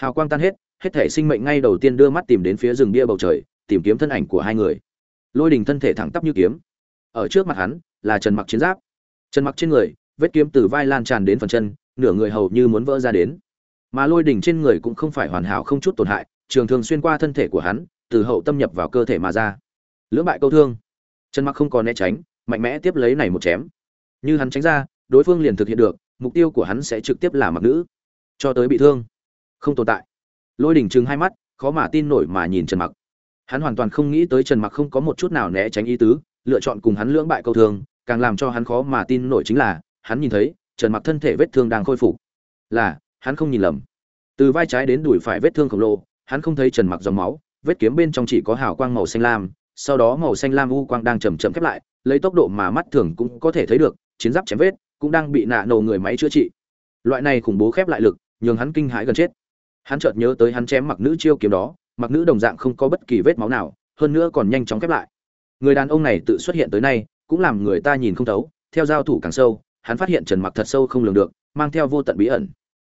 hào quang tan hết hết thể sinh mệnh ngay đầu tiên đưa mắt tìm đến phía rừng bia bầu trời, tìm kiếm thân ảnh của hai người. Lôi đình thân thể thẳng tắp như kiếm. Ở trước mặt hắn là trần mặc chiến giáp. Trần mặc trên người, vết kiếm từ vai lan tràn đến phần chân, nửa người hầu như muốn vỡ ra đến. Mà lôi đỉnh trên người cũng không phải hoàn hảo không chút tổn hại, trường thường xuyên qua thân thể của hắn, từ hậu tâm nhập vào cơ thể mà ra. Lưỡng bại câu thương. Trần mặc không còn né tránh, mạnh mẽ tiếp lấy này một chém. Như hắn tránh ra, đối phương liền thực hiện được, mục tiêu của hắn sẽ trực tiếp là mặc nữ. Cho tới bị thương không tồn tại. Lôi đỉnh chừng hai mắt, khó mà tin nổi mà nhìn trần mặc. Hắn hoàn toàn không nghĩ tới trần mặc không có một chút nào né tránh ý tứ, lựa chọn cùng hắn lưỡng bại câu thương, càng làm cho hắn khó mà tin nổi chính là, hắn nhìn thấy, trần mặc thân thể vết thương đang khôi phục. Là, hắn không nhìn lầm. Từ vai trái đến đùi phải vết thương khổng lồ, hắn không thấy trần mặc dòng máu, vết kiếm bên trong chỉ có hào quang màu xanh lam, sau đó màu xanh lam u quang đang chầm chậm khép lại, lấy tốc độ mà mắt thường cũng có thể thấy được, chiến giáp chém vết, cũng đang bị nạ nổ người máy chữa trị. Loại này khủng bố khép lại lực, nhường hắn kinh hãi gần chết hắn chợt nhớ tới hắn chém mặc nữ chiêu kiếm đó, mặc nữ đồng dạng không có bất kỳ vết máu nào, hơn nữa còn nhanh chóng khép lại. Người đàn ông này tự xuất hiện tới nay, cũng làm người ta nhìn không thấu, theo giao thủ càng sâu, hắn phát hiện trần mặc thật sâu không lường được, mang theo vô tận bí ẩn.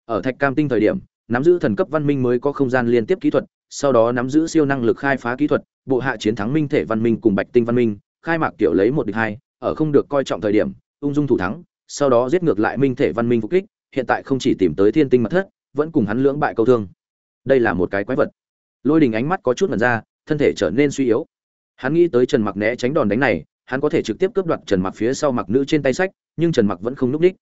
Ở thạch cam tinh thời điểm, nắm giữ thần cấp văn minh mới có không gian liên tiếp kỹ thuật, sau đó nắm giữ siêu năng lực khai phá kỹ thuật, bộ hạ chiến thắng minh thể văn minh cùng bạch tinh văn minh, khai mạc kiểu lấy một địch hai, ở không được coi trọng thời điểm, ung dung thủ thắng, sau đó giết ngược lại minh thể văn minh phục kích, hiện tại không chỉ tìm tới thiên tinh mật thất vẫn cùng hắn lưỡng bại câu thương. Đây là một cái quái vật. Lôi đình ánh mắt có chút mật ra, thân thể trở nên suy yếu. Hắn nghĩ tới trần mặc né tránh đòn đánh này, hắn có thể trực tiếp cướp đoạt trần mặc phía sau mặc nữ trên tay sách, nhưng trần mặc vẫn không núp đích.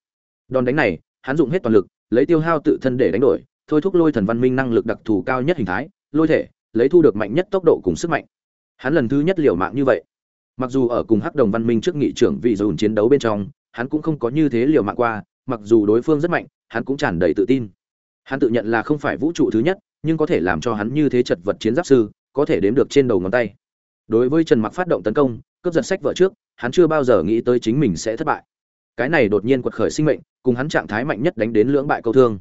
Đòn đánh này, hắn dùng hết toàn lực, lấy tiêu hao tự thân để đánh đổi, thôi thúc lôi thần văn minh năng lực đặc thù cao nhất hình thái, lôi thể, lấy thu được mạnh nhất tốc độ cùng sức mạnh. Hắn lần thứ nhất liều mạng như vậy. Mặc dù ở cùng hắc đồng văn minh trước nghị trưởng vị dùn chiến đấu bên trong, hắn cũng không có như thế liều mạng qua, mặc dù đối phương rất mạnh, hắn cũng tràn đầy tự tin hắn tự nhận là không phải vũ trụ thứ nhất, nhưng có thể làm cho hắn như thế chật vật chiến giáp sư, có thể đếm được trên đầu ngón tay. Đối với trần mặc phát động tấn công, cướp giật sách vợ trước, hắn chưa bao giờ nghĩ tới chính mình sẽ thất bại. Cái này đột nhiên quật khởi sinh mệnh, cùng hắn trạng thái mạnh nhất đánh đến lưỡng bại câu thương.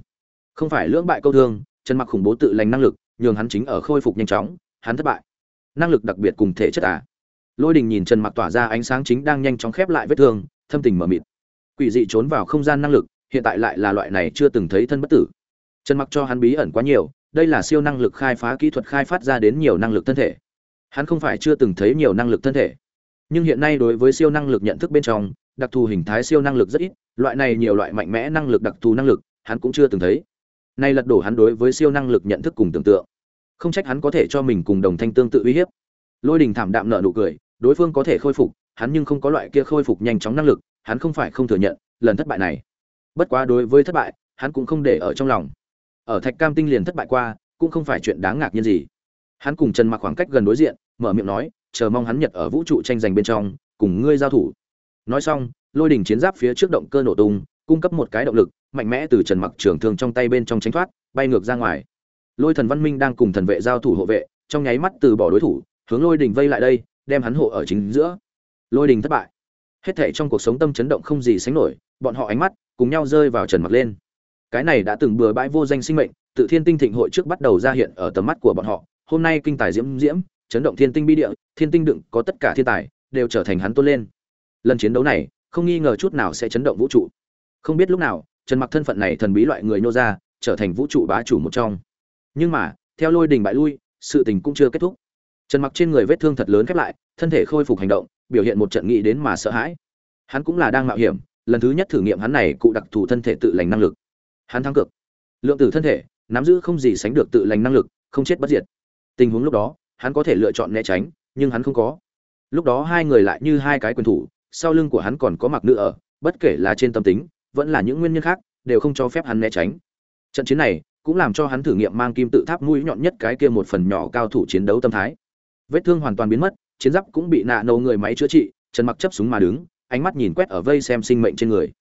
Không phải lưỡng bại câu thương, trần mặc khủng bố tự lành năng lực, nhường hắn chính ở khôi phục nhanh chóng, hắn thất bại. Năng lực đặc biệt cùng thể chất à? Lôi đình nhìn trần mặc tỏa ra ánh sáng chính đang nhanh chóng khép lại vết thương, thâm tình mở mịt. Quỷ dị trốn vào không gian năng lực, hiện tại lại là loại này chưa từng thấy thân bất tử trần mặc cho hắn bí ẩn quá nhiều, đây là siêu năng lực khai phá kỹ thuật khai phát ra đến nhiều năng lực thân thể. Hắn không phải chưa từng thấy nhiều năng lực thân thể. Nhưng hiện nay đối với siêu năng lực nhận thức bên trong, đặc thù hình thái siêu năng lực rất ít, loại này nhiều loại mạnh mẽ năng lực đặc thù năng lực, hắn cũng chưa từng thấy. Nay lật đổ hắn đối với siêu năng lực nhận thức cùng tưởng tượng. Không trách hắn có thể cho mình cùng đồng thanh tương tự uy hiếp. Lôi đình thảm đạm nợ nụ cười, đối phương có thể khôi phục, hắn nhưng không có loại kia khôi phục nhanh chóng năng lực, hắn không phải không thừa nhận, lần thất bại này. Bất quá đối với thất bại, hắn cũng không để ở trong lòng ở thạch cam tinh liền thất bại qua, cũng không phải chuyện đáng ngạc nhiên gì. Hắn cùng trần mặc khoảng cách gần đối diện, mở miệng nói, chờ mong hắn nhật ở vũ trụ tranh giành bên trong, cùng ngươi giao thủ. Nói xong, lôi đỉnh chiến giáp phía trước động cơ nổ tung, cung cấp một cái động lực, mạnh mẽ từ trần mặc trường thương trong tay bên trong tránh thoát, bay ngược ra ngoài. Lôi thần văn minh đang cùng thần vệ giao thủ hộ vệ, trong nháy mắt từ bỏ đối thủ, hướng lôi đỉnh vây lại đây, đem hắn hộ ở chính giữa. Lôi đỉnh thất bại. Hết thảy trong cuộc sống tâm chấn động không gì sánh nổi, bọn họ ánh mắt cùng nhau rơi vào trần mặc lên cái này đã từng bừa bãi vô danh sinh mệnh, tự thiên tinh thịnh hội trước bắt đầu ra hiện ở tầm mắt của bọn họ. Hôm nay kinh tài diễm diễm, chấn động thiên tinh bi địa, thiên tinh đựng có tất cả thiên tài, đều trở thành hắn tôn lên. Lần chiến đấu này, không nghi ngờ chút nào sẽ chấn động vũ trụ. Không biết lúc nào, trần mặc thân phận này thần bí loại người nô ra, trở thành vũ trụ bá chủ một trong. Nhưng mà, theo lôi đình bại lui, sự tình cũng chưa kết thúc. Trần mặc trên người vết thương thật lớn khép lại, thân thể khôi phục hành động, biểu hiện một trận nghĩ đến mà sợ hãi. Hắn cũng là đang mạo hiểm, lần thứ nhất thử nghiệm hắn này cụ đặc thù thân thể tự lành năng lực hắn thắng cực lượng tử thân thể, nắm giữ không gì sánh được tự lành năng lực, không chết bất diệt. Tình huống lúc đó, hắn có thể lựa chọn né tránh, nhưng hắn không có. Lúc đó hai người lại như hai cái quyền thủ, sau lưng của hắn còn có mặc nữ ở, bất kể là trên tâm tính, vẫn là những nguyên nhân khác, đều không cho phép hắn né tránh. Trận chiến này cũng làm cho hắn thử nghiệm mang kim tự tháp mũi nhọn nhất cái kia một phần nhỏ cao thủ chiến đấu tâm thái. Vết thương hoàn toàn biến mất, chiến giáp cũng bị nạ nâu người máy chữa trị trần mặc chấp súng mà đứng, ánh mắt nhìn quét ở vây xem sinh mệnh trên người.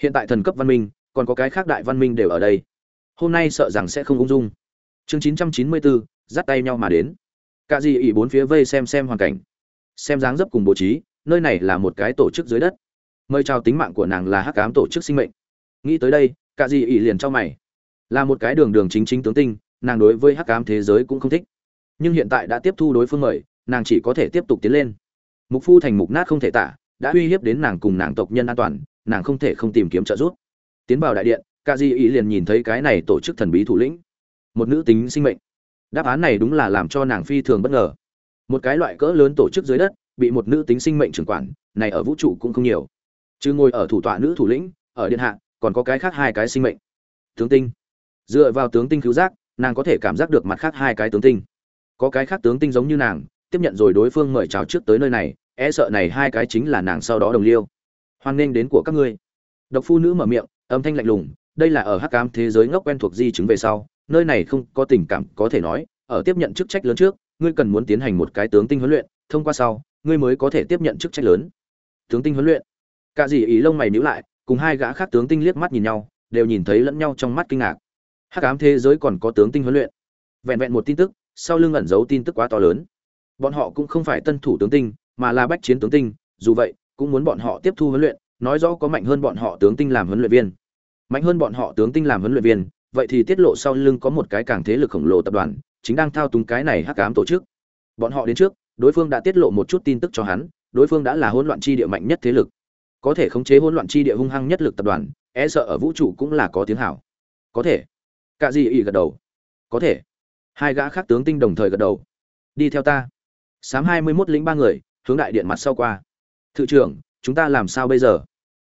Hiện tại thần cấp văn minh còn có cái khác đại văn minh đều ở đây. Hôm nay sợ rằng sẽ không ung dung. Chương 994, dắt tay nhau mà đến. Cả gì ỉ bốn phía vây xem xem hoàn cảnh. Xem dáng dấp cùng bố trí nơi này là một cái tổ chức dưới đất. Mời chào tính mạng của nàng là hắc ám tổ chức sinh mệnh. Nghĩ tới đây cả gì ỉ liền cho mày. Là một cái đường đường chính chính tướng tinh nàng đối với hắc ám thế giới cũng không thích. Nhưng hiện tại đã tiếp thu đối phương mời nàng chỉ có thể tiếp tục tiến lên. Mục phu thành mục nát không thể tả đã uy hiếp đến nàng cùng nàng tộc nhân an toàn nàng không thể không tìm kiếm trợ giúp tiến vào đại điện ca di ý liền nhìn thấy cái này tổ chức thần bí thủ lĩnh. Một nữ tính sinh mệnh. Đáp án này đúng là làm cho nàng phi thường bất ngờ. Một cái loại cỡ lớn tổ chức dưới đất, bị một nữ tính sinh mệnh trưởng quản, này ở vũ trụ cũng không nhiều. Chứ ngồi ở thủ tọa nữ thủ lĩnh, ở điện hạ, còn có cái khác hai cái sinh mệnh. Tướng tinh. Dựa vào tướng tinh cứu giác, nàng có thể cảm giác được mặt khác hai cái tướng tinh. Có cái khác tướng tinh giống như nàng, tiếp nhận rồi đối phương mời chào trước tới nơi này e sợ này hai cái chính là nàng sau đó đồng liêu. Hoan nghênh đến của các ngươi. Độc phu nữ mở miệng âm thanh lạnh lùng, đây là ở hắc cám thế giới ngốc quen thuộc di chứng về sau, nơi này không có tình cảm, có thể nói, ở tiếp nhận chức trách lớn trước, ngươi cần muốn tiến hành một cái tướng tinh huấn luyện, thông qua sau, ngươi mới có thể tiếp nhận chức trách lớn. Tướng tinh huấn luyện. Cả gì ý lông mày nhíu lại, cùng hai gã khác tướng tinh liếc mắt nhìn nhau, đều nhìn thấy lẫn nhau trong mắt kinh ngạc. Hắc ám thế giới còn có tướng tinh huấn luyện. Vẹn vẹn một tin tức, sau lưng ẩn giấu tin tức quá to lớn. Bọn họ cũng không phải tân thủ tướng tinh, mà là bách chiến tướng tinh, dù vậy, cũng muốn bọn họ tiếp thu huấn luyện nói rõ có mạnh hơn bọn họ tướng tinh làm huấn luyện viên. Mạnh hơn bọn họ tướng tinh làm huấn luyện viên, vậy thì tiết lộ sau lưng có một cái càng thế lực khổng lồ tập đoàn, chính đang thao túng cái này hắc ám tổ chức. Bọn họ đến trước, đối phương đã tiết lộ một chút tin tức cho hắn, đối phương đã là hỗn loạn chi địa mạnh nhất thế lực. Có thể khống chế hỗn loạn chi địa hung hăng nhất lực tập đoàn e sợ ở vũ trụ cũng là có tiếng hảo. Có thể. Cả gì ỉ gật đầu. Có thể. Hai gã khác tướng tinh đồng thời gật đầu. Đi theo ta. Sám hai mươi mốt lính ba người, hướng đại điện mặt sau qua. Thự trưởng chúng ta làm sao bây giờ?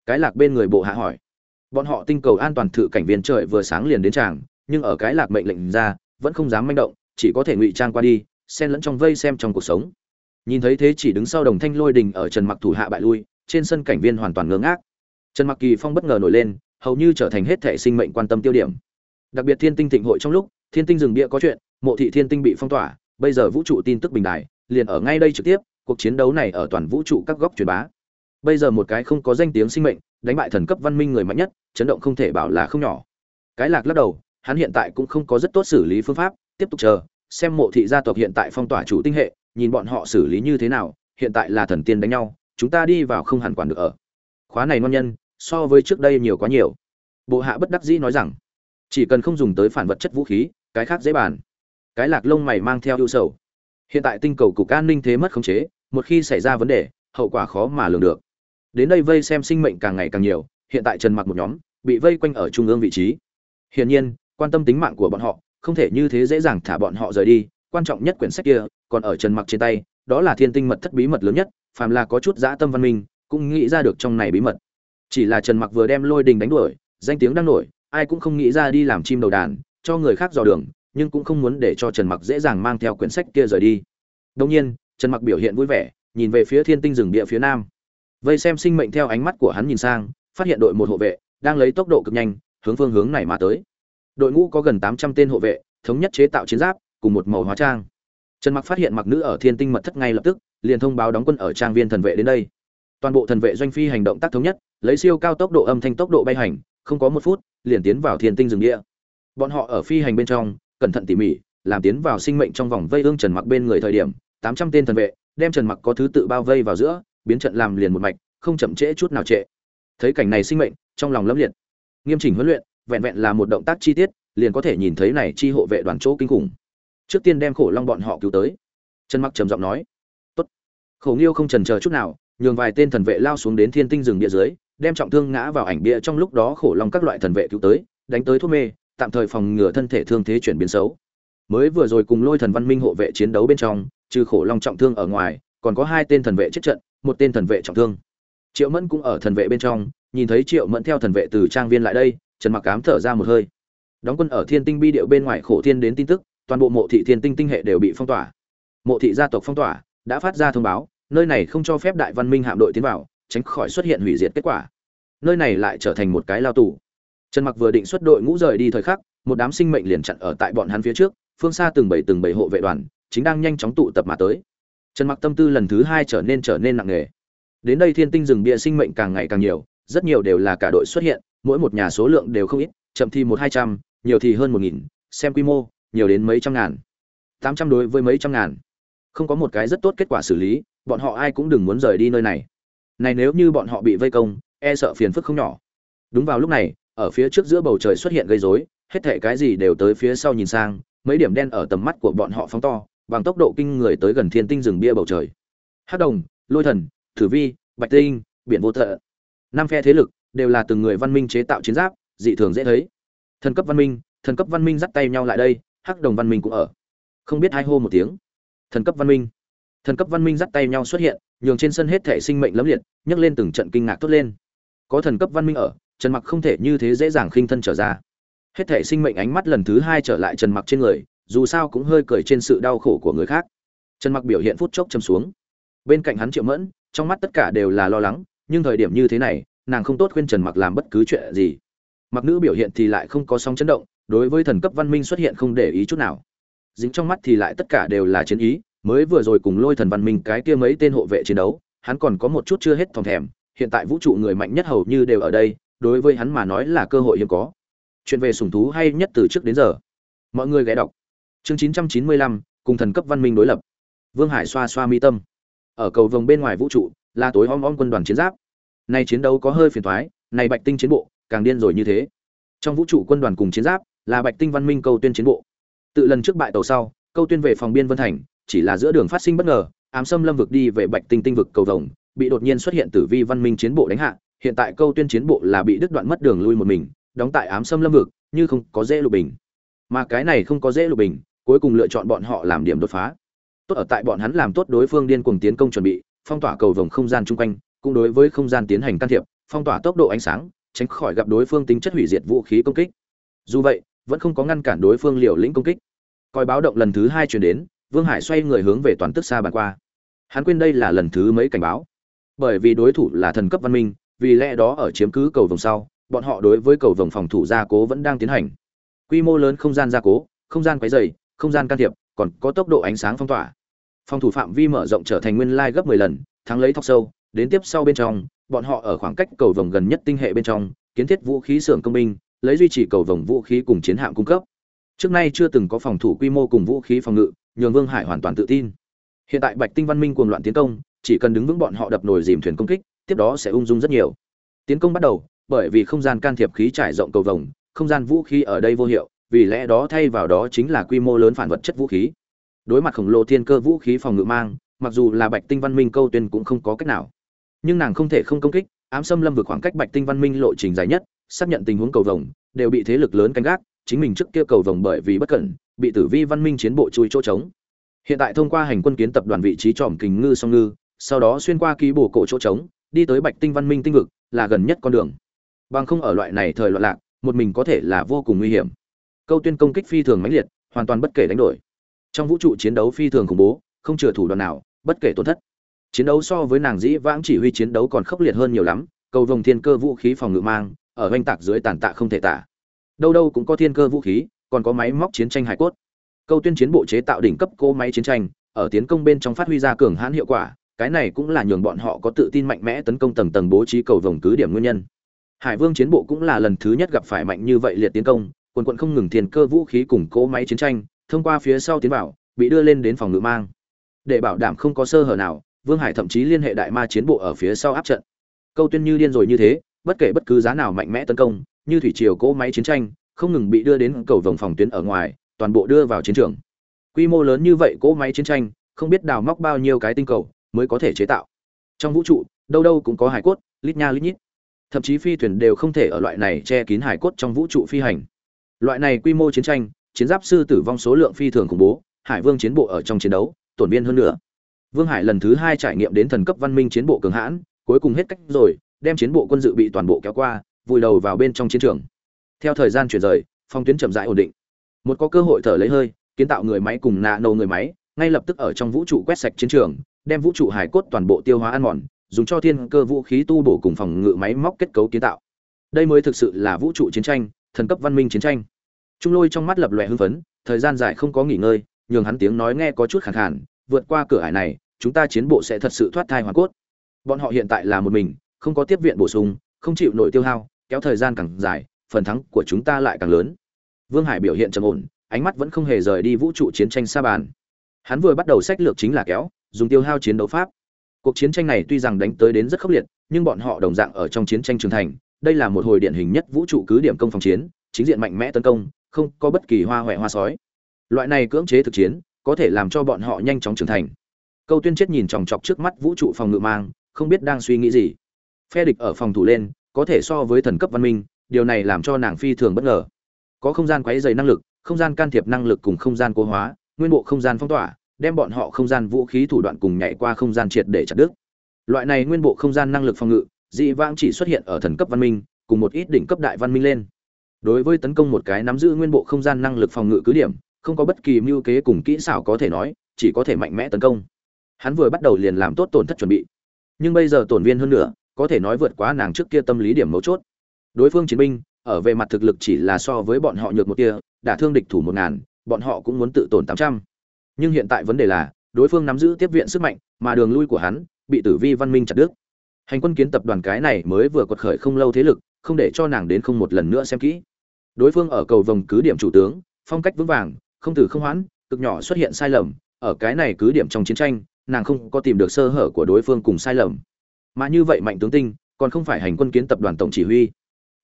Cái lạc bên người bộ hạ hỏi. Bọn họ tinh cầu an toàn thự cảnh viên trời vừa sáng liền đến tràng, nhưng ở cái lạc mệnh lệnh ra, vẫn không dám manh động, chỉ có thể ngụy trang qua đi, xen lẫn trong vây xem trong cuộc sống. Nhìn thấy thế chỉ đứng sau đồng thanh lôi đình ở trần mặc thủ hạ bại lui, trên sân cảnh viên hoàn toàn ngơ ngác. Trần mặc kỳ phong bất ngờ nổi lên, hầu như trở thành hết thể sinh mệnh quan tâm tiêu điểm. Đặc biệt thiên tinh thịnh hội trong lúc, thiên tinh rừng địa có chuyện, mộ thị thiên tinh bị phong tỏa, bây giờ vũ trụ tin tức bình đài liền ở ngay đây trực tiếp, cuộc chiến đấu này ở toàn vũ trụ các góc truyền bá bây giờ một cái không có danh tiếng sinh mệnh, đánh bại thần cấp văn minh người mạnh nhất, chấn động không thể bảo là không nhỏ. Cái lạc lắc đầu, hắn hiện tại cũng không có rất tốt xử lý phương pháp, tiếp tục chờ, xem mộ thị gia tộc hiện tại phong tỏa chủ tinh hệ, nhìn bọn họ xử lý như thế nào, hiện tại là thần tiên đánh nhau, chúng ta đi vào không hẳn quản được ở. Khóa này ngon nhân, so với trước đây nhiều quá nhiều. Bộ hạ bất đắc dĩ nói rằng, chỉ cần không dùng tới phản vật chất vũ khí, cái khác dễ bàn. Cái lạc lông mày mang theo ưu sầu. Hiện tại tinh cầu cục an ninh thế mất khống chế, một khi xảy ra vấn đề, hậu quả khó mà lường được đến đây vây xem sinh mệnh càng ngày càng nhiều, hiện tại trần mặc một nhóm, bị vây quanh ở trung ương vị trí. Hiển nhiên, quan tâm tính mạng của bọn họ, không thể như thế dễ dàng thả bọn họ rời đi, quan trọng nhất quyển sách kia còn ở trần mặc trên tay, đó là thiên tinh mật thất bí mật lớn nhất, phàm là có chút dã tâm văn minh, cũng nghĩ ra được trong này bí mật. Chỉ là trần mặc vừa đem lôi đình đánh đuổi, danh tiếng đang nổi, ai cũng không nghĩ ra đi làm chim đầu đàn, cho người khác dò đường, nhưng cũng không muốn để cho trần mặc dễ dàng mang theo quyển sách kia rời đi. Đông nhiên, trần mặc biểu hiện vui vẻ, nhìn về phía thiên tinh rừng địa phía nam vây xem sinh mệnh theo ánh mắt của hắn nhìn sang, phát hiện đội một hộ vệ đang lấy tốc độ cực nhanh, hướng phương hướng này mà tới. Đội ngũ có gần 800 tên hộ vệ, thống nhất chế tạo chiến giáp, cùng một màu hóa trang. Trần mặc phát hiện mặc nữ ở thiên tinh mật thất ngay lập tức, liền thông báo đóng quân ở trang viên thần vệ đến đây. Toàn bộ thần vệ doanh phi hành động tác thống nhất, lấy siêu cao tốc độ âm thanh tốc độ bay hành, không có một phút, liền tiến vào thiên tinh rừng địa. Bọn họ ở phi hành bên trong, cẩn thận tỉ mỉ, làm tiến vào sinh mệnh trong vòng vây ương trần mặc bên người thời điểm 800 tên thần vệ, đem trần mặc có thứ tự bao vây vào giữa biến trận làm liền một mạch, không chậm trễ chút nào trễ. Thấy cảnh này sinh mệnh, trong lòng lâm liệt. Nghiêm chỉnh huấn luyện, vẹn vẹn là một động tác chi tiết, liền có thể nhìn thấy này chi hộ vệ đoàn chỗ kinh khủng. Trước tiên đem khổ long bọn họ cứu tới. Trần mặc trầm giọng nói, tốt. Khổ nghiêu không trần chờ chút nào, nhường vài tên thần vệ lao xuống đến thiên tinh rừng địa dưới, đem trọng thương ngã vào ảnh bia trong lúc đó khổ long các loại thần vệ cứu tới, đánh tới thuốc mê, tạm thời phòng ngừa thân thể thương thế chuyển biến xấu. Mới vừa rồi cùng lôi thần văn minh hộ vệ chiến đấu bên trong, trừ khổ long trọng thương ở ngoài, còn có hai tên thần vệ chết trận một tên thần vệ trọng thương. Triệu mẫn cũng ở thần vệ bên trong, nhìn thấy triệu mẫn theo thần vệ từ trang viên lại đây, trần mặc cám thở ra một hơi. Đóng quân ở thiên tinh bi điệu bên ngoài khổ thiên đến tin tức, toàn bộ mộ thị thiên tinh tinh hệ đều bị phong tỏa. Mộ thị gia tộc phong tỏa, đã phát ra thông báo, nơi này không cho phép đại văn minh hạm đội tiến vào, tránh khỏi xuất hiện hủy diệt kết quả. Nơi này lại trở thành một cái lao tù. Trần mặc vừa định xuất đội ngũ rời đi thời khắc, một đám sinh mệnh liền chặn ở tại bọn hắn phía trước, phương xa từng bảy từng bảy hộ vệ đoàn, chính đang nhanh chóng tụ tập mà tới trần mặc tâm tư lần thứ hai trở nên trở nên nặng nề. Đến đây thiên tinh rừng bia sinh mệnh càng ngày càng nhiều, rất nhiều đều là cả đội xuất hiện, mỗi một nhà số lượng đều không ít, chậm thì một hai trăm, nhiều thì hơn một nghìn, xem quy mô, nhiều đến mấy trăm ngàn. Tám trăm đối với mấy trăm ngàn. Không có một cái rất tốt kết quả xử lý, bọn họ ai cũng đừng muốn rời đi nơi này. Này nếu như bọn họ bị vây công e sợ phiền phức không nhỏ. Đúng vào lúc này, ở phía trước giữa bầu trời xuất hiện gây rối, hết thảy cái gì đều tới phía sau nhìn sang, mấy điểm đen ở tầm mắt của bọn họ phóng to bằng tốc độ kinh người tới gần thiên tinh rừng bia bầu trời. Hắc đồng, lôi thần, thử vi, bạch tinh, biển vô thợ năm phe thế lực đều là từng người văn minh chế tạo chiến giáp, dị thường dễ thấy. Thần cấp văn minh, thần cấp văn minh dắt tay nhau lại đây, hắc đồng văn minh cũng ở. Không biết hai hô một tiếng. Thần cấp văn minh. Thần cấp văn minh dắt tay nhau xuất hiện, nhường trên sân hết thể sinh mệnh lẫm liệt, nhấc lên từng trận kinh ngạc tốt lên. Có thần cấp văn minh ở, trần mặc không thể như thế dễ dàng khinh thân trở ra. Hết thể sinh mệnh ánh mắt lần thứ hai trở lại trần mặc trên người dù sao cũng hơi cười trên sự đau khổ của người khác. Trần mặc biểu hiện phút chốc châm xuống. Bên cạnh hắn triệu mẫn, trong mắt tất cả đều là lo lắng, nhưng thời điểm như thế này, nàng không tốt khuyên trần mặc làm bất cứ chuyện gì. Mặc nữ biểu hiện thì lại không có sóng chấn động, đối với thần cấp văn minh xuất hiện không để ý chút nào. Dính trong mắt thì lại tất cả đều là chiến ý, mới vừa rồi cùng lôi thần văn minh cái kia mấy tên hộ vệ chiến đấu, hắn còn có một chút chưa hết thòng thèm, hiện tại vũ trụ người mạnh nhất hầu như đều ở đây, đối với hắn mà nói là cơ hội hiếm có. Chuyện về sủng thú hay nhất từ trước đến giờ. Mọi người ghé đọc chương 995, cùng thần cấp văn minh đối lập. Vương hải xoa xoa mi tâm. Ở cầu vồng bên ngoài vũ trụ là tối om om quân đoàn chiến giáp. Nay chiến đấu có hơi phiền thoái này bạch tinh chiến bộ càng điên rồi như thế. Trong vũ trụ quân đoàn cùng chiến giáp là bạch tinh văn minh câu tuyên chiến bộ. Tự lần trước bại tàu sau câu tuyên về phòng biên vân thành chỉ là giữa đường phát sinh bất ngờ ám xâm lâm vực đi về bạch tinh tinh vực cầu vồng bị đột nhiên xuất hiện tử vi văn minh chiến bộ đánh hạ hiện tại câu tuyên chiến bộ là bị đứt đoạn mất đường lui một mình đóng tại ám xâm lâm vực như không có dễ lục bình. Mà cái này không có dễ lục bình cuối cùng lựa chọn bọn họ làm điểm đột phá. Tốt ở tại bọn hắn làm tốt đối phương điên cuồng tiến công chuẩn bị, phong tỏa cầu vồng không gian chung quanh, cũng đối với không gian tiến hành can thiệp, phong tỏa tốc độ ánh sáng, tránh khỏi gặp đối phương tính chất hủy diệt vũ khí công kích. Dù vậy, vẫn không có ngăn cản đối phương liều lĩnh công kích. Coi báo động lần thứ hai chuyển đến, vương hải xoay người hướng về toàn tức xa bàn qua. Hắn quên đây là lần thứ mấy cảnh báo. Bởi vì đối thủ là thần cấp văn minh, vì lẽ đó ở chiếm cứ cầu vòng sau, bọn họ đối với cầu vòng phòng thủ gia cố vẫn đang tiến hành. Quy mô lớn không gian gia cố, không gian quấy dày không gian can thiệp, còn có tốc độ ánh sáng phong tỏa. Phòng thủ phạm vi mở rộng trở thành nguyên lai gấp 10 lần, thắng lấy thóc sâu, đến tiếp sau bên trong, bọn họ ở khoảng cách cầu vòng gần nhất tinh hệ bên trong, kiến thiết vũ khí xưởng công binh, lấy duy trì cầu vòng vũ khí cùng chiến hạm cung cấp. Trước nay chưa từng có phòng thủ quy mô cùng vũ khí phòng ngự, nhường vương hải hoàn toàn tự tin. Hiện tại bạch tinh văn minh cuồng loạn tiến công, chỉ cần đứng vững bọn họ đập nồi dìm thuyền công kích, tiếp đó sẽ ung dung rất nhiều. Tiến công bắt đầu, bởi vì không gian can thiệp khí trải rộng cầu vồng, không gian vũ khí ở đây vô hiệu vì lẽ đó thay vào đó chính là quy mô lớn phản vật chất vũ khí. Đối mặt khổng lồ thiên cơ vũ khí phòng ngự mang, mặc dù là bạch tinh văn minh câu tuyên cũng không có cách nào. Nhưng nàng không thể không công kích, ám xâm lâm vượt khoảng cách bạch tinh văn minh lộ trình dài nhất, xác nhận tình huống cầu vồng, đều bị thế lực lớn canh gác, chính mình trước kia cầu vồng bởi vì bất cẩn, bị tử vi văn minh chiến bộ chui chỗ trống. Hiện tại thông qua hành quân kiến tập đoàn vị trí tròm kình ngư song ngư, sau đó xuyên qua ký bổ cổ chỗ trống, đi tới bạch tinh văn minh tinh vực, là gần nhất con đường. Bằng không ở loại này thời loạn lạc, một mình có thể là vô cùng nguy hiểm câu tuyên công kích phi thường mãnh liệt, hoàn toàn bất kể đánh đổi. Trong vũ trụ chiến đấu phi thường khủng bố, không chừa thủ đoạn nào, bất kể tổn thất. Chiến đấu so với nàng dĩ vãng chỉ huy chiến đấu còn khốc liệt hơn nhiều lắm, cầu vồng thiên cơ vũ khí phòng ngự mang, ở oanh tạc dưới tàn tạ không thể tả. Đâu đâu cũng có thiên cơ vũ khí, còn có máy móc chiến tranh hải cốt. Câu tuyên chiến bộ chế tạo đỉnh cấp cỗ máy chiến tranh, ở tiến công bên trong phát huy ra cường hãn hiệu quả, cái này cũng là nhường bọn họ có tự tin mạnh mẽ tấn công tầng tầng bố trí cầu vồng cứ điểm nguyên nhân. Hải vương chiến bộ cũng là lần thứ nhất gặp phải mạnh như vậy liệt tiến công quần quận không ngừng thiên cơ vũ khí cùng cỗ máy chiến tranh, thông qua phía sau tiến vào bị đưa lên đến phòng ngự mang. Để bảo đảm không có sơ hở nào, vương hải thậm chí liên hệ đại ma chiến bộ ở phía sau áp trận. Câu tuyên như điên rồi như thế, bất kể bất cứ giá nào mạnh mẽ tấn công, như thủy triều cỗ máy chiến tranh, không ngừng bị đưa đến cầu vòng phòng tuyến ở ngoài, toàn bộ đưa vào chiến trường. Quy mô lớn như vậy cỗ máy chiến tranh, không biết đào móc bao nhiêu cái tinh cầu mới có thể chế tạo. Trong vũ trụ, đâu đâu cũng có hải cốt, lít nha lít nhít. Thậm chí phi thuyền đều không thể ở loại này che kín hải cốt trong vũ trụ phi hành loại này quy mô chiến tranh, chiến giáp sư tử vong số lượng phi thường khủng bố, hải vương chiến bộ ở trong chiến đấu, tổn biên hơn nữa. Vương hải lần thứ hai trải nghiệm đến thần cấp văn minh chiến bộ cường hãn, cuối cùng hết cách rồi, đem chiến bộ quân dự bị toàn bộ kéo qua, vùi đầu vào bên trong chiến trường. Theo thời gian chuyển rời, phong tuyến chậm rãi ổn định. Một có cơ hội thở lấy hơi, kiến tạo người máy cùng nạ nổ người máy, ngay lập tức ở trong vũ trụ quét sạch chiến trường, đem vũ trụ hải cốt toàn bộ tiêu hóa ăn mòn, dùng cho thiên cơ vũ khí tu bổ cùng phòng ngự máy móc kết cấu kiến tạo. Đây mới thực sự là vũ trụ chiến tranh, thần cấp văn minh chiến tranh trung lôi trong mắt lập lòe hưng phấn, thời gian dài không có nghỉ ngơi, nhường hắn tiếng nói nghe có chút khàn khàn, vượt qua cửa ải này, chúng ta chiến bộ sẽ thật sự thoát thai hoàn cốt. Bọn họ hiện tại là một mình, không có tiếp viện bổ sung, không chịu nổi tiêu hao, kéo thời gian càng dài, phần thắng của chúng ta lại càng lớn. Vương hải biểu hiện trầm ổn, ánh mắt vẫn không hề rời đi vũ trụ chiến tranh xa bàn. Hắn vừa bắt đầu sách lược chính là kéo, dùng tiêu hao chiến đấu pháp. Cuộc chiến tranh này tuy rằng đánh tới đến rất khốc liệt, nhưng bọn họ đồng dạng ở trong chiến tranh trưởng thành, đây là một hồi điển hình nhất vũ trụ cứ điểm công phòng chiến, chính diện mạnh mẽ tấn công không có bất kỳ hoa huệ hoa sói. Loại này cưỡng chế thực chiến, có thể làm cho bọn họ nhanh chóng trưởng thành. Câu tuyên chết nhìn chòng chọc trước mắt vũ trụ phòng ngự mang, không biết đang suy nghĩ gì. Phe địch ở phòng thủ lên, có thể so với thần cấp văn minh, điều này làm cho nàng phi thường bất ngờ. Có không gian quấy dày năng lực, không gian can thiệp năng lực cùng không gian cố hóa, nguyên bộ không gian phong tỏa, đem bọn họ không gian vũ khí thủ đoạn cùng nhảy qua không gian triệt để chặt đứt. Loại này nguyên bộ không gian năng lực phòng ngự, dị vãng chỉ xuất hiện ở thần cấp văn minh, cùng một ít đỉnh cấp đại văn minh lên đối với tấn công một cái nắm giữ nguyên bộ không gian năng lực phòng ngự cứ điểm, không có bất kỳ mưu kế cùng kỹ xảo có thể nói, chỉ có thể mạnh mẽ tấn công. Hắn vừa bắt đầu liền làm tốt tổn thất chuẩn bị. Nhưng bây giờ tổn viên hơn nữa, có thể nói vượt quá nàng trước kia tâm lý điểm mấu chốt. Đối phương chiến binh, ở về mặt thực lực chỉ là so với bọn họ nhược một kia đả thương địch thủ một ngàn, bọn họ cũng muốn tự tổn tám trăm. Nhưng hiện tại vấn đề là, đối phương nắm giữ tiếp viện sức mạnh, mà đường lui của hắn, bị tử vi văn minh chặt đứt. Hành quân kiến tập đoàn cái này mới vừa quật khởi không lâu thế lực, không để cho nàng đến không một lần nữa xem kỹ đối phương ở cầu vòng cứ điểm chủ tướng, phong cách vững vàng, không từ không hoãn, cực nhỏ xuất hiện sai lầm, ở cái này cứ điểm trong chiến tranh, nàng không có tìm được sơ hở của đối phương cùng sai lầm. Mà như vậy mạnh tướng tinh, còn không phải hành quân kiến tập đoàn tổng chỉ huy.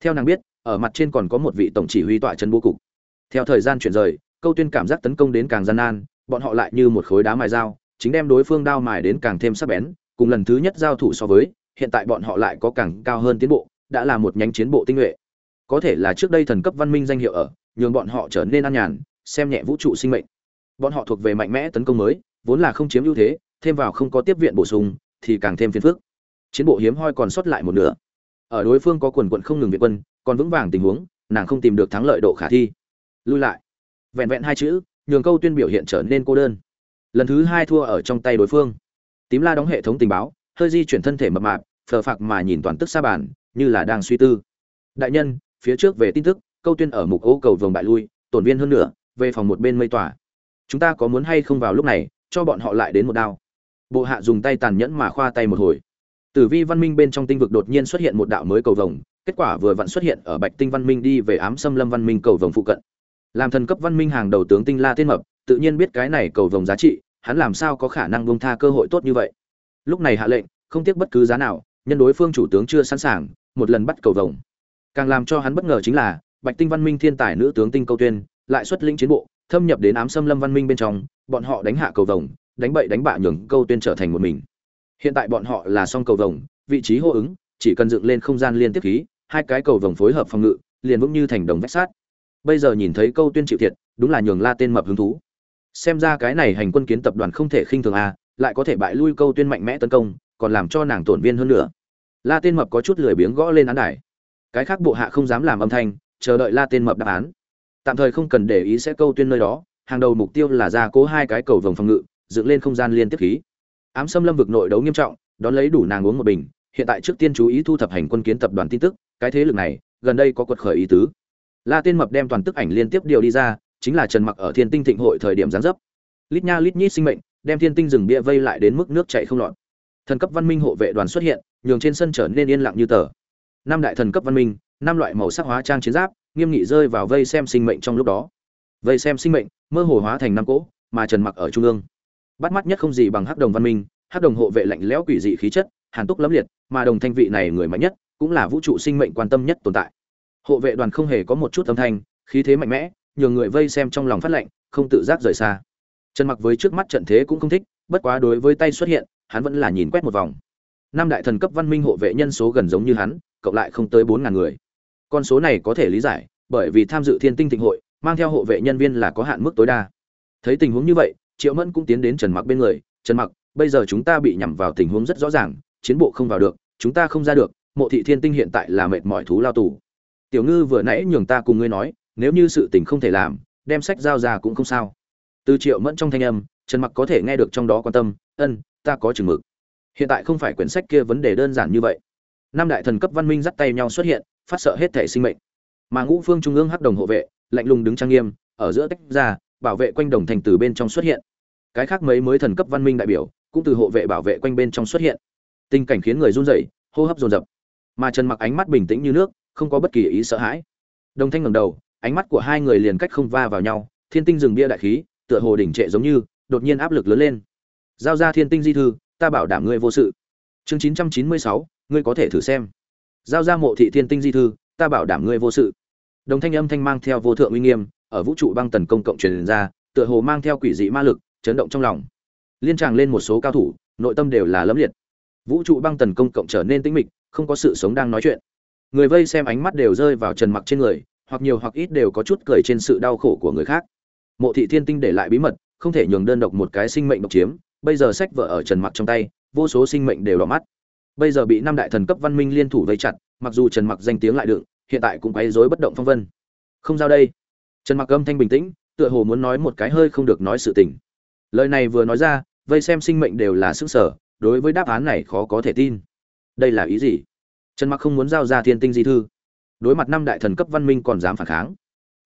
Theo nàng biết, ở mặt trên còn có một vị tổng chỉ huy tọa chân bố cục. Theo thời gian chuyển rời, câu tuyên cảm giác tấn công đến càng gian nan, bọn họ lại như một khối đá mài dao, chính đem đối phương đao mài đến càng thêm sắc bén, cùng lần thứ nhất giao thủ so với, hiện tại bọn họ lại có càng cao hơn tiến bộ, đã là một nhánh chiến bộ tinh nhuệ có thể là trước đây thần cấp văn minh danh hiệu ở, nhường bọn họ trở nên an nhàn, xem nhẹ vũ trụ sinh mệnh. Bọn họ thuộc về mạnh mẽ tấn công mới, vốn là không chiếm ưu thế, thêm vào không có tiếp viện bổ sung, thì càng thêm phiền phức. Chiến bộ hiếm hoi còn sót lại một nửa. Ở đối phương có quần quận không ngừng viện quân, còn vững vàng tình huống, nàng không tìm được thắng lợi độ khả thi. Lui lại. Vẹn vẹn hai chữ, nhường câu tuyên biểu hiện trở nên cô đơn. Lần thứ hai thua ở trong tay đối phương. Tím la đóng hệ thống tình báo, hơi di chuyển thân thể mập mạp, phờ phạc mà nhìn toàn tức xa bàn, như là đang suy tư. Đại nhân phía trước về tin tức, câu tuyên ở mục ô cầu vồng bại lui, tổn viên hơn nữa về phòng một bên mây tỏa. Chúng ta có muốn hay không vào lúc này, cho bọn họ lại đến một đao. Bộ hạ dùng tay tàn nhẫn mà khoa tay một hồi. Tử vi văn minh bên trong tinh vực đột nhiên xuất hiện một đạo mới cầu vồng, kết quả vừa vặn xuất hiện ở bạch tinh văn minh đi về ám xâm lâm văn minh cầu vồng phụ cận. Làm thần cấp văn minh hàng đầu tướng tinh la tên mập, tự nhiên biết cái này cầu vồng giá trị, hắn làm sao có khả năng bông tha cơ hội tốt như vậy? Lúc này hạ lệnh, không tiếc bất cứ giá nào, nhân đối phương chủ tướng chưa sẵn sàng, một lần bắt cầu vồng càng làm cho hắn bất ngờ chính là, bạch tinh văn minh thiên tài nữ tướng tinh câu tuyên lại xuất lĩnh chiến bộ, thâm nhập đến ám xâm lâm văn minh bên trong, bọn họ đánh hạ cầu vồng, đánh bậy đánh bạ nhường câu tuyên trở thành một mình. Hiện tại bọn họ là song cầu vồng, vị trí hô ứng, chỉ cần dựng lên không gian liên tiếp khí, hai cái cầu vồng phối hợp phòng ngự, liền vững như thành đồng vách sát bây giờ nhìn thấy câu tuyên chịu thiệt, đúng là nhường la tên mập hứng thú. Xem ra cái này hành quân kiến tập đoàn không thể khinh thường a, lại có thể bại lui câu tuyên mạnh mẽ tấn công, còn làm cho nàng tổn viên hơn nữa. La tên mập có chút lười biếng gõ lên án đài cái khác bộ hạ không dám làm âm thanh, chờ đợi la tên mập đáp án. Tạm thời không cần để ý sẽ câu tuyên nơi đó, hàng đầu mục tiêu là ra cố hai cái cầu vồng phòng ngự, dựng lên không gian liên tiếp khí. Ám xâm lâm vực nội đấu nghiêm trọng, đón lấy đủ nàng uống một bình, hiện tại trước tiên chú ý thu thập hành quân kiến tập đoàn tin tức, cái thế lực này, gần đây có quật khởi ý tứ. La tên mập đem toàn tức ảnh liên tiếp điều đi ra, chính là trần mặc ở thiên tinh thịnh hội thời điểm gián dấp. Lít nha lít nhít sinh mệnh, đem thiên tinh rừng bia vây lại đến mức nước chảy không lọt. Thần cấp văn minh hộ vệ đoàn xuất hiện, nhường trên sân trở nên yên lặng như tờ năm đại thần cấp văn minh, năm loại màu sắc hóa trang chiến giáp, nghiêm nghị rơi vào vây xem sinh mệnh trong lúc đó. Vây xem sinh mệnh, mơ hồ hóa thành năm cỗ, mà trần mặc ở trung ương. Bắt mắt nhất không gì bằng hắc đồng văn minh, hắc đồng hộ vệ lạnh lẽo quỷ dị khí chất, hàn túc lẫm liệt, mà đồng thanh vị này người mạnh nhất, cũng là vũ trụ sinh mệnh quan tâm nhất tồn tại. Hộ vệ đoàn không hề có một chút âm thanh, khí thế mạnh mẽ, nhường người vây xem trong lòng phát lệnh không tự giác rời xa. Trần mặc với trước mắt trận thế cũng không thích, bất quá đối với tay xuất hiện, hắn vẫn là nhìn quét một vòng. Năm đại thần cấp văn minh hộ vệ nhân số gần giống như hắn cộng lại không tới bốn ngàn người. Con số này có thể lý giải, bởi vì tham dự thiên tinh thịnh hội, mang theo hộ vệ nhân viên là có hạn mức tối đa. Thấy tình huống như vậy, triệu mẫn cũng tiến đến trần mặc bên người, trần mặc, bây giờ chúng ta bị nhằm vào tình huống rất rõ ràng, chiến bộ không vào được, chúng ta không ra được, mộ thị thiên tinh hiện tại là mệt mỏi thú lao tù. Tiểu ngư vừa nãy nhường ta cùng ngươi nói, nếu như sự tình không thể làm, đem sách giao ra cũng không sao. Từ triệu mẫn trong thanh âm, trần mặc có thể nghe được trong đó quan tâm, ân, ta có chừng mực. Hiện tại không phải quyển sách kia vấn đề đơn giản như vậy năm đại thần cấp văn minh dắt tay nhau xuất hiện phát sợ hết thể sinh mệnh. Mà ngũ phương trung ương hắc đồng hộ vệ lạnh lùng đứng trang nghiêm ở giữa tách ra bảo vệ quanh đồng thành từ bên trong xuất hiện. Cái khác mấy mới thần cấp văn minh đại biểu cũng từ hộ vệ bảo vệ quanh bên trong xuất hiện. Tình cảnh khiến người run rẩy hô hấp dồn dập. Mà trần mặc ánh mắt bình tĩnh như nước không có bất kỳ ý sợ hãi. Đồng thanh ngẩng đầu ánh mắt của hai người liền cách không va vào nhau thiên tinh dừng bia đại khí tựa hồ đỉnh trệ giống như đột nhiên áp lực lớn lên. Giao ra thiên tinh di thư ta bảo đảm ngươi vô sự. Chương 996, ngươi có thể thử xem. Giao ra mộ thị thiên tinh di thư, ta bảo đảm ngươi vô sự. Đồng thanh âm thanh mang theo vô thượng uy nghiêm, ở vũ trụ băng tần công cộng truyền ra, tựa hồ mang theo quỷ dị ma lực, chấn động trong lòng. Liên tràng lên một số cao thủ, nội tâm đều là lấm liệt. Vũ trụ băng tần công cộng trở nên tĩnh mịch, không có sự sống đang nói chuyện. Người vây xem ánh mắt đều rơi vào trần mặc trên người, hoặc nhiều hoặc ít đều có chút cười trên sự đau khổ của người khác. Mộ thị thiên tinh để lại bí mật, không thể nhường đơn độc một cái sinh mệnh độc chiếm, bây giờ sách vợ ở trần mặc trong tay, vô số sinh mệnh đều đỏ mắt bây giờ bị năm đại thần cấp văn minh liên thủ vây chặt, mặc dù trần mặc danh tiếng lại đựng, hiện tại cũng quấy rối bất động phong vân. Không giao đây. Trần mặc âm thanh bình tĩnh, tựa hồ muốn nói một cái hơi không được nói sự tình. Lời này vừa nói ra, vây xem sinh mệnh đều là sức sở đối với đáp án này khó có thể tin. Đây là ý gì? Trần mặc không muốn giao ra thiên tinh di thư. Đối mặt năm đại thần cấp văn minh còn dám phản kháng.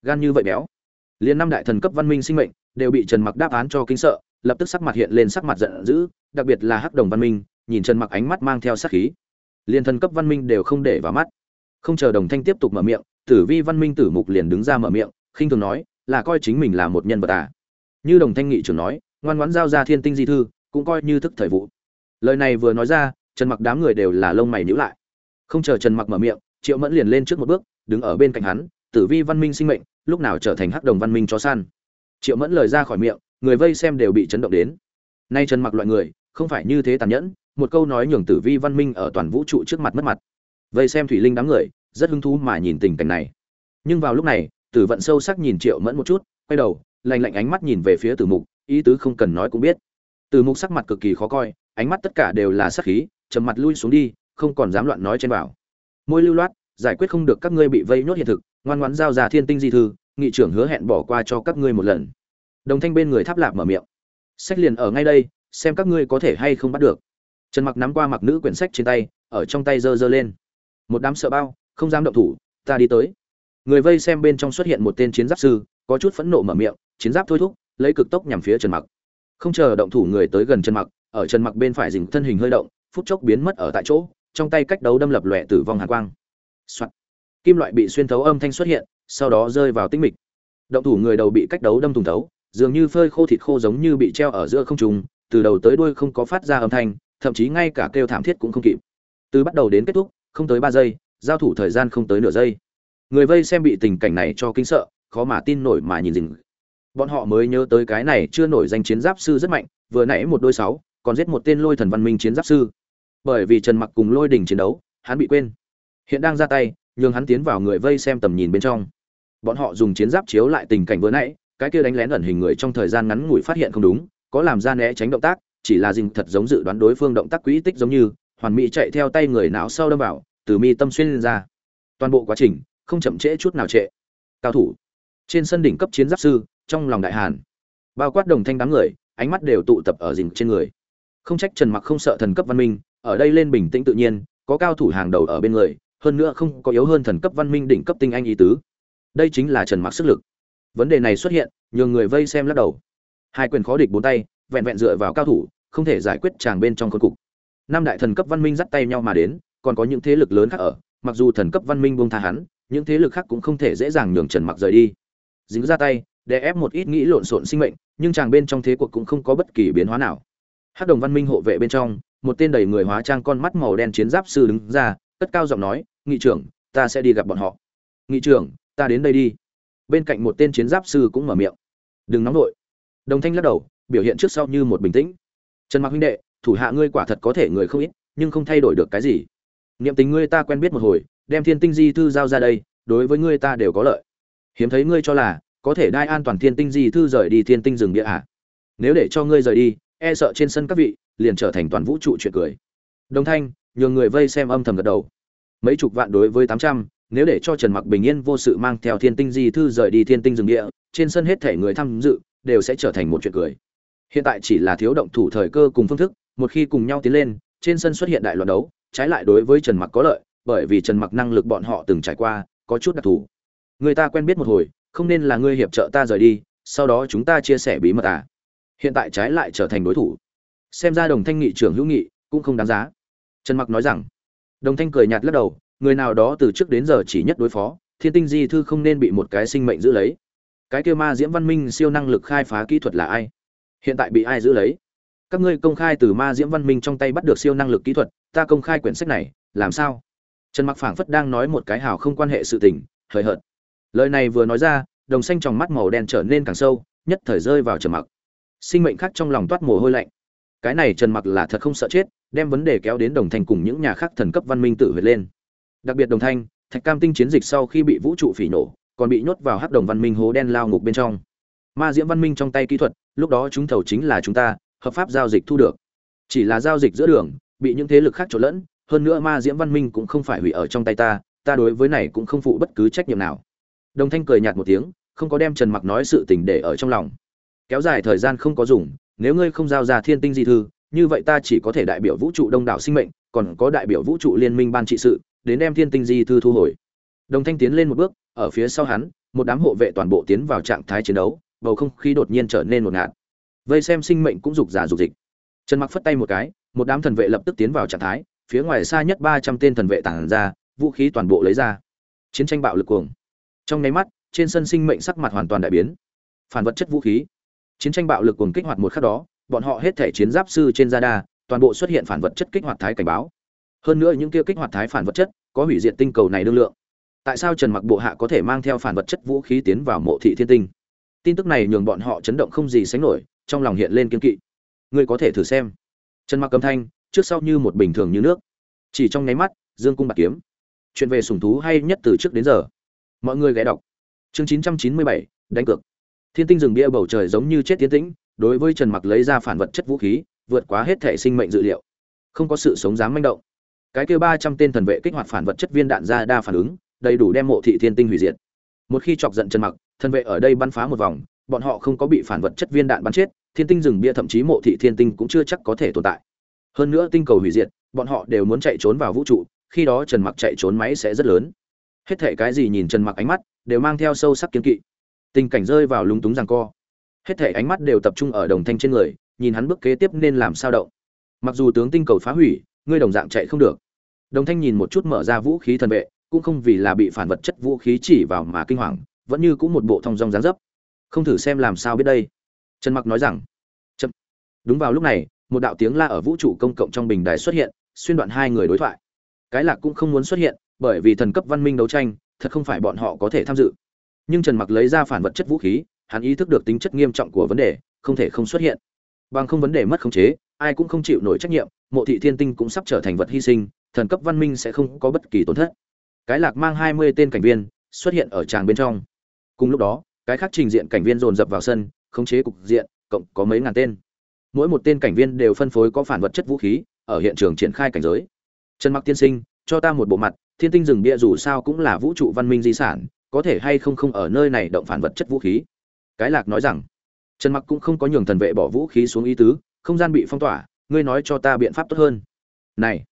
Gan như vậy béo. Liền năm đại thần cấp văn minh sinh mệnh đều bị trần mặc đáp án cho kinh sợ, lập tức sắc mặt hiện lên sắc mặt giận dữ, đặc biệt là hắc đồng văn minh nhìn trần mặc ánh mắt mang theo sát khí. Liền thần cấp văn minh đều không để vào mắt. Không chờ đồng thanh tiếp tục mở miệng, tử vi văn minh tử mục liền đứng ra mở miệng, khinh thường nói, là coi chính mình là một nhân vật à? Như đồng thanh nghị trưởng nói, ngoan ngoãn giao ra thiên tinh di thư, cũng coi như thức thời vụ. Lời này vừa nói ra, trần mặc đám người đều là lông mày nhíu lại. Không chờ trần mặc mở miệng, triệu mẫn liền lên trước một bước, đứng ở bên cạnh hắn, tử vi văn minh sinh mệnh, lúc nào trở thành hắc đồng văn minh chó săn? Triệu mẫn lời ra khỏi miệng, người vây xem đều bị chấn động đến. Nay trần mặc loại người, không phải như thế tàn nhẫn một câu nói nhường tử vi văn minh ở toàn vũ trụ trước mặt mất mặt. Vậy xem thủy linh đám người, rất hứng thú mà nhìn tình cảnh này. Nhưng vào lúc này, tử vận sâu sắc nhìn triệu mẫn một chút, quay đầu, lạnh lạnh ánh mắt nhìn về phía tử mục, ý tứ không cần nói cũng biết. Tử mục sắc mặt cực kỳ khó coi, ánh mắt tất cả đều là sắc khí, trầm mặt lui xuống đi, không còn dám loạn nói trên bảo. Môi lưu loát, giải quyết không được các ngươi bị vây nhốt hiện thực, ngoan ngoãn giao ra thiên tinh di thư, nghị trưởng hứa hẹn bỏ qua cho các ngươi một lần. Đồng thanh bên người tháp lạp mở miệng. Sách liền ở ngay đây, xem các ngươi có thể hay không bắt được trần mặc nắm qua mặc nữ quyển sách trên tay, ở trong tay giơ giơ lên. Một đám sợ bao, không dám động thủ, ta đi tới. Người vây xem bên trong xuất hiện một tên chiến giáp sư, có chút phẫn nộ mở miệng, chiến giáp thôi thúc, lấy cực tốc nhằm phía trần mặc. Không chờ động thủ người tới gần trần mặc, ở trần mặc bên phải dình thân hình hơi động, phút chốc biến mất ở tại chỗ, trong tay cách đấu đâm lập lòe tử vong hàn quang. Soạn. kim loại bị xuyên thấu âm thanh xuất hiện, sau đó rơi vào tinh mịch. Động thủ người đầu bị cách đấu đâm thùng thấu, dường như phơi khô thịt khô giống như bị treo ở giữa không trung, từ đầu tới đuôi không có phát ra âm thanh thậm chí ngay cả kêu thảm thiết cũng không kịp. Từ bắt đầu đến kết thúc, không tới ba giây, giao thủ thời gian không tới nửa giây. Người vây xem bị tình cảnh này cho kinh sợ, khó mà tin nổi mà nhìn dình. Bọn họ mới nhớ tới cái này chưa nổi danh chiến giáp sư rất mạnh, vừa nãy một đôi sáu, còn giết một tên lôi thần văn minh chiến giáp sư. Bởi vì trần mặc cùng lôi đình chiến đấu, hắn bị quên. Hiện đang ra tay, nhường hắn tiến vào người vây xem tầm nhìn bên trong. Bọn họ dùng chiến giáp chiếu lại tình cảnh vừa nãy, cái kia đánh lén ẩn hình người trong thời gian ngắn ngủi phát hiện không đúng, có làm ra né tránh động tác chỉ là dình thật giống dự đoán đối phương động tác quỹ tích giống như, hoàn mỹ chạy theo tay người não sau đâm vào, từ mi tâm xuyên lên ra. Toàn bộ quá trình, không chậm trễ chút nào trệ cao thủ. Trên sân đỉnh cấp chiến giáp sư, trong lòng đại hàn. Bao quát đồng thanh đám người, ánh mắt đều tụ tập ở dình trên người. Không trách trần mặc không sợ thần cấp văn minh, ở đây lên bình tĩnh tự nhiên, có cao thủ hàng đầu ở bên người, hơn nữa không có yếu hơn thần cấp văn minh đỉnh cấp tinh anh ý tứ. Đây chính là trần mặc sức lực. Vấn đề này xuất hiện, nhường người vây xem lắc đầu. Hai quyền khó địch bốn tay vẹn vẹn dựa vào cao thủ, không thể giải quyết chàng bên trong khốn cục. Năm đại thần cấp văn minh dắt tay nhau mà đến, còn có những thế lực lớn khác ở, mặc dù thần cấp văn minh buông tha hắn, những thế lực khác cũng không thể dễ dàng nhường trần mặc rời đi. Dính ra tay để ép một ít nghĩ lộn xộn sinh mệnh, nhưng chàng bên trong thế cuộc cũng không có bất kỳ biến hóa nào. Hát đồng văn minh hộ vệ bên trong, một tên đầy người hóa trang con mắt màu đen chiến giáp sư đứng ra, cất cao giọng nói, nghị trưởng, ta sẽ đi gặp bọn họ. Nghị trưởng, ta đến đây đi. Bên cạnh một tên chiến giáp sư cũng mở miệng. Đừng nóng nổi đồng thanh lắc đầu biểu hiện trước sau như một bình tĩnh. Trần mặc huynh đệ, thủ hạ ngươi quả thật có thể người không ít, nhưng không thay đổi được cái gì. Niệm tình ngươi ta quen biết một hồi, đem thiên tinh di thư giao ra đây, đối với ngươi ta đều có lợi. Hiếm thấy ngươi cho là, có thể đai an toàn thiên tinh di thư rời đi thiên tinh rừng địa à? Nếu để cho ngươi rời đi e sợ trên sân các vị, liền trở thành toàn vũ trụ chuyện cười. Đồng thanh, nhường người vây xem âm thầm gật đầu. Mấy chục vạn đối với tám trăm, nếu để cho trần mặc bình yên vô sự mang theo thiên tinh di thư rời đi thiên tinh rừng địa trên sân hết thể người tham dự, đều sẽ trở thành một chuyện cười hiện tại chỉ là thiếu động thủ thời cơ cùng phương thức, một khi cùng nhau tiến lên, trên sân xuất hiện đại loạt đấu, trái lại đối với trần mặc có lợi, bởi vì trần mặc năng lực bọn họ từng trải qua, có chút đặc thù. Người ta quen biết một hồi, không nên là ngươi hiệp trợ ta rời đi, sau đó chúng ta chia sẻ bí mật à. Hiện tại trái lại trở thành đối thủ. Xem ra đồng thanh nghị trưởng hữu nghị cũng không đáng giá. Trần mặc nói rằng, đồng thanh cười nhạt lắc đầu, người nào đó từ trước đến giờ chỉ nhất đối phó, thiên tinh di thư không nên bị một cái sinh mệnh giữ lấy. Cái kêu ma diễm văn minh siêu năng lực khai phá kỹ thuật là ai? Hiện tại bị ai giữ lấy? Các ngươi công khai từ ma diễm văn minh trong tay bắt được siêu năng lực kỹ thuật, ta công khai quyển sách này, làm sao? Trần mặc phảng phất đang nói một cái hào không quan hệ sự tình, hời hợt. Lời này vừa nói ra, đồng xanh trong mắt màu đen trở nên càng sâu, nhất thời rơi vào trần mặc. Sinh mệnh khác trong lòng toát mồ hôi lạnh. Cái này trần mặc là thật không sợ chết, đem vấn đề kéo đến đồng thanh cùng những nhà khác thần cấp văn minh tự huyệt lên. Đặc biệt đồng thanh, thạch cam tinh chiến dịch sau khi bị vũ trụ phỉ nổ, còn bị nhốt vào hắc đồng văn minh hố đen lao ngục bên trong. Ma diễm văn minh trong tay kỹ thuật lúc đó chúng thầu chính là chúng ta, hợp pháp giao dịch thu được. Chỉ là giao dịch giữa đường, bị những thế lực khác trộn lẫn, hơn nữa ma diễm văn minh cũng không phải hủy ở trong tay ta ta đối với này cũng không phụ bất cứ trách nhiệm nào. Đồng thanh cười nhạt một tiếng, không có đem trần mặc nói sự tình để ở trong lòng. Kéo dài thời gian không có dùng, nếu ngươi không giao ra thiên tinh di thư, như vậy ta chỉ có thể đại biểu vũ trụ đông đảo sinh mệnh, còn có đại biểu vũ trụ liên minh ban trị sự, đến đem thiên tinh di thư thu hồi. Đồng thanh tiến lên một bước, ở phía sau hắn, một đám hộ vệ toàn bộ tiến vào trạng thái chiến đấu bầu không khí đột nhiên trở nên một ngạt. Vây xem sinh mệnh cũng rục giả rục dịch. Trần mặc phất tay một cái, một đám thần vệ lập tức tiến vào trạng thái, phía ngoài xa nhất ba trăm tên thần vệ tản ra, vũ khí toàn bộ lấy ra. Chiến tranh bạo lực cuồng. Trong nháy mắt, trên sân sinh mệnh sắc mặt hoàn toàn đại biến. Phản vật chất vũ khí. Chiến tranh bạo lực cuồng kích hoạt một khắc đó, bọn họ hết thể chiến giáp sư trên radar, toàn bộ xuất hiện phản vật chất kích hoạt thái cảnh báo. Hơn nữa những kia kích hoạt thái phản vật chất có hủy diệt tinh cầu này đương lượng. Tại sao trần mặc bộ hạ có thể mang theo phản vật chất vũ khí tiến vào mộ thị thiên tinh? Tin tức này nhường bọn họ chấn động không gì sánh nổi trong lòng hiện lên kiên kỵ. Ngươi có thể thử xem. Trần mặc cầm thanh trước sau như một bình thường như nước. Chỉ trong nháy mắt dương cung bạc kiếm. Chuyện về sủng thú hay nhất từ trước đến giờ. Mọi người ghé đọc. Chương 997, đánh cược. Thiên tinh rừng bia bầu trời giống như chết tiến tĩnh đối với trần mặc lấy ra phản vật chất vũ khí vượt quá hết thể sinh mệnh dự liệu. Không có sự sống dám manh động. Cái kia ba trăm tên thần vệ kích hoạt phản vật chất viên đạn ra đa phản ứng đầy đủ đem mộ thị thiên tinh hủy diệt. Một khi chọc giận trần mặc thần vệ ở đây bắn phá một vòng, bọn họ không có bị phản vật chất viên đạn bắn chết, thiên tinh rừng bia thậm chí mộ thị thiên tinh cũng chưa chắc có thể tồn tại. Hơn nữa tinh cầu hủy diệt, bọn họ đều muốn chạy trốn vào vũ trụ, khi đó trần mặc chạy trốn máy sẽ rất lớn. Hết thể cái gì nhìn trần mặc ánh mắt, đều mang theo sâu sắc kiến kỵ. Tình cảnh rơi vào lúng túng giằng co. Hết thể ánh mắt đều tập trung ở đồng thanh trên người, nhìn hắn bước kế tiếp nên làm sao động. Mặc dù tướng tinh cầu phá hủy, ngươi đồng dạng chạy không được. Đồng thanh nhìn một chút mở ra vũ khí thần vệ, cũng không vì là bị phản vật chất vũ khí chỉ vào mà kinh hoàng vẫn như cũng một bộ thong dong dáng dấp. Không thử xem làm sao biết đây. Trần mặc nói rằng, chậm. Đúng vào lúc này, một đạo tiếng la ở vũ trụ công cộng trong bình đài xuất hiện, xuyên đoạn hai người đối thoại. Cái lạc cũng không muốn xuất hiện, bởi vì thần cấp văn minh đấu tranh, thật không phải bọn họ có thể tham dự. Nhưng trần mặc lấy ra phản vật chất vũ khí, hắn ý thức được tính chất nghiêm trọng của vấn đề, không thể không xuất hiện. Bằng không vấn đề mất khống chế, ai cũng không chịu nổi trách nhiệm, mộ thị thiên tinh cũng sắp trở thành vật hy sinh, thần cấp văn minh sẽ không có bất kỳ tổn thất. Cái lạc mang hai mươi tên cảnh viên, xuất hiện ở tràng bên trong cùng lúc đó, cái khác trình diện cảnh viên dồn dập vào sân, khống chế cục diện, cộng có mấy ngàn tên. Mỗi một tên cảnh viên đều phân phối có phản vật chất vũ khí, ở hiện trường triển khai cảnh giới. Trần mặc tiên sinh, cho ta một bộ mặt, thiên tinh rừng bia dù sao cũng là vũ trụ văn minh di sản, có thể hay không không ở nơi này động phản vật chất vũ khí? Cái lạc nói rằng, trần mặc cũng không có nhường thần vệ bỏ vũ khí xuống ý tứ, không gian bị phong tỏa, ngươi nói cho ta biện pháp tốt hơn. Này,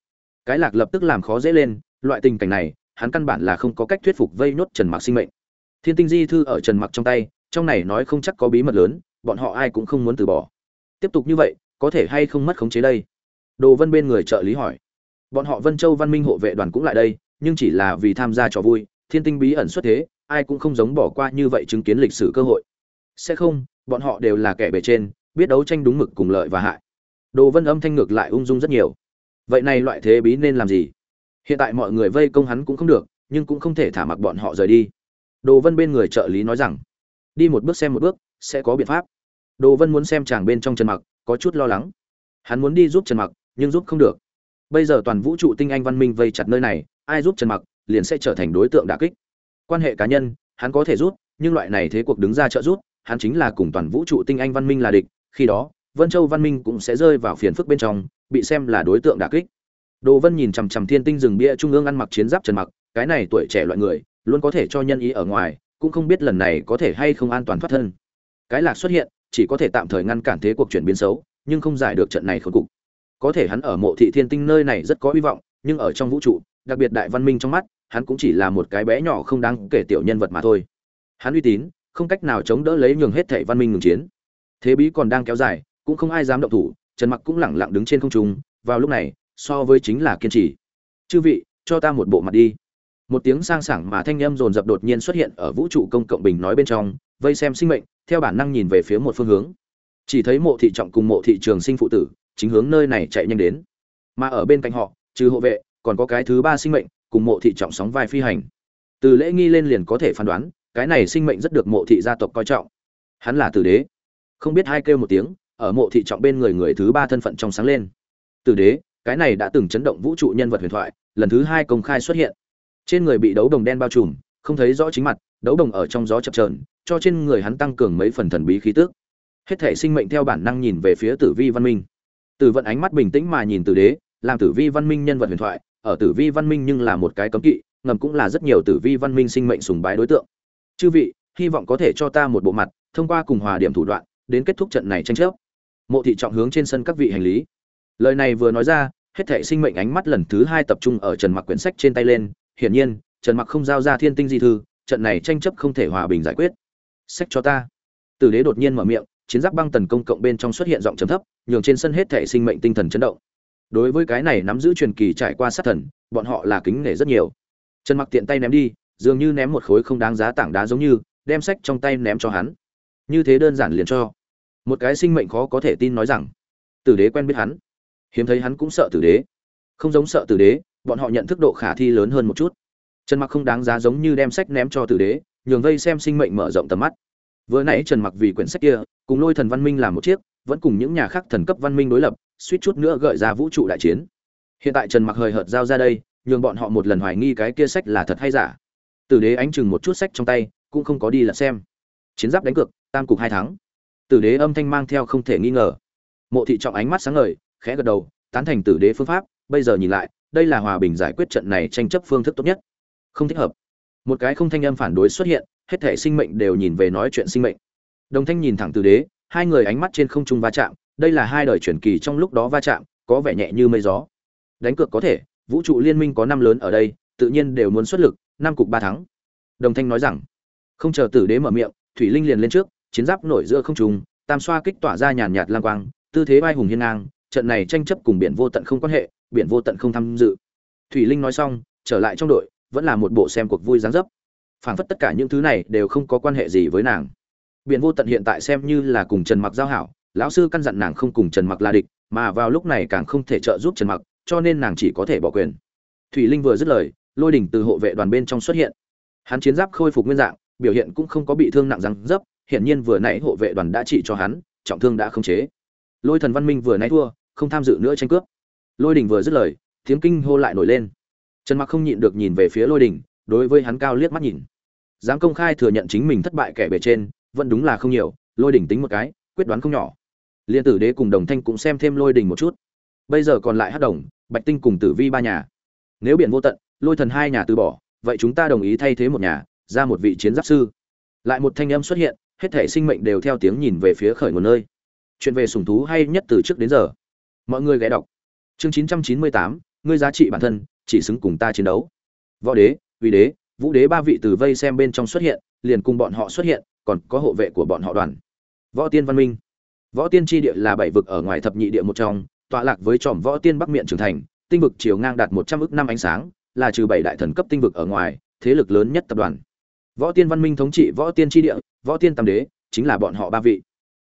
cái lạc lập tức làm khó dễ lên, loại tình cảnh này, hắn căn bản là không có cách thuyết phục vây nốt trần mặc sinh mệnh thiên tinh di thư ở trần mặc trong tay, trong này nói không chắc có bí mật lớn, bọn họ ai cũng không muốn từ bỏ. Tiếp tục như vậy, có thể hay không mất khống chế đây? Đồ vân bên người trợ lý hỏi. Bọn họ vân châu văn minh hộ vệ đoàn cũng lại đây, nhưng chỉ là vì tham gia trò vui, thiên tinh bí ẩn xuất thế, ai cũng không giống bỏ qua như vậy chứng kiến lịch sử cơ hội. Sẽ không, bọn họ đều là kẻ bề trên, biết đấu tranh đúng mực cùng lợi và hại. Đồ vân âm thanh ngược lại ung dung rất nhiều. Vậy này loại thế bí nên làm gì? Hiện tại mọi người vây công hắn cũng không được, nhưng cũng không thể thả mặc bọn họ rời đi đồ vân bên người trợ lý nói rằng, đi một bước xem một bước, sẽ có biện pháp. Đồ vân muốn xem chàng bên trong trần mặc, có chút lo lắng. Hắn muốn đi giúp trần mặc, nhưng giúp không được. Bây giờ toàn vũ trụ tinh anh văn minh vây chặt nơi này, ai giúp trần mặc, liền sẽ trở thành đối tượng đả kích. Quan hệ cá nhân, hắn có thể giúp, nhưng loại này thế cuộc đứng ra trợ giúp, hắn chính là cùng toàn vũ trụ tinh anh văn minh là địch, khi đó, vân châu văn minh cũng sẽ rơi vào phiền phức bên trong, bị xem là đối tượng đả kích. Đồ vân nhìn chằm chằm thiên tinh rừng bia trung ương ăn mặc chiến giáp trần mặc, cái này tuổi trẻ loại người luôn có thể cho nhân ý ở ngoài, cũng không biết lần này có thể hay không an toàn thoát thân. Cái lạc xuất hiện, chỉ có thể tạm thời ngăn cản thế cuộc chuyển biến xấu, nhưng không giải được trận này khốn cục. Có thể hắn ở mộ thị thiên tinh nơi này rất có hy vọng, nhưng ở trong vũ trụ, đặc biệt đại văn minh trong mắt, hắn cũng chỉ là một cái bé nhỏ không đáng kể tiểu nhân vật mà thôi. Hắn uy tín, không cách nào chống đỡ lấy nhường hết thệ văn minh ngừng chiến. Thế bí còn đang kéo dài, cũng không ai dám động thủ, trần mặc cũng lẳng lặng đứng trên không trung, vào lúc này, so với chính là kiên trì. Chư vị, cho ta một bộ mặt đi một tiếng sang sảng mà thanh âm dồn dập đột nhiên xuất hiện ở vũ trụ công cộng bình nói bên trong, vây xem sinh mệnh, theo bản năng nhìn về phía một phương hướng. Chỉ thấy mộ thị trọng cùng mộ thị trường sinh phụ tử, chính hướng nơi này chạy nhanh đến. Mà ở bên cạnh họ, trừ hộ vệ, còn có cái thứ ba sinh mệnh, cùng mộ thị trọng sóng vai phi hành. Từ lễ nghi lên liền có thể phán đoán, cái này sinh mệnh rất được mộ thị gia tộc coi trọng. Hắn là tử đế. Không biết hai kêu một tiếng, ở mộ thị trọng bên người người thứ ba thân phận trong sáng lên. Tử đế, cái này đã từng chấn động vũ trụ nhân vật huyền thoại, lần thứ hai công khai xuất hiện trên người bị đấu đồng đen bao trùm, không thấy rõ chính mặt, đấu đồng ở trong gió chập chờn, cho trên người hắn tăng cường mấy phần thần bí khí tức. Hết thể sinh mệnh theo bản năng nhìn về phía tử vi văn minh. Tử vận ánh mắt bình tĩnh mà nhìn tử đế, làm tử vi văn minh nhân vật huyền thoại, ở tử vi văn minh nhưng là một cái cấm kỵ, ngầm cũng là rất nhiều tử vi văn minh sinh mệnh sùng bái đối tượng. Chư vị, hy vọng có thể cho ta một bộ mặt, thông qua cùng hòa điểm thủ đoạn, đến kết thúc trận này tranh chấp. Mộ thị trọng hướng trên sân các vị hành lý. Lời này vừa nói ra, hết thảy sinh mệnh ánh mắt lần thứ hai tập trung ở trần mặc quyển sách trên tay lên hiển nhiên, trần mặc không giao ra thiên tinh di thư, trận này tranh chấp không thể hòa bình giải quyết. Sách cho ta. Tử đế đột nhiên mở miệng, chiến giáp băng tần công cộng bên trong xuất hiện giọng trầm thấp, nhường trên sân hết thể sinh mệnh tinh thần chấn động. Đối với cái này nắm giữ truyền kỳ trải qua sát thần, bọn họ là kính nể rất nhiều. Trần mặc tiện tay ném đi, dường như ném một khối không đáng giá tảng đá giống như, đem sách trong tay ném cho hắn. Như thế đơn giản liền cho. Một cái sinh mệnh khó có thể tin nói rằng, tử đế quen biết hắn. Hiếm thấy hắn cũng sợ tử đế. Không giống sợ tử đế bọn họ nhận thức độ khả thi lớn hơn một chút. Trần mặc không đáng giá giống như đem sách ném cho tử đế, nhường vây xem sinh mệnh mở rộng tầm mắt. Vừa nãy trần mặc vì quyển sách kia, cùng lôi thần văn minh làm một chiếc, vẫn cùng những nhà khác thần cấp văn minh đối lập, suýt chút nữa gợi ra vũ trụ đại chiến. Hiện tại trần mặc hời hợt giao ra đây, nhường bọn họ một lần hoài nghi cái kia sách là thật hay giả. Tử đế ánh chừng một chút sách trong tay, cũng không có đi lật xem. Chiến giáp đánh cược, tam cục hai thắng. Tử đế âm thanh mang theo không thể nghi ngờ. Mộ thị trọng ánh mắt sáng ngời, khẽ gật đầu, tán thành tử đế phương pháp, bây giờ nhìn lại đây là hòa bình giải quyết trận này tranh chấp phương thức tốt nhất. Không thích hợp. Một cái không thanh âm phản đối xuất hiện, hết thể sinh mệnh đều nhìn về nói chuyện sinh mệnh. Đồng thanh nhìn thẳng tử đế, hai người ánh mắt trên không trung va chạm, đây là hai đời truyền kỳ trong lúc đó va chạm, có vẻ nhẹ như mây gió. Đánh cược có thể, vũ trụ liên minh có năm lớn ở đây, tự nhiên đều muốn xuất lực, năm cục ba thắng. Đồng thanh nói rằng, không chờ tử đế mở miệng, thủy linh liền lên trước, chiến giáp nổi giữa không trung, tam xoa kích tỏa ra nhàn nhạt lang quang, tư thế vai hùng hiên ngang, trận này tranh chấp cùng biển vô tận không quan hệ biển vô tận không tham dự. Thủy linh nói xong, trở lại trong đội, vẫn là một bộ xem cuộc vui dáng dấp. Phảng phất tất cả những thứ này đều không có quan hệ gì với nàng. Biển vô tận hiện tại xem như là cùng trần mặc giao hảo, lão sư căn dặn nàng không cùng trần mặc là địch, mà vào lúc này càng không thể trợ giúp trần mặc, cho nên nàng chỉ có thể bỏ quyền. Thủy linh vừa dứt lời, lôi đỉnh từ hộ vệ đoàn bên trong xuất hiện. Hắn chiến giáp khôi phục nguyên dạng, biểu hiện cũng không có bị thương nặng răng dấp, hiển nhiên vừa nãy hộ vệ đoàn đã trị cho hắn, trọng thương đã không chế. Lôi thần văn minh vừa nãy thua, không tham dự nữa tranh cướp lôi đình vừa dứt lời, tiếng kinh hô lại nổi lên. Trần mặc không nhịn được nhìn về phía lôi đình, đối với hắn cao liếc mắt nhìn. Dám công khai thừa nhận chính mình thất bại kẻ bề trên, vẫn đúng là không nhiều, lôi đình tính một cái, quyết đoán không nhỏ. Liên tử đế cùng đồng thanh cũng xem thêm lôi đình một chút. Bây giờ còn lại hát đồng, bạch tinh cùng tử vi ba nhà. Nếu biển vô tận, lôi thần hai nhà từ bỏ, vậy chúng ta đồng ý thay thế một nhà, ra một vị chiến giáp sư. Lại một thanh âm xuất hiện, hết thể sinh mệnh đều theo tiếng nhìn về phía khởi nguồn nơi. Chuyện về sùng thú hay nhất từ trước đến giờ. Mọi người ghé đọc chương chín trăm chín mươi tám, ngươi giá trị bản thân, chỉ xứng cùng ta chiến đấu. Võ đế, uy đế, vũ đế ba vị từ vây xem bên trong xuất hiện, liền cùng bọn họ xuất hiện, còn có hộ vệ của bọn họ đoàn. Võ tiên văn minh. Võ tiên tri địa là bảy vực ở ngoài thập nhị địa một trong, tọa lạc với tròm võ tiên bắc miệng trưởng thành, tinh vực chiều ngang đạt một trăm ước năm ánh sáng, là trừ bảy đại thần cấp tinh vực ở ngoài, thế lực lớn nhất tập đoàn. Võ tiên văn minh thống trị võ tiên tri địa, võ tiên tam đế, chính là bọn họ ba vị.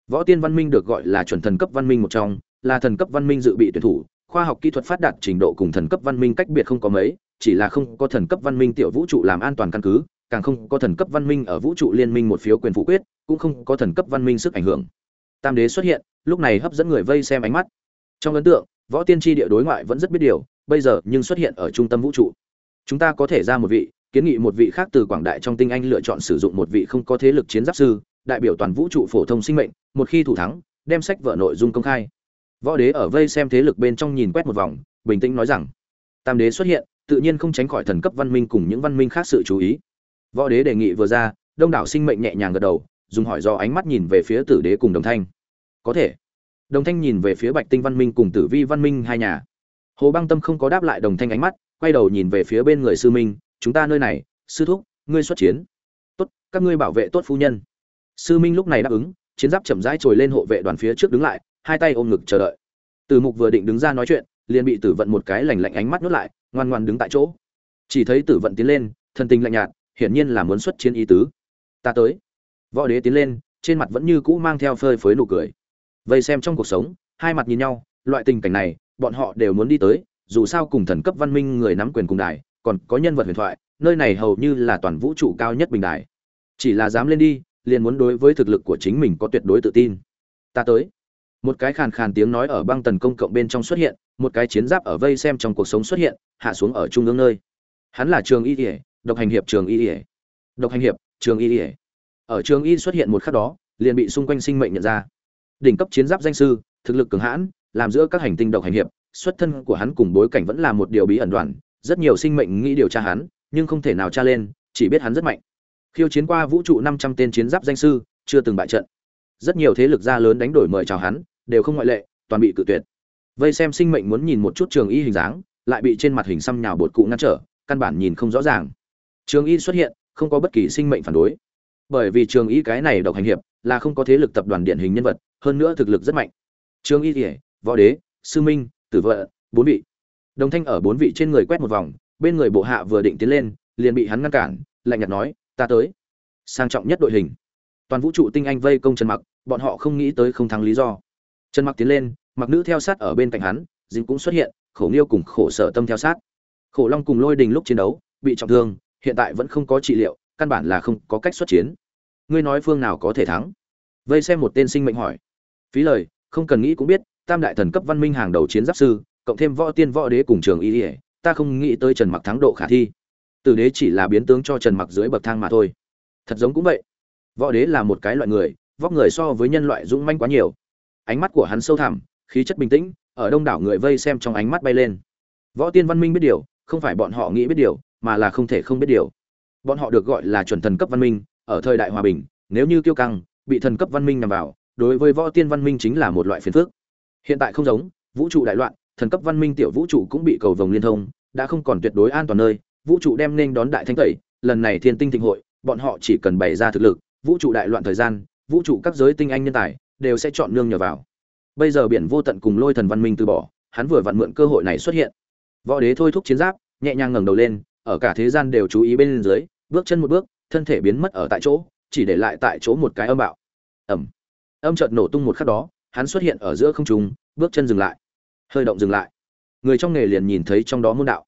Võ tiên văn minh được gọi là chuẩn thần cấp văn minh một trong, là thần cấp văn minh dự bị tuyển thủ khoa học kỹ thuật phát đạt trình độ cùng thần cấp văn minh cách biệt không có mấy, chỉ là không có thần cấp văn minh tiểu vũ trụ làm an toàn căn cứ, càng không có thần cấp văn minh ở vũ trụ liên minh một phiếu quyền phủ quyết, cũng không có thần cấp văn minh sức ảnh hưởng. Tam đế xuất hiện, lúc này hấp dẫn người vây xem ánh mắt. Trong ấn tượng, võ tiên tri địa đối ngoại vẫn rất biết điều, bây giờ nhưng xuất hiện ở trung tâm vũ trụ. Chúng ta có thể ra một vị, kiến nghị một vị khác từ quảng đại trong tinh anh lựa chọn sử dụng một vị không có thế lực chiến giáp sư, đại biểu toàn vũ trụ phổ thông sinh mệnh, một khi thủ thắng, đem sách vở nội dung công khai võ đế ở vây xem thế lực bên trong nhìn quét một vòng, bình tĩnh nói rằng, tam đế xuất hiện, tự nhiên không tránh khỏi thần cấp văn minh cùng những văn minh khác sự chú ý. Võ đế đề nghị vừa ra, đông đảo sinh mệnh nhẹ nhàng gật đầu, dùng hỏi do ánh mắt nhìn về phía tử đế cùng đồng thanh. Có thể. Đồng thanh nhìn về phía bạch tinh văn minh cùng tử vi văn minh hai nhà. Hồ băng tâm không có đáp lại đồng thanh ánh mắt, quay đầu nhìn về phía bên người sư minh, chúng ta nơi này, sư thúc, ngươi xuất chiến. Tốt, các ngươi bảo vệ tốt phu nhân. Sư minh lúc này đáp ứng, chiến giáp chậm rãi trồi lên hộ vệ đoàn phía trước đứng lại hai tay ôm ngực chờ đợi. Từ mục vừa định đứng ra nói chuyện, liền bị tử vận một cái lành lạnh ánh mắt nuốt lại, ngoan ngoan đứng tại chỗ. Chỉ thấy tử vận tiến lên thân tình lạnh nhạt, hiển nhiên là muốn xuất chiến ý tứ. Ta tới. Võ đế tiến lên, trên mặt vẫn như cũ mang theo phơi phới nụ cười. Vậy xem trong cuộc sống, hai mặt nhìn nhau, loại tình cảnh này, bọn họ đều muốn đi tới, dù sao cùng thần cấp văn minh người nắm quyền cùng đài, còn có nhân vật huyền thoại, nơi này hầu như là toàn vũ trụ cao nhất bình đài. Chỉ là dám lên đi, liền muốn đối với thực lực của chính mình có tuyệt đối tự tin. Ta tới một cái khàn khàn tiếng nói ở băng tần công cộng bên trong xuất hiện, một cái chiến giáp ở vây xem trong cuộc sống xuất hiện, hạ xuống ở trung ương nơi. Hắn là trường y ỉa độc hành hiệp trường y ỉa độc hành hiệp, trường y ỉa ở trường y xuất hiện một khắc đó, liền bị xung quanh sinh mệnh nhận ra. Đỉnh cấp chiến giáp danh sư, thực lực cường hãn, làm giữa các hành tinh độc hành hiệp, xuất thân của hắn cùng bối cảnh vẫn là một điều bí ẩn đoàn, rất nhiều sinh mệnh nghĩ điều tra hắn, nhưng không thể nào tra lên, chỉ biết hắn rất mạnh. Khiêu chiến qua vũ trụ năm trăm tên chiến giáp danh sư, chưa từng bại trận. Rất nhiều thế lực gia lớn đánh đổi mời chào hắn đều không ngoại lệ, toàn bị cự tuyệt. Vây xem sinh mệnh muốn nhìn một chút trường y hình dáng, lại bị trên mặt hình xăm nhào bột cụ ngăn trở, căn bản nhìn không rõ ràng. Trường y xuất hiện, không có bất kỳ sinh mệnh phản đối. Bởi vì trường y cái này độc hành hiệp, là không có thế lực tập đoàn điển hình nhân vật, hơn nữa thực lực rất mạnh. Trường y thể võ đế, sư minh, tử vợ, bốn vị. Đồng thanh ở bốn vị trên người quét một vòng, bên người bộ hạ vừa định tiến lên, liền bị hắn ngăn cản, lạnh nhạt nói, ta tới. Sang trọng nhất đội hình. Toàn vũ trụ tinh anh vây công trần mặc, bọn họ không nghĩ tới không thắng lý do trần mặc tiến lên, mặc nữ theo sát ở bên cạnh hắn dính cũng xuất hiện, khổ nghiêu cùng khổ sở tâm theo sát. Khổ long cùng lôi đình lúc chiến đấu, bị trọng thương, hiện tại vẫn không có trị liệu, căn bản là không có cách xuất chiến. Ngươi nói phương nào có thể thắng? Vây xem một tên sinh mệnh hỏi. Phí lời, không cần nghĩ cũng biết, tam đại thần cấp văn minh hàng đầu chiến giáp sư, cộng thêm võ tiên võ đế cùng trường y ỉa ta không nghĩ tới trần mặc thắng độ khả thi. Tử đế chỉ là biến tướng cho trần mặc dưới bậc thang mà thôi. Thật giống cũng vậy. Võ đế là một cái loại người, vóc người so với nhân loại dũng manh quá nhiều ánh mắt của hắn sâu thẳm, khí chất bình tĩnh, ở đông đảo người vây xem trong ánh mắt bay lên. Võ tiên văn minh biết điều, không phải bọn họ nghĩ biết điều, mà là không thể không biết điều. Bọn họ được gọi là chuẩn thần cấp văn minh, ở thời đại hòa bình, nếu như kiêu căng, bị thần cấp văn minh nằm vào, đối với võ tiên văn minh chính là một loại phiền phức. Hiện tại không giống, vũ trụ đại loạn, thần cấp văn minh tiểu vũ trụ cũng bị cầu vồng liên thông, đã không còn tuyệt đối an toàn nơi, vũ trụ đem nên đón đại thanh tẩy, lần này thiên tinh thịnh hội, bọn họ chỉ cần bày ra thực lực, vũ trụ đại loạn thời gian, vũ trụ các giới tinh anh nhân tài đều sẽ chọn nương nhờ vào. Bây giờ biển vô tận cùng lôi thần văn minh từ bỏ, hắn vừa vặn mượn cơ hội này xuất hiện. Võ đế thôi thúc chiến giáp, nhẹ nhàng ngẩng đầu lên, ở cả thế gian đều chú ý bên dưới, bước chân một bước, thân thể biến mất ở tại chỗ, chỉ để lại tại chỗ một cái âm bạo. Ẩm âm chợt nổ tung một khắc đó, hắn xuất hiện ở giữa không trung, bước chân dừng lại. Hơi động dừng lại. Người trong nghề liền nhìn thấy trong đó môn đạo.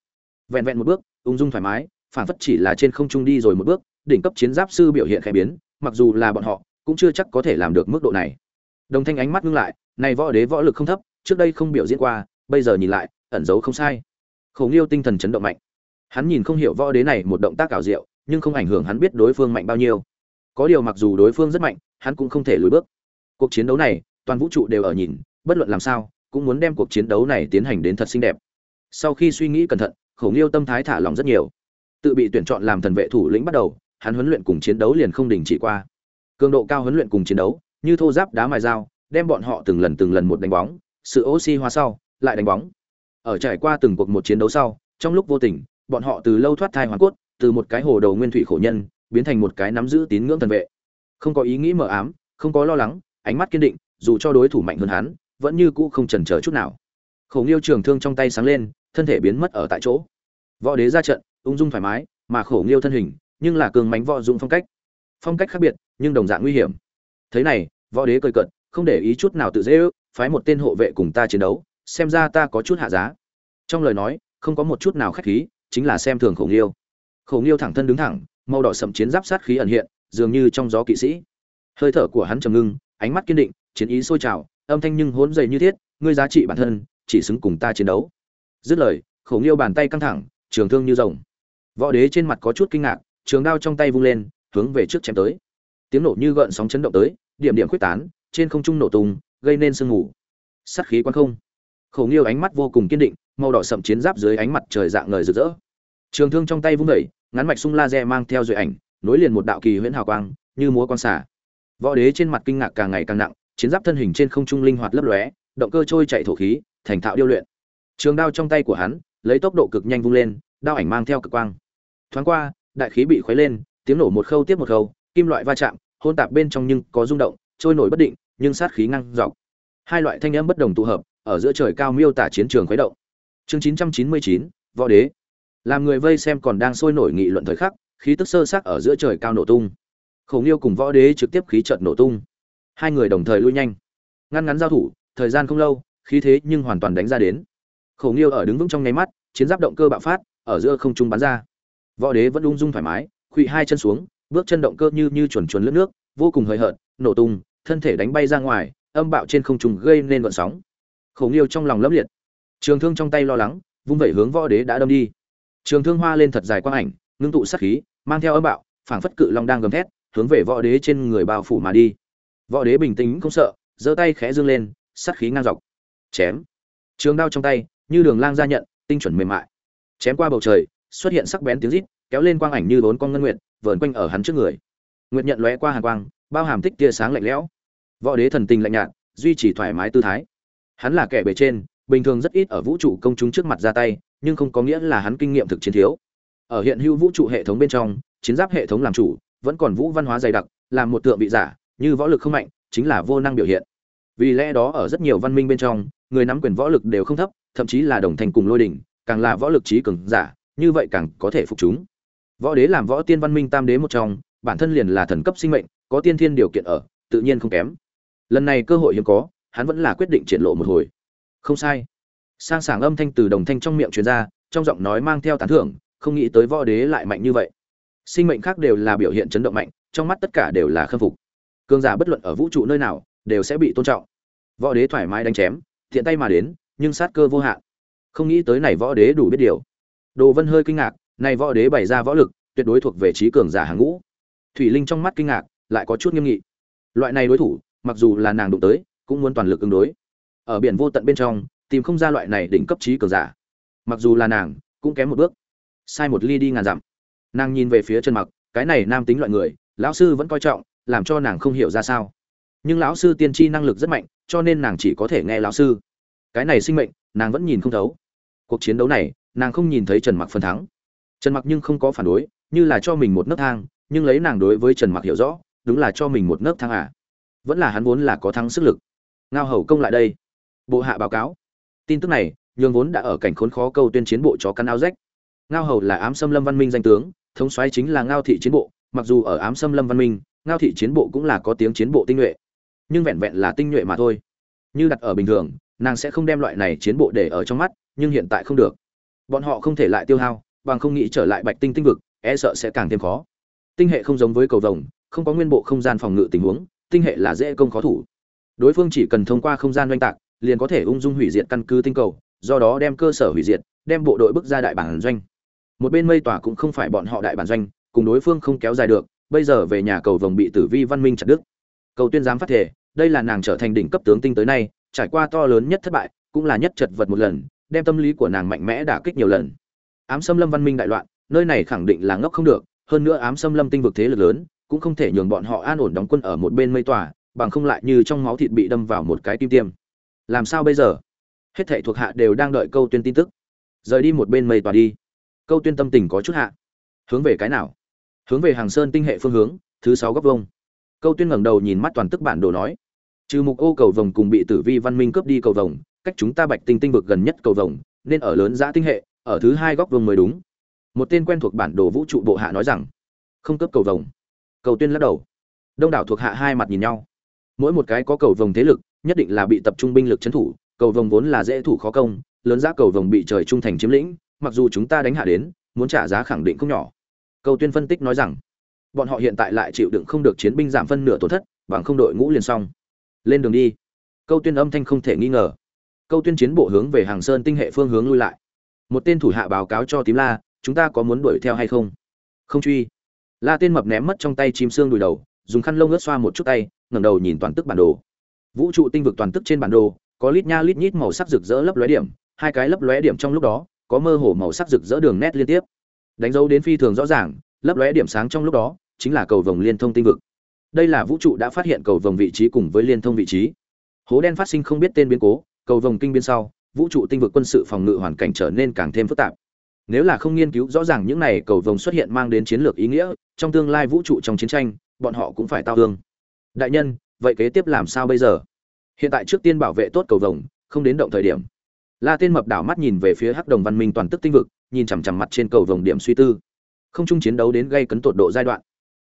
Vẹn vẹn một bước, ung dung thoải mái, phản phất chỉ là trên không trung đi rồi một bước, đỉnh cấp chiến giáp sư biểu hiện khẽ biến, mặc dù là bọn họ, cũng chưa chắc có thể làm được mức độ này đồng thanh ánh mắt ngưng lại, này võ đế võ lực không thấp, trước đây không biểu diễn qua, bây giờ nhìn lại, ẩn giấu không sai. Khổng liêu tinh thần chấn động mạnh. Hắn nhìn không hiểu võ đế này một động tác ảo diệu, nhưng không ảnh hưởng hắn biết đối phương mạnh bao nhiêu. Có điều mặc dù đối phương rất mạnh, hắn cũng không thể lùi bước. Cuộc chiến đấu này, toàn vũ trụ đều ở nhìn, bất luận làm sao, cũng muốn đem cuộc chiến đấu này tiến hành đến thật xinh đẹp. Sau khi suy nghĩ cẩn thận khổng liêu tâm thái thả lòng rất nhiều. Tự bị tuyển chọn làm thần vệ thủ lĩnh bắt đầu, hắn huấn luyện cùng chiến đấu liền không đình chỉ qua. Cường độ cao huấn luyện cùng chiến đấu như thô giáp đá mài dao, đem bọn họ từng lần từng lần một đánh bóng, sự oxy hóa sau, lại đánh bóng. Ở trải qua từng cuộc một chiến đấu sau, trong lúc vô tình, bọn họ từ lâu thoát thai hoàn cốt, từ một cái hồ đầu nguyên thủy khổ nhân, biến thành một cái nắm giữ tín ngưỡng thần vệ. Không có ý nghĩ mờ ám, không có lo lắng, ánh mắt kiên định, dù cho đối thủ mạnh hơn hắn, vẫn như cũ không chần chờ chút nào. Khổ nghiêu trường thương trong tay sáng lên, thân thể biến mất ở tại chỗ. Võ đế ra trận, ung dung thoải mái, mà khổ nghiêu thân hình, nhưng là cường mánh võ dụng phong cách. Phong cách khác biệt, nhưng đồng dạng nguy hiểm thế này, võ đế cười cận không để ý chút nào tự dễ ước, phái một tên hộ vệ cùng ta chiến đấu, xem ra ta có chút hạ giá. Trong lời nói, không có một chút nào khách khí, chính là xem thường khổng yêu khổng yêu thẳng thân đứng thẳng, màu đỏ sậm chiến giáp sát khí ẩn hiện, dường như trong gió kỵ sĩ. Hơi thở của hắn trầm ngưng, ánh mắt kiên định, chiến ý sôi trào, âm thanh nhưng hỗn dày như thiết, ngươi giá trị bản thân, chỉ xứng cùng ta chiến đấu. Dứt lời khổng yêu bàn tay căng thẳng, trường thương như rồng. Võ đế trên mặt có chút kinh ngạc, trường đao trong tay vung lên, hướng về trước chém tới tiếng nổ như gợn sóng chấn động tới, điểm điểm quyết tán, trên không trung nổ tung, gây nên sương mù. Sắt khí quan không. Khổ nghiêu ánh mắt vô cùng kiên định, màu đỏ sậm chiến giáp dưới ánh mặt trời dạng ngời rực rỡ. Trường thương trong tay vung đẩy ngắn mạch sung laser mang theo duệ ảnh, nối liền một đạo kỳ huyễn hào quang, như múa con xả. Võ đế trên mặt kinh ngạc càng ngày càng nặng, chiến giáp thân hình trên không trung linh hoạt lấp lóe, động cơ trôi chạy thổ khí, thành thạo điêu luyện. Trường đao trong tay của hắn, lấy tốc độ cực nhanh vung lên, đao ảnh mang theo cực quang. Thoáng qua, đại khí bị khuấy lên, tiếng nổ một khâu tiếp một khâu kim loại va chạm hôn tạp bên trong nhưng có rung động trôi nổi bất định nhưng sát khí ngăn dọc. Hai loại thanh âm bất đồng tụ hợp ở giữa trời cao miêu tả chiến trường khuấy động. Chương 999, võ đế. Làm người vây xem còn đang sôi nổi nghị luận thời khắc khí tức sơ sắc ở giữa trời cao nổ tung. Khổng liêu cùng võ đế trực tiếp khí trận nổ tung. Hai người đồng thời lui nhanh. Ngăn ngắn giao thủ thời gian không lâu khí thế nhưng hoàn toàn đánh ra đến. Khổng liêu ở đứng vững trong nháy mắt chiến giáp động cơ bạo phát ở giữa không trung bắn ra. Võ đế vẫn ung dung thoải mái khuỵ hai chân xuống bước chân động cơ như như chuẩn chuẩn lướt nước, vô cùng hời hợt, nổ tung, thân thể đánh bay ra ngoài, âm bạo trên không trung gây nên vận sóng. Khổng yêu trong lòng lấp liệt. Trường thương trong tay lo lắng, vung vẩy hướng võ đế đã đâm đi. Trường thương hoa lên thật dài quang ảnh, ngưng tụ sát khí, mang theo âm bạo, phảng phất cự long đang gầm thét, hướng về võ đế trên người bao phủ mà đi. Võ đế bình tĩnh không sợ, giơ tay khẽ dương lên, sát khí ngang dọc. Chém. Trường đao trong tay, như đường lang ra nhận, tinh chuẩn mềm mại. Chém qua bầu trời, xuất hiện sắc bén tiếng rít kéo lên quang ảnh như bốn con ngân nguyện vờn quanh ở hắn trước người. Nguyệt nhận lóe qua hàn quang, bao hàm tích tia sáng lạnh lẽo. Võ đế thần tình lạnh nhạt, duy trì thoải mái tư thái. Hắn là kẻ bề trên, bình thường rất ít ở vũ trụ công chúng trước mặt ra tay, nhưng không có nghĩa là hắn kinh nghiệm thực chiến thiếu. Ở hiện hữu vũ trụ hệ thống bên trong, chiến giáp hệ thống làm chủ, vẫn còn vũ văn hóa dày đặc, làm một tượng vị giả, như võ lực không mạnh, chính là vô năng biểu hiện. Vì lẽ đó ở rất nhiều văn minh bên trong, người nắm quyền võ lực đều không thấp, thậm chí là đồng thành cùng lôi đỉnh, càng là võ lực trí cường giả, như vậy càng có thể phục chúng võ đế làm võ tiên văn minh tam đế một trong, bản thân liền là thần cấp sinh mệnh, có tiên thiên điều kiện ở, tự nhiên không kém. Lần này cơ hội hiếm có, hắn vẫn là quyết định triển lộ một hồi. Không sai. Sang sảng âm thanh từ đồng thanh trong miệng truyền ra, trong giọng nói mang theo tán thưởng, không nghĩ tới võ đế lại mạnh như vậy. Sinh mệnh khác đều là biểu hiện chấn động mạnh, trong mắt tất cả đều là khâm phục. Cương giả bất luận ở vũ trụ nơi nào, đều sẽ bị tôn trọng. Võ đế thoải mái đánh chém, thiện tay mà đến, nhưng sát cơ vô hạn. Không nghĩ tới này võ đế đủ biết điều. Đồ vân hơi kinh ngạc này võ đế bày ra võ lực, tuyệt đối thuộc về trí cường giả hàng ngũ. Thủy linh trong mắt kinh ngạc, lại có chút nghiêm nghị. Loại này đối thủ, mặc dù là nàng đụng tới, cũng muốn toàn lực ứng đối. Ở biển vô tận bên trong, tìm không ra loại này đỉnh cấp trí cường giả. Mặc dù là nàng, cũng kém một bước. Sai một ly đi ngàn dặm. Nàng nhìn về phía chân mặc, cái này nam tính loại người, lão sư vẫn coi trọng, làm cho nàng không hiểu ra sao. Nhưng lão sư tiên tri năng lực rất mạnh, cho nên nàng chỉ có thể nghe lão sư. Cái này sinh mệnh, nàng vẫn nhìn không thấu. Cuộc chiến đấu này, nàng không nhìn thấy trần mặc phần thắng trần mặc nhưng không có phản đối, như là cho mình một nấc thang, nhưng lấy nàng đối với trần mặc hiểu rõ, đúng là cho mình một nấc thang à. Vẫn là hắn vốn là có thắng sức lực. Ngao hầu công lại đây. Bộ hạ báo cáo. Tin tức này, nhường vốn đã ở cảnh khốn khó câu tuyên chiến bộ chó căn áo rách. Ngao hầu là ám xâm lâm văn minh danh tướng, thống soái chính là ngao thị chiến bộ, mặc dù ở ám xâm lâm văn minh, ngao thị chiến bộ cũng là có tiếng chiến bộ tinh nhuệ. Nhưng vẹn vẹn là tinh nhuệ mà thôi. Như đặt ở bình thường, nàng sẽ không đem loại này chiến bộ để ở trong mắt, nhưng hiện tại không được. Bọn họ không thể lại tiêu hao bằng không nghĩ trở lại bạch tinh tinh vực e sợ sẽ càng thêm khó. Tinh hệ không giống với cầu vồng, không có nguyên bộ không gian phòng ngự tình huống, tinh hệ là dễ công khó thủ. Đối phương chỉ cần thông qua không gian doanh tạc, liền có thể ung dung hủy diệt căn cứ tinh cầu, do đó đem cơ sở hủy diệt, đem bộ đội bước ra đại bản doanh. Một bên mây tỏa cũng không phải bọn họ đại bản doanh, cùng đối phương không kéo dài được, bây giờ về nhà cầu vồng bị tử vi văn minh chặt đức cầu tuyên giám phát thể, đây là nàng trở thành đỉnh cấp tướng tinh tới nay, trải qua to lớn nhất thất bại, cũng là nhất chật vật một lần, đem tâm lý của nàng mạnh mẽ đả kích nhiều lần ám xâm lâm văn minh đại loạn, nơi này khẳng định là ngốc không được, hơn nữa ám xâm lâm tinh vực thế lực lớn, cũng không thể nhường bọn họ an ổn đóng quân ở một bên mây tỏa bằng không lại như trong máu thịt bị đâm vào một cái kim tiêm. Làm sao bây giờ? Hết thảy thuộc hạ đều đang đợi câu tuyên tin tức. Rời đi một bên mây tỏa đi. Câu tuyên tâm tình có chút hạ. Hướng về cái nào? Hướng về hàng sơn tinh hệ phương hướng, thứ sáu góc vông câu tuyên ngẩng đầu nhìn mắt toàn tức bản đồ nói. Trừ mục ô cầu vồng cùng bị tử vi văn minh cướp đi cầu vồng, cách chúng ta bạch tinh tinh vực gần nhất cầu vồng, nên ở lớn giã tinh hệ ở thứ hai góc vông mới đúng. Một tên quen thuộc bản đồ vũ trụ bộ hạ nói rằng, không cấp cầu vồng. Cầu tuyên lắc đầu. Đông đảo thuộc hạ hai mặt nhìn nhau. Mỗi một cái có cầu vồng thế lực, nhất định là bị tập trung binh lực trấn thủ, cầu vồng vốn là dễ thủ khó công, lớn giá cầu vồng bị trời trung thành chiếm lĩnh, mặc dù chúng ta đánh hạ đến, muốn trả giá khẳng định không nhỏ. Cầu tuyên phân tích nói rằng, bọn họ hiện tại lại chịu đựng không được chiến binh giảm phân nửa tổn thất, bằng không đội ngũ liền xong. Lên đường đi. Câu tuyên âm thanh không thể nghi ngờ. Câu tuyên chiến bộ hướng về hàng sơn tinh hệ phương hướng lui lại một tên thủ hạ báo cáo cho tím la, chúng ta có muốn đuổi theo hay không? Không truy. La tên mập ném mất trong tay chim xương đùi đầu, dùng khăn lông ướt xoa một chút tay, ngẩng đầu nhìn toàn tức bản đồ. Vũ trụ tinh vực toàn tức trên bản đồ, có lít nha lít nhít màu sắc rực rỡ lấp lóe điểm, hai cái lấp lóe điểm trong lúc đó, có mơ hồ màu sắc rực rỡ đường nét liên tiếp. Đánh dấu đến phi thường rõ ràng, lấp lóe điểm sáng trong lúc đó, chính là cầu vồng liên thông tinh vực. Đây là vũ trụ đã phát hiện cầu vồng vị trí cùng với liên thông vị trí. Hố đen phát sinh không biết tên biến cố, cầu vồng kinh biên sau vũ trụ tinh vực quân sự phòng ngự hoàn cảnh trở nên càng thêm phức tạp. Nếu là không nghiên cứu rõ ràng những này cầu vồng xuất hiện mang đến chiến lược ý nghĩa, trong tương lai vũ trụ trong chiến tranh, bọn họ cũng phải tao thương. Đại nhân, vậy kế tiếp làm sao bây giờ? Hiện tại trước tiên bảo vệ tốt cầu vồng, không đến động thời điểm. La tiên mập đảo mắt nhìn về phía hắc đồng văn minh toàn tức tinh vực, nhìn chằm chằm mặt trên cầu vồng điểm suy tư. Không trung chiến đấu đến gây cấn tột độ giai đoạn.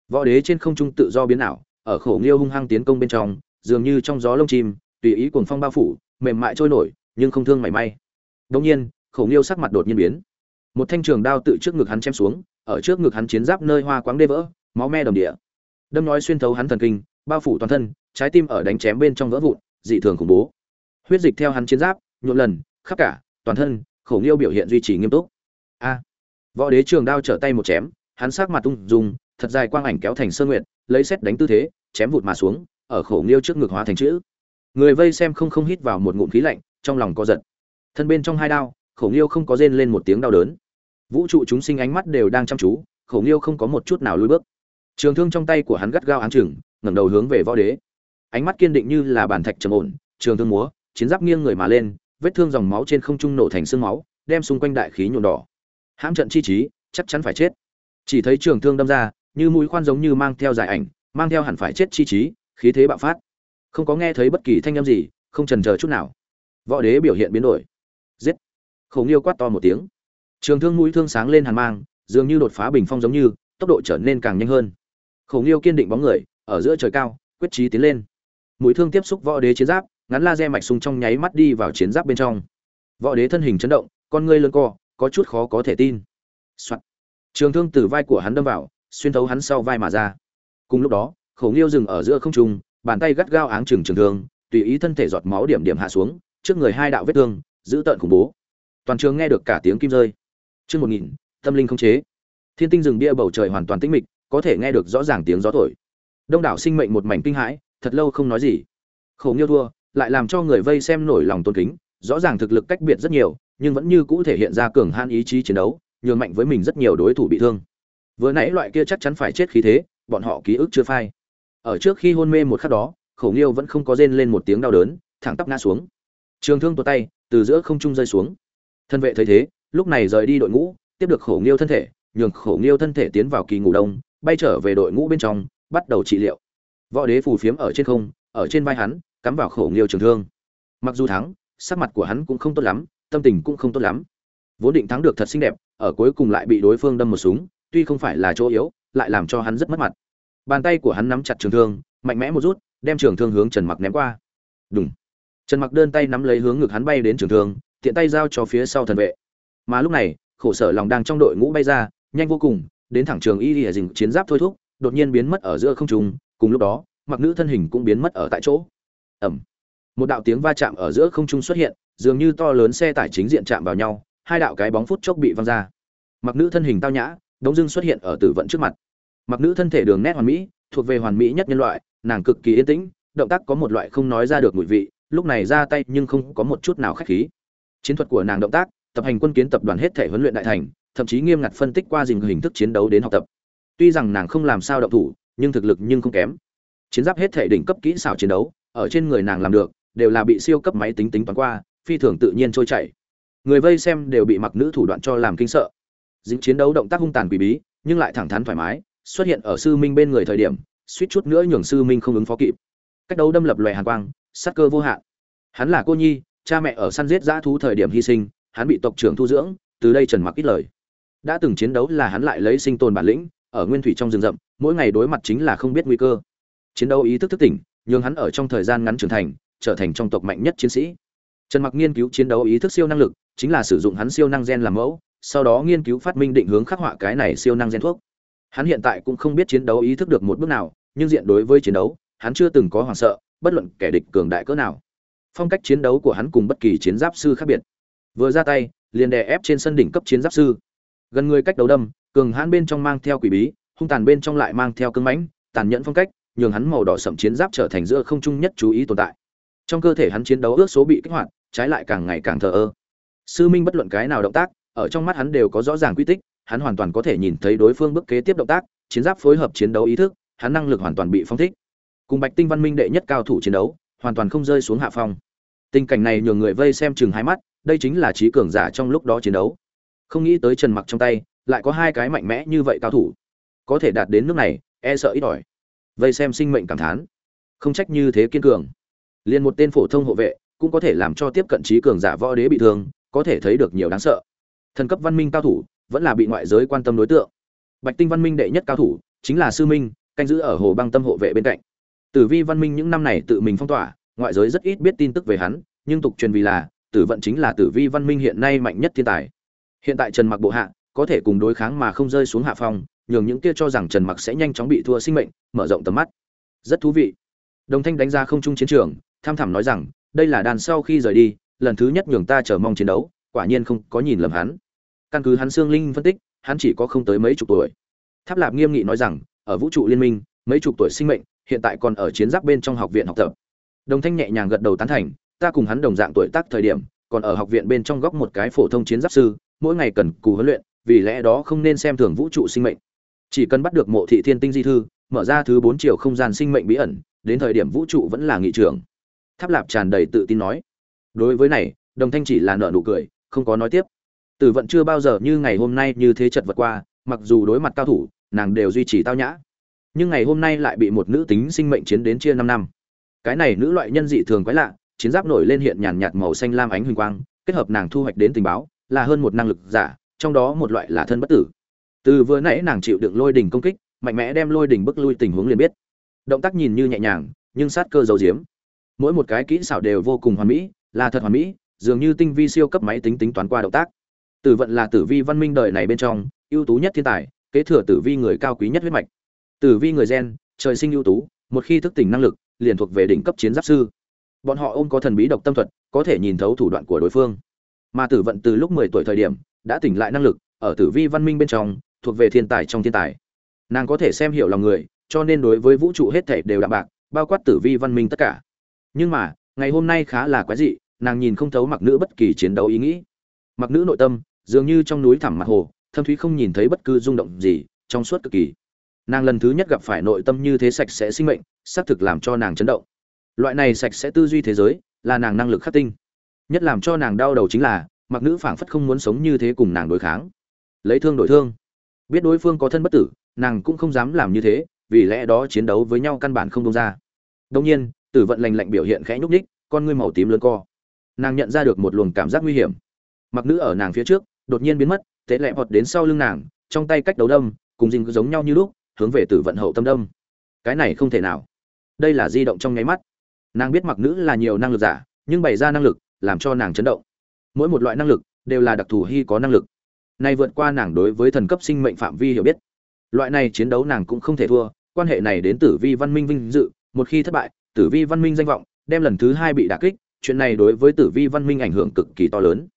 Võ đế trên không trung tự do biến ảo, ở khổ nghiêu hung hăng tiến công bên trong, dường như trong gió lông chim, tùy ý cuồng phong bao phủ, mềm mại trôi nổi nhưng không thương mảy may. Đông nhiên khổng liêu sắc mặt đột nhiên biến. Một thanh trường đao tự trước ngực hắn chém xuống, ở trước ngực hắn chiến giáp nơi hoa quáng đê vỡ, máu me đồng địa. Đâm nói xuyên thấu hắn thần kinh, bao phủ toàn thân, trái tim ở đánh chém bên trong vỡ vụn, dị thường khủng bố. Huyết dịch theo hắn chiến giáp nhộn lần, khắp cả, toàn thân khổng liêu biểu hiện duy trì nghiêm túc. A. Võ đế trường đao trở tay một chém, hắn sắc mặt tung dùng thật dài quang ảnh kéo thành sơn nguyệt, lấy xét đánh tư thế, chém vụt mà xuống, ở khổng liêu trước ngực hóa thành chữ. Người vây xem không không hít vào một ngụm khí lạnh trong lòng có giật. Thân bên trong hai đao, khổ nghiêu không có rên lên một tiếng đau đớn. Vũ trụ chúng sinh ánh mắt đều đang chăm chú, khổ nghiêu không có một chút nào lùi bước. Trường thương trong tay của hắn gắt gao áng chừng, ngẩng đầu hướng về võ đế. Ánh mắt kiên định như là bàn thạch trầm ổn, trường thương múa, chiến giáp nghiêng người mà lên, vết thương dòng máu trên không trung nổ thành xương máu, đem xung quanh đại khí nhuộm đỏ. Hãm trận chi trí, chắc chắn phải chết. Chỉ thấy trường thương đâm ra, như mũi khoan giống như mang theo dài ảnh, mang theo hẳn phải chết chi trí, khí thế bạo phát. Không có nghe thấy bất kỳ thanh âm gì, không trần chờ chút nào võ đế biểu hiện biến đổi. Giết. Khẩu nghiêu quát to một tiếng. Trường thương mũi thương sáng lên hàn mang, dường như đột phá bình phong giống như, tốc độ trở nên càng nhanh hơn. Khẩu nghiêu kiên định bóng người, ở giữa trời cao, quyết trí tiến lên. Mũi thương tiếp xúc võ đế chiến giáp, ngắn laser mạch súng trong nháy mắt đi vào chiến giáp bên trong. Võ đế thân hình chấn động, con ngươi lơn co, có chút khó có thể tin. Soạn. trường thương từ vai của hắn đâm vào, xuyên thấu hắn sau vai mà ra. Cùng lúc đó khẩu nghiêu dừng ở giữa không trung, bàn tay gắt gao áng chừng trường thương, tùy ý thân thể giọt máu điểm điểm hạ xuống trước người hai đạo vết thương, giữ tợn khủng bố. Toàn trường nghe được cả tiếng kim rơi. Chương một nghìn, tâm linh không chế. Thiên tinh rừng bia bầu trời hoàn toàn tĩnh mịch, có thể nghe được rõ ràng tiếng gió thổi. Đông đảo sinh mệnh một mảnh kinh hãi, thật lâu không nói gì. Khổ nghiêu thua, lại làm cho người vây xem nổi lòng tôn kính, rõ ràng thực lực cách biệt rất nhiều, nhưng vẫn như cũ thể hiện ra cường han ý chí chiến đấu, nhường mạnh với mình rất nhiều đối thủ bị thương. Vừa nãy loại kia chắc chắn phải chết khí thế, bọn họ ký ức chưa phai. Ở trước khi hôn mê một khắc đó, khổ nghiêu vẫn không có rên lên một tiếng đau đớn, thẳng tắp ngã xuống trường thương tuột tay, từ giữa không trung rơi xuống. Thân vệ thấy thế, lúc này rời đi đội ngũ, tiếp được khổ nghiêu thân thể, nhường khổ nghiêu thân thể tiến vào kỳ ngủ đông, bay trở về đội ngũ bên trong, bắt đầu trị liệu. Võ đế phù phiếm ở trên không, ở trên vai hắn, cắm vào khổ nghiêu trường thương. Mặc dù thắng, sắc mặt của hắn cũng không tốt lắm, tâm tình cũng không tốt lắm. Vốn định thắng được thật xinh đẹp, ở cuối cùng lại bị đối phương đâm một súng, tuy không phải là chỗ yếu, lại làm cho hắn rất mất mặt. Bàn tay của hắn nắm chặt trường thương, mạnh mẽ một rút, đem trường thương hướng trần mặc ném qua. Đúng trần mặc đơn tay nắm lấy hướng ngực hắn bay đến trường thương, tiện tay giao cho phía sau thần vệ. Mà lúc này, khổ sở lòng đang trong đội ngũ bay ra, nhanh vô cùng, đến thẳng trường y lìa dình chiến giáp thôi thúc, đột nhiên biến mất ở giữa không trung, cùng lúc đó, mặc nữ thân hình cũng biến mất ở tại chỗ. Ẩm. Một đạo tiếng va chạm ở giữa không trung xuất hiện, dường như to lớn xe tải chính diện chạm vào nhau, hai đạo cái bóng phút chốc bị văng ra. Mặc nữ thân hình tao nhã, đống dưng xuất hiện ở tử vận trước mặt. Mặc nữ thân thể đường nét hoàn mỹ, thuộc về hoàn mỹ nhất nhân loại, nàng cực kỳ yên tĩnh, động tác có một loại không nói ra được mùi vị lúc này ra tay nhưng không có một chút nào khách khí. Chiến thuật của nàng động tác, tập hành quân kiến tập đoàn hết thể huấn luyện đại thành, thậm chí nghiêm ngặt phân tích qua dình hình thức chiến đấu đến học tập. Tuy rằng nàng không làm sao động thủ, nhưng thực lực nhưng không kém. Chiến giáp hết thể đỉnh cấp kỹ xảo chiến đấu, ở trên người nàng làm được, đều là bị siêu cấp máy tính tính toán qua, phi thường tự nhiên trôi chảy. Người vây xem đều bị mặc nữ thủ đoạn cho làm kinh sợ. Dính chiến đấu động tác hung tàn quỷ bí, nhưng lại thẳng thắn thoải mái, xuất hiện ở sư minh bên người thời điểm, suýt chút nữa nhường sư minh không ứng phó kịp. Cách đấu đâm lập loè hàn quang sắc cơ vô hạn. Hắn là cô nhi, cha mẹ ở săn giết dã thú thời điểm hy sinh, hắn bị tộc trưởng thu dưỡng, từ đây trần mặc ít lời. Đã từng chiến đấu là hắn lại lấy sinh tồn bản lĩnh, ở nguyên thủy trong rừng rậm, mỗi ngày đối mặt chính là không biết nguy cơ. Chiến đấu ý thức thức tỉnh nhưng hắn ở trong thời gian ngắn trưởng thành, trở thành trong tộc mạnh nhất chiến sĩ. Trần mặc nghiên cứu chiến đấu ý thức siêu năng lực, chính là sử dụng hắn siêu năng gen làm mẫu, sau đó nghiên cứu phát minh định hướng khắc họa cái này siêu năng gen thuốc. Hắn hiện tại cũng không biết chiến đấu ý thức được một bước nào, nhưng diện đối với chiến đấu, hắn chưa từng có hoảng sợ bất luận kẻ địch cường đại cỡ nào. Phong cách chiến đấu của hắn cùng bất kỳ chiến giáp sư khác biệt. Vừa ra tay, liền đè ép trên sân đỉnh cấp chiến giáp sư. Gần người cách đấu đâm, cường hãn bên trong mang theo quỷ bí, hung tàn bên trong lại mang theo cưng mãnh, tàn nhẫn phong cách, nhường hắn màu đỏ sậm chiến giáp trở thành giữa không trung nhất chú ý tồn tại. Trong cơ thể hắn chiến đấu ước số bị kích hoạt, trái lại càng ngày càng thờ ơ. Sư minh bất luận cái nào động tác, ở trong mắt hắn đều có rõ ràng quy tích, hắn hoàn toàn có thể nhìn thấy đối phương bước kế tiếp động tác, chiến giáp phối hợp chiến đấu ý thức, hắn năng lực hoàn toàn bị phong thích cùng bạch tinh văn minh đệ nhất cao thủ chiến đấu, hoàn toàn không rơi xuống hạ phong. Tình cảnh này nhường người vây xem chừng hai mắt, đây chính là trí cường giả trong lúc đó chiến đấu. Không nghĩ tới trần mặc trong tay, lại có hai cái mạnh mẽ như vậy cao thủ. Có thể đạt đến nước này e sợ ít ỏi. Vây xem sinh mệnh cảm thán. Không trách như thế kiên cường. Liền một tên phổ thông hộ vệ, cũng có thể làm cho tiếp cận trí cường giả võ đế bị thương, có thể thấy được nhiều đáng sợ. Thần cấp văn minh cao thủ, vẫn là bị ngoại giới quan tâm đối tượng. Bạch tinh văn minh đệ nhất cao thủ, chính là sư minh, canh giữ ở hồ băng tâm hộ vệ bên cạnh tử vi văn minh những năm này tự mình phong tỏa, ngoại giới rất ít biết tin tức về hắn, nhưng tục truyền vì là, tử vận chính là tử vi văn minh hiện nay mạnh nhất thiên tài. Hiện tại trần mặc bộ hạ, có thể cùng đối kháng mà không rơi xuống hạ phong, nhường những kia cho rằng trần mặc sẽ nhanh chóng bị thua sinh mệnh, mở rộng tầm mắt. Rất thú vị. Đồng thanh đánh ra không trung chiến trường, tham thẳm nói rằng, đây là đàn sau khi rời đi, lần thứ nhất nhường ta chờ mong chiến đấu, quả nhiên không có nhìn lầm hắn. Căn cứ hắn xương linh phân tích, hắn chỉ có không tới mấy chục tuổi. Tháp lạp nghiêm nghị nói rằng, ở vũ trụ liên minh, mấy chục tuổi sinh mệnh hiện tại còn ở chiến giáp bên trong học viện học tập. Đồng thanh nhẹ nhàng gật đầu tán thành, ta cùng hắn đồng dạng tuổi tác thời điểm, còn ở học viện bên trong góc một cái phổ thông chiến giáp sư, mỗi ngày cần cù huấn luyện, vì lẽ đó không nên xem thường vũ trụ sinh mệnh. Chỉ cần bắt được mộ thị thiên tinh di thư, mở ra thứ bốn chiều không gian sinh mệnh bí ẩn, đến thời điểm vũ trụ vẫn là nghị trường tháp lạp tràn đầy tự tin nói. Đối với này, đồng thanh chỉ là nợ nụ cười, không có nói tiếp. Tử vận chưa bao giờ như ngày hôm nay như thế chật vật qua, mặc dù đối mặt cao thủ, nàng đều duy trì tao nhã nhưng ngày hôm nay lại bị một nữ tính sinh mệnh chiến đến chia năm năm. Cái này nữ loại nhân dị thường quái lạ, chiến giáp nổi lên hiện nhàn nhạt màu xanh lam ánh huỳnh quang, kết hợp nàng thu hoạch đến tình báo, là hơn một năng lực giả, trong đó một loại là thân bất tử. Từ vừa nãy nàng chịu đựng lôi đỉnh công kích, mạnh mẽ đem lôi đỉnh bức lui tình huống liền biết. Động tác nhìn như nhẹ nhàng, nhưng sát cơ dầu diếm mỗi một cái kỹ xảo đều vô cùng hoàn mỹ, là thật hoàn mỹ, dường như tinh vi siêu cấp máy tính tính toán qua động tác. Tử vận là tử vi văn minh đời này bên trong, ưu tú nhất thiên tài, kế thừa tử vi người cao quý nhất huyết mạch tử vi người gen, trời sinh ưu tú, một khi thức tỉnh năng lực, liền thuộc về đỉnh cấp chiến giáp sư. Bọn họ ôm có thần bí độc tâm thuật, có thể nhìn thấu thủ đoạn của đối phương. Mà tử vận từ lúc mười tuổi thời điểm, đã tỉnh lại năng lực, ở tử vi văn minh bên trong, thuộc về thiên tài trong thiên tài. Nàng có thể xem hiểu lòng người, cho nên đối với vũ trụ hết thảy đều đạm bạc, bao quát tử vi văn minh tất cả. Nhưng mà, ngày hôm nay khá là quái dị, nàng nhìn không thấu mặc nữ bất kỳ chiến đấu ý nghĩ. Mặc nữ nội tâm, dường như trong núi thẳm mặt hồ, thâm thúy không nhìn thấy bất cứ rung động gì, trong suốt cực kỳ nàng lần thứ nhất gặp phải nội tâm như thế sạch sẽ sinh mệnh, xác thực làm cho nàng chấn động. Loại này sạch sẽ tư duy thế giới, là nàng năng lực khắc tinh. Nhất làm cho nàng đau đầu chính là, mặc nữ phảng phất không muốn sống như thế cùng nàng đối kháng. Lấy thương đổi thương. Biết đối phương có thân bất tử, nàng cũng không dám làm như thế, vì lẽ đó chiến đấu với nhau căn bản không đông ra. Đông nhiên, tử vận lành lạnh biểu hiện khẽ nhúc ních con ngươi màu tím lớn co. Nàng nhận ra được một luồng cảm giác nguy hiểm. Mặc nữ ở nàng phía trước, đột nhiên biến mất, tế lẹ vọt đến sau lưng nàng, trong tay cách đấu đâm, cùng dình giống nhau như lúc hướng về tử vận hậu tâm đâm. Cái này không thể nào. Đây là di động trong nháy mắt. Nàng biết mặc nữ là nhiều năng lực giả, nhưng bày ra năng lực làm cho nàng chấn động. Mỗi một loại năng lực đều là đặc thù hy có năng lực. Nay vượt qua nàng đối với thần cấp sinh mệnh phạm vi hiểu biết. Loại này chiến đấu nàng cũng không thể thua, quan hệ này đến tử vi văn minh vinh dự, một khi thất bại, tử vi văn minh danh vọng đem lần thứ hai bị đả kích, chuyện này đối với tử vi văn minh ảnh hưởng cực kỳ to lớn.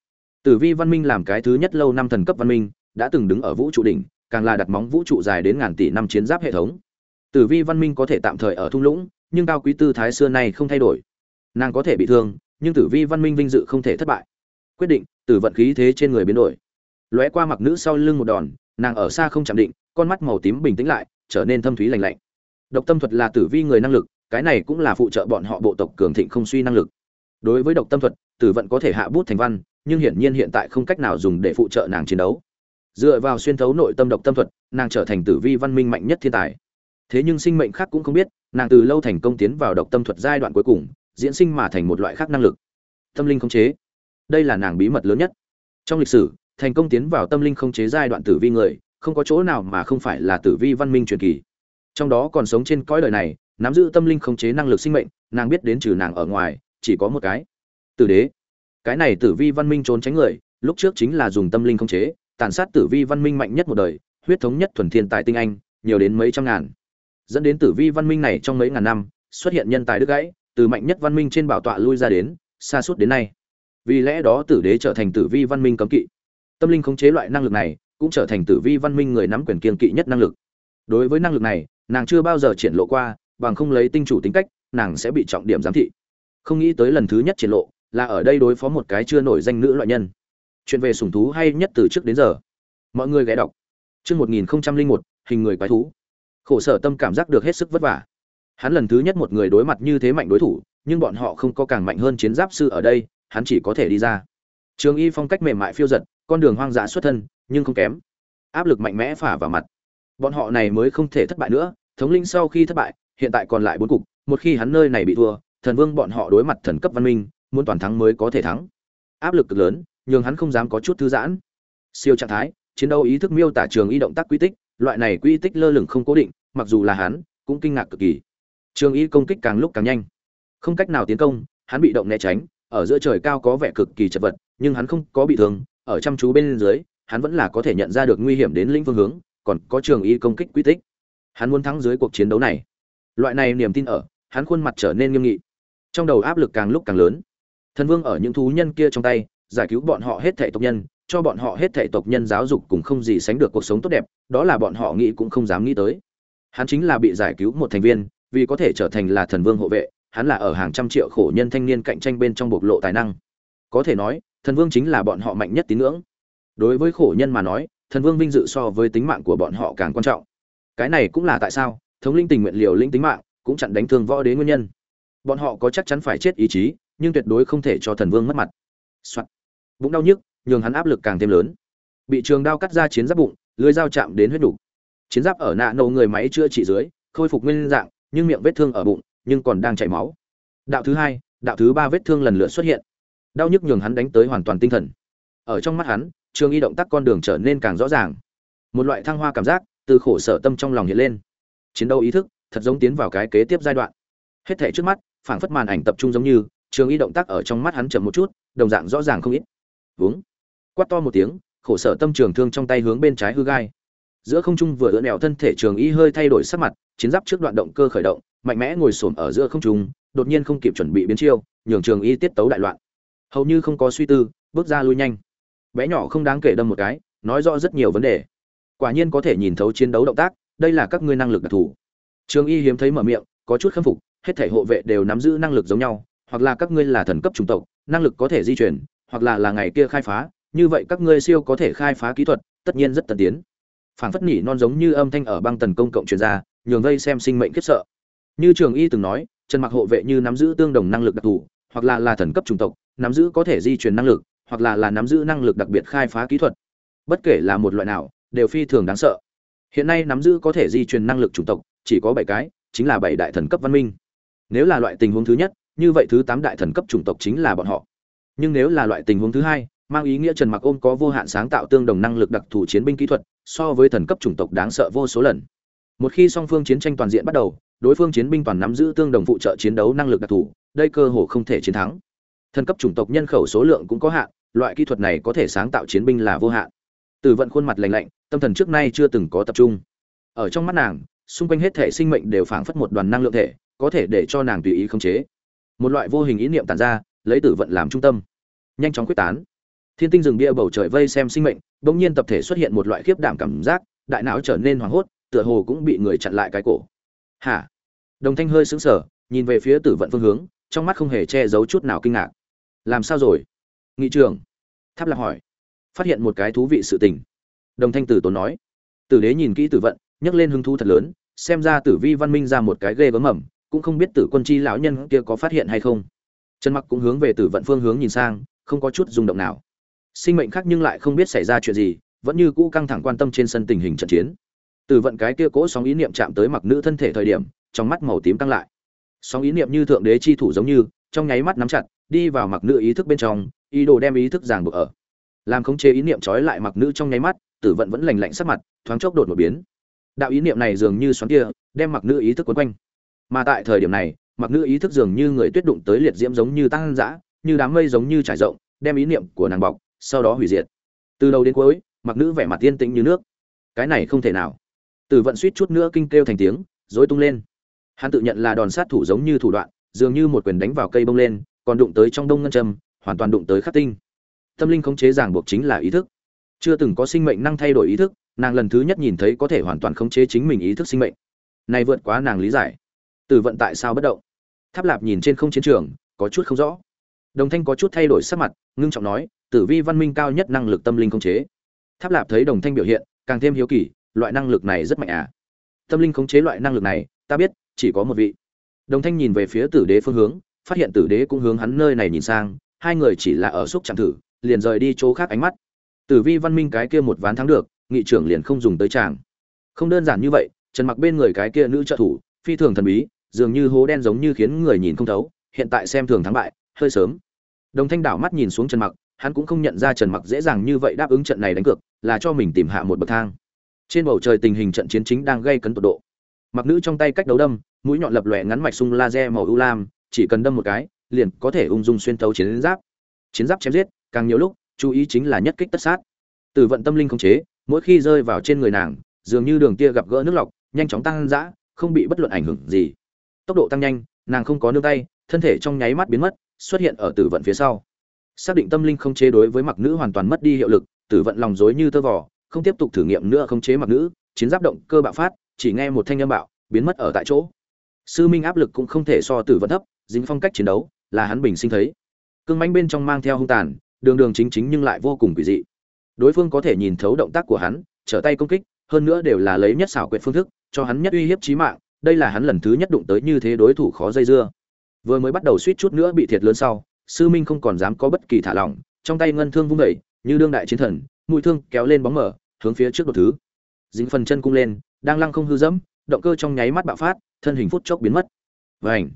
Tử vi văn minh làm cái thứ nhất lâu năm thần cấp văn minh, đã từng đứng ở vũ trụ đỉnh càng là đặt móng vũ trụ dài đến ngàn tỷ năm chiến giáp hệ thống. Tử vi văn minh có thể tạm thời ở thung lũng, nhưng cao quý tư thái xưa nay không thay đổi. Nàng có thể bị thương, nhưng tử vi văn minh vinh dự không thể thất bại. Quyết định, tử vận khí thế trên người biến đổi. Lóe qua mặc nữ sau lưng một đòn, nàng ở xa không chạm định, con mắt màu tím bình tĩnh lại, trở nên thâm thúy lành lạnh. Độc tâm thuật là tử vi người năng lực, cái này cũng là phụ trợ bọn họ bộ tộc cường thịnh không suy năng lực. Đối với độc tâm thuật, tử vận có thể hạ bút thành văn, nhưng hiển nhiên hiện tại không cách nào dùng để phụ trợ nàng chiến đấu dựa vào xuyên thấu nội tâm độc tâm thuật, nàng trở thành tử vi văn minh mạnh nhất thiên tài. Thế nhưng sinh mệnh khác cũng không biết, nàng từ lâu thành công tiến vào độc tâm thuật giai đoạn cuối cùng, diễn sinh mà thành một loại khác năng lực. Tâm linh khống chế. Đây là nàng bí mật lớn nhất. Trong lịch sử, thành công tiến vào tâm linh khống chế giai đoạn tử vi người, không có chỗ nào mà không phải là tử vi văn minh truyền kỳ. Trong đó còn sống trên cõi đời này, nắm giữ tâm linh khống chế năng lực sinh mệnh, nàng biết đến trừ nàng ở ngoài, chỉ có một cái. Tử đế. Cái này tử vi văn minh trốn tránh người, lúc trước chính là dùng tâm linh khống chế tàn sát tử vi văn minh mạnh nhất một đời, huyết thống nhất thuần thiên tài tinh anh, nhiều đến mấy trăm ngàn. Dẫn đến tử vi văn minh này trong mấy ngàn năm, xuất hiện nhân tài đứt gãy, từ mạnh nhất văn minh trên bảo tọa lui ra đến, xa suốt đến nay. Vì lẽ đó tử đế trở thành tử vi văn minh cấm kỵ. Tâm linh khống chế loại năng lực này, cũng trở thành tử vi văn minh người nắm quyền kiên kỵ nhất năng lực. Đối với năng lực này, nàng chưa bao giờ triển lộ qua, bằng không lấy tinh chủ tính cách, nàng sẽ bị trọng điểm giám thị. Không nghĩ tới lần thứ nhất triển lộ, là ở đây đối phó một cái chưa nổi danh nữ loại nhân chuyện về sủng thú hay nhất từ trước đến giờ. Mọi người ghé đọc. Chương một nghìn một, hình người quái thú. Khổ sở tâm cảm giác được hết sức vất vả. Hắn lần thứ nhất một người đối mặt như thế mạnh đối thủ, nhưng bọn họ không có càng mạnh hơn chiến giáp sư ở đây, hắn chỉ có thể đi ra. Trường y phong cách mềm mại phiêu giật, con đường hoang dã xuất thân, nhưng không kém. Áp lực mạnh mẽ phả vào mặt. Bọn họ này mới không thể thất bại nữa, thống linh sau khi thất bại, hiện tại còn lại bốn cục, một khi hắn nơi này bị thua, thần vương bọn họ đối mặt thần cấp văn minh, muốn toàn thắng mới có thể thắng. Áp lực cực lớn nhường hắn không dám có chút thư giãn. Siêu trạng thái, chiến đấu ý thức miêu tả trường y động tác quy tích, loại này quy tích lơ lửng không cố định, mặc dù là hắn, cũng kinh ngạc cực kỳ. Trường y công kích càng lúc càng nhanh. Không cách nào tiến công, hắn bị động né tránh, ở giữa trời cao có vẻ cực kỳ chật vật, nhưng hắn không có bị thương, ở chăm chú bên dưới, hắn vẫn là có thể nhận ra được nguy hiểm đến lĩnh phương hướng, còn có trường y công kích quy tích. Hắn muốn thắng dưới cuộc chiến đấu này. Loại này niềm tin ở, hắn khuôn mặt trở nên nghiêm nghị. Trong đầu áp lực càng lúc càng lớn. Thần vương ở những thú nhân kia trong tay giải cứu bọn họ hết thảy tộc nhân, cho bọn họ hết thảy tộc nhân giáo dục cùng không gì sánh được cuộc sống tốt đẹp, đó là bọn họ nghĩ cũng không dám nghĩ tới. Hắn chính là bị giải cứu một thành viên, vì có thể trở thành là thần vương hộ vệ, hắn là ở hàng trăm triệu khổ nhân thanh niên cạnh tranh bên trong bộc lộ tài năng. Có thể nói, thần vương chính là bọn họ mạnh nhất tín ngưỡng. Đối với khổ nhân mà nói, thần vương vinh dự so với tính mạng của bọn họ càng quan trọng. Cái này cũng là tại sao, thống linh tình nguyện liều lĩnh tính mạng, cũng chặn đánh thương võ đế nguyên nhân. Bọn họ có chắc chắn phải chết ý chí, nhưng tuyệt đối không thể cho thần vương mất mặt. Soạt. bụng đau nhức, nhường hắn áp lực càng thêm lớn. Bị trường đao cắt ra chiến giáp bụng, lưỡi dao chạm đến huyết đủ chiến giáp ở nạ nổ người máy chữa trị dưới, khôi phục nguyên dạng, nhưng miệng vết thương ở bụng, nhưng còn đang chảy máu. Đạo thứ hai, đạo thứ ba vết thương lần lượt xuất hiện. Đau nhức nhường hắn đánh tới hoàn toàn tinh thần. Ở trong mắt hắn, trường y động tác con đường trở nên càng rõ ràng. Một loại thăng hoa cảm giác từ khổ sở tâm trong lòng hiện lên. Chiến đấu ý thức thật giống tiến vào cái kế tiếp giai đoạn. Hết thảy trước mắt, phảng phất màn ảnh tập trung giống như trường y động tác ở trong mắt hắn chậm một chút, đồng dạng rõ ràng không ít. Vướng. Quát to một tiếng, khổ sở tâm trường thương trong tay hướng bên trái hư gai. Giữa không trung vừa ưỡn nẹo thân thể trường y hơi thay đổi sắc mặt, chiến giáp trước đoạn động cơ khởi động, mạnh mẽ ngồi xổm ở giữa không trung, đột nhiên không kịp chuẩn bị biến chiêu, nhường trường y tiết tấu đại loạn. Hầu như không có suy tư, bước ra lui nhanh. Bé nhỏ không đáng kể đâm một cái, nói rõ rất nhiều vấn đề. Quả nhiên có thể nhìn thấu chiến đấu động tác, đây là các ngươi năng lực đặc thù. Trường y hiếm thấy mở miệng, có chút khâm phục, hết thể hộ vệ đều nắm giữ năng lực giống nhau hoặc là các ngươi là thần cấp chủng tộc, năng lực có thể di chuyển, hoặc là là ngày kia khai phá, như vậy các ngươi siêu có thể khai phá kỹ thuật, tất nhiên rất tân tiến. Phảng phất nỉ non giống như âm thanh ở băng tần công cộng truyền ra, nhường vây xem sinh mệnh khiếp sợ. Như trường y từng nói, trần mặc hộ vệ như nắm giữ tương đồng năng lực đặc thù, hoặc là là thần cấp chủng tộc, nắm giữ có thể di chuyển năng lực, hoặc là là nắm giữ năng lực đặc biệt khai phá kỹ thuật. Bất kể là một loại nào, đều phi thường đáng sợ. Hiện nay nắm giữ có thể di truyền năng lực chủng tộc, chỉ có bảy cái, chính là bảy đại thần cấp văn minh. Nếu là loại tình huống thứ nhất như vậy thứ tám đại thần cấp chủng tộc chính là bọn họ. Nhưng nếu là loại tình huống thứ hai, mang ý nghĩa trần mặc ôm có vô hạn sáng tạo tương đồng năng lực đặc thù chiến binh kỹ thuật, so với thần cấp chủng tộc đáng sợ vô số lần. Một khi song phương chiến tranh toàn diện bắt đầu, đối phương chiến binh toàn nắm giữ tương đồng phụ trợ chiến đấu năng lực đặc thù, đây cơ hồ không thể chiến thắng. Thần cấp chủng tộc nhân khẩu số lượng cũng có hạn, loại kỹ thuật này có thể sáng tạo chiến binh là vô hạn. Từ vận khuôn mặt lạnh lạnh, tâm thần trước nay chưa từng có tập trung. Ở trong mắt nàng, xung quanh hết thể sinh mệnh đều phảng phất một đoàn năng lượng thể, có thể để cho nàng tùy ý khống chế một loại vô hình ý niệm tản ra, lấy tử vận làm trung tâm. Nhanh chóng quyết tán. Thiên tinh rừng bia bầu trời vây xem sinh mệnh, bỗng nhiên tập thể xuất hiện một loại khiếp đảm cảm giác, đại não trở nên hoảng hốt, tựa hồ cũng bị người chặn lại cái cổ. Hả? Đồng thanh hơi sững sờ, nhìn về phía tử vận phương hướng, trong mắt không hề che giấu chút nào kinh ngạc. Làm sao rồi? Nghị trường tháp lạc hỏi. Phát hiện một cái thú vị sự tình. Đồng thanh tử tốn nói. Tử đế nhìn kỹ tử vận, nhấc lên hứng thú thật lớn, xem ra tử vi văn minh ra một cái ghê gớm ẩm cũng không biết tử quân chi lão nhân kia có phát hiện hay không. Trần mặc cũng hướng về tử vận phương hướng nhìn sang, không có chút rung động nào. Sinh mệnh khác nhưng lại không biết xảy ra chuyện gì, vẫn như cũ căng thẳng quan tâm trên sân tình hình trận chiến. Tử vận cái kia cỗ sóng ý niệm chạm tới mặc nữ thân thể thời điểm, trong mắt màu tím tăng lại. Sóng ý niệm như thượng đế chi thủ giống như, trong nháy mắt nắm chặt, đi vào mặc nữ ý thức bên trong, ý đồ đem ý thức giảng buộc ở. Làm khống chế ý niệm trói lại mặc nữ trong nháy mắt, tử vận vẫn lành lạnh sắc mặt, thoáng chốc đột một biến. Đạo ý niệm này dường như xoắn kia, đem mặc nữ ý thức quấn quanh mà tại thời điểm này, mặc nữ ý thức dường như người tuyết đụng tới liệt diễm giống như tăng dã, như đám mây giống như trải rộng, đem ý niệm của nàng bọc, sau đó hủy diệt. Từ đầu đến cuối, mặc nữ vẻ mặt tiên tĩnh như nước. Cái này không thể nào. Từ vận suýt chút nữa kinh kêu thành tiếng, rối tung lên. Hắn tự nhận là đòn sát thủ giống như thủ đoạn, dường như một quyền đánh vào cây bông lên, còn đụng tới trong đông ngân châm, hoàn toàn đụng tới khắc tinh. Tâm linh khống chế ràng buộc chính là ý thức. Chưa từng có sinh mệnh năng thay đổi ý thức, nàng lần thứ nhất nhìn thấy có thể hoàn toàn khống chế chính mình ý thức sinh mệnh. Này vượt quá nàng lý giải. Tử vận tại sao bất động? Tháp lạp nhìn trên không chiến trường, có chút không rõ. Đồng thanh có chút thay đổi sắc mặt, ngưng trọng nói, tử vi văn minh cao nhất năng lực tâm linh khống chế. Tháp lạp thấy đồng thanh biểu hiện, càng thêm hiếu kỳ, loại năng lực này rất mạnh à? Tâm linh khống chế loại năng lực này, ta biết, chỉ có một vị. Đồng thanh nhìn về phía tử đế phương hướng, phát hiện tử đế cũng hướng hắn nơi này nhìn sang, hai người chỉ là ở xúc chạm thử, liền rời đi chỗ khác ánh mắt. Tử vi văn minh cái kia một ván thắng được, nghị trưởng liền không dùng tới chàng. Không đơn giản như vậy, trần mặc bên người cái kia nữ trợ thủ, phi thường thần bí dường như hố đen giống như khiến người nhìn không thấu, hiện tại xem thường thắng bại, hơi sớm. Đồng thanh đảo mắt nhìn xuống trần mặc, hắn cũng không nhận ra trần mặc dễ dàng như vậy đáp ứng trận này đánh cược, là cho mình tìm hạ một bậc thang. Trên bầu trời tình hình trận chiến chính đang gây cấn tột độ. Mặc nữ trong tay cách đấu đâm, mũi nhọn lập lòe ngắn mạch sung laser màu ưu lam, chỉ cần đâm một cái, liền có thể ung dung xuyên thấu chiến giáp. Chiến giáp chém giết, càng nhiều lúc, chú ý chính là nhất kích tất sát. Từ vận tâm linh khống chế, mỗi khi rơi vào trên người nàng, dường như đường tia gặp gỡ nước lọc, nhanh chóng tăng dã, không bị bất luận ảnh hưởng gì tốc độ tăng nhanh, nàng không có nương tay, thân thể trong nháy mắt biến mất, xuất hiện ở tử vận phía sau. Xác định tâm linh không chế đối với mặc nữ hoàn toàn mất đi hiệu lực, tử vận lòng dối như tơ vò, không tiếp tục thử nghiệm nữa không chế mặc nữ, chiến giáp động cơ bạo phát, chỉ nghe một thanh âm bạo, biến mất ở tại chỗ. Sư minh áp lực cũng không thể so tử vận thấp, dính phong cách chiến đấu, là hắn bình sinh thấy. Cương mánh bên trong mang theo hung tàn, đường đường chính chính nhưng lại vô cùng quỷ dị. Đối phương có thể nhìn thấu động tác của hắn, trở tay công kích, hơn nữa đều là lấy nhất xảo quyệt phương thức, cho hắn nhất uy hiếp chí mạng đây là hắn lần thứ nhất đụng tới như thế đối thủ khó dây dưa. Vừa mới bắt đầu suýt chút nữa bị thiệt lớn sau, sư minh không còn dám có bất kỳ thả lỏng, trong tay ngân thương vung đẩy như đương đại chiến thần, mũi thương kéo lên bóng mở, hướng phía trước đột thứ. Dính phần chân cung lên, đang lăng không hư dẫm, động cơ trong nháy mắt bạo phát, thân hình phút chốc biến mất. Vảnh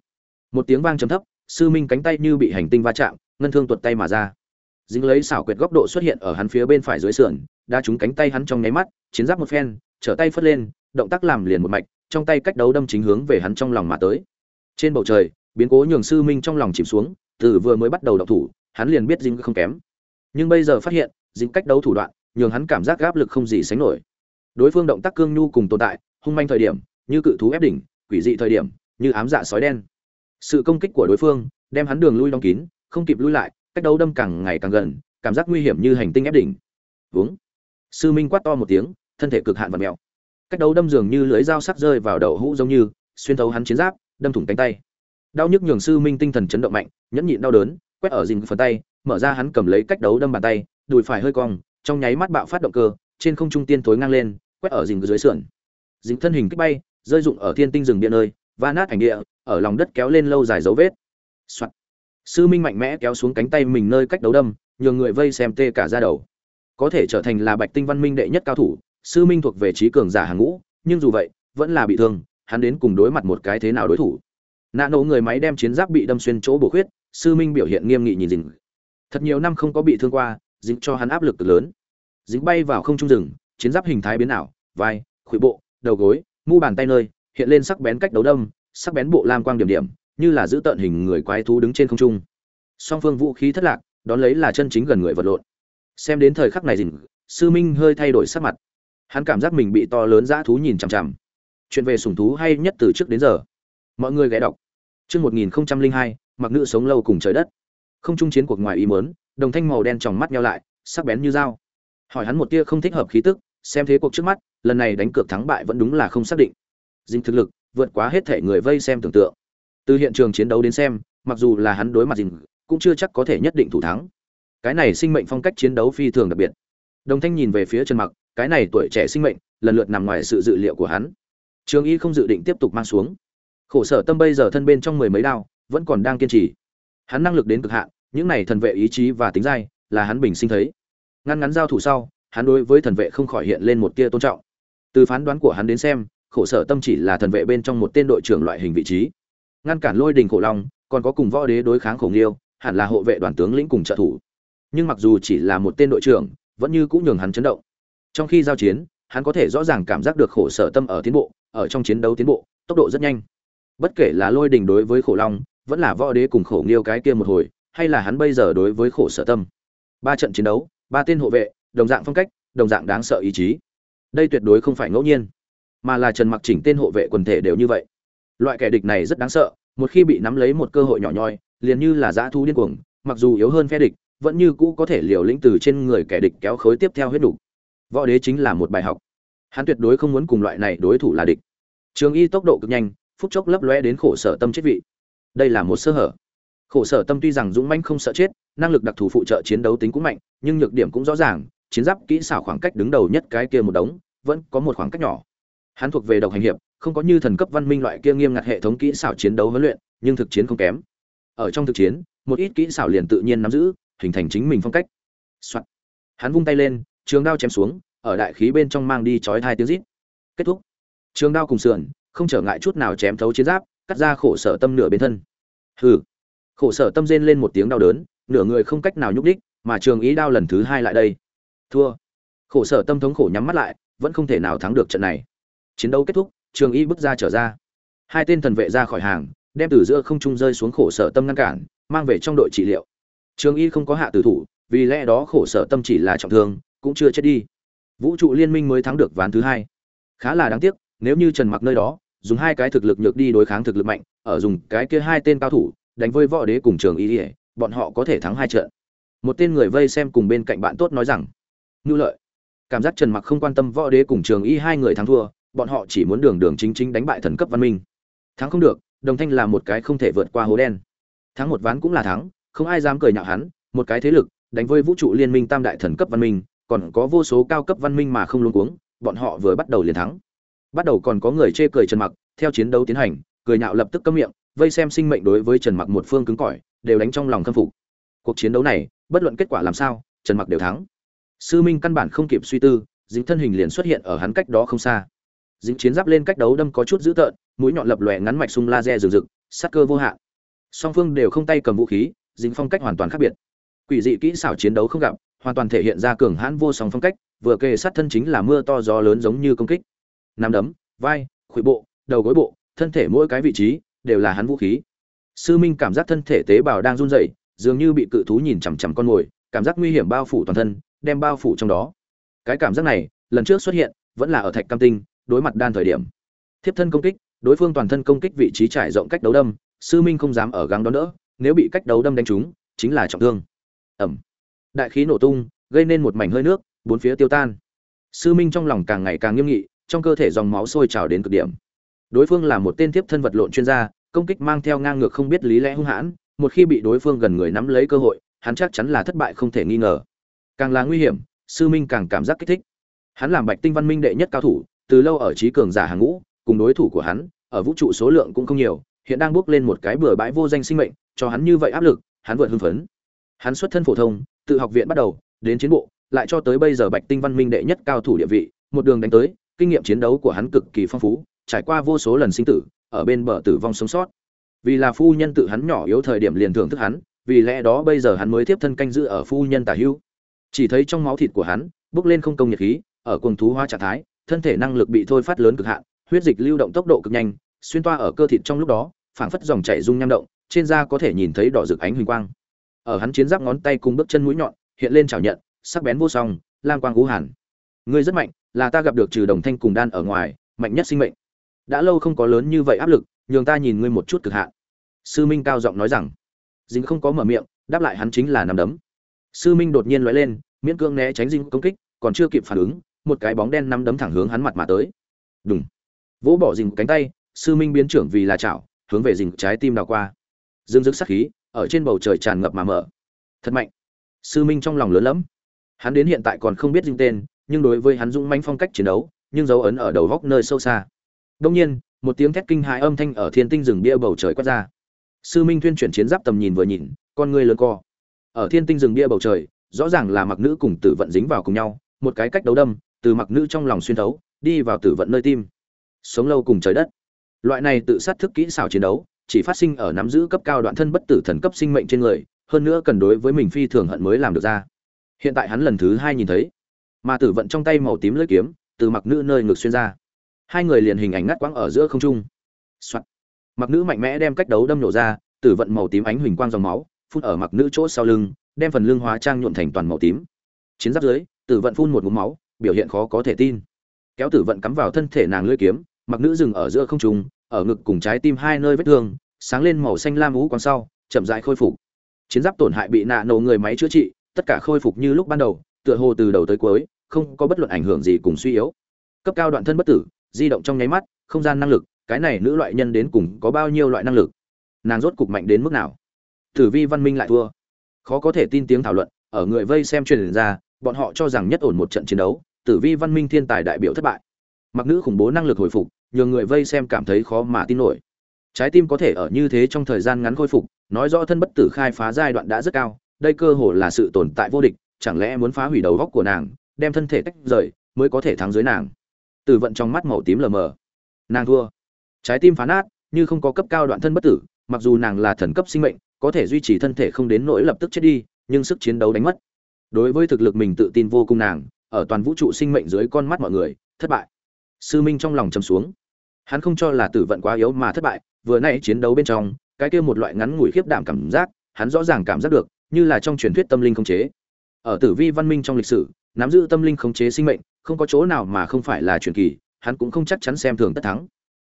một tiếng vang trầm thấp, sư minh cánh tay như bị hành tinh va chạm, ngân thương tuột tay mà ra. Dính lấy xảo quyệt góc độ xuất hiện ở hắn phía bên phải dưới sườn đã trúng cánh tay hắn trong nháy mắt, chiến giáp một phen, trở tay phất lên, động tác làm liền một mạch trong tay cách đấu đâm chính hướng về hắn trong lòng mà tới. Trên bầu trời, biến cố nhường sư minh trong lòng chìm xuống, từ vừa mới bắt đầu động thủ, hắn liền biết dính không kém. Nhưng bây giờ phát hiện dính cách đấu thủ đoạn, nhường hắn cảm giác áp lực không gì sánh nổi. Đối phương động tác cương nhu cùng tồn tại, hung manh thời điểm, như cự thú ép đỉnh, quỷ dị thời điểm, như ám dạ sói đen. Sự công kích của đối phương, đem hắn đường lui đóng kín, không kịp lui lại, cách đấu đâm càng ngày càng gần, cảm giác nguy hiểm như hành tinh ép đỉnh. Uống sư minh quát to một tiếng, thân thể cực hạn và mèo cách đấu đâm dường như lưới dao sắc rơi vào đầu hũ giống như, xuyên thấu hắn chiến giáp, đâm thủng cánh tay. Đau nhức nhường sư minh tinh thần chấn động mạnh, nhẫn nhịn đau đớn, quét ở dình phần tay, mở ra hắn cầm lấy cách đấu đâm bàn tay, đùi phải hơi cong, trong nháy mắt bạo phát động cơ, trên không trung tiên tối ngang lên, quét ở dình dưới sườn. Dính thân hình kích bay, rơi rụng ở thiên tinh rừng địa nơi và nát ảnh địa, ở lòng đất kéo lên lâu dài dấu vết. Soạn. sư minh mạnh mẽ kéo xuống cánh tay mình nơi cách đấu đâm, nhường người vây xem tê cả ra đầu. Có thể trở thành là bạch tinh văn minh đệ nhất cao thủ sư minh thuộc về trí cường giả hàng ngũ, nhưng dù vậy, vẫn là bị thương, hắn đến cùng đối mặt một cái thế nào đối thủ? Nạ nổ người máy đem chiến giáp bị đâm xuyên chỗ bổ khuyết, sư minh biểu hiện nghiêm nghị nhìn dình thật nhiều năm không có bị thương qua dính cho hắn áp lực cực lớn. Dính bay vào không trung rừng, chiến giáp hình thái biến ảo, vai, khuỷu bộ, đầu gối, mu bàn tay nơi, hiện lên sắc bén cách đấu đâm, sắc bén bộ lam quang điểm điểm, như là giữ tợn hình người quái thú đứng trên không trung. Song phương vũ khí thất lạc, đón lấy là chân chính gần người vật lộn. Xem đến thời khắc này dình sư minh hơi thay đổi sắc mặt hắn cảm giác mình bị to lớn dã thú nhìn chằm chằm. Chuyện về sủng thú hay nhất từ trước đến giờ. Mọi người ghé đọc. Chương một nghìn hai, mặc nữ sống lâu cùng trời đất. Không trung chiến cuộc ngoài ý mớn đồng thanh màu đen tròng mắt nhau lại, sắc bén như dao. Hỏi hắn một tia không thích hợp khí tức, xem thế cuộc trước mắt, lần này đánh cược thắng bại vẫn đúng là không xác định. Dinh thực lực, vượt quá hết thể người vây xem tưởng tượng. Từ hiện trường chiến đấu đến xem, mặc dù là hắn đối mặt dinh cũng chưa chắc có thể nhất định thủ thắng. Cái này sinh mệnh phong cách chiến đấu phi thường đặc biệt. Đồng thanh nhìn về phía trần mặc cái này tuổi trẻ sinh mệnh, lần lượt nằm ngoài sự dự liệu của hắn. Trường y không dự định tiếp tục mang xuống. Khổ sở tâm bây giờ thân bên trong mười mấy đao, vẫn còn đang kiên trì. Hắn năng lực đến cực hạn, những này thần vệ ý chí và tính dai, là hắn bình sinh thấy. Ngăn ngắn giao thủ sau, hắn đối với thần vệ không khỏi hiện lên một tia tôn trọng. Từ phán đoán của hắn đến xem, khổ sở tâm chỉ là thần vệ bên trong một tên đội trưởng loại hình vị trí. Ngăn cản lôi đình khổ long, còn có cùng võ đế đối kháng khổ nghiêu, hẳn là hộ vệ đoàn tướng lĩnh cùng trợ thủ. Nhưng mặc dù chỉ là một tên đội trưởng, vẫn như cũng nhường hắn chấn động trong khi giao chiến, hắn có thể rõ ràng cảm giác được khổ sở tâm ở tiến bộ, ở trong chiến đấu tiến bộ, tốc độ rất nhanh. Bất kể là lôi đình đối với khổ long, vẫn là võ đế cùng khổ nghiêu cái kia một hồi, hay là hắn bây giờ đối với khổ sở tâm. Ba trận chiến đấu, ba tên hộ vệ, đồng dạng phong cách, đồng dạng đáng sợ ý chí. Đây tuyệt đối không phải ngẫu nhiên, mà là trần mặc chỉnh tên hộ vệ quần thể đều như vậy. Loại kẻ địch này rất đáng sợ, một khi bị nắm lấy một cơ hội nhỏ nhoi, liền như là dã thu điên cuồng, mặc dù yếu hơn phe địch, vẫn như cũ có thể liều lĩnh từ trên người kẻ địch kéo khối tiếp theo huyết đủ. Võ đế chính là một bài học. Hắn tuyệt đối không muốn cùng loại này đối thủ là địch. Trường Y tốc độ cực nhanh, phút chốc lấp lóe đến khổ sở tâm chết vị. Đây là một sơ hở. Khổ sở tâm tuy rằng dũng Manh không sợ chết, năng lực đặc thù phụ trợ chiến đấu tính cũng mạnh, nhưng nhược điểm cũng rõ ràng, chiến giáp kỹ xảo khoảng cách đứng đầu nhất cái kia một đống, vẫn có một khoảng cách nhỏ. Hắn thuộc về độc hành hiệp, không có như thần cấp văn minh loại kia nghiêm ngặt hệ thống kỹ xảo chiến đấu huấn luyện, nhưng thực chiến không kém. Ở trong thực chiến, một ít kỹ xảo liền tự nhiên nắm giữ, hình thành chính mình phong cách. Soạn. Hắn vung tay lên, trường đao chém xuống, ở đại khí bên trong mang đi chói hai tiếng rít. Kết thúc. Trường đao cùng sườn, không trở ngại chút nào chém thấu chiến giáp, cắt ra khổ sở tâm nửa bên thân. Hừ. Khổ sở tâm rên lên một tiếng đau đớn, nửa người không cách nào nhúc đích, mà trường ý đao lần thứ hai lại đây. Thua. Khổ sở tâm thống khổ nhắm mắt lại, vẫn không thể nào thắng được trận này. Chiến đấu kết thúc, trường ý bước ra trở ra. Hai tên thần vệ ra khỏi hàng, đem từ giữa không trung rơi xuống khổ sở tâm ngăn cản, mang về trong đội trị liệu. Trường Y không có hạ tử thủ, vì lẽ đó khổ sở tâm chỉ là trọng thương, cũng chưa chết đi. Vũ trụ liên minh mới thắng được ván thứ hai. Khá là đáng tiếc, nếu như Trần Mặc nơi đó, dùng hai cái thực lực nhược đi đối kháng thực lực mạnh, ở dùng cái kia hai tên cao thủ, đánh với võ đế cùng Trường Y, bọn họ có thể thắng hai trận. Một tên người vây xem cùng bên cạnh bạn tốt nói rằng, ngư lợi." Cảm giác Trần Mặc không quan tâm võ đế cùng Trường Y hai người thắng thua, bọn họ chỉ muốn đường đường chính chính đánh bại thần cấp văn minh thắng không được đồng thanh là một cái không thể vượt qua hố đen thắng một ván cũng là thắng không ai dám cười nhạo hắn một cái thế lực đánh với vũ trụ liên minh tam đại thần cấp văn minh còn có vô số cao cấp văn minh mà không luống cuống, bọn họ vừa bắt đầu liền thắng. Bắt đầu còn có người chê cười trần mặc, theo chiến đấu tiến hành, cười nhạo lập tức cấm miệng, vây xem sinh mệnh đối với trần mặc một phương cứng cỏi, đều đánh trong lòng khâm phục. Cuộc chiến đấu này, bất luận kết quả làm sao, trần mặc đều thắng. Sư minh căn bản không kịp suy tư, dính thân hình liền xuất hiện ở hắn cách đó không xa. Dính chiến giáp lên cách đấu đâm có chút dữ tợn, mũi nhọn lập lòe ngắn mạch xung laser rực rực, sát cơ vô hạn. Song phương đều không tay cầm vũ khí, dính phong cách hoàn toàn khác biệt. Quỷ dị kỹ xảo chiến đấu không gặp hoàn toàn thể hiện ra cường hãn vô song phong cách vừa kề sát thân chính là mưa to gió lớn giống như công kích. Nắm đấm vai khuỷu bộ đầu gối bộ thân thể mỗi cái vị trí đều là hắn vũ khí. Sư minh cảm giác thân thể tế bào đang run rẩy dường như bị cự thú nhìn chằm chằm con ngồi, cảm giác nguy hiểm bao phủ toàn thân đem bao phủ trong đó. Cái cảm giác này lần trước xuất hiện vẫn là ở thạch cam tinh đối mặt đan thời điểm. Thiếp thân công kích đối phương toàn thân công kích vị trí trải rộng cách đấu đâm sư minh không dám ở gắng đón đỡ nếu bị cách đấu đâm đánh trúng chính là trọng thương. Ẩm đại khí nổ tung, gây nên một mảnh hơi nước, bốn phía tiêu tan. Sư minh trong lòng càng ngày càng nghiêm nghị, trong cơ thể dòng máu sôi trào đến cực điểm. Đối phương là một tên tiếp thân vật lộn chuyên gia, công kích mang theo ngang ngược không biết lý lẽ hung hãn, một khi bị đối phương gần người nắm lấy cơ hội, hắn chắc chắn là thất bại không thể nghi ngờ. Càng là nguy hiểm, sư minh càng cảm giác kích thích. Hắn làm bạch tinh văn minh đệ nhất cao thủ, từ lâu ở trí cường giả hàng ngũ, cùng đối thủ của hắn, ở vũ trụ số lượng cũng không nhiều, hiện đang bước lên một cái bừa bãi vô danh sinh mệnh, cho hắn như vậy áp lực, hắn vượt hưng phấn. Hắn xuất thân phổ thông tự học viện bắt đầu, đến chiến bộ, lại cho tới bây giờ bạch tinh văn minh đệ nhất cao thủ địa vị, một đường đánh tới, kinh nghiệm chiến đấu của hắn cực kỳ phong phú, trải qua vô số lần sinh tử, ở bên bờ tử vong sống sót. Vì là phu nhân tự hắn nhỏ yếu thời điểm liền thưởng thức hắn, vì lẽ đó bây giờ hắn mới tiếp thân canh giữ ở phu nhân tả hữu. Chỉ thấy trong máu thịt của hắn, bốc lên không công nhiệt khí, ở cuồng thú hoa trạng thái, thân thể năng lực bị thôi phát lớn cực hạn, huyết dịch lưu động tốc độ cực nhanh, xuyên toa ở cơ thịt trong lúc đó, phảng phất dòng chảy rung nham động, trên da có thể nhìn thấy đỏ rực ánh huỳnh quang ở hắn chiến giáp ngón tay cùng bước chân mũi nhọn, hiện lên chảo nhận, sắc bén vô song, lam quang cú hàn. Ngươi rất mạnh, là ta gặp được trừ đồng thanh cùng đan ở ngoài, mạnh nhất sinh mệnh. Đã lâu không có lớn như vậy áp lực, nhường ta nhìn ngươi một chút cực hạn. Sư minh cao giọng nói rằng. Dính không có mở miệng, đáp lại hắn chính là nằm đấm. Sư minh đột nhiên lóe lên, miễn cưỡng né tránh dính công kích, còn chưa kịp phản ứng, một cái bóng đen nắm đấm thẳng hướng hắn mặt mà tới. Đúng vỗ bỏ dình cánh tay, sư minh biến trưởng vì là chảo, hướng về dình trái tim đào qua. Dương dứt sắc khí ở trên bầu trời tràn ngập mà mở. Thật mạnh. Sư minh trong lòng lớn lắm. Hắn đến hiện tại còn không biết dinh tên, nhưng đối với hắn dũng manh phong cách chiến đấu, nhưng dấu ấn ở đầu góc nơi sâu xa. Đông nhiên, một tiếng thét kinh hãi âm thanh ở thiên tinh rừng bia bầu trời quát ra. Sư minh tuyên chuyển chiến giáp tầm nhìn vừa nhìn, con người lớn co. Ở thiên tinh rừng bia bầu trời, rõ ràng là mặc nữ cùng tử vận dính vào cùng nhau, một cái cách đấu đâm, từ mặc nữ trong lòng xuyên thấu, đi vào tử vận nơi tim. Sống lâu cùng trời đất. Loại này tự sát thức kỹ xảo chiến đấu chỉ phát sinh ở nắm giữ cấp cao đoạn thân bất tử thần cấp sinh mệnh trên người, hơn nữa cần đối với mình phi thường hận mới làm được ra hiện tại hắn lần thứ hai nhìn thấy, mà tử vận trong tay màu tím lưỡi kiếm, từ mặc nữ nơi ngực xuyên ra hai người liền hình ảnh ngắt quãng ở giữa không trung. Soạt. mặc nữ mạnh mẽ đem cách đấu đâm nổ ra, tử vận màu tím ánh huỳnh quang dòng máu, phun ở mặc nữ chỗ sau lưng, đem phần lưng hóa trang nhuộm thành toàn màu tím chiến giáp dưới, tử vận phun một ngụm máu, biểu hiện khó có thể tin kéo tử vận cắm vào thân thể nàng lưỡi kiếm, mặc nữ dừng ở giữa không trung ở ngực cùng trái tim hai nơi vết thương, sáng lên màu xanh lam ú quang sau, chậm rãi khôi phục. Chiến giáp tổn hại bị nạ nổ người máy chữa trị, tất cả khôi phục như lúc ban đầu, tựa hồ từ đầu tới cuối, không có bất luận ảnh hưởng gì cùng suy yếu. Cấp cao đoạn thân bất tử, di động trong nháy mắt, không gian năng lực, cái này nữ loại nhân đến cùng có bao nhiêu loại năng lực? Nàng rốt cục mạnh đến mức nào? Tử vi văn minh lại thua. Khó có thể tin tiếng thảo luận, ở người vây xem truyền ra, bọn họ cho rằng nhất ổn một trận chiến đấu, tử vi văn minh thiên tài đại biểu thất bại. Mặc nữ khủng bố năng lực hồi phục nhường người vây xem cảm thấy khó mà tin nổi. Trái tim có thể ở như thế trong thời gian ngắn khôi phục, nói rõ thân bất tử khai phá giai đoạn đã rất cao, đây cơ hồ là sự tồn tại vô địch, chẳng lẽ muốn phá hủy đầu góc của nàng, đem thân thể tách rời, mới có thể thắng dưới nàng? Tử vận trong mắt màu tím lờ mờ. Nàng thua. Trái tim phá nát, như không có cấp cao đoạn thân bất tử, mặc dù nàng là thần cấp sinh mệnh, có thể duy trì thân thể không đến nỗi lập tức chết đi, nhưng sức chiến đấu đánh mất. Đối với thực lực mình tự tin vô cùng nàng, ở toàn vũ trụ sinh mệnh dưới con mắt mọi người, thất bại sư minh trong lòng chầm xuống. Hắn không cho là tử vận quá yếu mà thất bại, vừa nay chiến đấu bên trong, cái kia một loại ngắn ngủi khiếp đảm cảm giác, hắn rõ ràng cảm giác được, như là trong truyền thuyết tâm linh không chế. Ở tử vi văn minh trong lịch sử, nắm giữ tâm linh khống chế sinh mệnh, không có chỗ nào mà không phải là truyền kỳ, hắn cũng không chắc chắn xem thường tất thắng.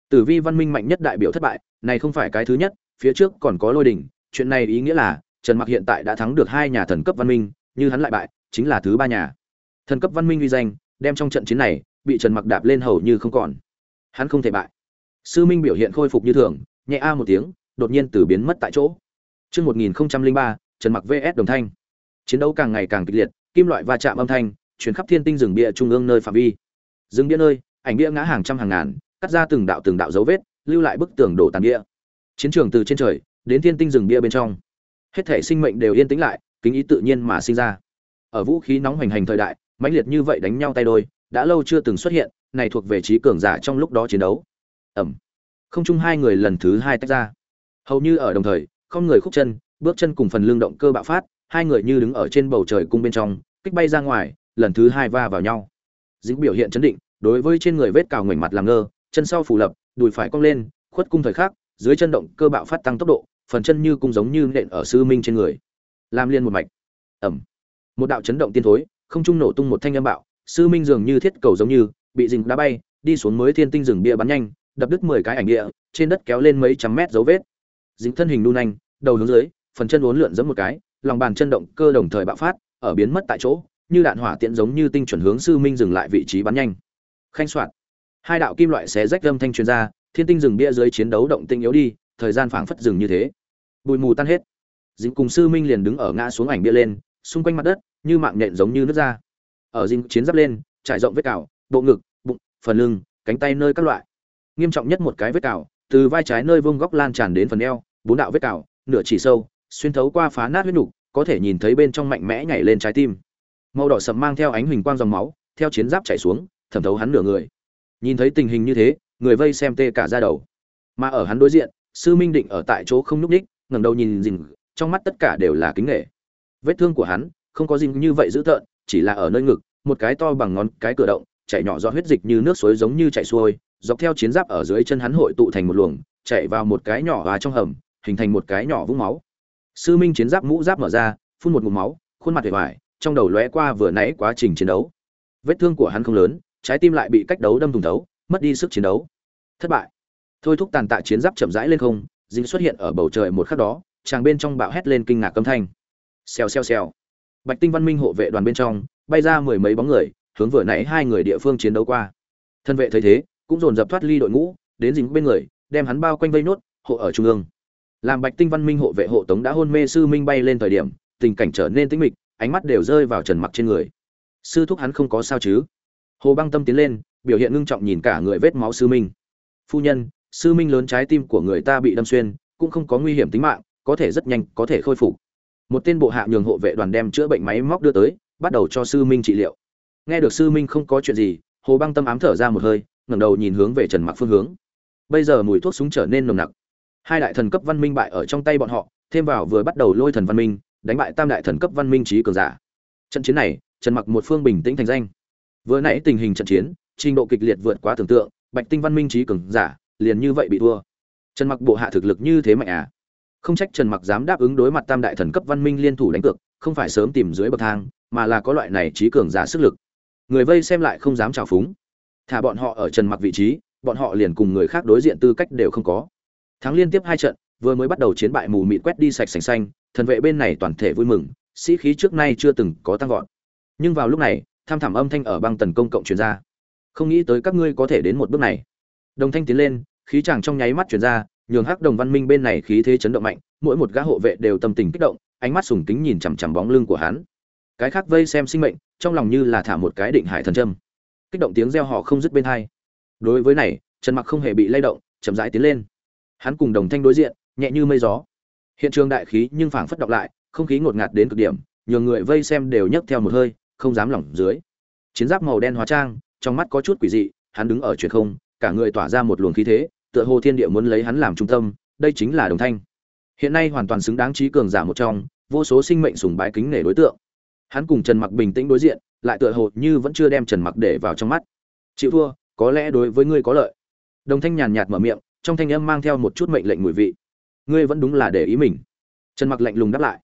Tử vi văn minh mạnh nhất đại biểu thất bại, này không phải cái thứ nhất, phía trước còn có lôi đỉnh, chuyện này ý nghĩa là, trần mặc hiện tại đã thắng được hai nhà thần cấp văn minh, như hắn lại bại, chính là thứ ba nhà. Thần cấp văn minh uy danh, đem trong trận chiến này bị trần mặc đạp lên hầu như không còn hắn không thể bại sư minh biểu hiện khôi phục như thường nhẹ a một tiếng đột nhiên từ biến mất tại chỗ Trước 1003, Trần Mặc VS Đồng Thanh. Chiến đấu càng ngày càng kịch liệt, kim loại va chạm âm thanh, truyền khắp thiên tinh rừng bia trung ương nơi phạm vi. Rừng bia nơi, ảnh bia ngã hàng trăm hàng ngàn, cắt ra từng đạo từng đạo dấu vết, lưu lại bức tường đổ tàn bia. Chiến trường từ trên trời đến thiên tinh rừng bia bên trong, hết thể sinh mệnh đều yên tĩnh lại, kính ý tự nhiên mà sinh ra. Ở vũ khí nóng hoành hành thời đại, mãnh liệt như vậy đánh nhau tay đôi, đã lâu chưa từng xuất hiện, này thuộc về trí cường giả trong lúc đó chiến đấu. Ẩm, Không chung hai người lần thứ hai tách ra. Hầu như ở đồng thời, không người khúc chân, bước chân cùng phần lương động cơ bạo phát, hai người như đứng ở trên bầu trời cung bên trong, kích bay ra ngoài, lần thứ hai va vào nhau. Dính biểu hiện chấn định, đối với trên người vết cào ngoảnh mặt làm ngơ, chân sau phủ lập, đùi phải cong lên, khuất cung thời khắc, dưới chân động cơ bạo phát tăng tốc độ, phần chân như cung giống như nện ở sư minh trên người. Làm liên một mạch. Ẩm, Một đạo chấn động tiên thối, không trung nổ tung một thanh âm bạo, sư minh dường như thiết cầu giống như, bị dình đá bay, đi xuống mới thiên tinh rừng bia bắn nhanh, đập đứt 10 cái ảnh địa, trên đất kéo lên mấy trăm mét dấu vết. Dính thân hình đu nhanh, đầu hướng dưới, phần chân uốn lượn giẫm một cái, lòng bàn chân động cơ đồng thời bạo phát, ở biến mất tại chỗ, như đạn hỏa tiễn giống như tinh chuẩn hướng sư minh dừng lại vị trí bắn nhanh. Khanh soạn. Hai đạo kim loại xé rách âm thanh truyền ra, thiên tinh rừng bia dưới chiến đấu động tinh yếu đi, thời gian phảng phất dừng như thế. Bụi mù tan hết. Dính cùng sư minh liền đứng ở ngã xuống ảnh bia lên, xung quanh mặt đất như mạng nhện giống như nước ra. Ở dinh chiến giáp lên, trải rộng vết cào, bộ ngực, bụng, phần lưng, cánh tay nơi các loại. Nghiêm trọng nhất một cái vết cào, từ vai trái nơi vông góc lan tràn đến phần eo, bốn đạo vết cào, nửa chỉ sâu, xuyên thấu qua phá nát huyết nhục có thể nhìn thấy bên trong mạnh mẽ nhảy lên trái tim. Màu đỏ sầm mang theo ánh huỳnh quang dòng máu, theo chiến giáp chảy xuống, thẩm thấu hắn nửa người. Nhìn thấy tình hình như thế, người vây xem tê cả da đầu. Mà ở hắn đối diện, Sư Minh Định ở tại chỗ không nhúc ních, ngẩng đầu nhìn Dình, trong mắt tất cả đều là kính nể. Vết thương của hắn không có gì như vậy dữ tợn, chỉ là ở nơi ngực, một cái to bằng ngón cái cửa động, chảy nhỏ do huyết dịch như nước suối giống như chảy xuôi, dọc theo chiến giáp ở dưới chân hắn hội tụ thành một luồng, chạy vào một cái nhỏ và trong hầm, hình thành một cái nhỏ vũng máu. Sư minh chiến giáp mũ giáp mở ra phun một ngụm máu khuôn mặt vẻ vải trong đầu lóe qua vừa nãy quá trình chiến đấu. Vết thương của hắn không lớn trái tim lại bị cách đấu đâm thủng thấu mất đi sức chiến đấu. Thất bại. Thôi thúc tàn tạ chiến giáp chậm rãi lên không dính xuất hiện ở bầu trời một khắc đó chàng bên trong bạo hét lên kinh ngạc âm thanh. Xèo xèo xèo. Bạch tinh văn minh hộ vệ đoàn bên trong bay ra mười mấy bóng người, hướng vừa nãy hai người địa phương chiến đấu qua. Thân vệ thấy thế, cũng dồn dập thoát ly đội ngũ, đến dính bên người, đem hắn bao quanh vây nốt, hộ ở trung ương. Làm bạch tinh văn minh hộ vệ hộ tống đã hôn mê sư minh bay lên thời điểm, tình cảnh trở nên tĩnh mịch, ánh mắt đều rơi vào trần mặc trên người. Sư thúc hắn không có sao chứ? Hồ băng tâm tiến lên, biểu hiện ngưng trọng nhìn cả người vết máu sư minh. Phu nhân, sư minh lớn trái tim của người ta bị đâm xuyên, cũng không có nguy hiểm tính mạng, có thể rất nhanh có thể khôi phục. Một tên bộ hạ nhường hộ vệ đoàn đem chữa bệnh máy móc đưa tới bắt đầu cho sư minh trị liệu. Nghe được sư minh không có chuyện gì, hồ băng tâm ám thở ra một hơi, ngẩng đầu nhìn hướng về trần mặc phương hướng. Bây giờ mùi thuốc súng trở nên nồng nặc. Hai đại thần cấp văn minh bại ở trong tay bọn họ, thêm vào vừa bắt đầu lôi thần văn minh, đánh bại tam đại thần cấp văn minh trí cường giả. Trận chiến này, trần mặc một phương bình tĩnh thành danh. Vừa nãy tình hình trận chiến, trình độ kịch liệt vượt quá tưởng tượng, bạch tinh văn minh trí cường giả, liền như vậy bị thua. Trần mặc bộ hạ thực lực như thế mạnh à? Không trách trần mặc dám đáp ứng đối mặt tam đại thần cấp văn minh liên thủ đánh cược, không phải sớm tìm dưới bậc thang mà là có loại này trí cường giả sức lực người vây xem lại không dám trào phúng thả bọn họ ở trần mặc vị trí bọn họ liền cùng người khác đối diện tư cách đều không có Thắng liên tiếp hai trận, vừa mới bắt đầu chiến bại mù mịt quét đi sạch sành xanh, thần vệ bên này toàn thể vui mừng, sĩ khí trước nay chưa từng có tăng vọt. Nhưng vào lúc này, tham thảm âm thanh ở băng tần công cộng truyền ra. Không nghĩ tới các ngươi có thể đến một bước này. Đồng thanh tiến lên, khí chàng trong nháy mắt truyền ra, nhường Hắc Đồng Văn Minh bên này khí thế chấn động mạnh, mỗi một gã hộ vệ đều tâm tình kích động, ánh mắt sùng kính nhìn chằm chằm bóng lưng của hắn. Cái khác vây xem sinh mệnh, trong lòng như là thả một cái định hải thần châm. Kích động tiếng reo hò không dứt bên tai. Đối với này, Trần Mặc không hề bị lay động, chậm rãi tiến lên. Hắn cùng đồng thanh đối diện nhẹ như mây gió. Hiện trường đại khí nhưng phảng phất đọc lại không khí ngột ngạt đến cực điểm nhiều người vây xem đều nhấc theo một hơi không dám lỏng dưới. Chiến giáp màu đen hóa trang trong mắt có chút quỷ dị hắn đứng ở truyền không cả người tỏa ra một luồng khí thế tựa hồ thiên địa muốn lấy hắn làm trung tâm đây chính là đồng thanh. Hiện nay hoàn toàn xứng đáng trí cường giả một trong vô số sinh mệnh sùng bái kính nể đối tượng hắn cùng trần mặc bình tĩnh đối diện, lại tựa hồ như vẫn chưa đem trần mặc để vào trong mắt. Chịu thua, có lẽ đối với ngươi có lợi. Đồng thanh nhàn nhạt mở miệng, trong thanh âm mang theo một chút mệnh lệnh mùi vị. Ngươi vẫn đúng là để ý mình. Trần mặc lạnh lùng đáp lại.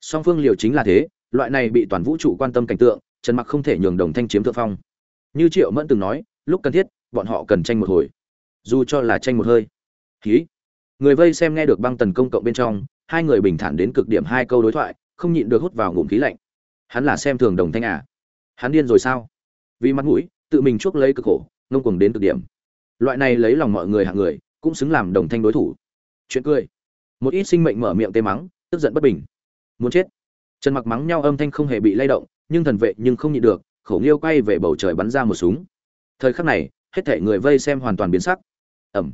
Song phương liều chính là thế, loại này bị toàn vũ trụ quan tâm cảnh tượng, trần mặc không thể nhường đồng thanh chiếm thượng phong. Như triệu mẫn từng nói, lúc cần thiết, bọn họ cần tranh một hồi. Dù cho là tranh một hơi. Khí người vây xem nghe được băng tần công cộng bên trong, hai người bình thản đến cực điểm hai câu đối thoại, không nhịn được hút vào ngụm khí lạnh hắn là xem thường đồng thanh à. Hắn điên rồi sao? Vì mặt mũi, tự mình chuốc lấy cực khổ, ngông cuồng đến cực điểm. Loại này lấy lòng mọi người hạng người, cũng xứng làm đồng thanh đối thủ. Chuyện cười. Một ít sinh mệnh mở miệng tê mắng, tức giận bất bình. Muốn chết. Trần mặc mắng nhau âm thanh không hề bị lay động, nhưng thần vệ nhưng không nhịn được khẩu nghiêu quay về bầu trời bắn ra một súng. Thời khắc này, hết thể người vây xem hoàn toàn biến sắc. Ẩm.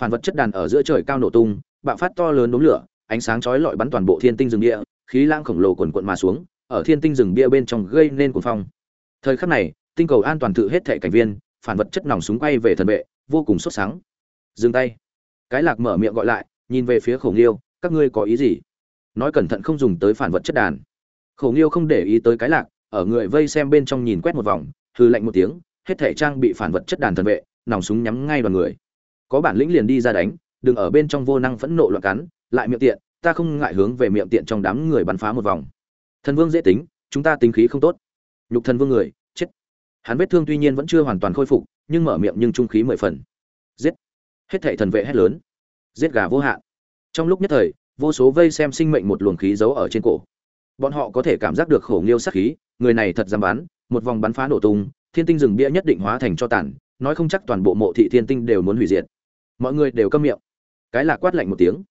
Phản vật chất đàn ở giữa trời cao nổ tung, bạo phát to lớn đốm lửa, ánh sáng chói lọi bắn toàn bộ thiên tinh rừng địa, khí lãng khổng lồ quần quận mà xuống ở thiên tinh rừng bia bên trong gây nên cuồng phong. Thời khắc này, tinh cầu an toàn tự hết thệ cảnh viên, phản vật chất nòng súng quay về thần vệ, vô cùng sốt sáng. Dừng tay. Cái lạc mở miệng gọi lại, nhìn về phía khổng liêu, các ngươi có ý gì? Nói cẩn thận không dùng tới phản vật chất đàn. Khổng liêu không để ý tới cái lạc, ở người vây xem bên trong nhìn quét một vòng hư lạnh một tiếng, hết thể trang bị phản vật chất đàn thần vệ, nòng súng nhắm ngay vào người. Có bản lĩnh liền đi ra đánh, đừng ở bên trong vô năng phẫn nộ loạn cắn, lại miệng tiện, ta không ngại hướng về miệng tiện trong đám người bắn phá một vòng thần vương dễ tính, chúng ta tính khí không tốt. Nhục thần vương người, chết. Hắn vết thương tuy nhiên vẫn chưa hoàn toàn khôi phục, nhưng mở miệng nhưng trung khí mười phần. Giết. Hết thệ thần vệ hét lớn. Giết gà vô hạn. Trong lúc nhất thời, vô số vây xem sinh mệnh một luồng khí giấu ở trên cổ. Bọn họ có thể cảm giác được khổ nghiêu sát khí, người này thật dám bắn, một vòng bắn phá nổ tung, thiên tinh rừng bia nhất định hóa thành cho tàn, nói không chắc toàn bộ mộ thị thiên tinh đều muốn hủy diệt. Mọi người đều câm miệng. Cái lạc quát lạnh một tiếng.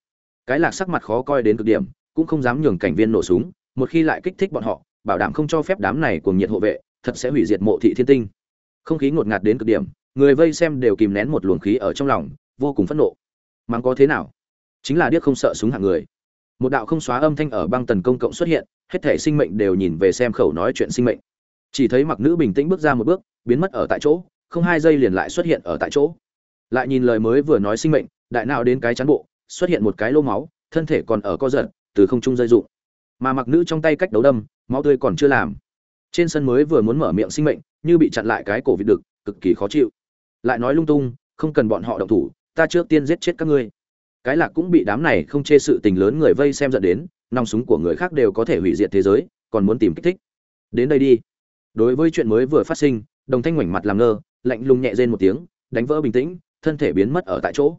Cái lạc sắc mặt khó coi đến cực điểm, cũng không dám nhường cảnh viên nổ súng một khi lại kích thích bọn họ, bảo đảm không cho phép đám này cùng nhiệt hộ vệ, thật sẽ hủy diệt mộ thị thiên tinh. Không khí ngột ngạt đến cực điểm, người vây xem đều kìm nén một luồng khí ở trong lòng, vô cùng phẫn nộ. Mắng có thế nào? Chính là điếc không sợ súng hạng người. Một đạo không xóa âm thanh ở băng tần công cộng xuất hiện, hết thể sinh mệnh đều nhìn về xem khẩu nói chuyện sinh mệnh. Chỉ thấy mặc nữ bình tĩnh bước ra một bước, biến mất ở tại chỗ, không hai giây liền lại xuất hiện ở tại chỗ. Lại nhìn lời mới vừa nói sinh mệnh, đại nào đến cái chán bộ, xuất hiện một cái lô máu, thân thể còn ở co giật, từ không trung rơi dụng mà mặc nữ trong tay cách đấu đâm máu tươi còn chưa làm. Trên sân mới vừa muốn mở miệng sinh mệnh như bị chặn lại cái cổ vịt đực cực kỳ khó chịu. Lại nói lung tung không cần bọn họ động thủ ta trước tiên giết chết các ngươi. Cái lạc cũng bị đám này không chê sự tình lớn người vây xem dẫn đến nòng súng của người khác đều có thể hủy diệt thế giới còn muốn tìm kích thích. Đến đây đi. Đối với chuyện mới vừa phát sinh đồng thanh ngoảnh mặt làm ngơ lạnh lùng nhẹ rên một tiếng đánh vỡ bình tĩnh thân thể biến mất ở tại chỗ.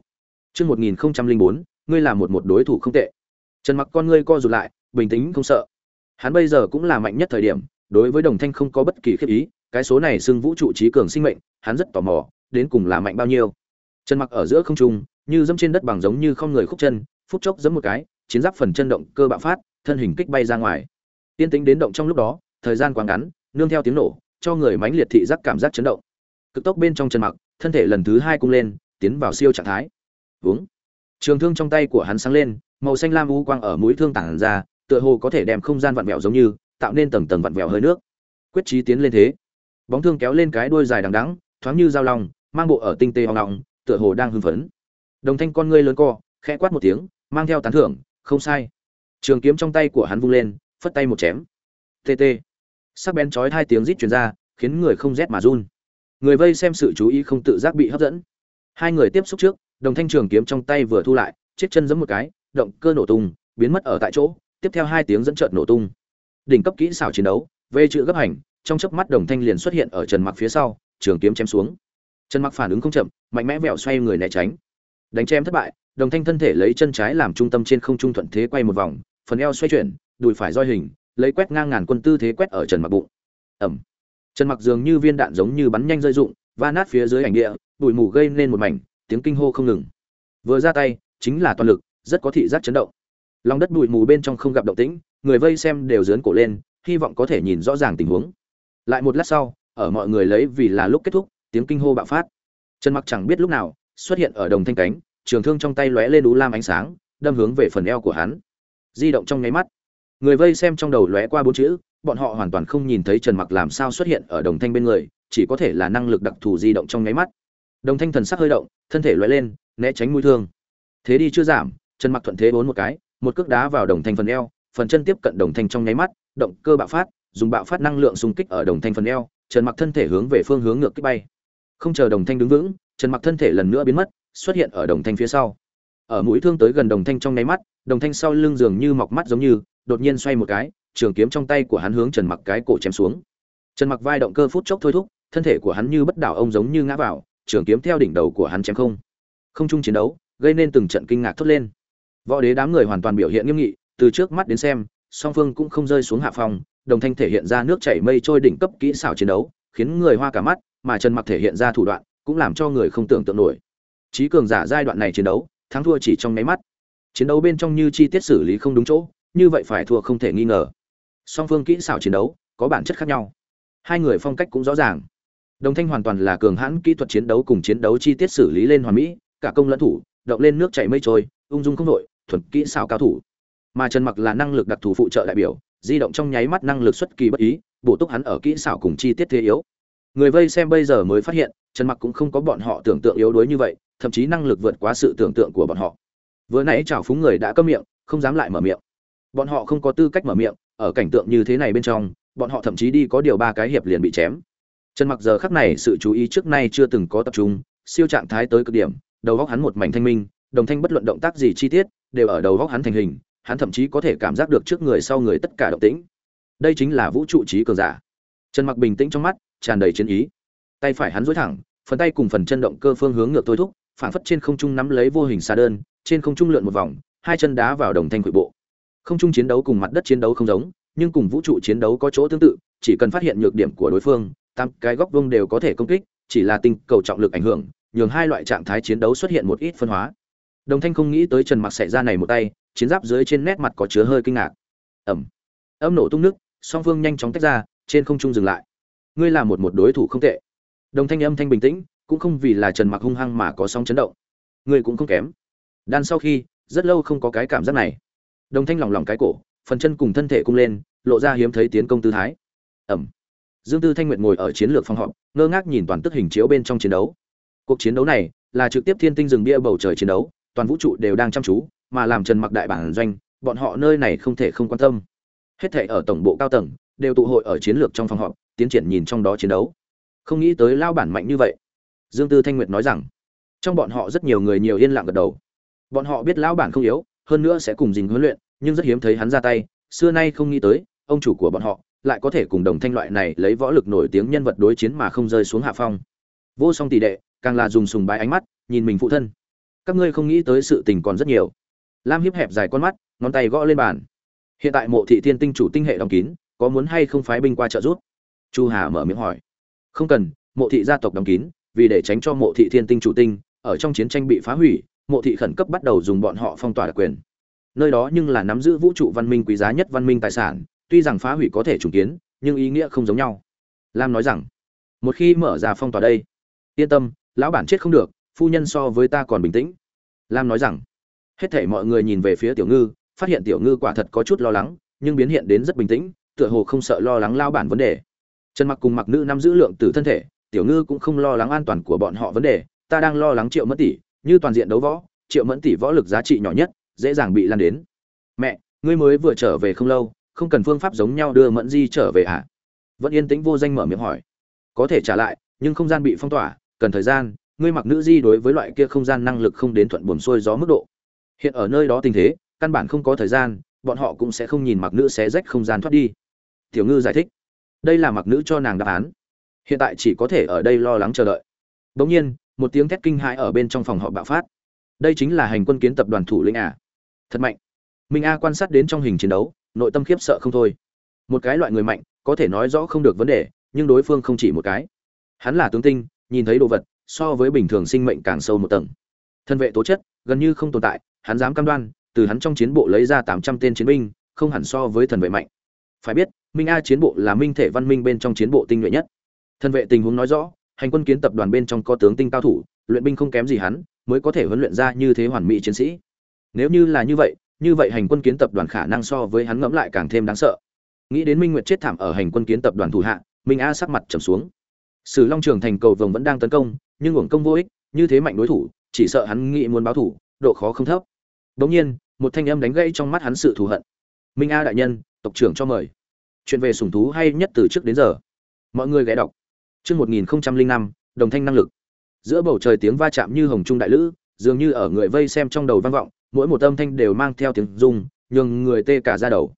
Trước 1004, ngươi là một một đối thủ không tệ. Trần Mặc con ngươi co rụt lại, bình tĩnh không sợ. Hắn bây giờ cũng là mạnh nhất thời điểm, đối với Đồng Thanh không có bất kỳ khiếp ý, cái số này xưng vũ trụ trí cường sinh mệnh, hắn rất tò mò, đến cùng là mạnh bao nhiêu. chân Mặc ở giữa không trung, như dẫm trên đất bằng giống như không người khúc chân, phút chốc giẫm một cái, chiến giáp phần chân động cơ bạo phát, thân hình kích bay ra ngoài. Tiên tính đến động trong lúc đó, thời gian quá ngắn, nương theo tiếng nổ, cho người mãnh liệt thị giác cảm giác chấn động. Cực tốc bên trong chân Mặc, thân thể lần thứ hai cung lên, tiến vào siêu trạng thái. hướng Trường thương trong tay của hắn sáng lên, màu xanh lam u quang ở mũi thương tản ra, tựa hồ có thể đem không gian vặn vẹo giống như, tạo nên tầng tầng vặn vẹo hơi nước. Quyết chí tiến lên thế. Bóng thương kéo lên cái đuôi dài đằng đẵng, thoáng như dao long, mang bộ ở tinh tế hoang lòng tựa hồ đang hưng phấn. Đồng Thanh con ngươi lớn co, khẽ quát một tiếng, mang theo tán thưởng, không sai. Trường kiếm trong tay của hắn vung lên, phất tay một chém. TT. Sắc bén chói hai tiếng rít truyền ra, khiến người không rét mà run. Người vây xem sự chú ý không tự giác bị hấp dẫn. Hai người tiếp xúc trước, đồng thanh trường kiếm trong tay vừa thu lại chết chân giẫm một cái động cơ nổ tung biến mất ở tại chỗ tiếp theo hai tiếng dẫn trợn nổ tung. Đỉnh cấp kỹ xảo chiến đấu về chữ gấp hành, trong chớp mắt đồng thanh liền xuất hiện ở trần mặc phía sau, trường kiếm chém xuống. Trần mặc phản ứng không chậm, mạnh mẽ vẹo xoay người né tránh. Đánh chém thất bại, đồng thanh thân thể lấy chân trái làm trung tâm trên không trung thuận thế quay một vòng, phần eo xoay chuyển, đùi phải roi hình, lấy quét ngang ngàn quân tư thế quét ở trần mặc bụng. Ẩm trần mặc dường như viên đạn giống như bắn nhanh rơi dụng va nát phía dưới ảnh địa, bụi mù gây nên một mảnh, tiếng kinh hô không ngừng. Vừa ra tay, chính là toàn lực, rất có thị giác chấn động lòng đất bụi mù bên trong không gặp động tĩnh, người vây xem đều dướn cổ lên, hy vọng có thể nhìn rõ ràng tình huống. Lại một lát sau, ở mọi người lấy vì là lúc kết thúc, tiếng kinh hô bạo phát. Trần mặc chẳng biết lúc nào, xuất hiện ở đồng thanh cánh, trường thương trong tay lóe lên đú lam ánh sáng, đâm hướng về phần eo của hắn. Di động trong nháy mắt, người vây xem trong đầu lóe qua bốn chữ, bọn họ hoàn toàn không nhìn thấy trần mặc làm sao xuất hiện ở đồng thanh bên người, chỉ có thể là năng lực đặc thù di động trong nháy mắt. Đồng thanh thần sắc hơi động, thân thể lóe lên, né tránh mũi thương. Thế đi chưa giảm, Trần mặc thuận thế bốn một cái một cước đá vào đồng thanh phần eo, phần chân tiếp cận đồng thanh trong nháy mắt, động cơ bạo phát, dùng bạo phát năng lượng xung kích ở đồng thanh phần eo, trần mặc thân thể hướng về phương hướng ngược kích bay. Không chờ đồng thanh đứng vững, trần mặc thân thể lần nữa biến mất, xuất hiện ở đồng thanh phía sau. Ở mũi thương tới gần đồng thanh trong nháy mắt, đồng thanh sau lưng dường như mọc mắt giống như, đột nhiên xoay một cái, trường kiếm trong tay của hắn hướng trần mặc cái cổ chém xuống. Trần mặc vai động cơ phút chốc thôi thúc, thân thể của hắn như bất đảo ông giống như ngã vào, trường kiếm theo đỉnh đầu của hắn chém không. Không chung chiến đấu, gây nên từng trận kinh ngạc thốt lên võ đế đám người hoàn toàn biểu hiện nghiêm nghị, từ trước mắt đến xem, song phương cũng không rơi xuống hạ phòng đồng thanh thể hiện ra nước chảy mây trôi đỉnh cấp kỹ xảo chiến đấu, khiến người hoa cả mắt, mà trần mặc thể hiện ra thủ đoạn, cũng làm cho người không tưởng tượng nổi. Trí cường giả giai đoạn này chiến đấu, thắng thua chỉ trong nháy mắt. Chiến đấu bên trong như chi tiết xử lý không đúng chỗ, như vậy phải thua không thể nghi ngờ. Song phương kỹ xảo chiến đấu, có bản chất khác nhau. Hai người phong cách cũng rõ ràng. Đồng thanh hoàn toàn là cường hãn kỹ thuật chiến đấu cùng chiến đấu chi tiết xử lý lên hoàn mỹ, cả công lẫn thủ, động lên nước chảy mây trôi ung dung không đội, thuần kỹ xảo cao thủ. Mà trần mặc là năng lực đặc thù phụ trợ đại biểu, di động trong nháy mắt năng lực xuất kỳ bất ý, bổ túc hắn ở kỹ xảo cùng chi tiết thế yếu. Người vây xem bây giờ mới phát hiện, trần mặc cũng không có bọn họ tưởng tượng yếu đuối như vậy, thậm chí năng lực vượt quá sự tưởng tượng của bọn họ. Vừa nãy chào phúng người đã câm miệng, không dám lại mở miệng. Bọn họ không có tư cách mở miệng, ở cảnh tượng như thế này bên trong, bọn họ thậm chí đi có điều ba cái hiệp liền bị chém. Trần mặc giờ khắc này sự chú ý trước nay chưa từng có tập trung, siêu trạng thái tới cực điểm, đầu góc hắn một mảnh thanh minh đồng thanh bất luận động tác gì chi tiết, đều ở đầu góc hắn thành hình, hắn thậm chí có thể cảm giác được trước người sau người tất cả động tĩnh. Đây chính là vũ trụ trí cường giả. Trần mặc bình tĩnh trong mắt, tràn đầy chiến ý. Tay phải hắn duỗi thẳng, phần tay cùng phần chân động cơ phương hướng ngược thôi thúc, phản phất trên không trung nắm lấy vô hình xa đơn, trên không trung lượn một vòng, hai chân đá vào đồng thanh quỷ bộ. Không trung chiến đấu cùng mặt đất chiến đấu không giống, nhưng cùng vũ trụ chiến đấu có chỗ tương tự, chỉ cần phát hiện nhược điểm của đối phương tam cái góc vuông đều có thể công kích, chỉ là tinh cầu trọng lực ảnh hưởng, nhường hai loại trạng thái chiến đấu xuất hiện một ít phân hóa đồng thanh không nghĩ tới trần mặc xảy ra này một tay, chiến giáp dưới trên nét mặt có chứa hơi kinh ngạc. Ẩm. Âm nổ tung nước, song phương nhanh chóng tách ra, trên không trung dừng lại. Ngươi là một một đối thủ không tệ. Đồng thanh âm thanh bình tĩnh, cũng không vì là trần mặc hung hăng mà có sóng chấn động. Ngươi cũng không kém. Đan sau khi, rất lâu không có cái cảm giác này. Đồng thanh lỏng lỏng cái cổ, phần chân cùng thân thể cung lên, lộ ra hiếm thấy tiến công tư thái. Ẩm. Dương tư thanh nguyệt ngồi ở chiến lược phòng họp, ngơ ngác nhìn toàn tức hình chiếu bên trong chiến đấu. Cuộc chiến đấu này là trực tiếp thiên tinh rừng bia bầu trời chiến đấu toàn vũ trụ đều đang chăm chú, mà làm trần mặc đại bản doanh, bọn họ nơi này không thể không quan tâm. Hết thể ở tổng bộ cao tầng đều tụ hội ở chiến lược trong phòng họp, tiến triển nhìn trong đó chiến đấu. Không nghĩ tới lao bản mạnh như vậy. Dương tư thanh nguyệt nói rằng, trong bọn họ rất nhiều người nhiều yên lặng gật đầu. Bọn họ biết lão bản không yếu, hơn nữa sẽ cùng dình huấn luyện, nhưng rất hiếm thấy hắn ra tay. Xưa nay không nghĩ tới, ông chủ của bọn họ lại có thể cùng đồng thanh loại này lấy võ lực nổi tiếng nhân vật đối chiến mà không rơi xuống hạ phong. Vô song tỷ đệ, càng là dùng sùng bái ánh mắt, nhìn mình phụ thân các ngươi không nghĩ tới sự tình còn rất nhiều. Lam hiếp hẹp dài con mắt, ngón tay gõ lên bàn. Hiện tại mộ thị thiên tinh chủ tinh hệ đóng kín, có muốn hay không phái binh qua trợ giúp? Chu hà mở miệng hỏi. Không cần, mộ thị gia tộc đóng kín, vì để tránh cho mộ thị thiên tinh chủ tinh, ở trong chiến tranh bị phá hủy, mộ thị khẩn cấp bắt đầu dùng bọn họ phong tỏa đặc quyền. Nơi đó nhưng là nắm giữ vũ trụ văn minh quý giá nhất văn minh tài sản, tuy rằng phá hủy có thể trùng kiến, nhưng ý nghĩa không giống nhau. Lam nói rằng, một khi mở ra phong tỏa đây, yên tâm, lão bản chết không được, phu nhân so với ta còn bình tĩnh lam nói rằng, hết thảy mọi người nhìn về phía tiểu ngư, phát hiện tiểu ngư quả thật có chút lo lắng, nhưng biến hiện đến rất bình tĩnh, tựa hồ không sợ lo lắng lao bản vấn đề. Trần mặc cùng mặc nữ nắm giữ lượng từ thân thể, tiểu ngư cũng không lo lắng an toàn của bọn họ vấn đề, ta đang lo lắng triệu mẫn tỷ, như toàn diện đấu võ, triệu mẫn tỷ võ lực giá trị nhỏ nhất, dễ dàng bị lan đến. Mẹ, ngươi mới vừa trở về không lâu, không cần phương pháp giống nhau đưa mẫn di trở về à vẫn yên tĩnh vô danh mở miệng hỏi. Có thể trả lại, nhưng không gian bị phong tỏa, cần thời gian ngươi mặc nữ di đối với loại kia không gian năng lực không đến thuận buồm xuôi gió mức độ. Hiện ở nơi đó tình thế, căn bản không có thời gian, bọn họ cũng sẽ không nhìn mặc nữ xé rách không gian thoát đi. Tiểu ngư giải thích, đây là mặc nữ cho nàng đáp án. Hiện tại chỉ có thể ở đây lo lắng chờ đợi. Bỗng nhiên, một tiếng thét kinh hãi ở bên trong phòng họ bạo phát. Đây chính là hành quân kiến tập đoàn thủ lĩnh à? Thật mạnh. Minh a quan sát đến trong hình chiến đấu, nội tâm khiếp sợ không thôi. Một cái loại người mạnh, có thể nói rõ không được vấn đề, nhưng đối phương không chỉ một cái. Hắn là tướng tinh, nhìn thấy đồ vật so với bình thường sinh mệnh càng sâu một tầng. Thân vệ tố chất, gần như không tồn tại, hắn dám cam đoan, từ hắn trong chiến bộ lấy ra tám trăm tên chiến binh, không hẳn so với thần vệ mạnh. Phải biết, minh a chiến bộ là minh thể văn minh bên trong chiến bộ tinh nhuệ nhất. Thân vệ tình huống nói rõ, hành quân kiến tập đoàn bên trong có tướng tinh cao thủ, luyện binh không kém gì hắn, mới có thể huấn luyện ra như thế hoàn mỹ chiến sĩ. Nếu như là như vậy như vậy hành quân kiến tập đoàn khả năng so với hắn ngẫm lại càng thêm đáng sợ. Nghĩ đến minh nguyệt chết thảm ở hành quân kiến tập đoàn thủ hạ, minh a sắc mặt trầm xuống. Sử long trường thành cầu vồng vẫn đang tấn công nhưng uổng công vô ích, như thế mạnh đối thủ, chỉ sợ hắn nghĩ muốn báo thủ, độ khó không thấp. Đống nhiên, một thanh âm đánh gãy trong mắt hắn sự thù hận. Minh a đại nhân, tộc trưởng cho mời. Chuyện về sủng thú hay nhất từ trước đến giờ. Mọi người ghé đọc. Chương một nghìn năm, đồng thanh năng lực. Giữa bầu trời tiếng va chạm như hồng trung đại lữ, dường như ở người vây xem trong đầu vang vọng, mỗi một âm thanh đều mang theo tiếng rung, nhường người tê cả da đầu.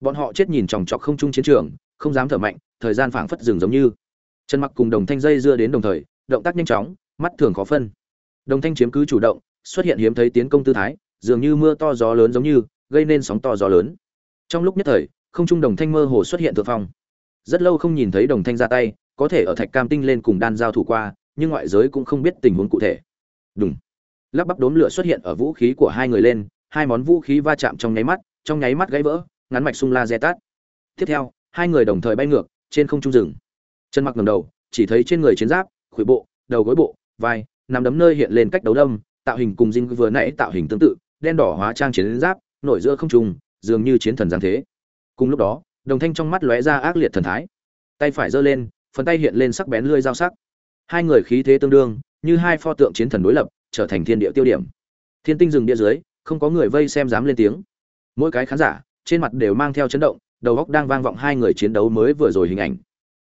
Bọn họ chết nhìn chòng chọc không trung chiến trường, không dám thở mạnh, thời gian phảng phất dừng giống như. Chân mặc cùng đồng thanh dây dưa đến đồng thời động tác nhanh chóng mắt thường khó phân. Đồng thanh chiếm cứ chủ động xuất hiện hiếm thấy tiến công tư thái dường như mưa to gió lớn giống như gây nên sóng to gió lớn. Trong lúc nhất thời không trung đồng thanh mơ hồ xuất hiện thượng phong. Rất lâu không nhìn thấy đồng thanh ra tay có thể ở thạch cam tinh lên cùng đan giao thủ qua nhưng ngoại giới cũng không biết tình huống cụ thể. Đùng, lắp bắp đốm lửa xuất hiện ở vũ khí của hai người lên hai món vũ khí va chạm trong nháy mắt trong nháy mắt gãy vỡ ngắn mạch sung la re tát. Tiếp theo hai người đồng thời bay ngược trên không trung rừng. Chân mặc ngẩng đầu chỉ thấy trên người chiến giáp khuỷu bộ, đầu gối bộ, vai nằm đấm nơi hiện lên cách đấu đâm, tạo hình cùng dinh vừa nãy tạo hình tương tự, đen đỏ hóa trang chiến giáp nổi giữa không trung dường như chiến thần giáng thế. Cùng lúc đó, đồng thanh trong mắt lóe ra ác liệt thần thái. Tay phải giơ lên, phần tay hiện lên sắc bén lưỡi dao sắc. Hai người khí thế tương đương, như hai pho tượng chiến thần đối lập, trở thành thiên địa tiêu điểm. Thiên tinh rừng địa dưới, không có người vây xem dám lên tiếng. Mỗi cái khán giả, trên mặt đều mang theo chấn động, đầu óc đang vang vọng hai người chiến đấu mới vừa rồi hình ảnh.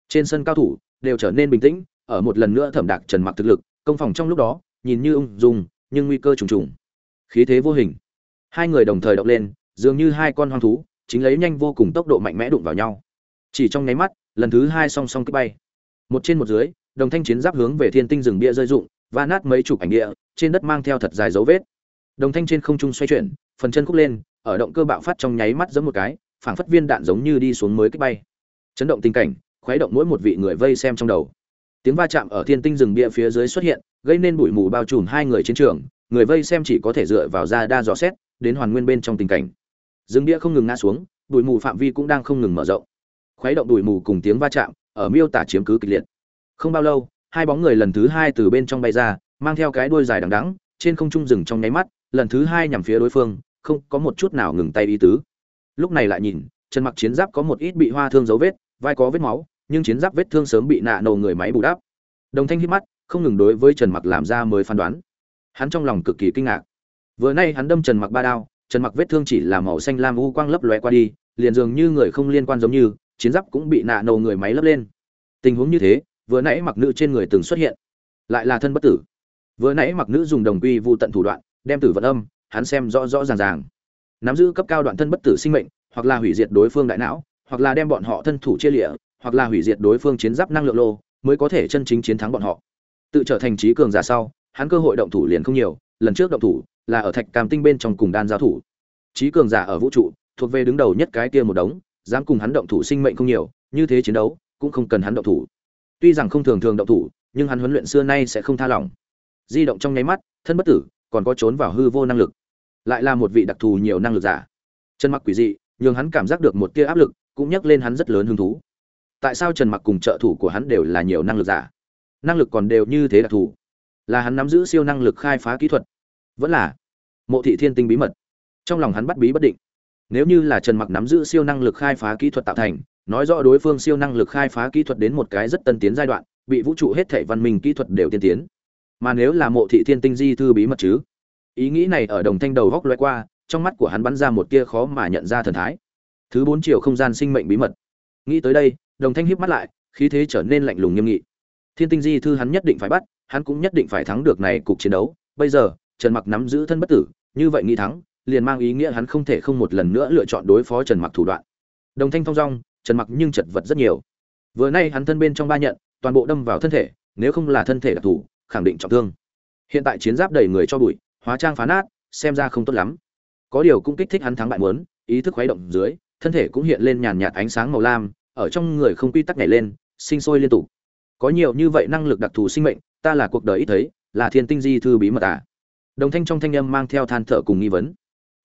Trên sân cao thủ, đều trở nên bình tĩnh ở một lần nữa thẩm đạc trần mặc thực lực, công phòng trong lúc đó, nhìn như ung dung, nhưng nguy cơ trùng trùng. Khí thế vô hình. Hai người đồng thời động lên, dường như hai con hoang thú, chính lấy nhanh vô cùng tốc độ mạnh mẽ đụng vào nhau. Chỉ trong nháy mắt, lần thứ hai song song kích bay. Một trên một dưới, đồng thanh chiến giáp hướng về thiên tinh rừng bia rơi rụng và nát mấy chục ảnh địa, trên đất mang theo thật dài dấu vết. Đồng thanh trên không trung xoay chuyển, phần chân khúc lên, ở động cơ bạo phát trong nháy mắt giẫm một cái, phảng phất viên đạn giống như đi xuống mới kích bay. Chấn động tình cảnh, khuấy động mỗi một vị người vây xem trong đầu tiếng va chạm ở thiên tinh rừng bia phía dưới xuất hiện, gây nên bụi mù bao trùm hai người chiến trường, người vây xem chỉ có thể dựa vào ra đa dò xét, đến hoàn nguyên bên trong tình cảnh. Rừng bia không ngừng ngã xuống, bụi mù phạm vi cũng đang không ngừng mở rộng. Khuấy động bụi mù cùng tiếng va chạm ở miêu tả chiếm cứ kịch liệt. Không bao lâu, hai bóng người lần thứ hai từ bên trong bay ra, mang theo cái đuôi dài đằng đẵng, trên không trung rừng trong nháy mắt, lần thứ hai nhằm phía đối phương, không có một chút nào ngừng tay ý tứ. Lúc này lại nhìn, chân mặc chiến giáp có một ít bị hoa thương dấu vết, vai có vết máu nhưng chiến giáp vết thương sớm bị nạ nổ người máy bù đắp. Đồng thanh hít mắt, không ngừng đối với trần mặc làm ra mới phán đoán. Hắn trong lòng cực kỳ kinh ngạc. Vừa nay hắn đâm trần mặc ba đao, trần mặc vết thương chỉ là màu xanh lam u quang lấp lóe qua đi, liền dường như người không liên quan giống như, chiến giáp cũng bị nạ nổ người máy lấp lên. Tình huống như thế, vừa nãy mặc nữ trên người từng xuất hiện, lại là thân bất tử. Vừa nãy mặc nữ dùng đồng quy vụ tận thủ đoạn, đem tử vận âm, hắn xem rõ rõ ràng ràng. Nắm giữ cấp cao đoạn thân bất tử sinh mệnh, hoặc là hủy diệt đối phương đại não, hoặc là đem bọn họ thân thủ chia lịa hoặc là hủy diệt đối phương chiến giáp năng lượng lô, mới có thể chân chính chiến thắng bọn họ. Tự trở thành trí cường giả sau, hắn cơ hội động thủ liền không nhiều, lần trước động thủ là ở thạch cam tinh bên trong cùng đan giao thủ. Trí cường giả ở vũ trụ, thuộc về đứng đầu nhất cái kia một đống, dám cùng hắn động thủ sinh mệnh không nhiều, như thế chiến đấu cũng không cần hắn động thủ. Tuy rằng không thường thường động thủ, nhưng hắn huấn luyện xưa nay sẽ không tha lỏng. Di động trong nháy mắt, thân bất tử, còn có trốn vào hư vô năng lực. Lại là một vị đặc thù nhiều năng lực giả. Chân mặc quỷ dị, nhường hắn cảm giác được một tia áp lực, cũng nhắc lên hắn rất lớn hứng thú tại sao trần mặc cùng trợ thủ của hắn đều là nhiều năng lực giả? Năng lực còn đều như thế đặc thù. Là hắn nắm giữ siêu năng lực khai phá kỹ thuật. Vẫn là mộ thị thiên tinh bí mật. Trong lòng hắn bắt bí bất định. Nếu như là trần mặc nắm giữ siêu năng lực khai phá kỹ thuật tạo thành, nói rõ đối phương siêu năng lực khai phá kỹ thuật đến một cái rất tân tiến giai đoạn, bị vũ trụ hết thể văn minh kỹ thuật đều tiên tiến. Mà nếu là mộ thị thiên tinh di thư bí mật chứ? Ý nghĩ này ở đồng thanh đầu góc loay qua, trong mắt của hắn bắn ra một tia khó mà nhận ra thần thái. Thứ bốn chiều không gian sinh mệnh bí mật. Nghĩ tới đây đồng thanh híp mắt lại, khí thế trở nên lạnh lùng nghiêm nghị. Thiên tinh di thư hắn nhất định phải bắt, hắn cũng nhất định phải thắng được này cuộc chiến đấu. Bây giờ, trần mặc nắm giữ thân bất tử, như vậy nghĩ thắng, liền mang ý nghĩa hắn không thể không một lần nữa lựa chọn đối phó trần mặc thủ đoạn. Đồng thanh thong dong, trần mặc nhưng chật vật rất nhiều. Vừa nay hắn thân bên trong ba nhận, toàn bộ đâm vào thân thể, nếu không là thân thể đặc thù, khẳng định trọng thương. Hiện tại chiến giáp đầy người cho bụi, hóa trang phá nát, xem ra không tốt lắm. Có điều cũng kích thích hắn thắng bại muốn, ý thức khuấy động dưới, thân thể cũng hiện lên nhàn nhạt ánh sáng màu lam ở trong người không quy tắc nhảy lên, sinh sôi liên tục. Có nhiều như vậy năng lực đặc thù sinh mệnh, ta là cuộc đời ít thấy, là thiên tinh di thư bí mật à? Đồng thanh trong thanh âm mang theo than thở cùng nghi vấn.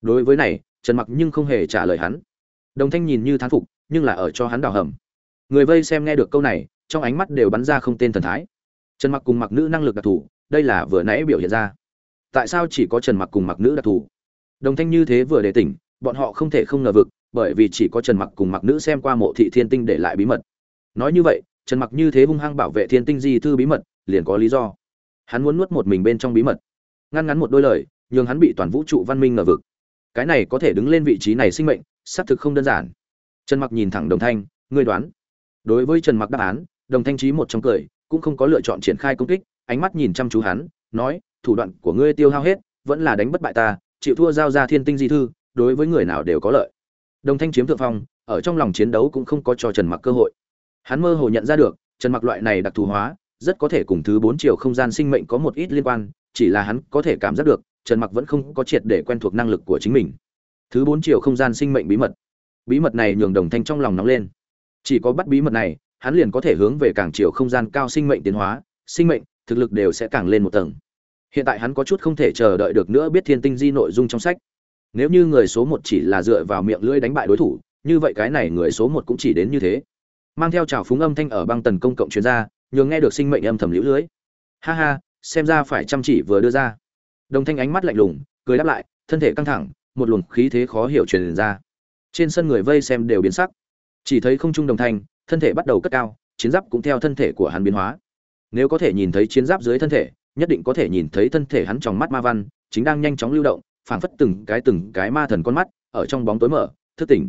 Đối với này, trần mặc nhưng không hề trả lời hắn. Đồng thanh nhìn như thán phục, nhưng là ở cho hắn đào hầm. Người vây xem nghe được câu này, trong ánh mắt đều bắn ra không tên thần thái. Trần mặc cùng mặc nữ năng lực đặc thù, đây là vừa nãy biểu hiện ra. Tại sao chỉ có trần mặc cùng mặc nữ đặc thù? Đồng thanh như thế vừa để tỉnh, bọn họ không thể không ngờ vực bởi vì chỉ có trần mặc cùng mặc nữ xem qua mộ thị thiên tinh để lại bí mật. Nói như vậy, trần mặc như thế hung hăng bảo vệ thiên tinh di thư bí mật, liền có lý do. Hắn muốn nuốt một mình bên trong bí mật. Ngăn ngắn một đôi lời, nhường hắn bị toàn vũ trụ văn minh ngờ vực. Cái này có thể đứng lên vị trí này sinh mệnh, xác thực không đơn giản. Trần mặc nhìn thẳng đồng thanh, ngươi đoán. Đối với trần mặc đáp án, đồng thanh trí một trong cười, cũng không có lựa chọn triển khai công kích, ánh mắt nhìn chăm chú hắn, nói, thủ đoạn của ngươi tiêu hao hết, vẫn là đánh bất bại ta, chịu thua giao ra thiên tinh di thư, đối với người nào đều có lợi đồng thanh chiếm thượng phong, ở trong lòng chiến đấu cũng không có cho trần mặc cơ hội. Hắn mơ hồ nhận ra được, trần mặc loại này đặc thù hóa, rất có thể cùng thứ bốn chiều không gian sinh mệnh có một ít liên quan, chỉ là hắn có thể cảm giác được, trần mặc vẫn không có triệt để quen thuộc năng lực của chính mình. Thứ bốn chiều không gian sinh mệnh bí mật. Bí mật này nhường đồng thanh trong lòng nóng lên. Chỉ có bắt bí mật này, hắn liền có thể hướng về càng chiều không gian cao sinh mệnh tiến hóa, sinh mệnh, thực lực đều sẽ càng lên một tầng. Hiện tại hắn có chút không thể chờ đợi được nữa biết thiên tinh di nội dung trong sách nếu như người số một chỉ là dựa vào miệng lưỡi đánh bại đối thủ, như vậy cái này người số một cũng chỉ đến như thế. Mang theo trào phúng âm thanh ở băng tần công cộng chuyên gia nhường nghe được sinh mệnh âm thầm liễu lưới. Ha ha, xem ra phải chăm chỉ vừa đưa ra. Đồng thanh ánh mắt lạnh lùng, cười đáp lại, thân thể căng thẳng, một luồng khí thế khó hiểu truyền ra. Trên sân người vây xem đều biến sắc. Chỉ thấy không trung đồng thanh, thân thể bắt đầu cất cao, chiến giáp cũng theo thân thể của hắn biến hóa. Nếu có thể nhìn thấy chiến giáp dưới thân thể, nhất định có thể nhìn thấy thân thể hắn trong mắt ma văn, chính đang nhanh chóng lưu động phảng phất từng cái từng cái ma thần con mắt, ở trong bóng tối mở, thức tỉnh.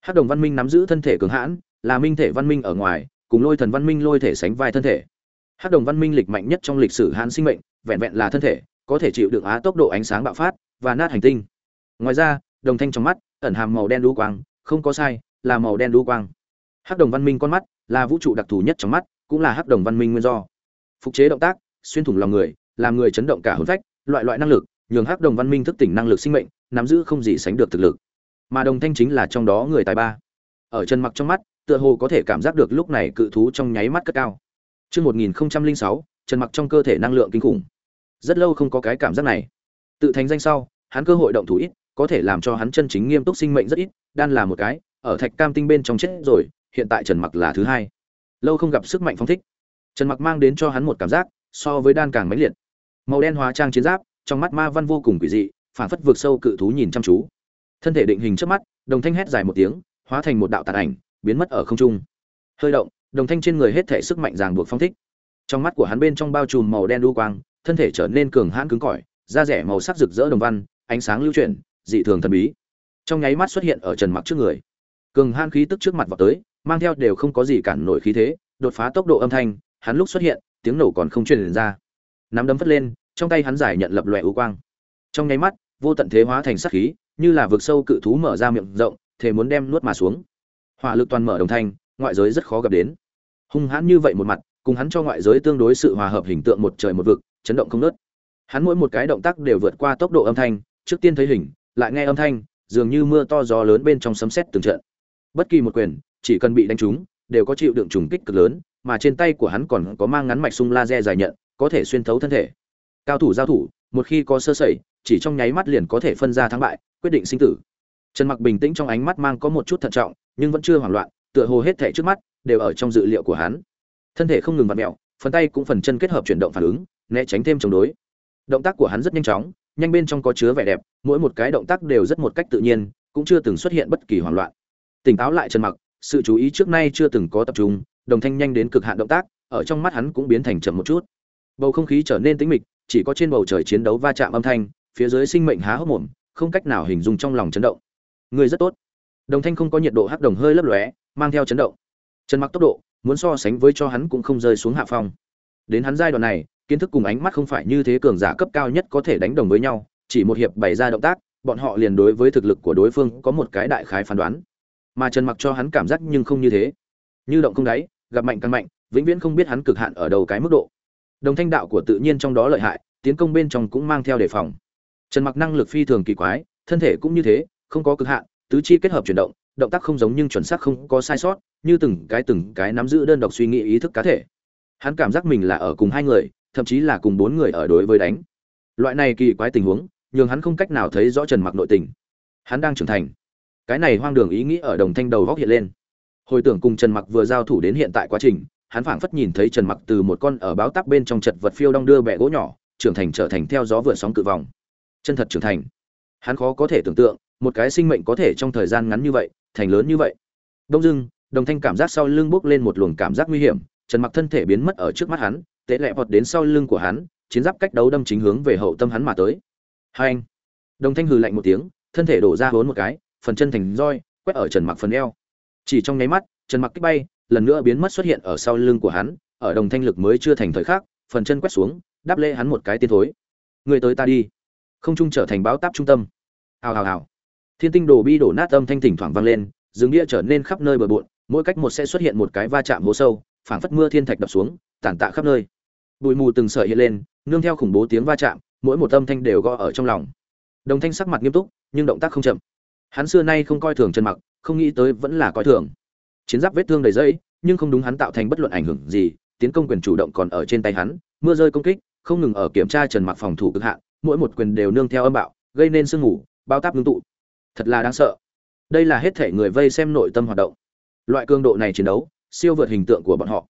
Hắc đồng văn minh nắm giữ thân thể cường hãn, là minh thể văn minh ở ngoài, cùng lôi thần văn minh lôi thể sánh vai thân thể. Hắc đồng văn minh lịch mạnh nhất trong lịch sử hãn sinh mệnh, vẹn vẹn là thân thể, có thể chịu được á tốc độ ánh sáng bạo phát và nát hành tinh. Ngoài ra, đồng thanh trong mắt, ẩn hàm màu đen đu quang, không có sai, là màu đen đu quang. Hắc đồng văn minh con mắt, là vũ trụ đặc thù nhất trong mắt, cũng là hắc đồng văn minh nguyên do. Phục chế động tác, xuyên thủng lòng người, làm người chấn động cả hồn phách, loại loại năng lực nhường hắc đồng văn minh thức tỉnh năng lực sinh mệnh nắm giữ không gì sánh được thực lực mà đồng thanh chính là trong đó người tài ba ở chân mặc trong mắt tựa hồ có thể cảm giác được lúc này cự thú trong nháy mắt cất cao Trước 1006, chân Mặc trong cơ thể năng lượng kinh khủng. Rất lâu không có cái cảm giác này. Tự thành danh sau, hắn cơ hội động thủ ít, có thể làm cho hắn chân chính nghiêm túc sinh mệnh rất ít, đan là một cái, ở Thạch Cam Tinh bên trong chết rồi, hiện tại Trần Mặc là thứ hai. Lâu không gặp sức mạnh phong thích. Trần Mặc mang đến cho hắn một cảm giác, so với đan càng mãnh liệt. Màu đen hóa trang chiến giáp, trong mắt ma văn vô cùng quỷ dị, phản phất vượt sâu cự thú nhìn chăm chú. Thân thể định hình trước mắt, đồng thanh hét dài một tiếng, hóa thành một đạo tàn ảnh, biến mất ở không trung. Hơi động, đồng thanh trên người hết thể sức mạnh ràng buộc phong thích trong mắt của hắn bên trong bao trùm màu đen đu quang thân thể trở nên cường hãn cứng cỏi da rẻ màu sắc rực rỡ đồng văn ánh sáng lưu chuyển dị thường thần bí trong nháy mắt xuất hiện ở trần mặc trước người cường hãn khí tức trước mặt vào tới mang theo đều không có gì cản nổi khí thế đột phá tốc độ âm thanh hắn lúc xuất hiện tiếng nổ còn không truyền ra nắm đấm phất lên trong tay hắn giải nhận lập lòe u quang. Trong nháy mắt, vô tận thế hóa thành sát khí, như là vực sâu cự thú mở ra miệng rộng thể muốn đem nuốt mà xuống. Hỏa lực toàn mở đồng thanh, ngoại giới rất khó gặp đến. Hung hãn như vậy một mặt, cùng hắn cho ngoại giới tương đối sự hòa hợp hình tượng một trời một vực, chấn động không ngớt. hắn mỗi một cái động tác đều vượt qua tốc độ âm thanh, trước tiên thấy hình, lại nghe âm thanh, dường như mưa to gió lớn bên trong sấm sét từng trận. Bất kỳ một quyền, chỉ cần bị đánh trúng, đều có chịu đựng trùng kích cực lớn, mà trên tay của hắn còn có mang ngắn mạch sung laser dài nhận, có thể xuyên thấu thân thể cao thủ giao thủ một khi có sơ sẩy chỉ trong nháy mắt liền có thể phân ra thắng bại quyết định sinh tử trần mặc bình tĩnh trong ánh mắt mang có một chút thận trọng nhưng vẫn chưa hoảng loạn tựa hồ hết thể trước mắt đều ở trong dự liệu của hắn. Thân thể không ngừng vặn mèo, phần tay cũng phần chân kết hợp chuyển động phản ứng, né tránh thêm chống đối. Động tác của hắn rất nhanh chóng, nhanh bên trong có chứa vẻ đẹp, mỗi một cái động tác đều rất một cách tự nhiên, cũng chưa từng xuất hiện bất kỳ hoảng loạn. Tỉnh táo lại Trần Mặc, sự chú ý trước nay chưa từng có tập trung, đồng thanh nhanh đến cực hạn động tác, ở trong mắt hắn cũng biến thành chậm một chút. Bầu không khí trở nên tĩnh mịch, chỉ có trên bầu trời chiến đấu va chạm âm thanh, phía dưới sinh mệnh há hốc mồm, không cách nào hình dung trong lòng chấn động. Người rất tốt. Đồng thanh không có nhiệt độ hắc đồng hơi lấp lóe, mang theo chấn động. Trần mặc tốc độ muốn so sánh với cho hắn cũng không rơi xuống hạ phong. Đến hắn giai đoạn này kiến thức cùng ánh mắt không phải như thế cường giả cấp cao nhất có thể đánh đồng với nhau chỉ một hiệp bày ra động tác bọn họ liền đối với thực lực của đối phương có một cái đại khái phán đoán. Mà trần mặc cho hắn cảm giác nhưng không như thế. Như động không đáy gặp mạnh càng mạnh vĩnh viễn không biết hắn cực hạn ở đầu cái mức độ đồng thanh đạo của tự nhiên trong đó lợi hại, tiến công bên trong cũng mang theo đề phòng. Trần mặc năng lực phi thường kỳ quái, thân thể cũng như thế, không có cực hạn, tứ chi kết hợp chuyển động động tác không giống nhưng chuẩn xác không có sai sót, như từng cái từng cái nắm giữ đơn độc suy nghĩ ý thức cá thể. Hắn cảm giác mình là ở cùng hai người, thậm chí là cùng bốn người ở đối với đánh. Loại này kỳ quái tình huống, nhường hắn không cách nào thấy rõ trần mặc nội tình. Hắn đang trưởng thành. Cái này hoang đường ý nghĩ ở đồng thanh đầu góc hiện lên. Hồi tưởng cùng trần mặc vừa giao thủ đến hiện tại quá trình hắn phảng phất nhìn thấy trần mặc từ một con ở báo tắc bên trong chật vật phiêu đong đưa bẹ gỗ nhỏ trưởng thành trở thành theo gió vừa sóng cự vòng. Chân thật trưởng thành. Hắn khó có thể tưởng tượng một cái sinh mệnh có thể trong thời gian ngắn như vậy thành lớn như vậy. Đông Dương, đồng thanh cảm giác sau lưng bốc lên một luồng cảm giác nguy hiểm trần mặc thân thể biến mất ở trước mắt hắn tệ lệ vọt đến sau lưng của hắn chiến giáp cách đấu đâm chính hướng về hậu tâm hắn mà tới. Hai anh. Đồng thanh hừ lạnh một tiếng thân thể đổ ra hốn một cái phần chân thành roi quét ở trần mặc phần eo. Chỉ trong nháy mắt trần mặc kích bay lần nữa biến mất xuất hiện ở sau lưng của hắn, ở đồng thanh lực mới chưa thành thời khắc, phần chân quét xuống, đáp lễ hắn một cái tiên thối. Người tới ta đi. Không trung trở thành báo táp trung tâm. Hào hào hào. Thiên tinh đồ bi đổ nát âm thanh thỉnh thoảng vang lên, rừng địa trở nên khắp nơi bừa bộn, mỗi cách một sẽ xuất hiện một cái va chạm hố sâu, phảng phất mưa thiên thạch đập xuống, tản tạ khắp nơi. Bụi mù từng sợi hiện lên, nương theo khủng bố tiếng va chạm, mỗi một âm thanh đều gõ ở trong lòng. Đồng thanh sắc mặt nghiêm túc, nhưng động tác không chậm. Hắn xưa nay không coi thường chân mặc, không nghĩ tới vẫn là coi thường chiến giáp vết thương đầy dẫy nhưng không đúng hắn tạo thành bất luận ảnh hưởng gì, tiến công quyền chủ động còn ở trên tay hắn, mưa rơi công kích, không ngừng ở kiểm tra trần mặc phòng thủ cực hạn, mỗi một quyền đều nương theo âm bạo, gây nên sương ngủ bao táp ngưng tụ. Thật là đáng sợ. Đây là hết thể người vây xem nội tâm hoạt động. Loại cường độ này chiến đấu, siêu vượt hình tượng của bọn họ.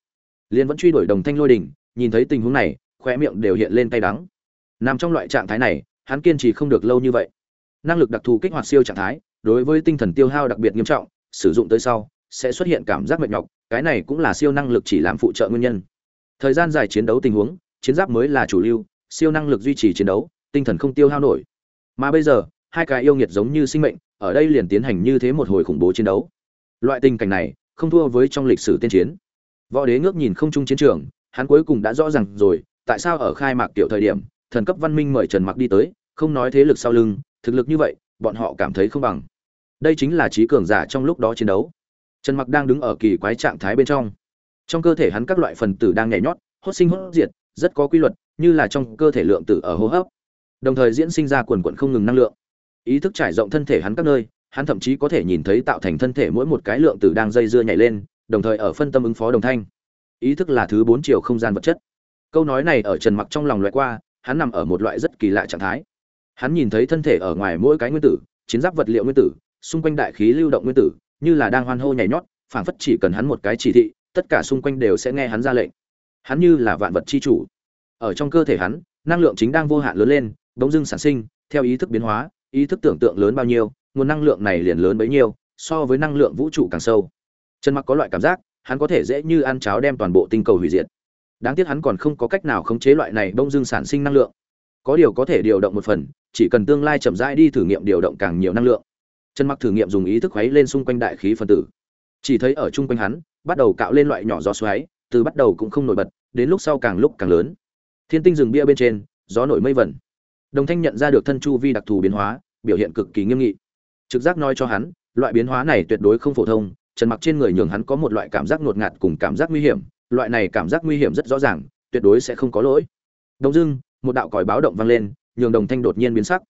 Liên vẫn truy đuổi đồng thanh lôi đình, nhìn thấy tình huống này, khóe miệng đều hiện lên tay đắng. Nằm trong loại trạng thái này, hắn kiên trì không được lâu như vậy. Năng lực đặc thù kích hoạt siêu trạng thái, đối với tinh thần tiêu hao đặc biệt nghiêm trọng, sử dụng tới sau sẽ xuất hiện cảm giác mệt nhọc, cái này cũng là siêu năng lực chỉ làm phụ trợ nguyên nhân. Thời gian dài chiến đấu tình huống, chiến giáp mới là chủ lưu, siêu năng lực duy trì chiến đấu, tinh thần không tiêu hao nổi. Mà bây giờ, hai cái yêu nghiệt giống như sinh mệnh, ở đây liền tiến hành như thế một hồi khủng bố chiến đấu. Loại tình cảnh này, không thua với trong lịch sử tiên chiến. Võ đế ngước nhìn không trung chiến trường, hắn cuối cùng đã rõ ràng rồi, tại sao ở khai mạc tiểu thời điểm, thần cấp văn minh mời trần mặc đi tới, không nói thế lực sau lưng, thực lực như vậy, bọn họ cảm thấy không bằng. Đây chính là trí cường giả trong lúc đó chiến đấu trần mặc đang đứng ở kỳ quái trạng thái bên trong. Trong cơ thể hắn các loại phần tử đang nhảy nhót, hốt sinh hốt diệt, rất có quy luật, như là trong cơ thể lượng tử ở hô hấp. Đồng thời diễn sinh ra quần quận không ngừng năng lượng. Ý thức trải rộng thân thể hắn các nơi, hắn thậm chí có thể nhìn thấy tạo thành thân thể mỗi một cái lượng tử đang dây dưa nhảy lên, đồng thời ở phân tâm ứng phó đồng thanh. Ý thức là thứ bốn chiều không gian vật chất. Câu nói này ở trần mặc trong lòng loại qua, hắn nằm ở một loại rất kỳ lạ trạng thái. Hắn nhìn thấy thân thể ở ngoài mỗi cái nguyên tử, chiến giáp vật liệu nguyên tử, xung quanh đại khí lưu động nguyên tử như là đang hoan hô nhảy nhót, phảng phất chỉ cần hắn một cái chỉ thị, tất cả xung quanh đều sẽ nghe hắn ra lệnh. Hắn như là vạn vật chi chủ. Ở trong cơ thể hắn, năng lượng chính đang vô hạn lớn lên, bỗng dưng sản sinh, theo ý thức biến hóa, ý thức tưởng tượng lớn bao nhiêu, nguồn năng lượng này liền lớn bấy nhiêu, so với năng lượng vũ trụ càng sâu. Trần mặc có loại cảm giác, hắn có thể dễ như ăn cháo đem toàn bộ tinh cầu hủy diệt. Đáng tiếc hắn còn không có cách nào khống chế loại này bỗng dưng sản sinh năng lượng. Có điều có thể điều động một phần, chỉ cần tương lai chậm rãi đi thử nghiệm điều động càng nhiều năng lượng trần mặc thử nghiệm dùng ý thức khuấy lên xung quanh đại khí phân tử. Chỉ thấy ở chung quanh hắn, bắt đầu cạo lên loại nhỏ gió xoáy, từ bắt đầu cũng không nổi bật, đến lúc sau càng lúc càng lớn. Thiên tinh rừng bia bên trên, gió nổi mây vẩn. Đồng thanh nhận ra được thân chu vi đặc thù biến hóa, biểu hiện cực kỳ nghiêm nghị. Trực giác nói cho hắn, loại biến hóa này tuyệt đối không phổ thông, trần mặc trên người nhường hắn có một loại cảm giác ngột ngạt cùng cảm giác nguy hiểm, loại này cảm giác nguy hiểm rất rõ ràng, tuyệt đối sẽ không có lỗi. Đông dưng một đạo còi báo động vang lên, nhường đồng thanh đột nhiên biến sắc.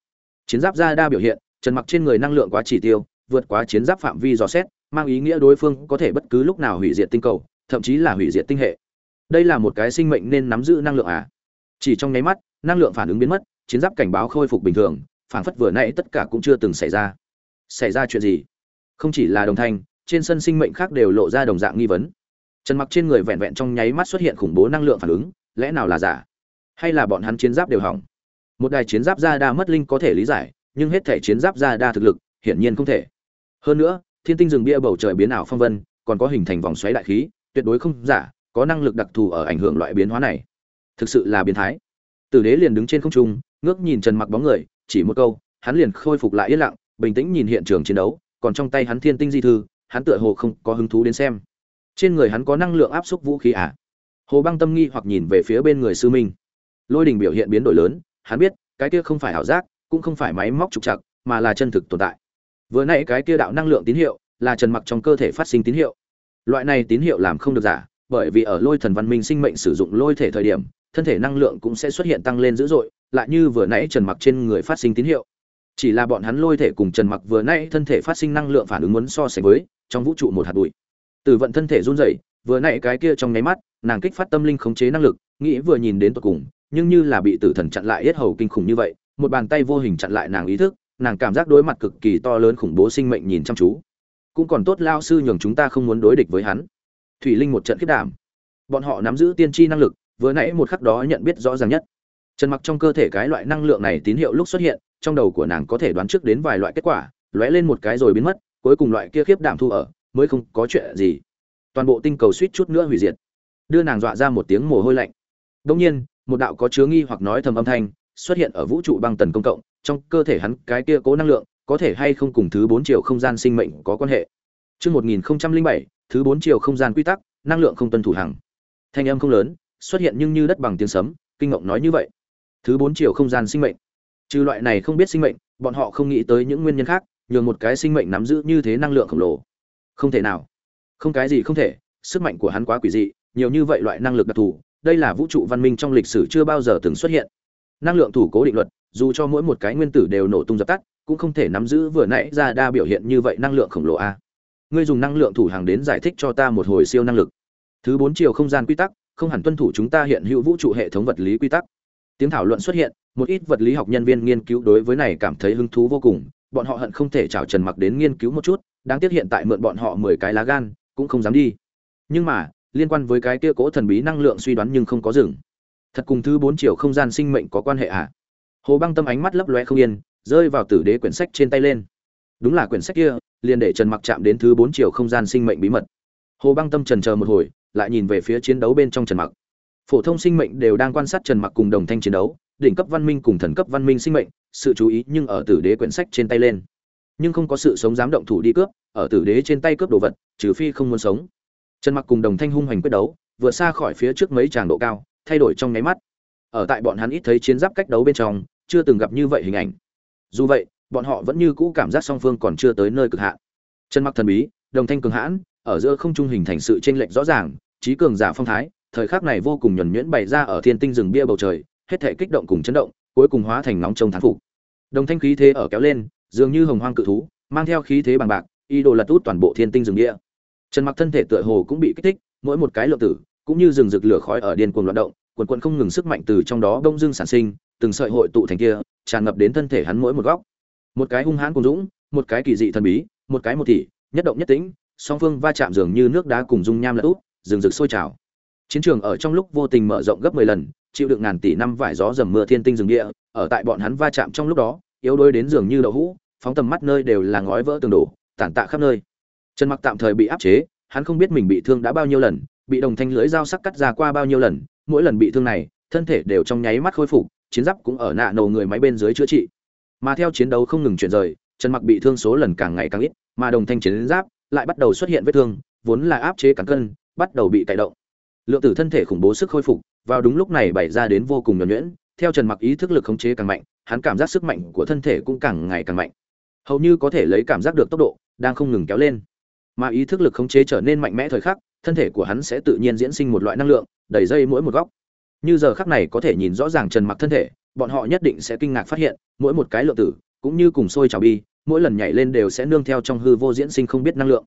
Chiến giáp ra đa biểu hiện trần mặc trên người năng lượng quá chỉ tiêu, vượt quá chiến giáp phạm vi dò xét, mang ý nghĩa đối phương có thể bất cứ lúc nào hủy diệt tinh cầu, thậm chí là hủy diệt tinh hệ. Đây là một cái sinh mệnh nên nắm giữ năng lượng à? Chỉ trong nháy mắt, năng lượng phản ứng biến mất, chiến giáp cảnh báo khôi phục bình thường phảng phất vừa nãy tất cả cũng chưa từng xảy ra. Xảy ra chuyện gì? Không chỉ là đồng thanh, trên sân sinh mệnh khác đều lộ ra đồng dạng nghi vấn. Trần mặc trên người vẹn vẹn trong nháy mắt xuất hiện khủng bố năng lượng phản ứng, lẽ nào là giả? Hay là bọn hắn chiến giáp đều hỏng? Một đài chiến giáp ra đa mất linh có thể lý giải nhưng hết thể chiến giáp ra đa thực lực, hiển nhiên không thể. Hơn nữa, thiên tinh rừng bia bầu trời biến ảo phong vân, còn có hình thành vòng xoáy đại khí, tuyệt đối không giả, có năng lực đặc thù ở ảnh hưởng loại biến hóa này. Thực sự là biến thái. Tử đế liền đứng trên không trung, ngước nhìn trần mặc bóng người, chỉ một câu, hắn liền khôi phục lại yên lặng, bình tĩnh nhìn hiện trường chiến đấu, còn trong tay hắn thiên tinh di thư, hắn tựa hồ không có hứng thú đến xem. Trên người hắn có năng lượng áp suất vũ khí à? Hồ băng tâm nghi hoặc nhìn về phía bên người sư minh. Lôi đình biểu hiện biến đổi lớn, hắn biết, cái kia không phải ảo giác cũng không phải máy móc trục chặt mà là chân thực tồn tại. Vừa nãy cái kia đạo năng lượng tín hiệu là trần mặc trong cơ thể phát sinh tín hiệu. Loại này tín hiệu làm không được giả, bởi vì ở lôi thần văn minh sinh mệnh sử dụng lôi thể thời điểm, thân thể năng lượng cũng sẽ xuất hiện tăng lên dữ dội, lại như vừa nãy trần mặc trên người phát sinh tín hiệu. Chỉ là bọn hắn lôi thể cùng trần mặc vừa nãy thân thể phát sinh năng lượng phản ứng muốn so sánh với, trong vũ trụ một hạt bụi. Từ vận thân thể run rẩy, vừa nãy cái kia trong nháy mắt, nàng kích phát tâm linh khống chế năng lực, nghĩ vừa nhìn đến tận cùng, nhưng như là bị tử thần chặn lại hết hầu kinh khủng như vậy một bàn tay vô hình chặn lại nàng ý thức, nàng cảm giác đối mặt cực kỳ to lớn khủng bố sinh mệnh nhìn chăm chú. Cũng còn tốt lao sư nhường chúng ta không muốn đối địch với hắn. Thủy linh một trận khiết đảm. Bọn họ nắm giữ tiên tri năng lực, vừa nãy một khắc đó nhận biết rõ ràng nhất. Trần mặc trong cơ thể cái loại năng lượng này tín hiệu lúc xuất hiện, trong đầu của nàng có thể đoán trước đến vài loại kết quả, lóe lên một cái rồi biến mất, cuối cùng loại kia khiếp đảm thu ở, mới không có chuyện gì. Toàn bộ tinh cầu suýt chút nữa hủy diệt. Đưa nàng dọa ra một tiếng mồ hôi lạnh. Đông nhiên, một đạo có chứa nghi hoặc nói thầm âm thanh xuất hiện ở vũ trụ băng tần công cộng trong cơ thể hắn cái kia cố năng lượng có thể hay không cùng thứ bốn chiều không gian sinh mệnh có quan hệ Trước 1007, thứ bốn chiều không gian quy tắc, năng lượng không tuân thủ hàng. Thanh âm không lớn, xuất hiện nhưng như đất bằng tiếng sấm, kinh ngộng nói như vậy. Thứ bốn chiều không gian sinh mệnh. Trừ loại này không biết sinh mệnh, bọn họ không nghĩ tới những nguyên nhân khác, nhường một cái sinh mệnh nắm giữ như thế năng lượng khổng lồ. Không thể nào. Không cái gì không thể, sức mạnh của hắn quá quỷ dị, nhiều như vậy loại năng lực đặc thù, đây là vũ trụ văn minh trong lịch sử chưa bao giờ từng xuất hiện. Năng lượng thủ cố định luật, dù cho mỗi một cái nguyên tử đều nổ tung dập tắt, cũng không thể nắm giữ vừa nãy ra đa biểu hiện như vậy năng lượng khổng lồ a. Ngươi dùng năng lượng thủ hàng đến giải thích cho ta một hồi siêu năng lực. Thứ bốn chiều không gian quy tắc, không hẳn tuân thủ chúng ta hiện hữu vũ trụ hệ thống vật lý quy tắc tiếng thảo luận xuất hiện một ít vật lý học nhân viên nghiên cứu đối với này cảm thấy hứng thú vô cùng bọn họ hận không thể chào trần mặc đến nghiên cứu một chút đáng tiếc hiện tại mượn bọn họ mười cái lá gan cũng không dám đi nhưng mà liên quan với cái kia cố thần bí năng lượng suy đoán nhưng không có dừng thật cùng thứ bốn chiều không gian sinh mệnh có quan hệ à? Hồ băng tâm ánh mắt lấp loe không yên, rơi vào tử đế quyển sách trên tay lên. Đúng là quyển sách kia, liền để trần mặc chạm đến thứ bốn chiều không gian sinh mệnh bí mật. Hồ băng tâm trần chờ một hồi, lại nhìn về phía chiến đấu bên trong trần mặc. Phổ thông sinh mệnh đều đang quan sát trần mặc cùng đồng thanh chiến đấu, đỉnh cấp văn minh cùng thần cấp văn minh sinh mệnh, sự chú ý nhưng ở tử đế quyển sách trên tay lên. Nhưng không có sự sống dám động thủ đi cướp, ở tử đế trên tay cướp đồ vật, trừ phi không muốn sống. Trần mặc cùng đồng thanh hung hoành quyết đấu, vượt xa khỏi phía trước mấy tràng độ cao thay đổi trong nháy mắt. Ở tại bọn hắn ít thấy chiến giáp cách đấu bên trong, chưa từng gặp như vậy hình ảnh. Dù vậy, bọn họ vẫn như cũ cảm giác song phương còn chưa tới nơi cực hạn. Chân mặc thần bí, đồng thanh cường hãn, ở giữa không trung hình thành sự chênh lệch rõ ràng, trí cường giả phong thái, thời khắc này vô cùng nhuần nhuyễn bày ra ở thiên tinh rừng bia bầu trời, hết thể kích động cùng chấn động, cuối cùng hóa thành nóng trông thán phục. Đồng thanh khí thế ở kéo lên, dường như hồng hoang cự thú, mang theo khí thế bằng bạc y đồ lật út toàn bộ thiên tinh rừng bia. Trần mặc thân thể tựa hồ cũng bị kích thích, mỗi một cái lượng tử cũng như rừng rực lửa khói ở điên cuồng loạn động, quần quần không ngừng sức mạnh từ trong đó đông dưng sản sinh, từng sợi hội tụ thành kia, tràn ngập đến thân thể hắn mỗi một góc. Một cái hung hãn cùng dũng, một cái kỳ dị thần bí, một cái một thị, nhất động nhất tĩnh, song phương va chạm dường như nước đá cùng dung nham lật út rừng rực sôi trào. Chiến trường ở trong lúc vô tình mở rộng gấp 10 lần, chịu đựng ngàn tỷ năm vải gió dầm mưa thiên tinh rừng địa, ở tại bọn hắn va chạm trong lúc đó, yếu đuối đến dường như đậu hũ, phóng tầm mắt nơi đều là ngói vỡ tường đổ tàn tạ khắp nơi. Trần mặc tạm thời bị áp chế, hắn không biết mình bị thương đã bao nhiêu lần bị đồng thanh lưới dao sắc cắt ra qua bao nhiêu lần, mỗi lần bị thương này, thân thể đều trong nháy mắt khôi phục, chiến giáp cũng ở nạ nổ người máy bên dưới chữa trị. Mà theo chiến đấu không ngừng chuyển rời trần mặc bị thương số lần càng ngày càng ít, mà đồng thanh chiến giáp lại bắt đầu xuất hiện vết thương, vốn là áp chế cắn cân, bắt đầu bị cải động. Lượng tử thân thể khủng bố sức khôi phục, vào đúng lúc này bày ra đến vô cùng nhuẩn nhuyễn, theo trần mặc ý thức lực khống chế càng mạnh, hắn cảm giác sức mạnh của thân thể cũng càng ngày càng mạnh. Hầu như có thể lấy cảm giác được tốc độ đang không ngừng kéo lên mà ý thức lực khống chế trở nên mạnh mẽ thời khắc, thân thể của hắn sẽ tự nhiên diễn sinh một loại năng lượng, đẩy dây mỗi một góc. Như giờ khắc này có thể nhìn rõ ràng trần mặc thân thể, bọn họ nhất định sẽ kinh ngạc phát hiện, mỗi một cái lượng tử, cũng như cùng sôi trào bi, mỗi lần nhảy lên đều sẽ nương theo trong hư vô diễn sinh không biết năng lượng.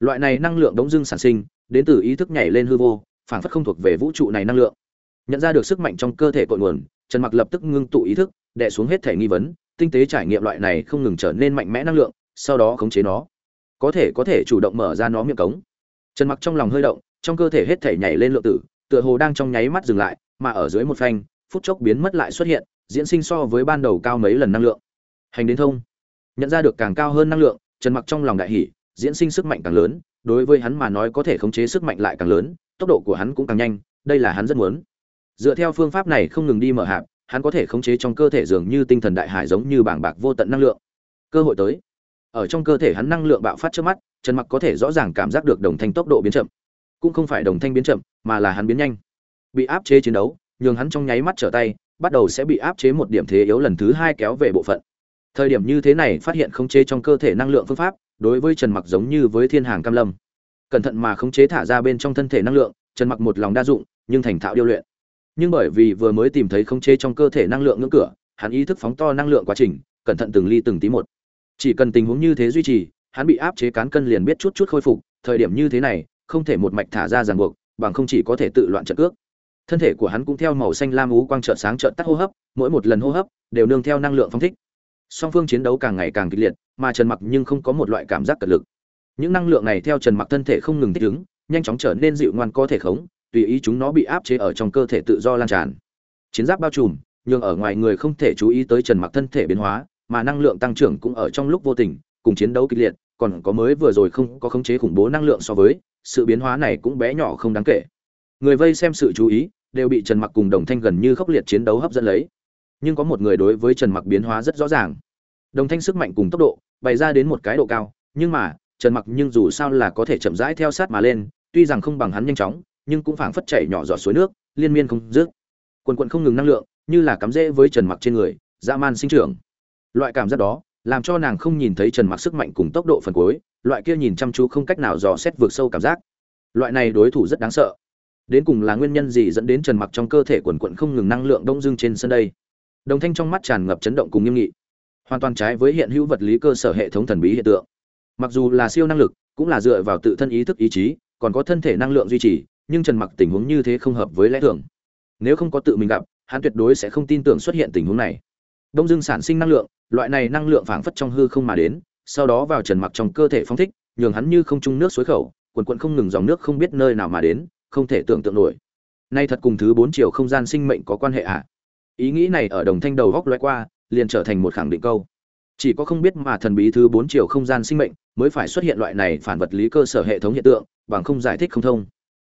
Loại này năng lượng đống dưng sản sinh, đến từ ý thức nhảy lên hư vô phản phất không thuộc về vũ trụ này năng lượng. Nhận ra được sức mạnh trong cơ thể cội nguồn, trần mặc lập tức ngưng tụ ý thức, đè xuống hết thể nghi vấn, tinh tế trải nghiệm loại này không ngừng trở nên mạnh mẽ năng lượng, sau đó khống chế nó có thể có thể chủ động mở ra nó miệng cống. Trần mặc trong lòng hơi động, trong cơ thể hết thể nhảy lên lượng tử, tựa hồ đang trong nháy mắt dừng lại, mà ở dưới một phanh, phút chốc biến mất lại xuất hiện, diễn sinh so với ban đầu cao mấy lần năng lượng. Hành đến thông. Nhận ra được càng cao hơn năng lượng, trần mặc trong lòng đại hỉ, diễn sinh sức mạnh càng lớn, đối với hắn mà nói có thể khống chế sức mạnh lại càng lớn, tốc độ của hắn cũng càng nhanh, đây là hắn rất muốn. Dựa theo phương pháp này không ngừng đi mở hạp, hắn có thể khống chế trong cơ thể dường như tinh thần đại hải giống như bảng bạc vô tận năng lượng. Cơ hội tới ở trong cơ thể hắn năng lượng bạo phát trước mắt, trần mặc có thể rõ ràng cảm giác được đồng thanh tốc độ biến chậm. Cũng không phải đồng thanh biến chậm, mà là hắn biến nhanh. Bị áp chế chiến đấu, nhường hắn trong nháy mắt trở tay, bắt đầu sẽ bị áp chế một điểm thế yếu lần thứ hai kéo về bộ phận. Thời điểm như thế này phát hiện khống chế trong cơ thể năng lượng phương pháp, đối với trần mặc giống như với thiên hàng cam lâm. Cẩn thận mà khống chế thả ra bên trong thân thể năng lượng, trần mặc một lòng đa dụng, nhưng thành thạo điêu luyện. Nhưng bởi vì vừa mới tìm thấy khống chế trong cơ thể năng lượng ngưỡng cửa, hắn ý thức phóng to năng lượng quá trình, cẩn thận từng ly từng tí một chỉ cần tình huống như thế duy trì, hắn bị áp chế cán cân liền biết chút chút khôi phục, thời điểm như thế này, không thể một mạch thả ra ràng buộc, bằng không chỉ có thể tự loạn trận cước. Thân thể của hắn cũng theo màu xanh lam ú quang trợn sáng trợn tắt hô hấp, mỗi một lần hô hấp đều nương theo năng lượng phong thích. Song phương chiến đấu càng ngày càng kịch liệt, mà trần mặc nhưng không có một loại cảm giác cật lực. Những năng lượng này theo trần mặc thân thể không ngừng thích ứng, nhanh chóng trở nên dịu ngoan có thể khống, tùy ý chúng nó bị áp chế ở trong cơ thể tự do lan tràn. Chiến giáp bao trùm nhưng ở ngoài người không thể chú ý tới trần mặc thân thể biến hóa mà năng lượng tăng trưởng cũng ở trong lúc vô tình, cùng chiến đấu kịch liệt, còn có mới vừa rồi không có khống chế khủng bố năng lượng so với, sự biến hóa này cũng bé nhỏ không đáng kể. Người vây xem sự chú ý, đều bị trần mặc cùng đồng thanh gần như khốc liệt chiến đấu hấp dẫn lấy. Nhưng có một người đối với trần mặc biến hóa rất rõ ràng. Đồng thanh sức mạnh cùng tốc độ, bày ra đến một cái độ cao, nhưng mà, trần mặc nhưng dù sao là có thể chậm rãi theo sát mà lên, tuy rằng không bằng hắn nhanh chóng, nhưng cũng phảng phất chảy nhỏ giọt suối nước, liên miên không dứt. Quần quần không ngừng năng lượng, như là cắm rễ với trần mặc trên người, dã man sinh trưởng loại cảm giác đó làm cho nàng không nhìn thấy trần mặc sức mạnh cùng tốc độ phần cuối, loại kia nhìn chăm chú không cách nào dò xét vượt sâu cảm giác. Loại này đối thủ rất đáng sợ. Đến cùng là nguyên nhân gì dẫn đến trần mặc trong cơ thể quần quận không ngừng năng lượng đông Dương trên sân đây? Đồng thanh trong mắt tràn ngập chấn động cùng nghiêm nghị. Hoàn toàn trái với hiện hữu vật lý cơ sở hệ thống thần bí hiện tượng. Mặc dù là siêu năng lực, cũng là dựa vào tự thân ý thức ý chí, còn có thân thể năng lượng duy trì, nhưng trần mặc tình huống như thế không hợp với lẽ thường. Nếu không có tự mình gặp, hắn tuyệt đối sẽ không tin tưởng xuất hiện tình huống này. Đông dương sản sinh năng lượng loại này năng lượng phảng phất trong hư không mà đến, sau đó vào trần mặc trong cơ thể phong thích, nhường hắn như không trung nước suối khẩu quần quận không ngừng dòng nước không biết nơi nào mà đến, không thể tưởng tượng nổi. Nay thật cùng thứ bốn chiều không gian sinh mệnh có quan hệ ạ à? ý nghĩ này ở đồng thanh đầu góc lóe qua, liền trở thành một khẳng định câu. Chỉ có không biết mà thần bí thứ bốn chiều không gian sinh mệnh mới phải xuất hiện loại này phản vật lý cơ sở hệ thống hiện tượng, bằng không giải thích không thông.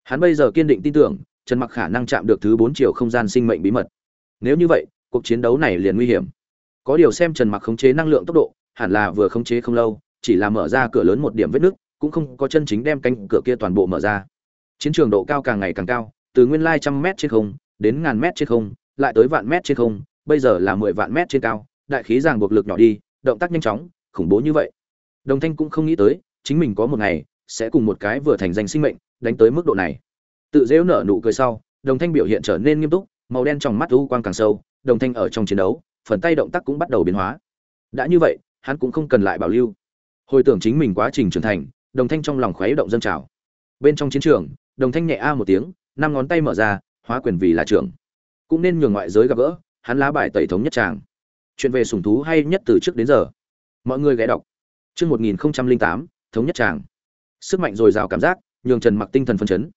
Hắn bây giờ kiên định tin tưởng, trần mặc khả năng chạm được thứ bốn chiều không gian sinh mệnh bí mật. Nếu như vậy, cuộc chiến đấu này liền nguy hiểm có điều xem trần mặc khống chế năng lượng tốc độ, hẳn là vừa khống chế không lâu, chỉ là mở ra cửa lớn một điểm vết nứt, cũng không có chân chính đem cánh cửa kia toàn bộ mở ra. Chiến trường độ cao càng ngày càng cao, từ nguyên lai trăm mét trên không đến ngàn mét trên không, lại tới vạn mét trên không, bây giờ là mười vạn mét trên cao, đại khí ràng buộc lực nhỏ đi, động tác nhanh chóng, khủng bố như vậy. Đồng thanh cũng không nghĩ tới, chính mình có một ngày sẽ cùng một cái vừa thành danh sinh mệnh, đánh tới mức độ này. Tự dễu nở nụ cười sau, đồng thanh biểu hiện trở nên nghiêm túc, màu đen trong mắt u quang càng sâu, đồng thanh ở trong chiến đấu phần tay động tác cũng bắt đầu biến hóa. Đã như vậy, hắn cũng không cần lại bảo lưu. Hồi tưởng chính mình quá trình trưởng thành, đồng thanh trong lòng khoái động dân trào. Bên trong chiến trường, đồng thanh nhẹ a một tiếng, năm ngón tay mở ra, hóa quyền vì là trưởng. Cũng nên nhường ngoại giới gặp gỡ, hắn lá bài tẩy thống nhất tràng. Chuyện về sùng thú hay nhất từ trước đến giờ. Mọi người ghé đọc. Chương một nghìn tám, thống nhất tràng. Sức mạnh dồi dào cảm giác, nhường trần mặc tinh thần phân chấn.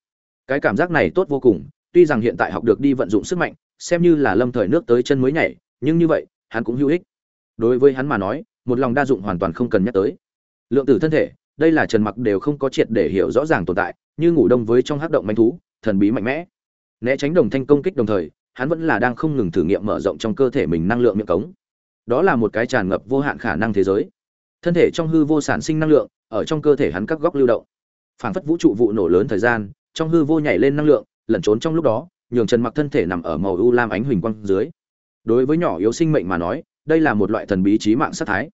Cái cảm giác này tốt vô cùng, tuy rằng hiện tại học được đi vận dụng sức mạnh, xem như là lâm thời nước tới chân mới nhảy nhưng như vậy, hắn cũng hữu ích. Đối với hắn mà nói, một lòng đa dụng hoàn toàn không cần nhắc tới. Lượng tử thân thể, đây là trần mặc đều không có triệt để hiểu rõ ràng tồn tại, như ngủ đông với trong hắc động manh thú, thần bí mạnh mẽ. Né tránh đồng thanh công kích đồng thời, hắn vẫn là đang không ngừng thử nghiệm mở rộng trong cơ thể mình năng lượng miệng cống. Đó là một cái tràn ngập vô hạn khả năng thế giới. Thân thể trong hư vô sản sinh năng lượng, ở trong cơ thể hắn các góc lưu động. Phảng phất vũ trụ vụ nổ lớn thời gian, trong hư vô nhảy lên năng lượng, lẩn trốn trong lúc đó, nhường trần mặc thân thể nằm ở màu u lam ánh huỳnh quang dưới đối với nhỏ yếu sinh mệnh mà nói, đây là một loại thần bí trí mạng sát thái.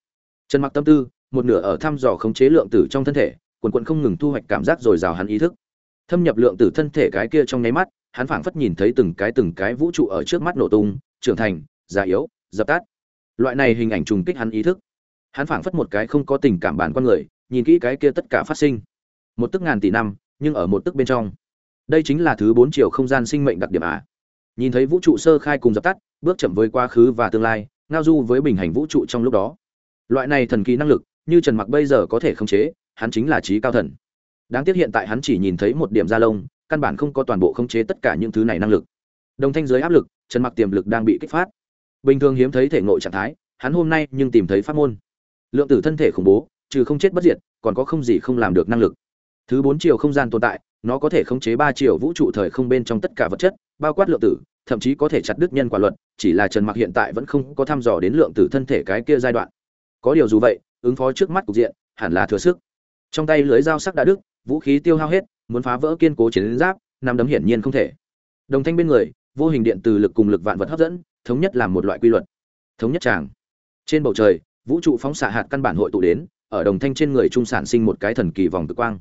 Trần mặc tâm tư, một nửa ở thăm dò khống chế lượng tử trong thân thể, quần quần không ngừng thu hoạch cảm giác dồi dào hắn ý thức. Thâm nhập lượng tử thân thể cái kia trong nháy mắt, hắn phảng phất nhìn thấy từng cái từng cái vũ trụ ở trước mắt nổ tung, trưởng thành, già yếu, dập tắt. Loại này hình ảnh trùng kích hắn ý thức. Hắn phảng phất một cái không có tình cảm bản con người, nhìn kỹ cái kia tất cả phát sinh. Một tức ngàn tỷ năm, nhưng ở một tức bên trong. Đây chính là thứ bốn chiều không gian sinh mệnh đặc điểm à nhìn thấy vũ trụ sơ khai cùng dập tắt, bước chậm với quá khứ và tương lai, ngao du với bình hành vũ trụ trong lúc đó. Loại này thần kỳ năng lực, như trần mặc bây giờ có thể khống chế, hắn chính là trí cao thần. Đáng tiếc hiện tại hắn chỉ nhìn thấy một điểm da lông, căn bản không có toàn bộ khống chế tất cả những thứ này năng lực. Đồng thanh giới áp lực, trần mặc tiềm lực đang bị kích phát. Bình thường hiếm thấy thể ngộ trạng thái, hắn hôm nay nhưng tìm thấy pháp môn. Lượng tử thân thể khủng bố, trừ không chết bất diệt, còn có không gì không làm được năng lực. Thứ bốn chiều không gian tồn tại nó có thể khống chế ba chiều vũ trụ thời không bên trong tất cả vật chất, bao quát lượng tử, thậm chí có thể chặt đứt nhân quả luật, chỉ là trần mặc hiện tại vẫn không có thăm dò đến lượng tử thân thể cái kia giai đoạn. Có điều dù vậy, ứng phó trước mắt cục diện, hẳn là thừa sức. Trong tay lưới dao sắc đã đứt, vũ khí tiêu hao hết, muốn phá vỡ kiên cố chiến giáp nằm đấm hiển nhiên không thể. Đồng thanh bên người, vô hình điện từ lực cùng lực vạn vật hấp dẫn, thống nhất làm một loại quy luật. Thống nhất tràng. Trên bầu trời, vũ trụ phóng xạ hạt căn bản hội tụ đến, ở đồng thanh trên người trung sản sinh một cái thần kỳ vòng cực quang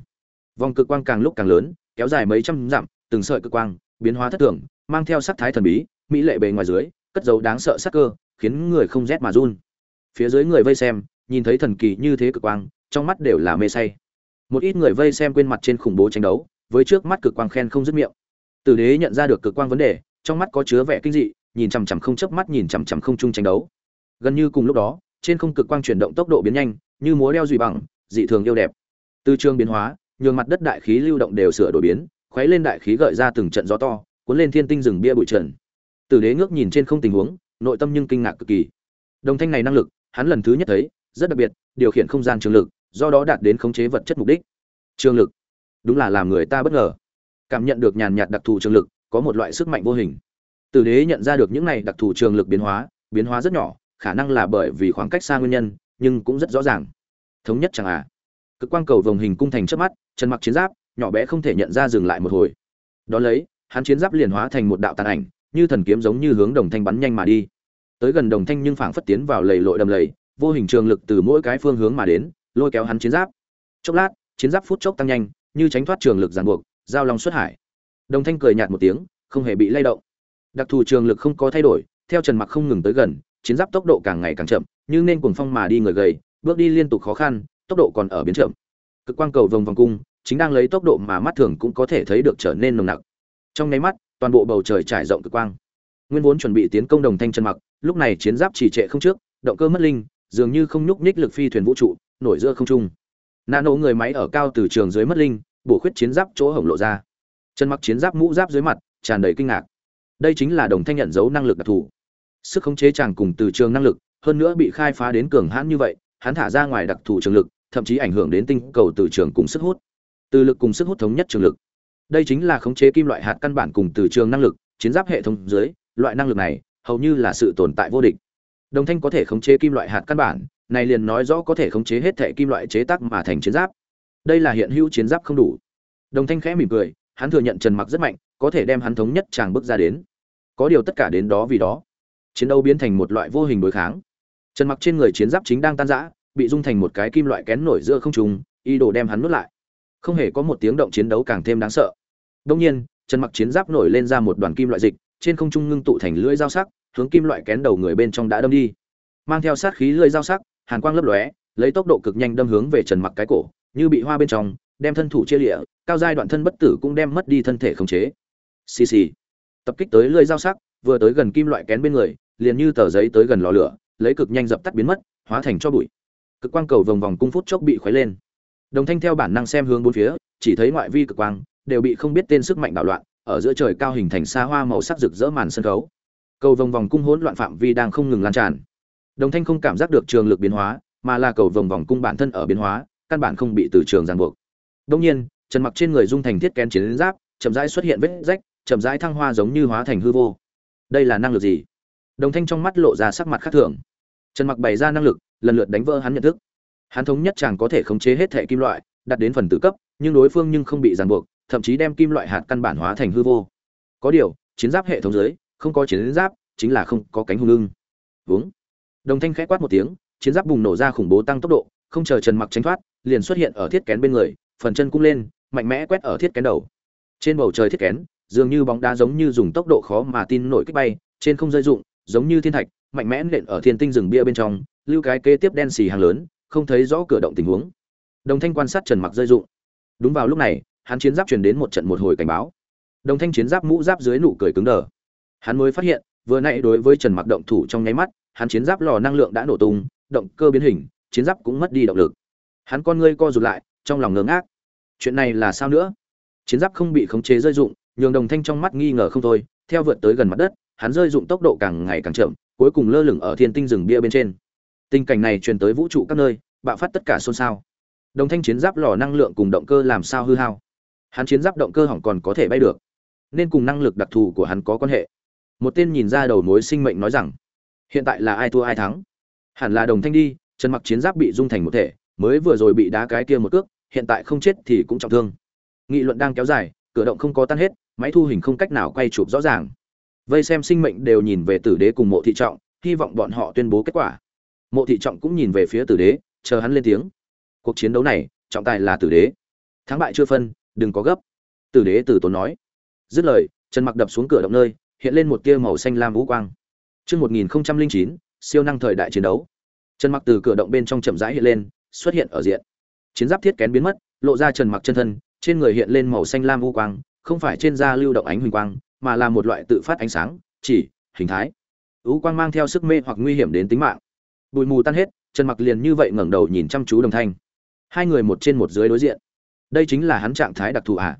vòng cực quang càng lúc càng lớn, kéo dài mấy trăm dặm, từng sợi cực quang, biến hóa thất thường, mang theo sắc thái thần bí, mỹ lệ bề ngoài dưới, cất dấu đáng sợ sắc cơ, khiến người không rét mà run. Phía dưới người vây xem, nhìn thấy thần kỳ như thế cực quang, trong mắt đều là mê say. Một ít người vây xem quên mặt trên khủng bố tranh đấu, với trước mắt cực quang khen không dứt miệng. Tử đế nhận ra được cực quang vấn đề, trong mắt có chứa vẻ kinh dị, nhìn chằm chằm không chớp mắt, nhìn chằm chằm không chung tranh đấu. Gần như cùng lúc đó, trên không cực quang chuyển động tốc độ biến nhanh, như múa đeo dùy bằng, dị thường yêu đẹp. Từ trường biến hóa nhường mặt đất đại khí lưu động đều sửa đổi biến, khuấy lên đại khí gợi ra từng trận gió to, cuốn lên thiên tinh rừng bia bụi trần. Tử đế ngước nhìn trên không tình huống, nội tâm nhưng kinh ngạc cực kỳ. Đồng thanh này năng lực, hắn lần thứ nhất thấy, rất đặc biệt, điều khiển không gian trường lực, do đó đạt đến khống chế vật chất mục đích. Trường lực. Đúng là làm người ta bất ngờ. Cảm nhận được nhàn nhạt đặc thù trường lực, có một loại sức mạnh vô hình. Tử đế nhận ra được những này đặc thù trường lực biến hóa biến hóa rất nhỏ, khả năng là bởi vì khoảng cách xa nguyên nhân, nhưng cũng rất rõ ràng. Thống nhất chẳng à? Cực quang cầu vồng hình cung thành trước mắt trần mặc chiến giáp, nhỏ bé không thể nhận ra dừng lại một hồi. Đó lấy, hắn chiến giáp liền hóa thành một đạo tàn ảnh, như thần kiếm giống như hướng đồng thanh bắn nhanh mà đi. Tới gần đồng thanh nhưng phảng phất tiến vào lầy lội đầm lầy, vô hình trường lực từ mỗi cái phương hướng mà đến, lôi kéo hắn chiến giáp. Chốc lát, chiến giáp phút chốc tăng nhanh, như tránh thoát trường lực giàn buộc, giao long xuất hải. Đồng thanh cười nhạt một tiếng, không hề bị lay động. Đặc thù trường lực không có thay đổi, theo trần mặc không ngừng tới gần, chiến giáp tốc độ càng ngày càng chậm, như nên cuồng phong mà đi người gầy, bước đi liên tục khó khăn tốc độ còn ở biến chậm. Cực quang cầu vòng vòng cung, chính đang lấy tốc độ mà mắt thường cũng có thể thấy được trở nên nồng nặc. Trong nháy mắt, toàn bộ bầu trời trải rộng cực quang. Nguyên vốn chuẩn bị tiến công đồng thanh chân mặc, lúc này chiến giáp chỉ trệ không trước, động cơ mất linh, dường như không nhúc nhích lực phi thuyền vũ trụ, nổi giữa không trung. Nano người máy ở cao từ trường dưới mất linh, bổ khuyết chiến giáp chỗ hổng lộ ra. Chân mặc chiến giáp mũ giáp dưới mặt, tràn đầy kinh ngạc. Đây chính là đồng thanh nhận dấu năng lực đặc thù. Sức khống chế chàng cùng từ trường năng lực, hơn nữa bị khai phá đến cường hãn như vậy, hắn thả ra ngoài đặc thù trường lực thậm chí ảnh hưởng đến tinh cầu từ trường cùng sức hút. Từ lực cùng sức hút thống nhất trường lực. Đây chính là khống chế kim loại hạt căn bản cùng từ trường năng lực, chiến giáp hệ thống dưới, loại năng lực này, hầu như là sự tồn tại vô địch. Đồng thanh có thể khống chế kim loại hạt căn bản, này liền nói rõ có thể khống chế hết thể kim loại chế tác mà thành chiến giáp. Đây là hiện hữu chiến giáp không đủ. Đồng thanh khẽ mỉm cười, hắn thừa nhận trần mặc rất mạnh, có thể đem hắn thống nhất chàng bước ra đến. Có điều tất cả đến đó vì đó. Chiến đấu biến thành một loại vô hình đối kháng. Trần mặc trên người chiến giáp chính đang tan rã bị dung thành một cái kim loại kén nổi giữa không trung y đồ đem hắn nuốt lại. Không hề có một tiếng động chiến đấu càng thêm đáng sợ. Đông nhiên, trần mặc chiến giáp nổi lên ra một đoàn kim loại dịch, trên không trung ngưng tụ thành lưỡi dao sắc, hướng kim loại kén đầu người bên trong đã đâm đi. Mang theo sát khí lưỡi dao sắc, hàn quang lấp lóe, lấy tốc độ cực nhanh đâm hướng về trần mặc cái cổ, như bị hoa bên trong, đem thân thủ chia lịa, cao giai đoạn thân bất tử cũng đem mất đi thân thể khống chế. Xì xì. Tập kích tới lưỡi dao sắc, vừa tới gần kim loại kén bên người, liền như tờ giấy tới gần lò lửa, lấy cực nhanh dập tắt biến mất, hóa thành cho bụi cực quang cầu vòng vòng cung phút chốc bị khuấy lên. Đồng thanh theo bản năng xem hướng bốn phía, chỉ thấy ngoại vi cực quang đều bị không biết tên sức mạnh đảo loạn, ở giữa trời cao hình thành xa hoa màu sắc rực rỡ màn sân khấu. Cầu vòng vòng cung hỗn loạn phạm vi đang không ngừng lan tràn. Đồng thanh không cảm giác được trường lực biến hóa, mà là cầu vòng vòng cung bản thân ở biến hóa, căn bản không bị từ trường ràng buộc. Đông nhiên, trần mặc trên người dung thành thiết kén chiến giáp, chậm rãi xuất hiện vết rách, chậm rãi thăng hoa giống như hóa thành hư vô. Đây là năng lực gì? Đồng thanh trong mắt lộ ra sắc mặt khác thường. Trần mặc bày ra năng lực lần lượt đánh vỡ hắn nhận thức. Hắn thống nhất chàng có thể khống chế hết thể kim loại đặt đến phần tử cấp, nhưng đối phương nhưng không bị ràng buộc, thậm chí đem kim loại hạt căn bản hóa thành hư vô. Có điều, chiến giáp hệ thống dưới, không có chiến giáp, chính là không có cánh hung lưng vướng. Đồng thanh khẽ quát một tiếng, chiến giáp bùng nổ ra khủng bố tăng tốc độ, không chờ trần mặc tránh thoát, liền xuất hiện ở thiết kén bên người, phần chân cung lên, mạnh mẽ quét ở thiết kén đầu. Trên bầu trời thiết kén, dường như bóng đá giống như dùng tốc độ khó mà tin nổi kích bay, trên không rơi dụng giống như thiên thạch mạnh mẽ nện ở thiên tinh rừng bia bên trong, lưu cái kế tiếp đen xì hàng lớn, không thấy rõ cửa động tình huống. Đồng thanh quan sát trần mặc rơi dụng. Đúng vào lúc này, hắn chiến giáp truyền đến một trận một hồi cảnh báo. Đồng thanh chiến giáp mũ giáp dưới nụ cười cứng đờ. Hắn mới phát hiện, vừa nãy đối với trần mặc động thủ trong nháy mắt, hắn chiến giáp lò năng lượng đã nổ tung, động cơ biến hình, chiến giáp cũng mất đi động lực. Hắn con ngươi co rụt lại, trong lòng ngớ ngác. Chuyện này là sao nữa? Chiến giáp không bị khống chế rơi dụng, nhường đồng thanh trong mắt nghi ngờ không thôi, theo vượt tới gần mặt đất, hắn rơi dụng tốc độ càng ngày càng chậm cuối cùng lơ lửng ở thiên tinh rừng bia bên trên. Tình cảnh này truyền tới vũ trụ các nơi, bạo phát tất cả xôn xao. Đồng thanh chiến giáp lò năng lượng cùng động cơ làm sao hư hao. Hắn chiến giáp động cơ hỏng còn có thể bay được, nên cùng năng lực đặc thù của hắn có quan hệ. Một tên nhìn ra đầu mối sinh mệnh nói rằng, hiện tại là ai thua ai thắng? Hẳn là đồng thanh đi trần mặc chiến giáp bị dung thành một thể, mới vừa rồi bị đá cái kia một cước, hiện tại không chết thì cũng trọng thương. Nghị luận đang kéo dài, cửa động không có tan hết, máy thu hình không cách nào quay chụp rõ ràng vây xem sinh mệnh đều nhìn về tử đế cùng mộ thị trọng hy vọng bọn họ tuyên bố kết quả. Mộ thị trọng cũng nhìn về phía tử đế chờ hắn lên tiếng. Cuộc chiến đấu này trọng tài là tử đế. Thắng bại chưa phân đừng có gấp. Tử đế tử tốn nói. Dứt lời trần mặc đập xuống cửa động nơi hiện lên một tia màu xanh lam vũ quang. Trước 1009, siêu năng thời đại chiến đấu. Trần Mặc từ cửa động bên trong chậm rãi hiện lên, xuất hiện ở diện. Chiến giáp thiết kén biến mất, lộ ra Trần Mặc chân thân, trên người hiện lên màu xanh lam vũ quang, không phải trên da lưu động ánh huỳnh quang, mà là một loại tự phát ánh sáng, chỉ, hình thái. Vũ quang mang theo sức mê hoặc nguy hiểm đến tính mạng. Bụi mù tan hết, Trần Mặc liền như vậy ngẩng đầu nhìn chăm chú Đồng Thanh. Hai người một trên một dưới đối diện. Đây chính là hắn trạng thái đặc thù à?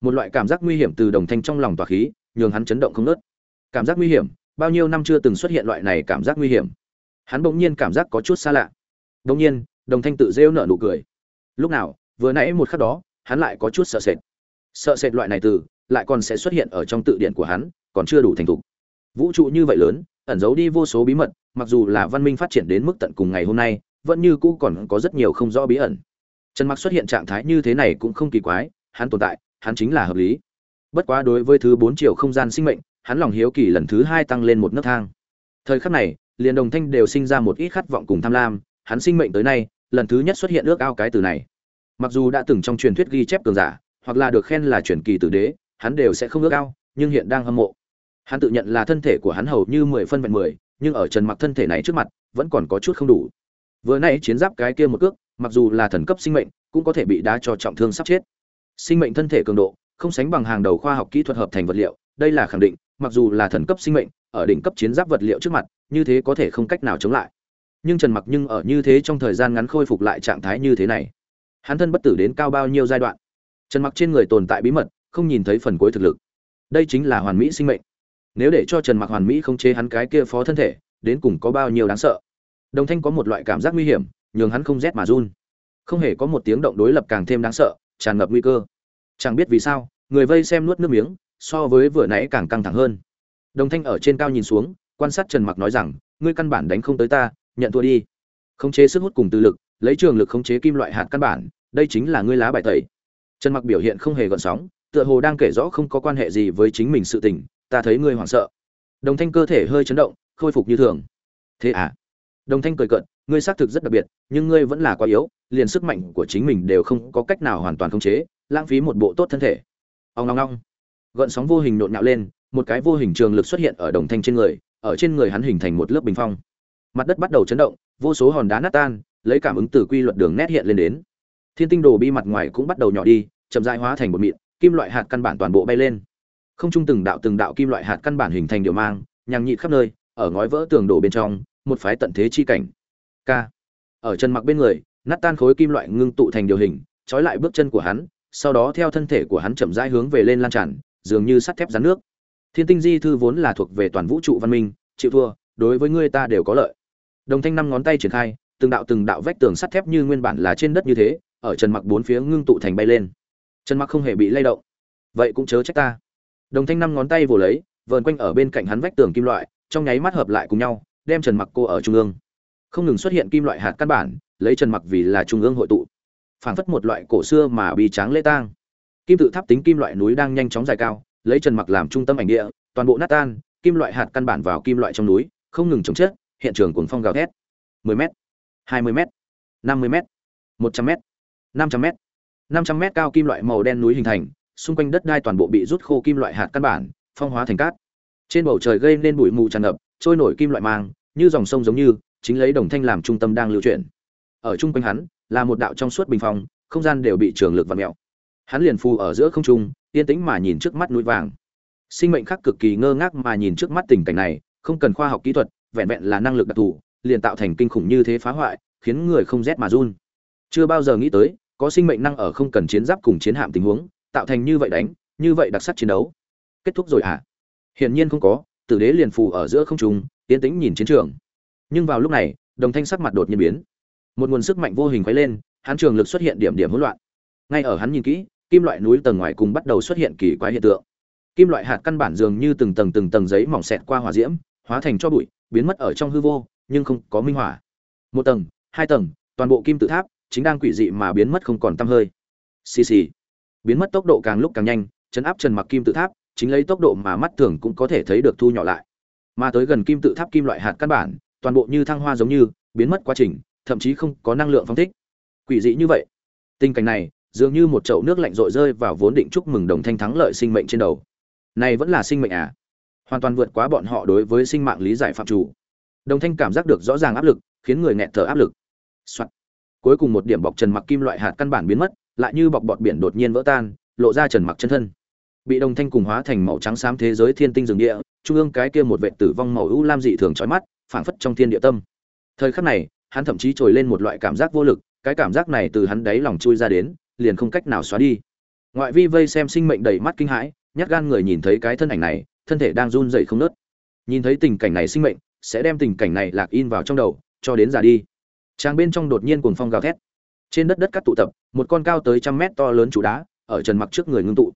Một loại cảm giác nguy hiểm từ Đồng Thanh trong lòng tỏa khí, nhường hắn chấn động không nớt. Cảm giác nguy hiểm, bao nhiêu năm chưa từng xuất hiện loại này cảm giác nguy hiểm. Hắn bỗng nhiên cảm giác có chút xa lạ. Bỗng nhiên, Đồng Thanh tự rêu nở nụ cười. Lúc nào, vừa nãy một khắc đó, hắn lại có chút sợ sệt. Sợ sệt loại này từ, lại còn sẽ xuất hiện ở trong tự điển của hắn, còn chưa đủ thành thục. Vũ trụ như vậy lớn, ẩn giấu đi vô số bí mật, mặc dù là văn minh phát triển đến mức tận cùng ngày hôm nay, vẫn như cũ còn có rất nhiều không rõ bí ẩn. Trần Mặc xuất hiện trạng thái như thế này cũng không kỳ quái, hắn tồn tại, hắn chính là hợp lý. Bất quá đối với thứ bốn chiều không gian sinh mệnh, hắn lòng hiếu kỳ lần thứ hai tăng lên một nấc thang. Thời khắc này, liền đồng thanh đều sinh ra một ít khát vọng cùng tham lam, hắn sinh mệnh tới nay, lần thứ nhất xuất hiện ước ao cái từ này. Mặc dù đã từng trong truyền thuyết ghi chép cường giả, hoặc là được khen là truyền kỳ tử đế, hắn đều sẽ không ước ao, nhưng hiện đang hâm mộ. Hắn tự nhận là thân thể của hắn hầu như mười phân vẹn mười, nhưng ở Trần Mặc thân thể này trước mặt, vẫn còn có chút không đủ. Vừa nãy chiến giáp cái kia một cước, mặc dù là thần cấp sinh mệnh, cũng có thể bị đá cho trọng thương sắp chết. sinh mệnh thân thể cường độ không sánh bằng hàng đầu khoa học kỹ thuật hợp thành vật liệu đây là khẳng định mặc dù là thần cấp sinh mệnh ở đỉnh cấp chiến giáp vật liệu trước mặt như thế có thể không cách nào chống lại nhưng trần mặc nhưng ở như thế trong thời gian ngắn khôi phục lại trạng thái như thế này hắn thân bất tử đến cao bao nhiêu giai đoạn trần mặc trên người tồn tại bí mật không nhìn thấy phần cuối thực lực. Đây chính là hoàn mỹ sinh mệnh. Nếu để cho trần mặc hoàn mỹ không chế hắn cái kia phó thân thể, đến cùng có bao nhiêu đáng sợ? Đồng thanh có một loại cảm giác nguy hiểm, nhường hắn không rét mà run. Không hề có một tiếng động đối lập càng thêm đáng sợ, tràn ngập nguy cơ. Chẳng biết vì sao, người vây xem nuốt nước miếng, so với vừa nãy càng căng thẳng hơn. Đồng thanh ở trên cao nhìn xuống, quan sát trần mặc nói rằng, ngươi căn bản đánh không tới ta, nhận thua đi. Khống chế sức hút cùng tư lực, lấy trường lực khống chế kim loại hạt căn bản, đây chính là ngươi lá bài tẩy. Trần mặc biểu hiện không hề gợn sóng tựa hồ đang kể rõ không có quan hệ gì với chính mình sự tình, ta thấy ngươi hoảng sợ. Đồng thanh cơ thể hơi chấn động, khôi phục như thường. Thế à? Đồng thanh cười cợt, ngươi xác thực rất đặc biệt, nhưng ngươi vẫn là quá yếu, liền sức mạnh của chính mình đều không có cách nào hoàn toàn khống chế, lãng phí một bộ tốt thân thể. Ông long long gợn sóng vô hình nộn nhạo lên, một cái vô hình trường lực xuất hiện ở đồng thanh trên người, ở trên người hắn hình thành một lớp bình phong. Mặt đất bắt đầu chấn động, vô số hòn đá nát tan, lấy cảm ứng từ quy luật đường nét hiện lên đến. Thiên tinh đồ bi mặt ngoài cũng bắt đầu nhỏ đi, chậm rãi hóa thành một mịn kim loại hạt căn bản toàn bộ bay lên. Không trung từng đạo từng đạo kim loại hạt căn bản hình thành điều mang, nhằng nhịt khắp nơi, ở ngói vỡ tường đổ bên trong, một phái tận thế chi cảnh. K. Ở chân mặc bên người, nát tan khối kim loại ngưng tụ thành điều hình, trói lại bước chân của hắn, sau đó theo thân thể của hắn chậm rãi hướng về lên lan tràn, dường như sắt thép rắn nước. Thiên tinh di thư vốn là thuộc về toàn vũ trụ văn minh, chịu thua, đối với ngươi ta đều có lợi. Đồng thanh năm ngón tay triển khai, từng đạo từng đạo vách tường sắt thép như nguyên bản là trên đất như thế, ở trần mặc bốn phía ngưng tụ thành bay lên trần mặc không hề bị lay động. Vậy cũng chớ trách ta. Đồng thanh năm ngón tay vồ lấy, vờn quanh ở bên cạnh hắn vách tường kim loại, trong nháy mắt hợp lại cùng nhau, đem trần mặc cô ở trung ương. Không ngừng xuất hiện kim loại hạt căn bản, lấy trần mặc vì là trung ương hội tụ. Phảng phất một loại cổ xưa mà bị tráng lễ tang. Kim tự tháp tính kim loại núi đang nhanh chóng dài cao, lấy trần mặc làm trung tâm ảnh địa, toàn bộ nát tan, kim loại hạt căn bản vào kim loại trong núi, không ngừng chống chết, hiện trường cuồng phong gào thét. 10 m 20 m 50 m 100 m 500 m 500 mét cao kim loại màu đen núi hình thành, xung quanh đất đai toàn bộ bị rút khô kim loại hạt căn bản, phong hóa thành cát. Trên bầu trời gây nên bụi mù tràn ngập, trôi nổi kim loại mang, như dòng sông giống như, chính lấy đồng thanh làm trung tâm đang lưu chuyển. Ở trung quanh hắn, là một đạo trong suốt bình phong, không gian đều bị trường lực vặn mèo. Hắn liền phù ở giữa không trung, yên tĩnh mà nhìn trước mắt núi vàng. Sinh mệnh khác cực kỳ ngơ ngác mà nhìn trước mắt tình cảnh này, không cần khoa học kỹ thuật, vẹn vẹn là năng lực đặc thù, liền tạo thành kinh khủng như thế phá hoại, khiến người không rét mà run. Chưa bao giờ nghĩ tới có sinh mệnh năng ở không cần chiến giáp cùng chiến hạm tình huống, tạo thành như vậy đánh, như vậy đặc sắc chiến đấu. Kết thúc rồi à hiển nhiên không có, tử đế liền phù ở giữa không trung tiến tĩnh nhìn chiến trường. Nhưng vào lúc này, đồng thanh sắc mặt đột nhiên biến. Một nguồn sức mạnh vô hình quấy lên, hắn trường lực xuất hiện điểm điểm hỗn loạn. Ngay ở hắn nhìn kỹ, kim loại núi tầng ngoài cùng bắt đầu xuất hiện kỳ quái hiện tượng. Kim loại hạt căn bản dường như từng tầng từng tầng giấy mỏng xẹt qua hỏa diễm, hóa thành cho bụi, biến mất ở trong hư vô, nhưng không có minh hỏa một tầng, hai tầng, toàn bộ kim tự tháp chính đang quỷ dị mà biến mất không còn tăm hơi. Xì xì. Biến mất tốc độ càng lúc càng nhanh, chấn áp trần mặc kim tự tháp, chính lấy tốc độ mà mắt thường cũng có thể thấy được thu nhỏ lại. Mà tới gần kim tự tháp kim loại hạt căn bản, toàn bộ như thăng hoa giống như, biến mất quá trình, thậm chí không có năng lượng phóng thích. Quỷ dị như vậy. Tình cảnh này, dường như một chậu nước lạnh rội rơi vào vốn định chúc mừng đồng thanh thắng lợi sinh mệnh trên đầu. Này vẫn là sinh mệnh à? Hoàn toàn vượt quá bọn họ đối với sinh mạng lý giải phạm chủ. Đồng thanh cảm giác được rõ ràng áp lực, khiến người nghẹt thở áp lực. Soạn cuối cùng một điểm bọc trần mặc kim loại hạt căn bản biến mất, lại như bọc bọt biển đột nhiên vỡ tan, lộ ra trần mặc chân thân. Bị đồng thanh cùng hóa thành màu trắng xám thế giới thiên tinh rừng địa, trung ương cái kia một vệ tử vong màu u lam dị thường trói mắt, phảng phất trong thiên địa tâm. Thời khắc này, hắn thậm chí trồi lên một loại cảm giác vô lực, cái cảm giác này từ hắn đáy lòng chui ra đến, liền không cách nào xóa đi. Ngoại vi vây xem sinh mệnh đầy mắt kinh hãi, nhát gan người nhìn thấy cái thân ảnh này, thân thể đang run rẩy không nớt nhìn thấy tình cảnh này sinh mệnh, sẽ đem tình cảnh này lạc in vào trong đầu, cho đến già đi trang bên trong đột nhiên cuồng phong gào thét. Trên đất đất cắt tụ tập, một con cao tới trăm mét to lớn trụ đá ở trần mặc trước người ngưng tụ.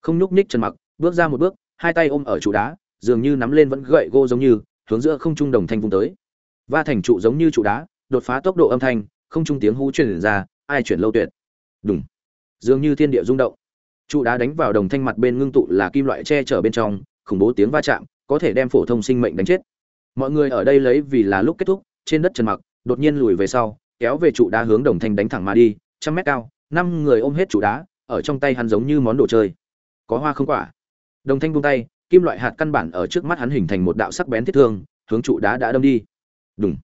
Không nhúc nhích trần mặc, bước ra một bước, hai tay ôm ở trụ đá, dường như nắm lên vẫn gậy gô giống như, hướng giữa không trung đồng thanh vung tới. Va thành trụ giống như trụ đá, đột phá tốc độ âm thanh, không trung tiếng hú truyền ra, ai chuyển lâu tuyệt. Đúng dường như thiên địa rung động. Trụ đá đánh vào đồng thanh mặt bên ngưng tụ là kim loại che chở bên trong, khủng bố tiếng va chạm, có thể đem phổ thông sinh mệnh đánh chết. Mọi người ở đây lấy vì là lúc kết thúc, trên đất trần mặc đột nhiên lùi về sau, kéo về trụ đá hướng đồng thanh đánh thẳng mà đi, trăm mét cao, năm người ôm hết trụ đá, ở trong tay hắn giống như món đồ chơi. Có hoa không quả. Đồng thanh buông tay, kim loại hạt căn bản ở trước mắt hắn hình thành một đạo sắc bén thiết thương, hướng trụ đá đã đâm đi. Đúng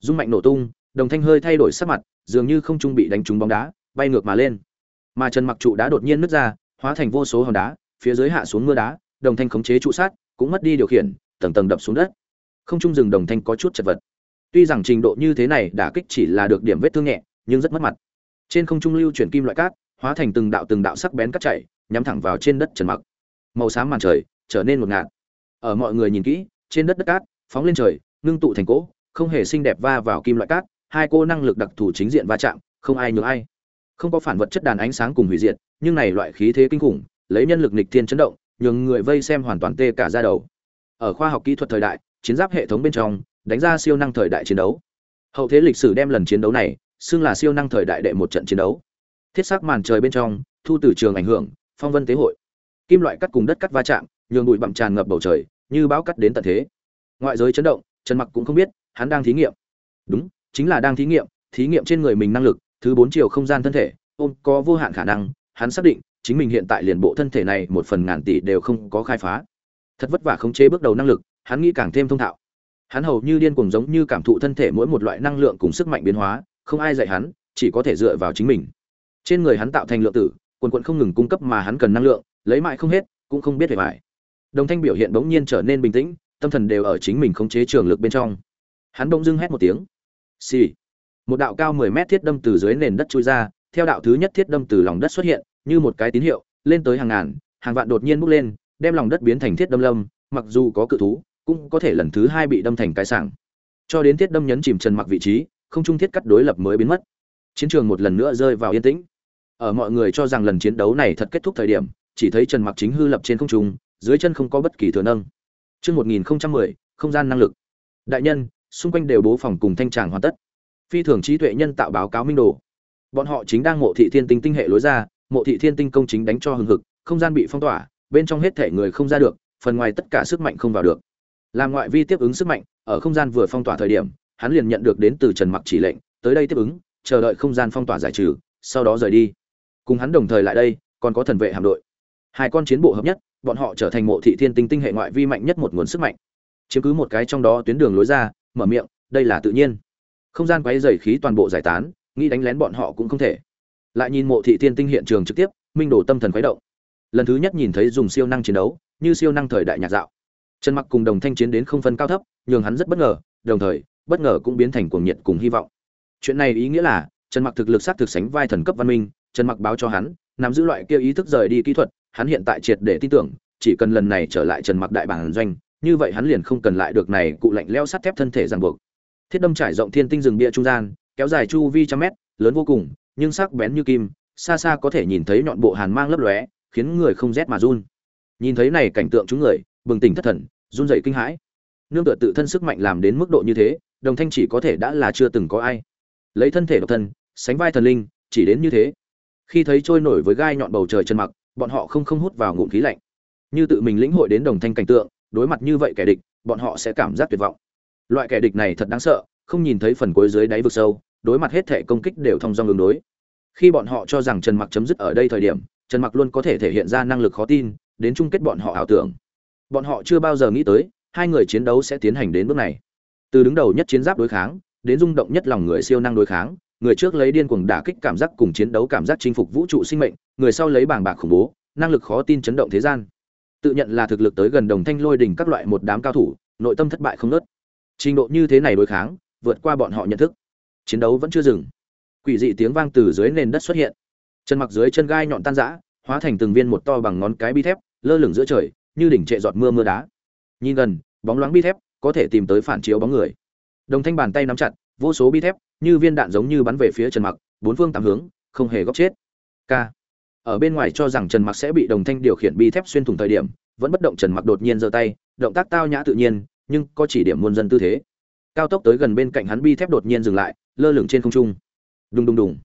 dung mạnh nổ tung, đồng thanh hơi thay đổi sắc mặt, dường như không trung bị đánh trúng bóng đá, bay ngược mà lên. Mà trần mặc trụ đá đột nhiên nứt ra, hóa thành vô số hòn đá, phía dưới hạ xuống mưa đá, đồng thanh khống chế trụ sát, cũng mất đi điều khiển, tầng tầng đập xuống đất. Không trung rừng đồng thanh có chút chật vật tuy rằng trình độ như thế này đả kích chỉ là được điểm vết thương nhẹ, nhưng rất mất mặt. Trên không trung lưu chuyển kim loại cát, hóa thành từng đạo từng đạo sắc bén cắt chảy, nhắm thẳng vào trên đất trần mặc. Màu xám màn trời trở nên một ngạt. Ở mọi người nhìn kỹ, trên đất đất cát phóng lên trời, ngưng tụ thành cỗ, không hề xinh đẹp va vào kim loại cát, hai cô năng lực đặc thù chính diện va chạm, không ai nhường ai. Không có phản vật chất đàn ánh sáng cùng hủy diệt, nhưng này loại khí thế kinh khủng, lấy nhân lực nịch thiên chấn động, nhường người vây xem hoàn toàn tê cả ra đầu. Ở khoa học kỹ thuật thời đại, chiến giáp hệ thống bên trong đánh ra siêu năng thời đại chiến đấu. Hậu thế lịch sử đem lần chiến đấu này xưng là siêu năng thời đại đệ một trận chiến đấu. Thiết sắc màn trời bên trong, thu từ trường ảnh hưởng, phong vân tế hội. Kim loại cắt cùng đất cắt va chạm, nhường bụi bặm tràn ngập bầu trời, như bão cắt đến tận thế. Ngoại giới chấn động, trần mặc cũng không biết, hắn đang thí nghiệm. Đúng, chính là đang thí nghiệm thí nghiệm trên người mình năng lực, thứ bốn chiều không gian thân thể, ôm có vô hạn khả năng, hắn xác định, chính mình hiện tại liền bộ thân thể này một phần ngàn tỷ đều không có khai phá. Thật vất vả khống chế bước đầu năng lực, hắn nghĩ càng thêm thông thạo hắn hầu như điên cuồng giống như cảm thụ thân thể mỗi một loại năng lượng cùng sức mạnh biến hóa, không ai dạy hắn, chỉ có thể dựa vào chính mình. Trên người hắn tạo thành lượng tử, quần quận không ngừng cung cấp mà hắn cần năng lượng, lấy mãi không hết, cũng không biết về mãi. Đồng thanh biểu hiện bỗng nhiên trở nên bình tĩnh, tâm thần đều ở chính mình khống chế trường lực bên trong. Hắn bỗng dưng hét một tiếng. Xì、sì. một đạo cao mười mét thiết đâm từ dưới nền đất trôi ra, theo đạo thứ nhất thiết đâm từ lòng đất xuất hiện, như một cái tín hiệu, lên tới hàng ngàn, hàng vạn đột nhiên bốc lên, đem lòng đất biến thành thiết đâm lâm, mặc dù có cự thú cũng có thể lần thứ hai bị đâm thành cái sảng. Cho đến thiết đâm nhấn chìm trần mặc vị trí, không trung thiết cắt đối lập mới biến mất. Chiến trường một lần nữa rơi vào yên tĩnh. Ở mọi người cho rằng lần chiến đấu này thật kết thúc thời điểm, chỉ thấy trần mặc chính hư lập trên không trung, dưới chân không có bất kỳ thừa nâng. Chương 1010 không gian năng lực. Đại nhân, xung quanh đều bố phòng cùng thanh tràng hoàn tất. Phi thường trí tuệ nhân tạo báo cáo minh đồ. Bọn họ chính đang mộ thị thiên tinh tinh hệ lối ra, mộ thị thiên tinh công chính đánh cho hừng hực, không gian bị phong tỏa, bên trong hết thể người không ra được, phần ngoài tất cả sức mạnh không vào được làm ngoại vi tiếp ứng sức mạnh, ở không gian vừa phong tỏa thời điểm, hắn liền nhận được đến từ trần mặc chỉ lệnh, tới đây tiếp ứng, chờ đợi không gian phong tỏa giải trừ, sau đó rời đi. Cùng hắn đồng thời lại đây, còn có thần vệ hạm đội. Hai con chiến bộ hợp nhất, bọn họ trở thành mộ thị thiên tinh tinh hệ ngoại vi mạnh nhất một nguồn sức mạnh. Chiếm cứ một cái trong đó tuyến đường lối ra, mở miệng, đây là tự nhiên. Không gian quấy dày khí toàn bộ giải tán, nghĩ đánh lén bọn họ cũng không thể. Lại nhìn mộ thị thiên tinh hiện trường trực tiếp, minh đổ tâm thần khuấy động. Lần thứ nhất nhìn thấy dùng siêu năng chiến đấu, như siêu năng thời đại nhạc dạo trần mặc cùng đồng thanh chiến đến không phân cao thấp, nhường hắn rất bất ngờ, đồng thời, bất ngờ cũng biến thành cuồng nhiệt cùng hy vọng. Chuyện này ý nghĩa là, trần mặc thực lực sát thực sánh vai thần cấp văn minh, trần mặc báo cho hắn, nắm giữ loại kia ý thức rời đi kỹ thuật, hắn hiện tại triệt để tin tưởng, chỉ cần lần này trở lại trần mặc đại bản doanh, như vậy hắn liền không cần lại được này cụ lạnh leo sắt thép thân thể ràng buộc. Thiết đâm trải rộng thiên tinh rừng bia trung gian, kéo dài chu vi trăm mét, lớn vô cùng, nhưng sắc bén như kim, xa xa có thể nhìn thấy nhọn bộ hàn mang lấp lóe, khiến người không rét mà run. Nhìn thấy này cảnh tượng chúng người bừng tỉnh thất thần, run rẩy kinh hãi. Nương tựa tự thân sức mạnh làm đến mức độ như thế, đồng thanh chỉ có thể đã là chưa từng có ai. Lấy thân thể độc thân, sánh vai thần linh, chỉ đến như thế. Khi thấy trôi nổi với gai nhọn bầu trời chân mặc, bọn họ không không hút vào ngụm khí lạnh. Như tự mình lĩnh hội đến đồng thanh cảnh tượng, đối mặt như vậy kẻ địch, bọn họ sẽ cảm giác tuyệt vọng. Loại kẻ địch này thật đáng sợ, không nhìn thấy phần cuối dưới đáy vực sâu, đối mặt hết thể công kích đều thông dong ứng đối. Khi bọn họ cho rằng trần mặc chấm dứt ở đây thời điểm, trần mặc luôn có thể thể hiện ra năng lực khó tin, đến chung kết bọn họ ảo tưởng bọn họ chưa bao giờ nghĩ tới, hai người chiến đấu sẽ tiến hành đến bước này. Từ đứng đầu nhất chiến giáp đối kháng, đến rung động nhất lòng người siêu năng đối kháng, người trước lấy điên cuồng đả kích cảm giác cùng chiến đấu cảm giác chinh phục vũ trụ sinh mệnh, người sau lấy bảng bạc khủng bố, năng lực khó tin chấn động thế gian. Tự nhận là thực lực tới gần đồng thanh lôi đỉnh các loại một đám cao thủ, nội tâm thất bại không nớt trình độ như thế này đối kháng, vượt qua bọn họ nhận thức. Chiến đấu vẫn chưa dừng. Quỷ dị tiếng vang từ dưới nền đất xuất hiện. Chân mặc dưới chân gai nhọn tan rã, hóa thành từng viên một to bằng ngón cái bi thép, lơ lửng giữa trời như đỉnh trệ giọt mưa mưa đá. Nhìn gần, bóng loáng bi thép, có thể tìm tới phản chiếu bóng người. Đồng thanh bàn tay nắm chặt, vô số bi thép, như viên đạn giống như bắn về phía trần mặc, bốn phương tám hướng, không hề góc chết. K. Ở bên ngoài cho rằng trần mặc sẽ bị đồng thanh điều khiển bi thép xuyên thủng thời điểm, vẫn bất động trần mặc đột nhiên giơ tay, động tác tao nhã tự nhiên, nhưng có chỉ điểm muôn dân tư thế. Cao tốc tới gần bên cạnh hắn bi thép đột nhiên dừng lại, lơ lửng trên không trung. Đùng đùng đùng.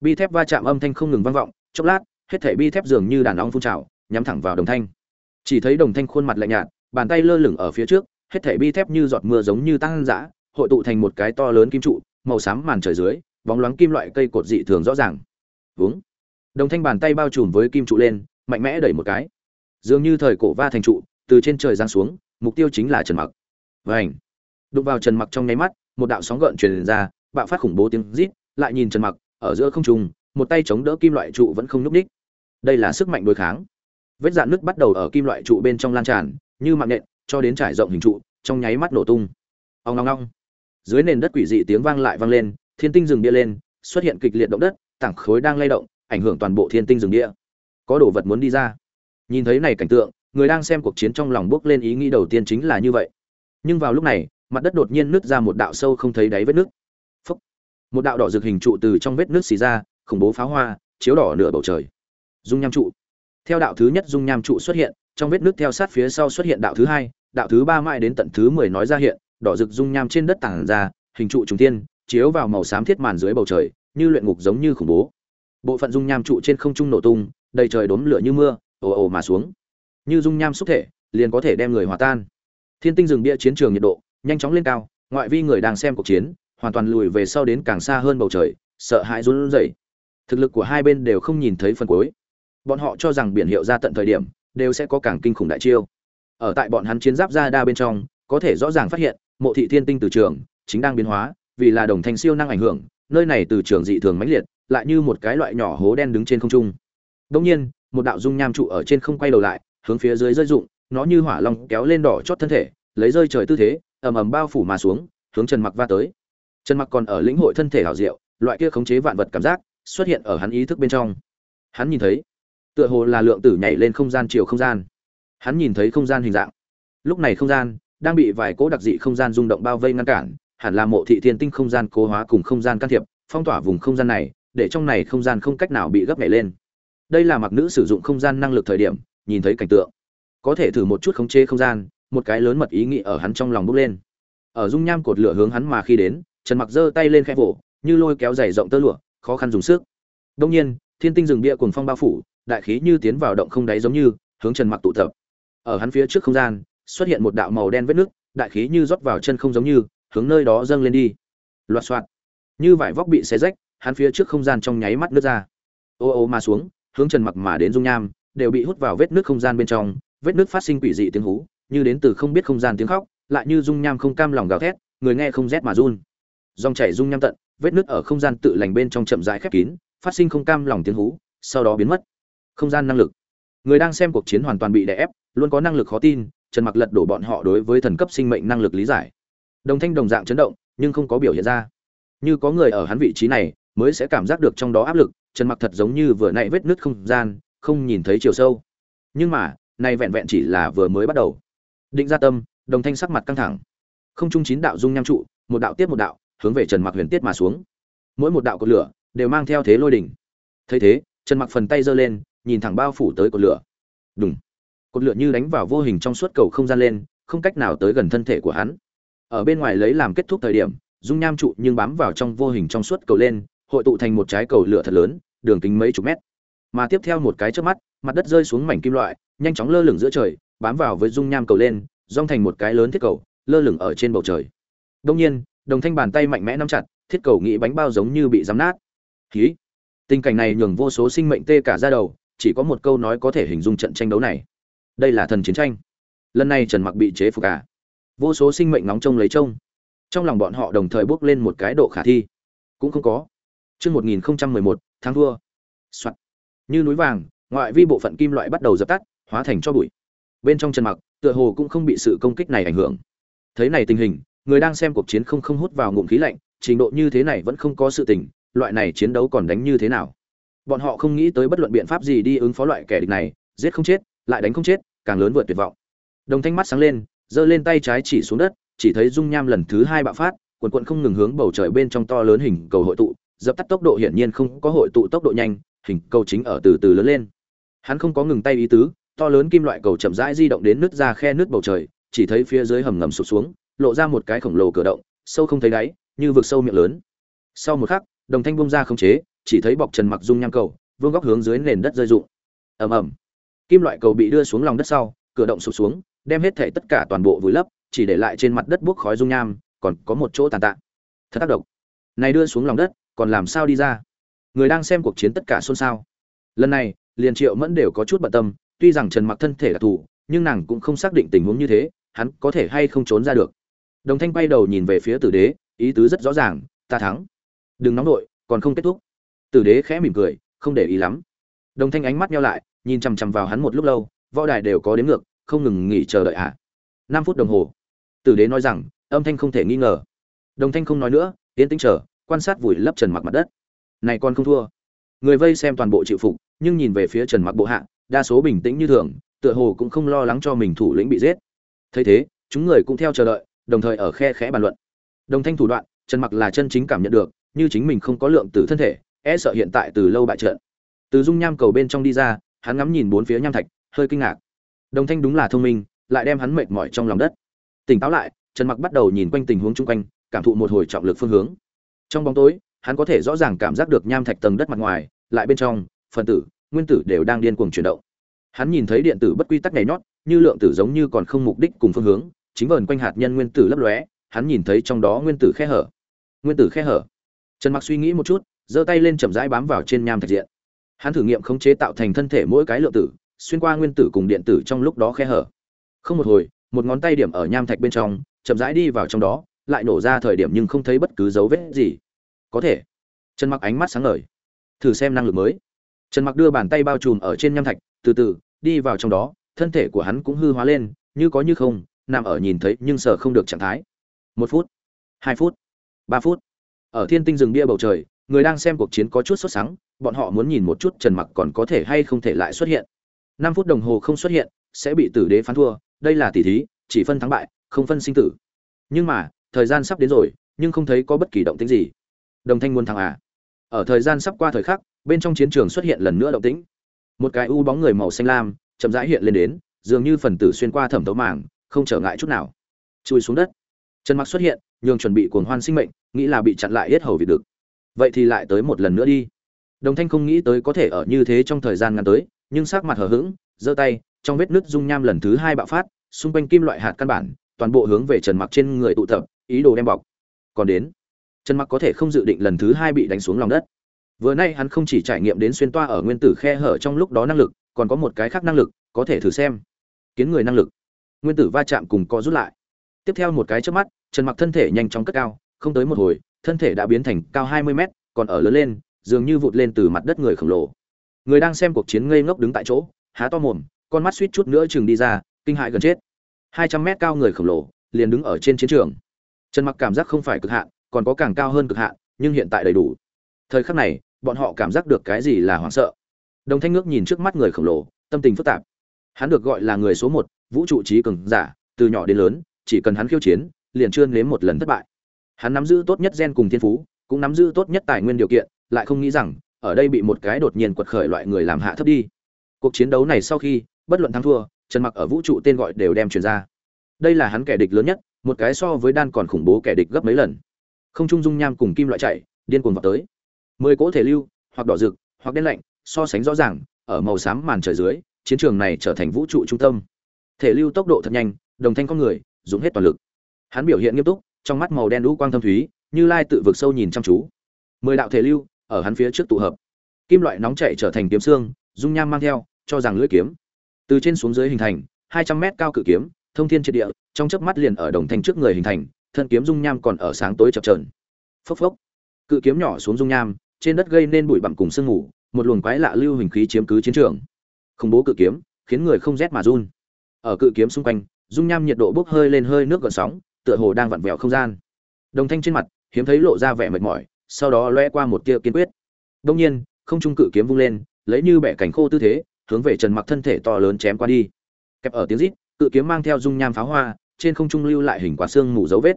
Bi thép va chạm âm thanh không ngừng vang vọng, chốc lát, hết thảy bi thép dường như đàn ong phun trào, nhắm thẳng vào đồng thanh chỉ thấy đồng thanh khuôn mặt lạnh nhạt, bàn tay lơ lửng ở phía trước, hết thảy bi thép như giọt mưa giống như tăng dã, hội tụ thành một cái to lớn kim trụ, màu xám màn trời dưới, bóng loáng kim loại cây cột dị thường rõ ràng. Vướng đồng thanh bàn tay bao trùm với kim trụ lên, mạnh mẽ đẩy một cái. Dường như thời cổ va thành trụ, từ trên trời giáng xuống, mục tiêu chính là trần mặc. Vảnh đụng vào trần mặc trong nháy mắt, một đạo sóng gợn truyền ra, bạo phát khủng bố tiếng rít, lại nhìn trần mặc, ở giữa không trung, một tay chống đỡ kim loại trụ vẫn không nhúc ních đây là sức mạnh đối kháng vết dạn nước bắt đầu ở kim loại trụ bên trong lan tràn, như mạng nện cho đến trải rộng hình trụ, trong nháy mắt nổ tung. Ông ngong ngong dưới nền đất quỷ dị tiếng vang lại vang lên, thiên tinh rừng bia lên, xuất hiện kịch liệt động đất, tảng khối đang lay động, ảnh hưởng toàn bộ thiên tinh rừng bia. Có đồ vật muốn đi ra. Nhìn thấy này cảnh tượng, người đang xem cuộc chiến trong lòng bước lên ý nghĩ đầu tiên chính là như vậy. Nhưng vào lúc này, mặt đất đột nhiên nứt ra một đạo sâu không thấy đáy vết nước Phúc. một đạo đỏ rực hình trụ từ trong vết nước xì ra, khủng bố pháo hoa, chiếu đỏ nửa bầu trời. Dung nham trụ theo đạo thứ nhất dung nham trụ xuất hiện, trong vết nước theo sát phía sau xuất hiện đạo thứ hai, đạo thứ ba mãi đến tận thứ mười nói ra hiện, đỏ rực dung nham trên đất tảng ra, hình trụ trùng tiên chiếu vào màu xám thiết màn dưới bầu trời, như luyện ngục giống như khủng bố. Bộ phận dung nham trụ trên không trung nổ tung, đầy trời đốm lửa như mưa, ồ ồ mà xuống. Như dung nham xúc thể, liền có thể đem người hòa tan. Thiên tinh rừng bia chiến trường nhiệt độ, nhanh chóng lên cao, ngoại vi người đang xem cuộc chiến, hoàn toàn lùi về sau đến càng xa hơn bầu trời, sợ hãi run rẩy. Thực lực của hai bên đều không nhìn thấy phần cuối bọn họ cho rằng biển hiệu ra tận thời điểm, đều sẽ có càng kinh khủng đại chiêu. Ở tại bọn hắn chiến giáp ra đa bên trong, có thể rõ ràng phát hiện, mộ thị thiên tinh từ trường, chính đang biến hóa, vì là đồng thanh siêu năng ảnh hưởng, nơi này từ trường dị thường mãnh liệt, lại như một cái loại nhỏ hố đen đứng trên không trung. Đông nhiên, một đạo dung nham trụ ở trên không quay đầu lại, hướng phía dưới rơi rụng, nó như hỏa long kéo lên đỏ chót thân thể, lấy rơi trời tư thế, ầm ầm bao phủ mà xuống, hướng trần mặc va tới. Trần mặc còn ở lĩnh hội thân thể hảo diệu, loại kia khống chế vạn vật cảm giác, xuất hiện ở hắn ý thức bên trong. Hắn nhìn thấy tựa hồ là lượng tử nhảy lên không gian chiều không gian. Hắn nhìn thấy không gian hình dạng. Lúc này không gian đang bị vài cỗ đặc dị không gian rung động bao vây ngăn cản, hẳn là mộ thị thiên tinh không gian cố hóa cùng không gian can thiệp, phong tỏa vùng không gian này, để trong này không gian không cách nào bị gấp nhảy lên. Đây là mặc nữ sử dụng không gian năng lực thời điểm, nhìn thấy cảnh tượng. Có thể thử một chút khống chế không gian, một cái lớn mật ý nghĩ ở hắn trong lòng bốc lên. Ở dung nham cột lửa hướng hắn mà khi đến, trần mặc giơ tay lên khẽ vỗ, như lôi kéo dày rộng tơ lụa, khó khăn dùng sức. Đông nhiên, thiên tinh rừng bia cùng phong bao phủ đại khí như tiến vào động không đáy giống như, hướng trần mặc tụ tập. Ở hắn phía trước không gian, xuất hiện một đạo màu đen vết nước, đại khí như rót vào chân không giống như, hướng nơi đó dâng lên đi. Loạt soạt. Như vải vóc bị xé rách, hắn phía trước không gian trong nháy mắt nước ra. Ô ô mà xuống, hướng trần mặc mà đến dung nham, đều bị hút vào vết nước không gian bên trong, vết nước phát sinh quỷ dị tiếng hú, như đến từ không biết không gian tiếng khóc, lại như dung nham không cam lòng gào thét, người nghe không rét mà run. Dòng chảy dung nham tận, vết nước ở không gian tự lành bên trong chậm rãi khép kín, phát sinh không cam lòng tiếng hú, sau đó biến mất không gian năng lực. Người đang xem cuộc chiến hoàn toàn bị đè ép, luôn có năng lực khó tin, trần mặc lật đổ bọn họ đối với thần cấp sinh mệnh năng lực lý giải. Đồng thanh đồng dạng chấn động, nhưng không có biểu hiện ra. Như có người ở hắn vị trí này, mới sẽ cảm giác được trong đó áp lực, trần mặc thật giống như vừa nãy vết nứt không gian, không nhìn thấy chiều sâu. Nhưng mà nay vẹn vẹn chỉ là vừa mới bắt đầu. Định ra tâm, đồng thanh sắc mặt căng thẳng. Không trung chín đạo dung nham trụ, một đạo tiếp một đạo, hướng về trần mặc huyền tiết mà xuống. Mỗi một đạo cột lửa, đều mang theo thế lôi đỉnh. Thấy thế, trần mặc phần tay giơ lên nhìn thẳng bao phủ tới cột lửa. Đùng. Cột lửa như đánh vào vô hình trong suốt cầu không gian lên, không cách nào tới gần thân thể của hắn. Ở bên ngoài lấy làm kết thúc thời điểm, dung nham trụ nhưng bám vào trong vô hình trong suốt cầu lên, hội tụ thành một trái cầu lửa thật lớn, đường kính mấy chục mét. Mà tiếp theo một cái trước mắt, mặt đất rơi xuống mảnh kim loại, nhanh chóng lơ lửng giữa trời, bám vào với dung nham cầu lên dong thành một cái lớn thiết cầu, lơ lửng ở trên bầu trời. Đông nhiên, đồng thanh bàn tay mạnh mẽ nắm chặt, thiết cầu nghĩ bánh bao giống như bị giám nát. Khí tình cảnh này nhường vô số sinh mệnh tê cả ra đầu chỉ có một câu nói có thể hình dung trận tranh đấu này. Đây là thần chiến tranh. Lần này trần mặc bị chế phục cả vô số sinh mệnh nóng trông lấy trông. Trong lòng bọn họ đồng thời bước lên một cái độ khả thi. Cũng không có. Chương 1011, tháng thua. Soạn. như núi vàng ngoại vi bộ phận kim loại bắt đầu dập tắt hóa thành cho bụi. Bên trong trần mặc tựa hồ cũng không bị sự công kích này ảnh hưởng. Thấy này tình hình người đang xem cuộc chiến không không hút vào ngụm khí lạnh trình độ như thế này vẫn không có sự tình loại này chiến đấu còn đánh như thế nào? Bọn họ không nghĩ tới bất luận biện pháp gì đi ứng phó loại kẻ địch này, giết không chết, lại đánh không chết, càng lớn vượt tuyệt vọng. Đồng thanh mắt sáng lên, giơ lên tay trái chỉ xuống đất, chỉ thấy dung nham lần thứ hai bạo phát, quần quận không ngừng hướng bầu trời bên trong to lớn hình cầu hội tụ, dập tắt tốc độ hiển nhiên không có hội tụ tốc độ nhanh, hình cầu chính ở từ từ lớn lên. Hắn không có ngừng tay ý tứ, to lớn kim loại cầu chậm rãi di động đến nước ra khe nước bầu trời, chỉ thấy phía dưới hầm ngầm sụp xuống, lộ ra một cái khổng lồ cửa động, sâu không thấy đáy, như vực sâu miệng lớn. Sau một khắc, đồng thanh bông ra không chế chỉ thấy bọc trần mặc dung nham cầu, vương góc hướng dưới nền đất rơi rụng. Ầm ầm. Kim loại cầu bị đưa xuống lòng đất sau, cửa động sụp xuống, đem hết thể tất cả toàn bộ vùi lấp, chỉ để lại trên mặt đất bốc khói dung nham, còn có một chỗ tàn tạ. Thật tác động này đưa xuống lòng đất, còn làm sao đi ra? Người đang xem cuộc chiến tất cả xôn xao. Lần này, liền triệu mẫn đều có chút bận tâm, tuy rằng trần mặc thân thể là thủ, nhưng nàng cũng không xác định tình huống như thế, hắn có thể hay không trốn ra được. Đồng thanh quay đầu nhìn về phía tử đế, ý tứ rất rõ ràng, ta thắng. Đừng nóng đội còn không kết thúc tử đế khẽ mỉm cười, không để ý lắm. Đồng thanh ánh mắt nhau lại, nhìn chằm chằm vào hắn một lúc lâu, võ đài đều có đến ngược, không ngừng nghỉ chờ đợi ạ. À. năm phút đồng hồ, tử đế nói rằng, âm thanh không thể nghi ngờ. Đồng thanh không nói nữa tiến tĩnh chờ, quan sát vùi lấp trần mặc mặt đất. Này con không thua. Người vây xem toàn bộ chịu phục, nhưng nhìn về phía trần mặc bộ hạ, đa số bình tĩnh như thường, tựa hồ cũng không lo lắng cho mình thủ lĩnh bị giết. Thấy thế, chúng người cũng theo chờ đợi, đồng thời ở khe khẽ bàn luận. Đồng thanh thủ đoạn, trần mặc là chân chính cảm nhận được, như chính mình không có lượng tử thân thể e sợ hiện tại từ lâu bại trận. Từ dung nham cầu bên trong đi ra, hắn ngắm nhìn bốn phía nham thạch, hơi kinh ngạc. Đồng thanh đúng là thông minh, lại đem hắn mệt mỏi trong lòng đất. Tỉnh táo lại, trần mặc bắt đầu nhìn quanh tình huống chung quanh, cảm thụ một hồi trọng lực phương hướng. Trong bóng tối, hắn có thể rõ ràng cảm giác được nham thạch tầng đất mặt ngoài, lại bên trong, phần tử, nguyên tử đều đang điên cuồng chuyển động. Hắn nhìn thấy điện tử bất quy tắc nhảy nhót, như lượng tử giống như còn không mục đích cùng phương hướng, chính vờn quanh hạt nhân nguyên tử lấp lóe, hắn nhìn thấy trong đó nguyên tử khe hở. Nguyên tử khe hở. Trần mặc suy nghĩ một chút giơ tay lên chậm rãi bám vào trên nham thạch diện. Hắn thử nghiệm khống chế tạo thành thân thể mỗi cái lượng tử, xuyên qua nguyên tử cùng điện tử trong lúc đó khe hở. Không một hồi, một ngón tay điểm ở nham thạch bên trong, chậm rãi đi vào trong đó, lại nổ ra thời điểm nhưng không thấy bất cứ dấu vết gì. Có thể. Trần mặc ánh mắt sáng ngời. Thử xem năng lực mới. Trần mặc đưa bàn tay bao trùm ở trên nham thạch, từ từ, đi vào trong đó, thân thể của hắn cũng hư hóa lên, như có như không, nằm ở nhìn thấy nhưng sợ không được trạng thái. Một phút, hai phút, ba phút. Ở thiên tinh rừng bia bầu trời người đang xem cuộc chiến có chút sốt sắng, bọn họ muốn nhìn một chút trần mặc còn có thể hay không thể lại xuất hiện. Năm phút đồng hồ không xuất hiện, sẽ bị tử đế phán thua, đây là tỷ thí, chỉ phân thắng bại, không phân sinh tử. Nhưng mà, thời gian sắp đến rồi, nhưng không thấy có bất kỳ động tĩnh gì. Đồng thanh muốn thắng à? Ở thời gian sắp qua thời khắc, bên trong chiến trường xuất hiện lần nữa động tĩnh. Một cái u bóng người màu xanh lam, chậm rãi hiện lên đến, dường như phần tử xuyên qua thẩm tấu màng, không trở ngại chút nào. Chui xuống đất. Trần mặc xuất hiện, nhường chuẩn bị cuồng hoan sinh mệnh, nghĩ là bị chặn lại hết hầu vì được vậy thì lại tới một lần nữa đi. Đồng thanh không nghĩ tới có thể ở như thế trong thời gian ngắn tới, nhưng sắc mặt hờ hững, giơ tay, trong vết nứt dung nham lần thứ hai bạo phát, xung quanh kim loại hạt căn bản, toàn bộ hướng về trần mặc trên người tụ tập, ý đồ đem bọc. Còn đến, trần mặc có thể không dự định lần thứ hai bị đánh xuống lòng đất. Vừa nay hắn không chỉ trải nghiệm đến xuyên toa ở nguyên tử khe hở trong lúc đó năng lực, còn có một cái khác năng lực, có thể thử xem. Kiến người năng lực. Nguyên tử va chạm cùng co rút lại. Tiếp theo một cái trước mắt, trần mặc thân thể nhanh chóng cất cao, không tới một hồi thân thể đã biến thành cao 20 mét, còn ở lớn lên, dường như vụt lên từ mặt đất người khổng lồ. Người đang xem cuộc chiến ngây ngốc đứng tại chỗ, há to mồm, con mắt suýt chút nữa chừng đi ra, kinh hãi gần chết. 200 mét cao người khổng lồ, liền đứng ở trên chiến trường. Trần mặc cảm giác không phải cực hạn, còn có càng cao hơn cực hạn, nhưng hiện tại đầy đủ. Thời khắc này, bọn họ cảm giác được cái gì là hoảng sợ. Đồng thanh ngước nhìn trước mắt người khổng lồ, tâm tình phức tạp. Hắn được gọi là người số một, vũ trụ trí cường giả, từ nhỏ đến lớn, chỉ cần hắn khiêu chiến, liền chưa nếm một lần thất bại hắn nắm giữ tốt nhất gen cùng thiên phú, cũng nắm giữ tốt nhất tài nguyên điều kiện, lại không nghĩ rằng, ở đây bị một cái đột nhiên quật khởi loại người làm hạ thấp đi. Cuộc chiến đấu này sau khi, bất luận thắng thua, trần mặc ở vũ trụ tên gọi đều đem truyền ra. Đây là hắn kẻ địch lớn nhất, một cái so với đan còn khủng bố kẻ địch gấp mấy lần. Không trung dung nham cùng kim loại chạy, điên cuồng vào tới. Mười cỗ thể lưu, hoặc đỏ rực, hoặc đen lạnh, so sánh rõ ràng, ở màu xám màn trời dưới, chiến trường này trở thành vũ trụ trung tâm. Thể lưu tốc độ thật nhanh, đồng thanh con người, dùng hết toàn lực. Hắn biểu hiện nghiêm túc trong mắt màu đen đũ quang thâm thúy, như lai tự vực sâu nhìn chăm chú. Mười đạo thể lưu, ở hắn phía trước tụ hợp. Kim loại nóng chạy trở thành kiếm xương, dung nham mang theo, cho rằng lưỡi kiếm. Từ trên xuống dưới hình thành, hai trăm mét cao cự kiếm, thông thiên triệt địa, trong chớp mắt liền ở đồng thanh trước người hình thành, thân kiếm dung nham còn ở sáng tối chập chờn. Phốc phốc. Cự kiếm nhỏ xuống dung nham, trên đất gây nên bụi bặm cùng sương mù, một luồng quái lạ lưu hình khí chiếm cứ chiến trường. Khủng bố cự kiếm, khiến người không rét mà run. Ở cự kiếm xung quanh, dung nham nhiệt độ bốc hơi lên hơi nước gợn sóng tựa hồ đang vặn vẹo không gian. Đồng thanh trên mặt, hiếm thấy lộ ra vẻ mệt mỏi, sau đó loe qua một tia kiên quyết. Đông nhiên, không trung cự kiếm vung lên, lấy như bẻ cảnh khô tư thế, hướng về trần mặc thân thể to lớn chém qua đi. Kẹp ở tiếng rít, cự kiếm mang theo dung nham pháo hoa, trên không trung lưu lại hình quả xương mù dấu vết.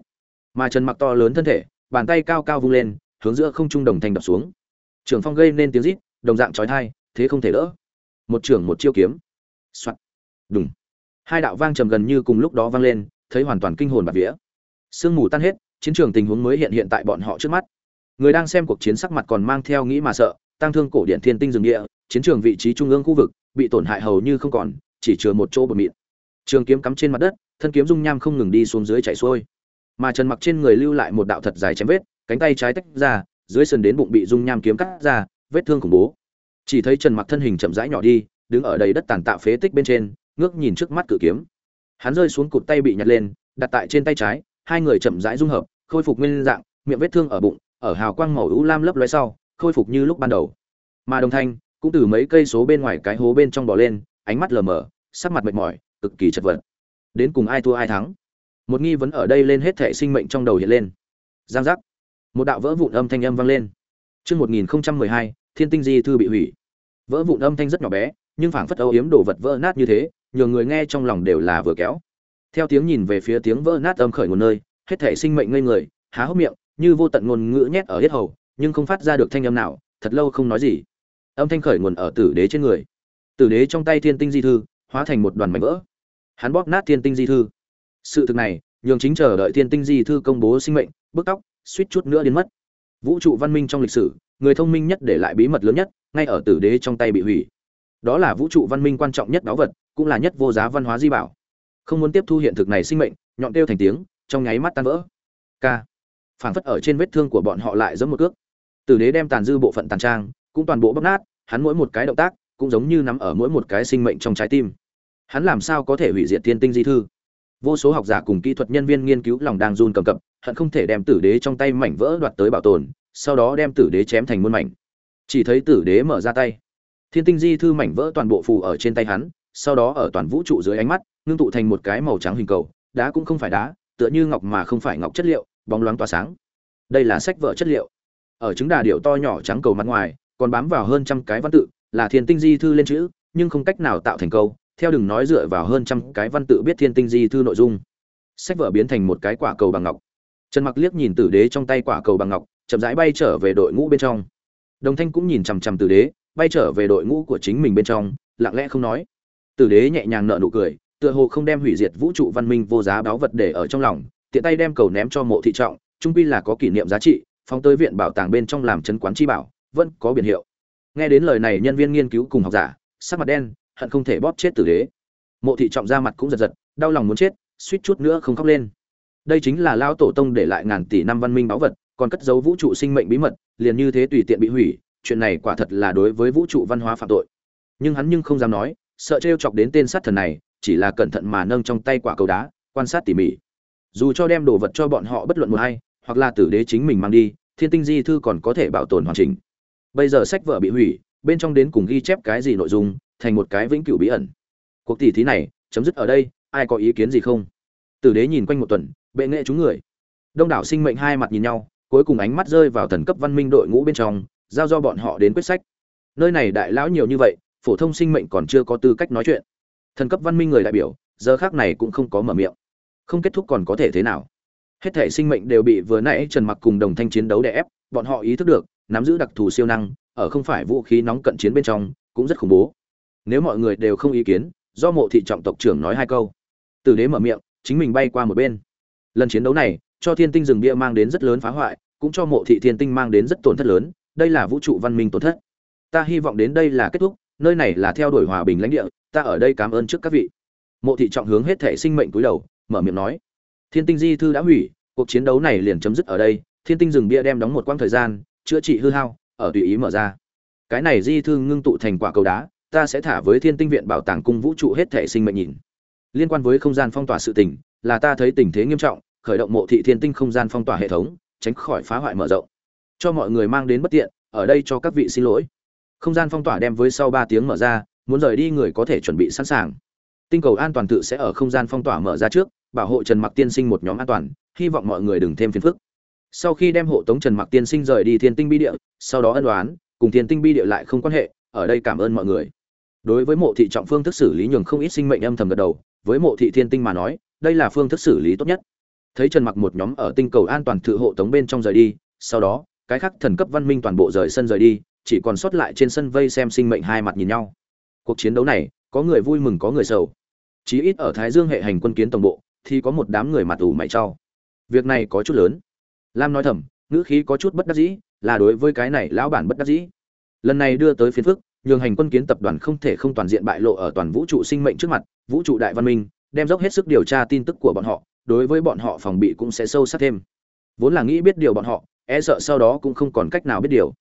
Mà trần mặc to lớn thân thể, bàn tay cao cao vung lên, hướng giữa không trung đồng thanh đập xuống. Trường phong gây nên tiếng rít, đồng dạng chói tai thế không thể đỡ. Một trưởng một chiêu kiếm. Soạt. Đùng. Hai đạo vang trầm gần như cùng lúc đó vang lên thấy hoàn toàn kinh hồn bạt vía. Sương mù tan hết, chiến trường tình huống mới hiện hiện tại bọn họ trước mắt. Người đang xem cuộc chiến sắc mặt còn mang theo nghĩ mà sợ, tăng thương cổ điện thiên tinh rừng địa, chiến trường vị trí trung ương khu vực, bị tổn hại hầu như không còn, chỉ chừa một chỗ bờ mịn trường kiếm cắm trên mặt đất, thân kiếm dung nham không ngừng đi xuống dưới chảy xuôi. Mà trần mặc trên người lưu lại một đạo thật dài chém vết, cánh tay trái tách ra, dưới sườn đến bụng bị dung nham kiếm cắt ra, vết thương khủng bố. Chỉ thấy trần mặc thân hình chậm rãi nhỏ đi, đứng ở đầy đất tàn tạ phế tích bên trên, ngước nhìn trước mắt cự kiếm hắn rơi xuống cụt tay bị nhặt lên đặt tại trên tay trái hai người chậm rãi dung hợp khôi phục nguyên dạng miệng vết thương ở bụng ở hào quang màu ưu lam lấp lóe sau khôi phục như lúc ban đầu. Mà đồng thanh cũng từ mấy cây số bên ngoài cái hố bên trong bò lên ánh mắt lờ mờ sắc mặt mệt mỏi cực kỳ chật vật. Đến cùng ai thua ai thắng? Một nghi vấn ở đây lên hết thể sinh mệnh trong đầu hiện lên. Giang giác. Một đạo vỡ vụn âm thanh âm vang lên. Trước 1012, thiên tinh di thư bị hủy. Vỡ vụn âm thanh rất nhỏ bé, nhưng phảng phất âu yếm đồ vật vỡ nát như thế, nhiều người nghe trong lòng đều là vừa kéo. Theo tiếng nhìn về phía tiếng vỡ nát âm khởi nguồn nơi, hết thể sinh mệnh ngây người, há hốc miệng, như vô tận ngôn ngữ nhét ở hết hầu, nhưng không phát ra được thanh âm nào, thật lâu không nói gì. Âm thanh khởi nguồn ở tử đế trên người. Tử đế trong tay thiên tinh di thư, hóa thành một đoàn mảnh vỡ. Hắn bóp nát thiên tinh di thư. Sự thực này, nhường chính chờ đợi thiên tinh di thư công bố sinh mệnh, bước tóc, suýt chút nữa đến mất. Vũ trụ văn minh trong lịch sử, người thông minh nhất để lại bí mật lớn nhất, ngay ở tử đế trong tay bị hủy. Đó là vũ trụ văn minh quan trọng nhất báu vật, cũng là nhất vô giá văn hóa di bảo. Không muốn tiếp thu hiện thực này sinh mệnh, nhọn tiêu thành tiếng, trong nháy mắt tan vỡ. K. Phảng phất ở trên vết thương của bọn họ lại giống một cước. Tử đế đem tàn dư bộ phận tàn trang, cũng toàn bộ bóc nát, hắn mỗi một cái động tác, cũng giống như nắm ở mỗi một cái sinh mệnh trong trái tim. Hắn làm sao có thể hủy diệt tiên tinh di thư? Vô số học giả cùng kỹ thuật nhân viên nghiên cứu lòng đang run cầm cập, hận không thể đem tử đế trong tay mảnh vỡ đoạt tới bảo tồn, sau đó đem tử đế chém thành muôn mảnh. Chỉ thấy tử đế mở ra tay, thiên tinh di thư mảnh vỡ toàn bộ phù ở trên tay hắn, sau đó ở toàn vũ trụ dưới ánh mắt, ngưng tụ thành một cái màu trắng hình cầu, đá cũng không phải đá, tựa như ngọc mà không phải ngọc chất liệu, bóng loáng tỏa sáng. Đây là sách vở chất liệu. Ở trứng đà điệu to nhỏ trắng cầu mặt ngoài, còn bám vào hơn trăm cái văn tự, là thiên tinh di thư lên chữ, nhưng không cách nào tạo thành câu, theo đừng nói dựa vào hơn trăm cái văn tự biết thiên tinh di thư nội dung. Sách vở biến thành một cái quả cầu bằng ngọc. Trần Mặc liếc nhìn Tử Đế trong tay quả cầu bằng ngọc, chậm rãi bay trở về đội ngũ bên trong. Đồng Thanh cũng nhìn chằm chằm Tử Đế, bay trở về đội ngũ của chính mình bên trong, lặng lẽ không nói. Tử Đế nhẹ nhàng nở nụ cười, tựa hồ không đem hủy diệt vũ trụ văn minh vô giá báu vật để ở trong lòng, tiện tay đem cầu ném cho Mộ Thị Trọng, trung quy là có kỷ niệm giá trị, phóng tới viện bảo tàng bên trong làm trấn quán chi bảo, vẫn có biển hiệu. Nghe đến lời này, nhân viên nghiên cứu cùng học giả, sắc mặt đen, hận không thể bóp chết Tử Đế. Mộ Thị Trọng ra mặt cũng giật giật, đau lòng muốn chết, suýt chút nữa không khóc lên đây chính là lao tổ tông để lại ngàn tỷ năm văn minh báu vật còn cất giấu vũ trụ sinh mệnh bí mật liền như thế tùy tiện bị hủy chuyện này quả thật là đối với vũ trụ văn hóa phạm tội nhưng hắn nhưng không dám nói sợ trêu chọc đến tên sát thần này, chỉ là cẩn thận mà nâng trong tay quả cầu đá, quan sát tỉ mỉ. Dù cho đem đồ vật cho bọn họ bất luận một hay hoặc là tử đế chính mình mang đi, thiên tinh di thư còn có thể bảo tồn hoàn chỉnh. Bây giờ sách vở bị hủy, bên trong đến cùng ghi chép cái gì nội dung, thành một cái vĩnh cửu bí ẩn. Cuộc tỉ thí này, chấm dứt ở đây, ai có ý kiến gì không? Tử đế nhìn quanh một tuần, bệ nghệ chúng người. Đông đảo sinh mệnh hai mặt nhìn nhau, cuối cùng ánh mắt rơi vào thần cấp văn minh đội ngũ bên trong, giao do bọn họ đến quyết sách. Nơi này đại lão nhiều như vậy phổ thông sinh mệnh còn chưa có tư cách nói chuyện. Thần cấp văn minh người đại biểu, giờ khác này cũng không có mở miệng. Không kết thúc còn có thể thế nào? Hết thể sinh mệnh đều bị vừa nãy trần mặc cùng đồng thanh chiến đấu đè ép, bọn họ ý thức được, nắm giữ đặc thù siêu năng, ở không phải vũ khí nóng cận chiến bên trong, cũng rất khủng bố. Nếu mọi người đều không ý kiến, do mộ thị trọng tộc trưởng nói hai câu. Từ đế mở miệng, chính mình bay qua một bên. Lần chiến đấu này, cho thiên tinh rừng bia mang đến rất lớn phá hoại, cũng cho mộ thị thiên tinh mang đến rất tổn thất lớn, đây là vũ trụ văn minh tổn thất. Ta hy vọng đến đây là kết thúc nơi này là theo đuổi hòa bình lãnh địa, ta ở đây cảm ơn trước các vị. Mộ thị trọng hướng hết thể sinh mệnh cúi đầu, mở miệng nói, thiên tinh di thư đã hủy, cuộc chiến đấu này liền chấm dứt ở đây, thiên tinh rừng bia đem đóng một quãng thời gian, chữa trị hư hao, ở tùy ý mở ra. Cái này di thư ngưng tụ thành quả cầu đá, ta sẽ thả với thiên tinh viện bảo tàng cung vũ trụ hết thể sinh mệnh nhìn. Liên quan với không gian phong tỏa sự tình, là ta thấy tình thế nghiêm trọng, khởi động mộ thị thiên tinh không gian phong tỏa hệ thống, tránh khỏi phá hoại mở rộng. Cho mọi người mang đến bất tiện, ở đây cho các vị xin lỗi không gian phong tỏa đem với sau ba tiếng mở ra, muốn rời đi người có thể chuẩn bị sẵn sàng. Tinh cầu an toàn tự sẽ ở không gian phong tỏa mở ra trước, bảo hộ trần mặc tiên sinh một nhóm an toàn, hy vọng mọi người đừng thêm phiền phức. Sau khi đem hộ tống trần mặc tiên sinh rời đi thiên tinh bi địa, sau đó ân đoán cùng thiên tinh bi địa lại không quan hệ, ở đây cảm ơn mọi người. Đối với mộ thị trọng phương thức xử lý nhường không ít sinh mệnh âm thầm gật đầu, với mộ thị thiên tinh mà nói, đây là phương thức xử lý tốt nhất. Thấy trần mặc một nhóm ở tinh cầu an toàn thự hộ tống bên trong rời đi, sau đó, cái khác thần cấp văn minh toàn bộ rời sân rời đi chỉ còn sót lại trên sân vây xem sinh mệnh hai mặt nhìn nhau. Cuộc chiến đấu này, có người vui mừng, có người sầu. Chí ít ở thái dương hệ hành quân kiến tổng bộ, thì có một đám người mặt ủ mày cho việc này có chút lớn. Lam nói thầm, ngữ khí có chút bất đắc dĩ, là đối với cái này lão bản bất đắc dĩ. Lần này đưa tới phiến phức, nhường hành quân kiến tập đoàn không thể không toàn diện bại lộ ở toàn vũ trụ sinh mệnh trước mặt, vũ trụ đại văn minh, đem dốc hết sức điều tra tin tức của bọn họ, đối với bọn họ phòng bị cũng sẽ sâu sắc thêm. Vốn là nghĩ biết điều bọn họ e sợ sau đó cũng không còn cách nào biết điều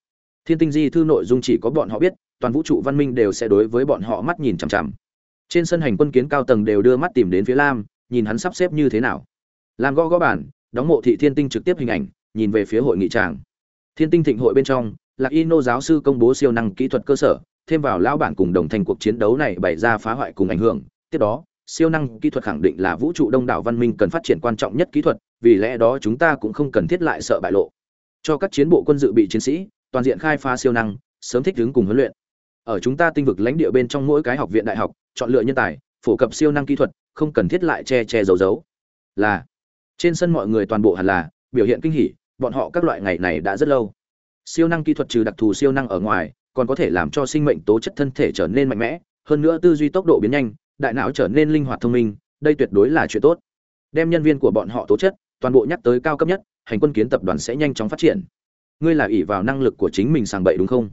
thiên tinh di thư nội dung chỉ có bọn họ biết, toàn vũ trụ văn minh đều sẽ đối với bọn họ mắt nhìn chằm chằm. Trên sân hành quân kiến cao tầng đều đưa mắt tìm đến phía lam, nhìn hắn sắp xếp như thế nào. Lam gõ gõ bản đóng mộ thị thiên tinh trực tiếp hình ảnh, nhìn về phía hội nghị tràng. Thiên tinh thịnh hội bên trong, lạc y nô giáo sư công bố siêu năng kỹ thuật cơ sở, thêm vào lão bản cùng đồng thành cuộc chiến đấu này bày ra phá hoại cùng ảnh hưởng. Tiếp đó, siêu năng kỹ thuật khẳng định là vũ trụ đông đảo văn minh cần phát triển quan trọng nhất kỹ thuật, vì lẽ đó chúng ta cũng không cần thiết lại sợ bại lộ. Cho các chiến bộ quân dự bị chiến sĩ toàn diện khai phá siêu năng, sớm thích ứng cùng huấn luyện. Ở chúng ta tinh vực lãnh địa bên trong mỗi cái học viện đại học, chọn lựa nhân tài, phổ cập siêu năng kỹ thuật, không cần thiết lại che che giấu giấu. Là, trên sân mọi người toàn bộ hẳn là, biểu hiện kinh hỉ, bọn họ các loại ngày này đã rất lâu. Siêu năng kỹ thuật trừ đặc thù siêu năng ở ngoài, còn có thể làm cho sinh mệnh tố chất thân thể trở nên mạnh mẽ, hơn nữa tư duy tốc độ biến nhanh, đại não trở nên linh hoạt thông minh, đây tuyệt đối là chuyện tốt. Đem nhân viên của bọn họ tố chất, toàn bộ nhắc tới cao cấp nhất, hành quân kiến tập đoàn sẽ nhanh chóng phát triển ngươi là ỷ vào năng lực của chính mình sàng bậy đúng không?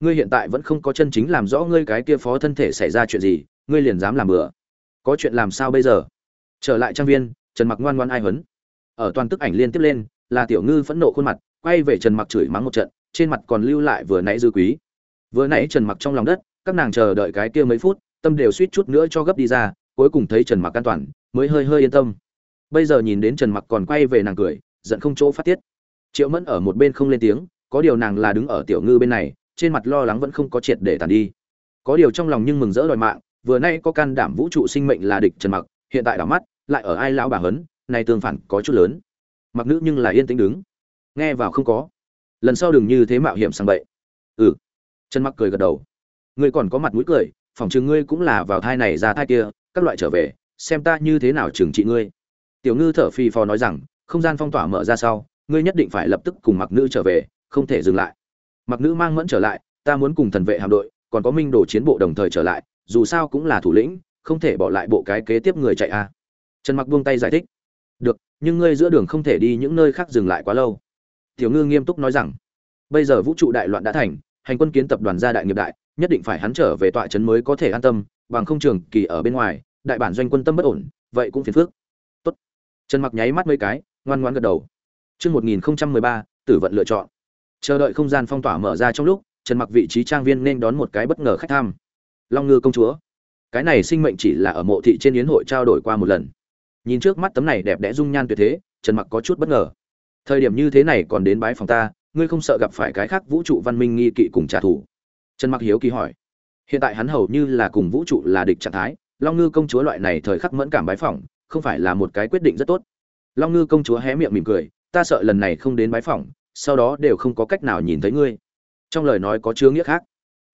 Ngươi hiện tại vẫn không có chân chính làm rõ ngươi cái kia phó thân thể xảy ra chuyện gì, ngươi liền dám làm bừa. Có chuyện làm sao bây giờ? Trở lại trang viên, trần mặc ngoan ngoan ai hấn ở toàn tức ảnh liên tiếp lên, là tiểu ngư phẫn nộ khuôn mặt, quay về trần mặc chửi mắng một trận, trên mặt còn lưu lại vừa nãy dư quý. Vừa nãy trần mặc trong lòng đất, các nàng chờ đợi cái kia mấy phút, tâm đều suýt chút nữa cho gấp đi ra, cuối cùng thấy trần mặc an toàn, mới hơi hơi yên tâm. Bây giờ nhìn đến trần mặc còn quay về nàng cười, giận không chỗ phát tiết triệu mẫn ở một bên không lên tiếng, có điều nàng là đứng ở tiểu ngư bên này, trên mặt lo lắng vẫn không có triệt để tàn đi. Có điều trong lòng nhưng mừng rỡ đòi mạng, vừa nay có can đảm vũ trụ sinh mệnh là địch trần mặc, hiện tại đảo mắt, lại ở ai lão bà hấn, này tương phản có chút lớn. Mặc nữ nhưng là yên tĩnh đứng. Nghe vào không có. Lần sau đừng như thế mạo hiểm sang bậy. Ừ. Trần mặc cười gật đầu. Ngươi còn có mặt mũi cười phỏng chừng ngươi cũng là vào thai này ra thai kia, các loại trở về, xem ta như thế nào trừng trị ngươi. Tiểu ngư thở phì phò nói rằng, không gian phong tỏa mở ra sau ngươi nhất định phải lập tức cùng mặc nữ trở về, không thể dừng lại. Mặc nữ mang mẫn trở lại, ta muốn cùng thần vệ hạm đội, còn có minh đồ chiến bộ đồng thời trở lại, dù sao cũng là thủ lĩnh, không thể bỏ lại bộ cái kế tiếp người chạy a. À. trần mặc buông tay giải thích. Được, nhưng ngươi giữa đường không thể đi những nơi khác dừng lại quá lâu. Tiểu ngư nghiêm túc nói rằng, bây giờ vũ trụ đại loạn đã thành, hành quân kiến tập đoàn gia đại nghiệp đại, nhất định phải hắn trở về tọa trấn mới có thể an tâm, bằng không trường kỳ ở bên ngoài, đại bản doanh quân tâm bất ổn, vậy cũng phiền phức. Tốt. Trần mặc nháy mắt mấy cái, ngoan ngoan gật đầu. Trước 1013, tử vận lựa chọn. Chờ đợi không gian phong tỏa mở ra trong lúc, Trần Mặc vị trí trang viên nên đón một cái bất ngờ khách thăm. Long Ngư công chúa. Cái này sinh mệnh chỉ là ở mộ thị trên yến hội trao đổi qua một lần. Nhìn trước mắt tấm này đẹp đẽ dung nhan tuyệt thế, Trần Mặc có chút bất ngờ. Thời điểm như thế này còn đến bái phòng ta, ngươi không sợ gặp phải cái khác vũ trụ văn minh nghi kỵ cùng trả thù? Trần Mặc hiếu kỳ hỏi. Hiện tại hắn hầu như là cùng vũ trụ là địch trạng thái, Long Ngư công chúa loại này thời khắc mẫn cảm bái phỏng, không phải là một cái quyết định rất tốt. Long Ngư công chúa hé miệng mỉm cười, ta sợ lần này không đến bái phỏng, sau đó đều không có cách nào nhìn thấy ngươi. Trong lời nói có chứa nghĩa khác.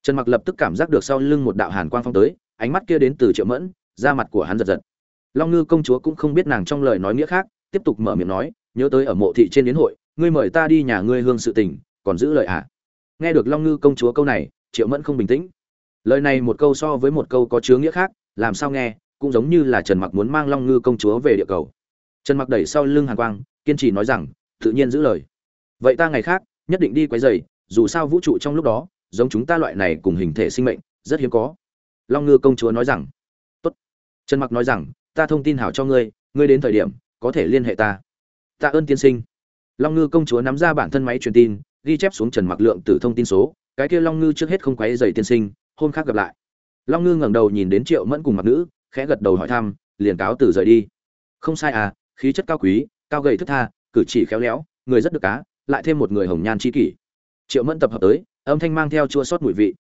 Trần Mặc lập tức cảm giác được sau lưng một đạo hàn quang phong tới, ánh mắt kia đến từ Triệu Mẫn, da mặt của hắn giật giật. Long Ngư công chúa cũng không biết nàng trong lời nói nghĩa khác, tiếp tục mở miệng nói, nhớ tới ở mộ thị trên yến hội, ngươi mời ta đi nhà ngươi hương sự tình, còn giữ lời à? Nghe được Long Ngư công chúa câu này, Triệu Mẫn không bình tĩnh. Lời này một câu so với một câu có chứa nghĩa khác, làm sao nghe, cũng giống như là Trần Mặc muốn mang Long Ngư công chúa về địa cầu. Trần Mặc đẩy sau lưng Hàn Quang, kiên trì nói rằng, tự nhiên giữ lời. Vậy ta ngày khác nhất định đi quấy rầy, dù sao vũ trụ trong lúc đó, giống chúng ta loại này cùng hình thể sinh mệnh, rất hiếm có. Long Ngư công chúa nói rằng, tốt. Trần Mặc nói rằng, ta thông tin hảo cho ngươi, ngươi đến thời điểm có thể liên hệ ta. Tạ ơn tiên sinh. Long Ngư công chúa nắm ra bản thân máy truyền tin, ghi chép xuống Trần Mặc lượng tử thông tin số, cái kia Long Ngư trước hết không quấy rầy tiên sinh, hôm khác gặp lại. Long Ngư ngẩng đầu nhìn đến Triệu Mẫn cùng Mặc Nữ, khẽ gật đầu hỏi thăm, liền cáo từ rời đi. Không sai à, khí chất cao quý, cao gầy thức tha, cử chỉ khéo léo, người rất được cá, lại thêm một người hồng nhan chi kỷ. Triệu Mẫn tập hợp tới, âm thanh mang theo chua xót mùi vị.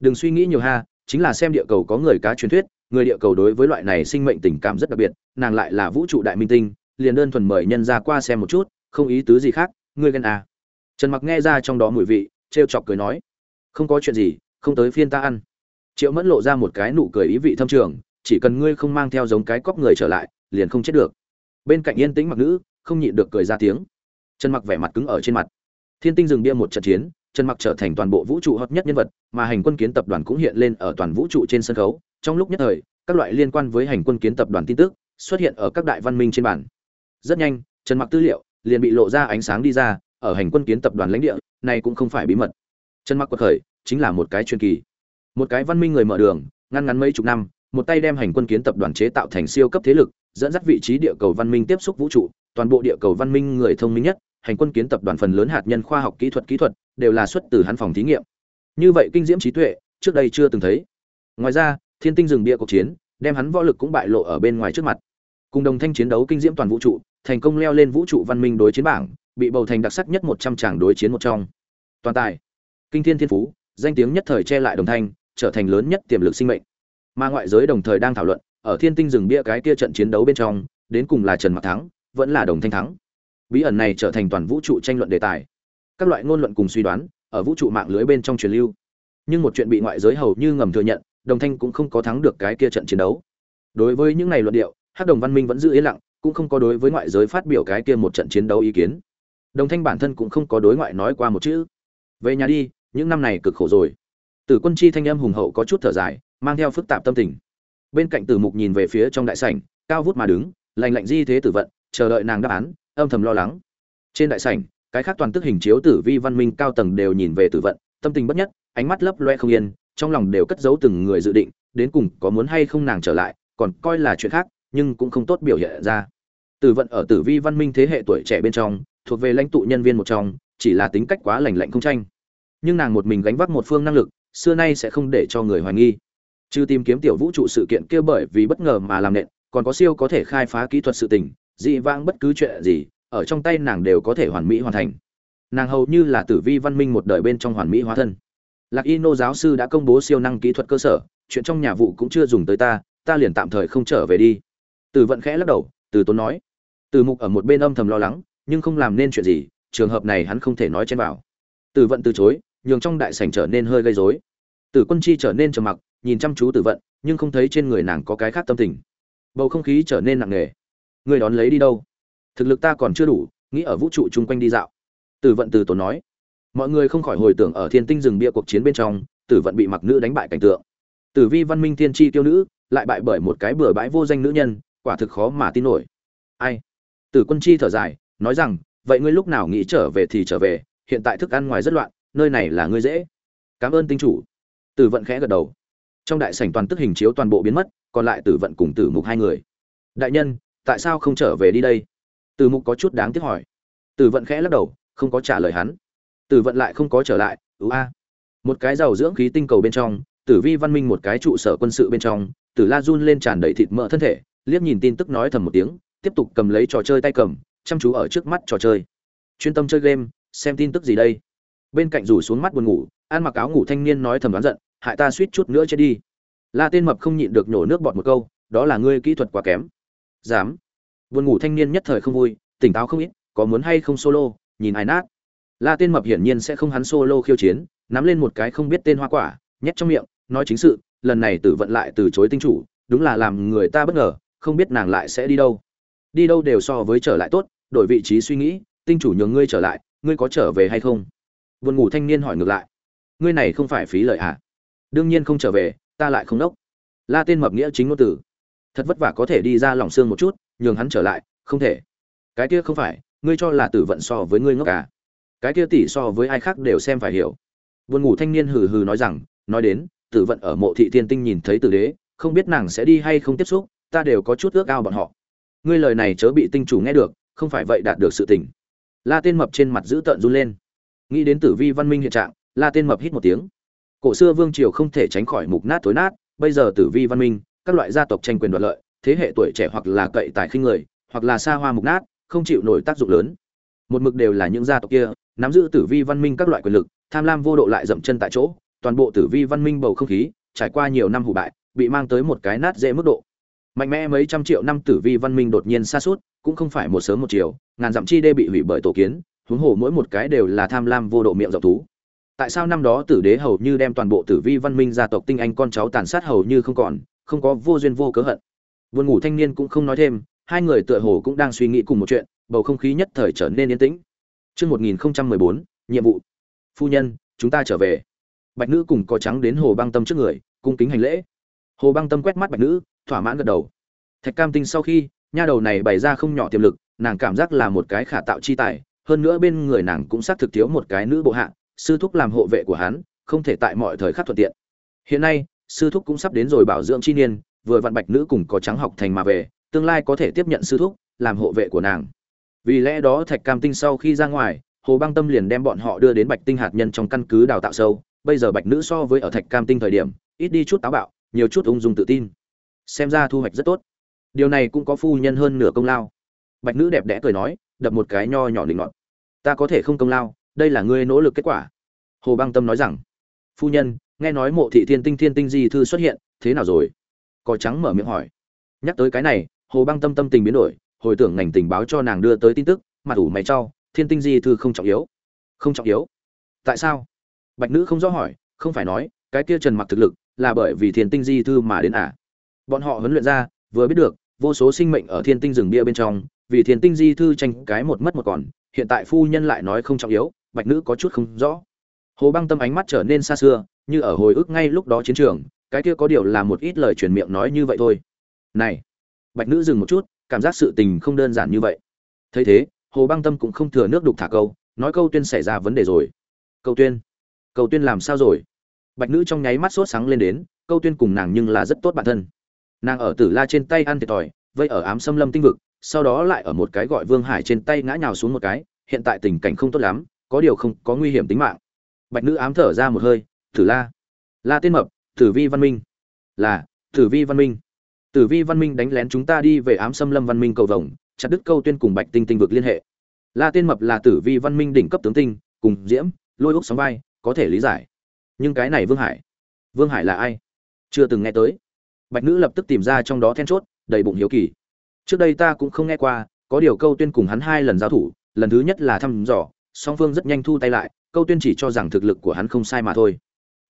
Đừng suy nghĩ nhiều ha, chính là xem địa cầu có người cá truyền thuyết, người địa cầu đối với loại này sinh mệnh tình cảm rất đặc biệt, nàng lại là vũ trụ đại minh tinh, liền đơn thuần mời nhân ra qua xem một chút, không ý tứ gì khác, ngươi ghen à? Trần Mặc nghe ra trong đó mùi vị, trêu chọc cười nói, không có chuyện gì, không tới phiên ta ăn. Triệu Mẫn lộ ra một cái nụ cười ý vị thâm trường, chỉ cần ngươi không mang theo giống cái cóc người trở lại, liền không chết được. Bên cạnh yên tĩnh mặc nữ, không nhịn được cười ra tiếng. Trần Mặc vẻ mặt cứng ở trên mặt. Thiên Tinh dừng bia một trận chiến, Trần Mặc trở thành toàn bộ vũ trụ hot nhất nhân vật, mà hành quân kiến tập đoàn cũng hiện lên ở toàn vũ trụ trên sân khấu. Trong lúc nhất thời, các loại liên quan với hành quân kiến tập đoàn tin tức xuất hiện ở các đại văn minh trên bản. Rất nhanh, Trần Mặc tư liệu liền bị lộ ra ánh sáng đi ra, ở hành quân kiến tập đoàn lãnh địa, này cũng không phải bí mật. Trần Mặc quật khởi, chính là một cái truyền kỳ. Một cái văn minh người mở đường, ngăn ngắn mấy chục năm, một tay đem hành quân kiến tập đoàn chế tạo thành siêu cấp thế lực, dẫn dắt vị trí địa cầu văn minh tiếp xúc vũ trụ, toàn bộ địa cầu văn minh người thông minh nhất, hành quân kiến tập đoàn phần lớn hạt nhân khoa học kỹ thuật kỹ thuật đều là xuất từ hắn phòng thí nghiệm. Như vậy kinh diễm trí tuệ, trước đây chưa từng thấy. Ngoài ra, Thiên Tinh rừng bia cuộc chiến, đem hắn võ lực cũng bại lộ ở bên ngoài trước mặt. Cùng đồng thanh chiến đấu kinh diễm toàn vũ trụ, thành công leo lên vũ trụ văn minh đối chiến bảng, bị bầu thành đặc sắc nhất 100 tràng đối chiến một trong. Toàn tài. kinh thiên thiên phú danh tiếng nhất thời che lại đồng thanh trở thành lớn nhất tiềm lực sinh mệnh mà ngoại giới đồng thời đang thảo luận ở thiên tinh rừng bia cái kia trận chiến đấu bên trong, đến cùng là trần mặc thắng, vẫn là đồng thanh thắng. Bí ẩn này trở thành toàn vũ trụ tranh luận đề tài. Các loại ngôn luận cùng suy đoán, ở vũ trụ mạng lưới bên trong truyền lưu. Nhưng một chuyện bị ngoại giới hầu như ngầm thừa nhận, đồng thanh cũng không có thắng được cái kia trận chiến đấu. Đối với những này luận điệu Hát đồng văn minh vẫn giữ yên lặng, cũng không có đối với ngoại giới phát biểu cái kia một trận chiến đấu ý kiến. Đồng thanh bản thân cũng không có đối ngoại nói qua một chữ. Về nhà đi, những năm này cực khổ rồi. Tử quân chi thanh âm hùng hậu có chút thở dài, mang theo phức tạp tâm tình bên cạnh tử mục nhìn về phía trong đại sảnh, cao vút mà đứng lành lạnh di thế tử vận, chờ đợi nàng đáp án, âm thầm lo lắng. Trên đại sảnh, cái khác toàn tức hình chiếu tử vi văn minh cao tầng đều nhìn về tử vận, tâm tình bất nhất, ánh mắt lấp loe không yên, trong lòng đều cất giấu từng người dự định, đến cùng có muốn hay không nàng trở lại, còn coi là chuyện khác, nhưng cũng không tốt biểu hiện ra. Tử vận ở tử vi văn minh thế hệ tuổi trẻ bên trong, thuộc về lãnh tụ nhân viên một trong, chỉ là tính cách quá lành lạnh không tranh. Nhưng nàng một mình gánh vác một phương năng lực, xưa nay sẽ không để cho người hoài nghi trừ tìm kiếm tiểu vũ trụ sự kiện kia bởi vì bất ngờ mà làm nện, còn có siêu có thể khai phá kỹ thuật sự tình, dị vãng bất cứ chuyện gì, ở trong tay nàng đều có thể hoàn mỹ hoàn thành. Nàng hầu như là tử vi văn minh một đời bên trong hoàn mỹ hóa thân. Lạc y nô giáo sư đã công bố siêu năng kỹ thuật cơ sở, chuyện trong nhà vụ cũng chưa dùng tới ta ta liền tạm thời không trở về đi. Từ vận khẽ lắc đầu, từ tốn nói. Từ mục ở một bên âm thầm lo lắng, nhưng không làm nên chuyện gì, trường hợp này hắn không thể nói chen vào từ vận từ chối, nhường trong đại sảnh trở nên hơi gây rối. Từ quân chi trở nên trầm mặc nhìn chăm chú tử vận, nhưng không thấy trên người nàng có cái khác tâm tình. Bầu không khí trở nên nặng nề. Người đón lấy đi đâu? Thực lực ta còn chưa đủ, nghĩ ở vũ trụ chung quanh đi dạo. Tử vận từ tốn nói. Mọi người không khỏi hồi tưởng ở thiên tinh rừng bia cuộc chiến bên trong, tử vận bị mặc nữ đánh bại cảnh tượng. Tử vi văn minh thiên tri tiêu nữ, lại bại bởi một cái bừa bãi vô danh nữ nhân, quả thực khó mà tin nổi. Ai? Tử quân chi thở dài, nói rằng, vậy ngươi lúc nào nghĩ trở về thì trở về, hiện tại thức ăn ngoài rất loạn, nơi này là ngươi dễ. Cảm ơn tinh chủ. Tử vận khẽ gật đầu trong đại sảnh toàn tức hình chiếu toàn bộ biến mất, còn lại tử vận cùng tử mục hai người. Đại nhân, tại sao không trở về đi đây? Tử mục có chút đáng tiếc hỏi. Tử vận khẽ lắc đầu, không có trả lời hắn. Tử vận lại không có trở lại. Ưu a. Một cái giàu dưỡng khí tinh cầu bên trong, tử vi văn minh một cái trụ sở quân sự bên trong, tử la run lên tràn đầy thịt mỡ thân thể, liếc nhìn tin tức nói thầm một tiếng, tiếp tục cầm lấy trò chơi tay cầm, chăm chú ở trước mắt trò chơi. Chuyên tâm chơi game, xem tin tức gì đây? Bên cạnh rủ xuống mắt buồn ngủ, ăn mặc áo ngủ thanh niên nói thầm đoán giận hại ta suýt chút nữa chết đi. La tên mập không nhịn được nhổ nước bọt một câu, đó là ngươi kỹ thuật quá kém. Dám. Buồn ngủ thanh niên nhất thời không vui, tỉnh táo không ít, có muốn hay không solo, nhìn ai nát. La tên mập hiển nhiên sẽ không hắn solo khiêu chiến, nắm lên một cái không biết tên hoa quả, nhét trong miệng, nói chính sự, lần này tử vận lại từ chối tinh chủ, đúng là làm người ta bất ngờ, không biết nàng lại sẽ đi đâu. Đi đâu đều so với trở lại tốt, đổi vị trí suy nghĩ, tinh chủ nhường ngươi trở lại, ngươi có trở về hay không? Buồn ngủ thanh niên hỏi ngược lại. Ngươi này không phải phí lợi à? Đương nhiên không trở về, ta lại không đốc. La tên mập nghĩa chính ngôn tử thật vất vả có thể đi ra lòng xương một chút, nhường hắn trở lại, không thể. Cái kia không phải, ngươi cho là tử vận so với ngươi ngốc à? Cái kia tỷ so với ai khác đều xem phải hiểu. Buồn ngủ thanh niên hừ hừ nói rằng, nói đến, tử vận ở mộ thị thiên tinh nhìn thấy tử đế, không biết nàng sẽ đi hay không tiếp xúc, ta đều có chút ước ao bọn họ. Ngươi lời này chớ bị tinh chủ nghe được, không phải vậy đạt được sự tỉnh. la tên mập trên mặt giữ tợn run lên. Nghĩ đến tử vi văn minh hiện trạng la tên mập hít một tiếng cổ xưa vương triều không thể tránh khỏi mục nát tối nát, bây giờ tử vi văn minh, các loại gia tộc tranh quyền đoạt lợi, thế hệ tuổi trẻ hoặc là cậy tài khinh người, hoặc là xa hoa mục nát, không chịu nổi tác dụng lớn. Một mực đều là những gia tộc kia, nắm giữ tử vi văn minh các loại quyền lực, tham lam vô độ lại dậm chân tại chỗ, toàn bộ tử vi văn minh bầu không khí, trải qua nhiều năm hủ bại, bị mang tới một cái nát dễ mức độ. Mạnh mẽ mấy trăm triệu năm tử vi văn minh đột nhiên xa suốt cũng không phải một sớm một chiều, ngàn dặm chi đê bị hủy bởi tổ kiến, huống hồ mỗi một cái đều là tham lam vô độ miệng dọc thú tại sao năm đó tử đế hầu như đem toàn bộ tử vi văn minh gia tộc tinh anh con cháu tàn sát hầu như không còn không có vô duyên vô cớ hận buồn ngủ thanh niên cũng không nói thêm hai người tựa hồ cũng đang suy nghĩ cùng một chuyện bầu không khí nhất thời trở nên yên tĩnh Trước 1014, nhiệm vụ. Phu nhân, chúng ta trở về. Bạch nữ cùng có trắng đến hồ băng tâm trước người, cung kính hành lễ. Hồ băng tâm quét mắt bạch nữ, thỏa mãn gật đầu. Thạch Cam Tinh sau khi, nha đầu này bày ra không nhỏ tiềm lực, nàng cảm giác là một cái khả tạo chi tài, hơn nữa bên người nàng cũng xác thực thiếu một cái nữ bộ hạ, sư thúc làm hộ vệ của hắn, không thể tại mọi thời khắc thuận tiện. Hiện nay, sư thúc cũng sắp đến rồi bảo dưỡng chi niên, vừa vặn bạch nữ cùng có trắng học thành mà về, tương lai có thể tiếp nhận sư thúc làm hộ vệ của nàng. Vì lẽ đó Thạch Cam Tinh sau khi ra ngoài, Hồ Băng Tâm liền đem bọn họ đưa đến Bạch Tinh hạt nhân trong căn cứ đào tạo sâu, bây giờ Bạch nữ so với ở Thạch Cam Tinh thời điểm, ít đi chút táo bạo, nhiều chút ung dung tự tin. Xem ra thu hoạch rất tốt. Điều này cũng có phu nhân hơn nửa công lao. Bạch nữ đẹp đẽ cười nói, đập một cái nho nhỏ định ngọn. Ta có thể không công lao, đây là ngươi nỗ lực kết quả. Hồ băng tâm nói rằng, phu nhân, nghe nói mộ thị thiên tinh thiên tinh di thư xuất hiện, thế nào rồi? Cò trắng mở miệng hỏi. Nhắc tới cái này, hồ băng tâm tâm tình biến đổi, hồi tưởng ngành tình báo cho nàng đưa tới tin tức mặt ủ mày trao thiên tinh di thư không trọng yếu. Không trọng yếu? Tại sao? Bạch nữ không rõ hỏi, không phải nói, cái kia trần mặc thực lực là bởi vì thiên tinh di thư mà đến à? Bọn họ huấn luyện ra, vừa biết được, vô số sinh mệnh ở thiên tinh rừng bia bên trong, vì thiên tinh di thư tranh cái một mất một còn, hiện tại phu nhân lại nói không trọng yếu bạch nữ có chút không rõ. Hồ băng tâm ánh mắt trở nên xa xưa, như ở hồi ức ngay lúc đó chiến trường, cái kia có điều là một ít lời truyền miệng nói như vậy thôi. Này, bạch nữ dừng một chút, cảm giác sự tình không đơn giản như vậy. Thấy thế, hồ băng tâm cũng không thừa nước đục thả câu, nói câu tuyên xảy ra vấn đề rồi. Câu tuyên? Câu tuyên làm sao rồi? Bạch nữ trong nháy mắt sốt sáng lên đến, câu tuyên cùng nàng nhưng là rất tốt bản thân. Nàng ở tử la trên tay ăn thiệt thòi, vây ở ám xâm lâm tinh vực, sau đó lại ở một cái gọi vương hải trên tay ngã nhào xuống một cái, hiện tại tình cảnh không tốt lắm có điều không có nguy hiểm tính mạng. Bạch nữ ám thở ra một hơi, thử la la tên mập tử vi văn minh. Là tử vi văn minh. Tử vi văn minh đánh lén chúng ta đi về ám xâm lâm văn minh cầu vồng, chặt đứt câu tuyên cùng bạch tinh tinh vực liên hệ. La tên mập là tử vi văn minh đỉnh cấp tướng tinh, cùng diễm, lôi úc sóng vai, có thể lý giải. Nhưng cái này vương hải vương hải là ai? Chưa từng nghe tới. Bạch nữ lập tức tìm ra trong đó then chốt, đầy bụng hiếu kỳ. Trước đây ta cũng không nghe qua, có điều câu tuyên cùng hắn hai lần giao thủ, lần thứ nhất là thăm dò song phương rất nhanh thu tay lại, câu tuyên chỉ cho rằng thực lực của hắn không sai mà thôi.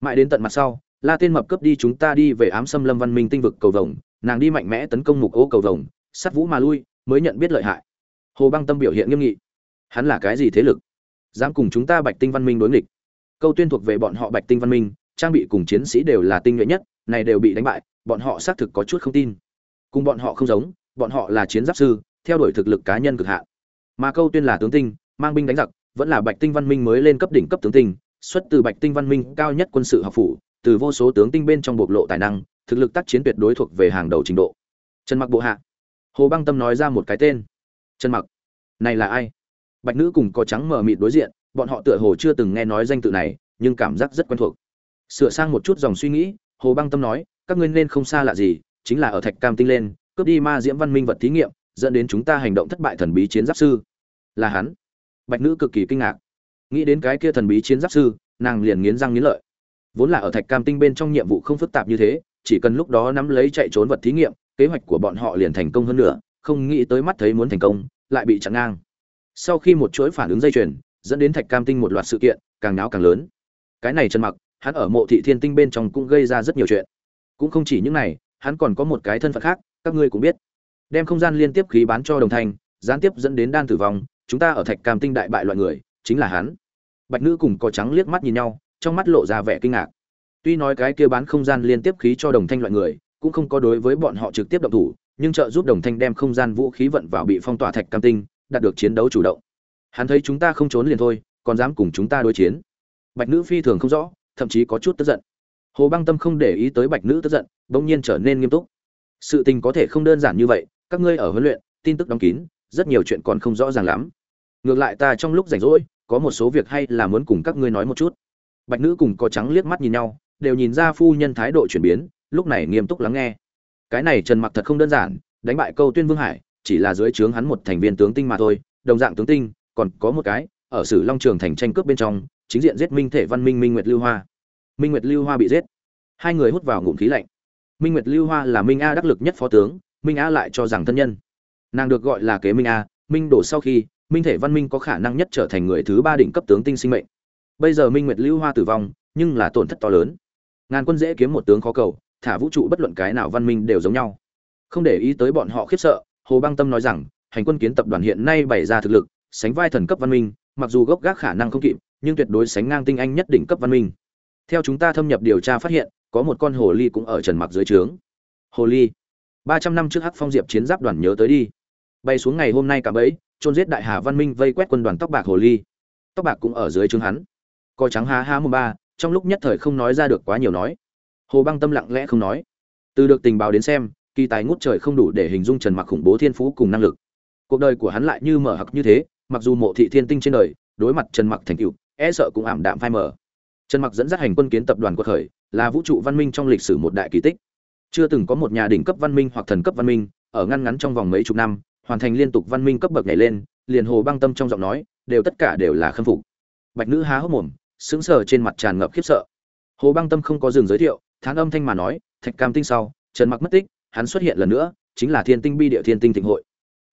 Mãi đến tận mặt sau, la tên mập cấp đi chúng ta đi về ám xâm lâm văn minh tinh vực cầu vồng, nàng đi mạnh mẽ tấn công mục ô cầu vồng sắt vũ mà lui, mới nhận biết lợi hại. Hồ băng tâm biểu hiện nghiêm nghị. Hắn là cái gì thế lực? Dám cùng chúng ta bạch tinh văn minh đối nghịch. Câu tuyên thuộc về bọn họ bạch tinh văn minh, trang bị cùng chiến sĩ đều là tinh nhuệ nhất, này đều bị đánh bại, bọn họ xác thực có chút không tin. Cùng bọn họ không giống, bọn họ là chiến giáp sư, theo đuổi thực lực cá nhân cực hạn. Mà câu tuyên là tướng tinh, mang binh đánh giặc vẫn là bạch tinh văn minh mới lên cấp đỉnh cấp tướng tinh, xuất từ bạch tinh văn minh cao nhất quân sự học phủ, từ vô số tướng tinh bên trong bộc lộ tài năng, thực lực tác chiến tuyệt đối thuộc về hàng đầu trình độ. Trần mặc bộ hạ. Hồ băng tâm nói ra một cái tên. Trần mặc. Này là ai? Bạch nữ cùng có trắng mờ mịt đối diện, bọn họ tựa hồ chưa từng nghe nói danh tự này, nhưng cảm giác rất quen thuộc. Sửa sang một chút dòng suy nghĩ, hồ băng tâm nói, các ngươi nên không xa lạ gì, chính là ở thạch cam tinh lên, cướp đi ma diễm văn minh vật thí nghiệm, dẫn đến chúng ta hành động thất bại thần bí chiến giáp sư. Là hắn bạch nữ cực kỳ kinh ngạc. Nghĩ đến cái kia thần bí chiến giáp sư, nàng liền nghiến răng nghiến lợi. Vốn là ở thạch cam tinh bên trong nhiệm vụ không phức tạp như thế, chỉ cần lúc đó nắm lấy chạy trốn vật thí nghiệm, kế hoạch của bọn họ liền thành công hơn nữa, không nghĩ tới mắt thấy muốn thành công, lại bị chặn ngang. Sau khi một chuỗi phản ứng dây chuyền, dẫn đến thạch cam tinh một loạt sự kiện, càng náo càng lớn. Cái này trần mặc, hắn ở mộ thị thiên tinh bên trong cũng gây ra rất nhiều chuyện. Cũng không chỉ những này, hắn còn có một cái thân phận khác, các ngươi cũng biết. Đem không gian liên tiếp khí bán cho đồng thanh gián tiếp dẫn đến đan tử vong chúng ta ở thạch cam tinh đại bại loại người, chính là hắn. Bạch nữ cùng có trắng liếc mắt nhìn nhau, trong mắt lộ ra vẻ kinh ngạc. Tuy nói cái kia bán không gian liên tiếp khí cho đồng thanh loại người, cũng không có đối với bọn họ trực tiếp động thủ, nhưng trợ giúp đồng thanh đem không gian vũ khí vận vào bị phong tỏa thạch cam tinh, đạt được chiến đấu chủ động. Hắn thấy chúng ta không trốn liền thôi, còn dám cùng chúng ta đối chiến. Bạch nữ phi thường không rõ, thậm chí có chút tức giận. Hồ băng tâm không để ý tới bạch nữ tức giận, bỗng nhiên trở nên nghiêm túc. Sự tình có thể không đơn giản như vậy, các ngươi ở huấn luyện, tin tức đóng kín, rất nhiều chuyện còn không rõ ràng lắm ngược lại ta trong lúc rảnh rỗi, có một số việc hay là muốn cùng các ngươi nói một chút. Bạch nữ cùng có trắng liếc mắt nhìn nhau, đều nhìn ra phu nhân thái độ chuyển biến, lúc này nghiêm túc lắng nghe. Cái này trần mặc thật không đơn giản, đánh bại câu tuyên vương hải, chỉ là dưới trướng hắn một thành viên tướng tinh mà thôi, đồng dạng tướng tinh, còn có một cái, ở sử long trường thành tranh cướp bên trong, chính diện giết minh thể văn, minh minh nguyệt lưu hoa. Minh nguyệt lưu hoa bị giết. Hai người hút vào ngụm khí lạnh. Minh nguyệt lưu hoa là minh a đắc lực nhất phó tướng, minh a lại cho rằng thân nhân. Nàng được gọi là kế minh a, minh đổ sau khi minh thể văn minh có khả năng nhất trở thành người thứ ba đỉnh cấp tướng tinh sinh mệnh. Bây giờ minh nguyệt lưu hoa tử vong, nhưng là tổn thất to lớn. Ngàn quân dễ kiếm một tướng khó cầu, thả vũ trụ bất luận cái nào văn minh đều giống nhau. Không để ý tới bọn họ khiếp sợ, hồ băng tâm nói rằng, hành quân kiến tập đoàn hiện nay bày ra thực lực, sánh vai thần cấp văn minh, mặc dù gốc gác khả năng không kịp, nhưng tuyệt đối sánh ngang tinh anh nhất đỉnh cấp văn minh. Theo chúng ta thâm nhập điều tra phát hiện, có một con hồ ly cũng ở trần mặc dưới trướng. Hồ ly. Ba trăm năm trước hắc phong diệp chiến giáp đoàn nhớ tới đi bay xuống ngày hôm nay cả bấy trôn giết đại hà văn minh vây quét quân đoàn tóc bạc hồ ly. Tóc bạc cũng ở dưới trướng hắn. Coi trắng há há một ba, trong lúc nhất thời không nói ra được quá nhiều nói. Hồ băng tâm lặng lẽ không nói. Từ được tình báo đến xem, kỳ tài ngút trời không đủ để hình dung trần mặc khủng bố thiên phú cùng năng lực. Cuộc đời của hắn lại như mở hặc như thế, mặc dù mộ thị thiên tinh trên đời, đối mặt trần mặc thành cựu e sợ cũng ảm đạm phai mờ. Trần mặc dẫn dắt hành quân kiến tập đoàn quật khởi, là vũ trụ văn minh trong lịch sử một đại kỳ tích. Chưa từng có một nhà đỉnh cấp văn minh hoặc thần cấp văn minh, ở ngăn ngắn trong vòng mấy chục năm hoàn thành liên tục văn minh cấp bậc nhảy lên, liền hồ băng tâm trong giọng nói, đều tất cả đều là khâm phục. Bạch nữ há hốc mồm, sững sờ trên mặt tràn ngập khiếp sợ. Hồ băng tâm không có dừng giới thiệu, thán âm thanh mà nói, thạch cam tinh sau, trần mặc mất tích, hắn xuất hiện lần nữa, chính là thiên tinh bi địa thiên tinh thịnh hội.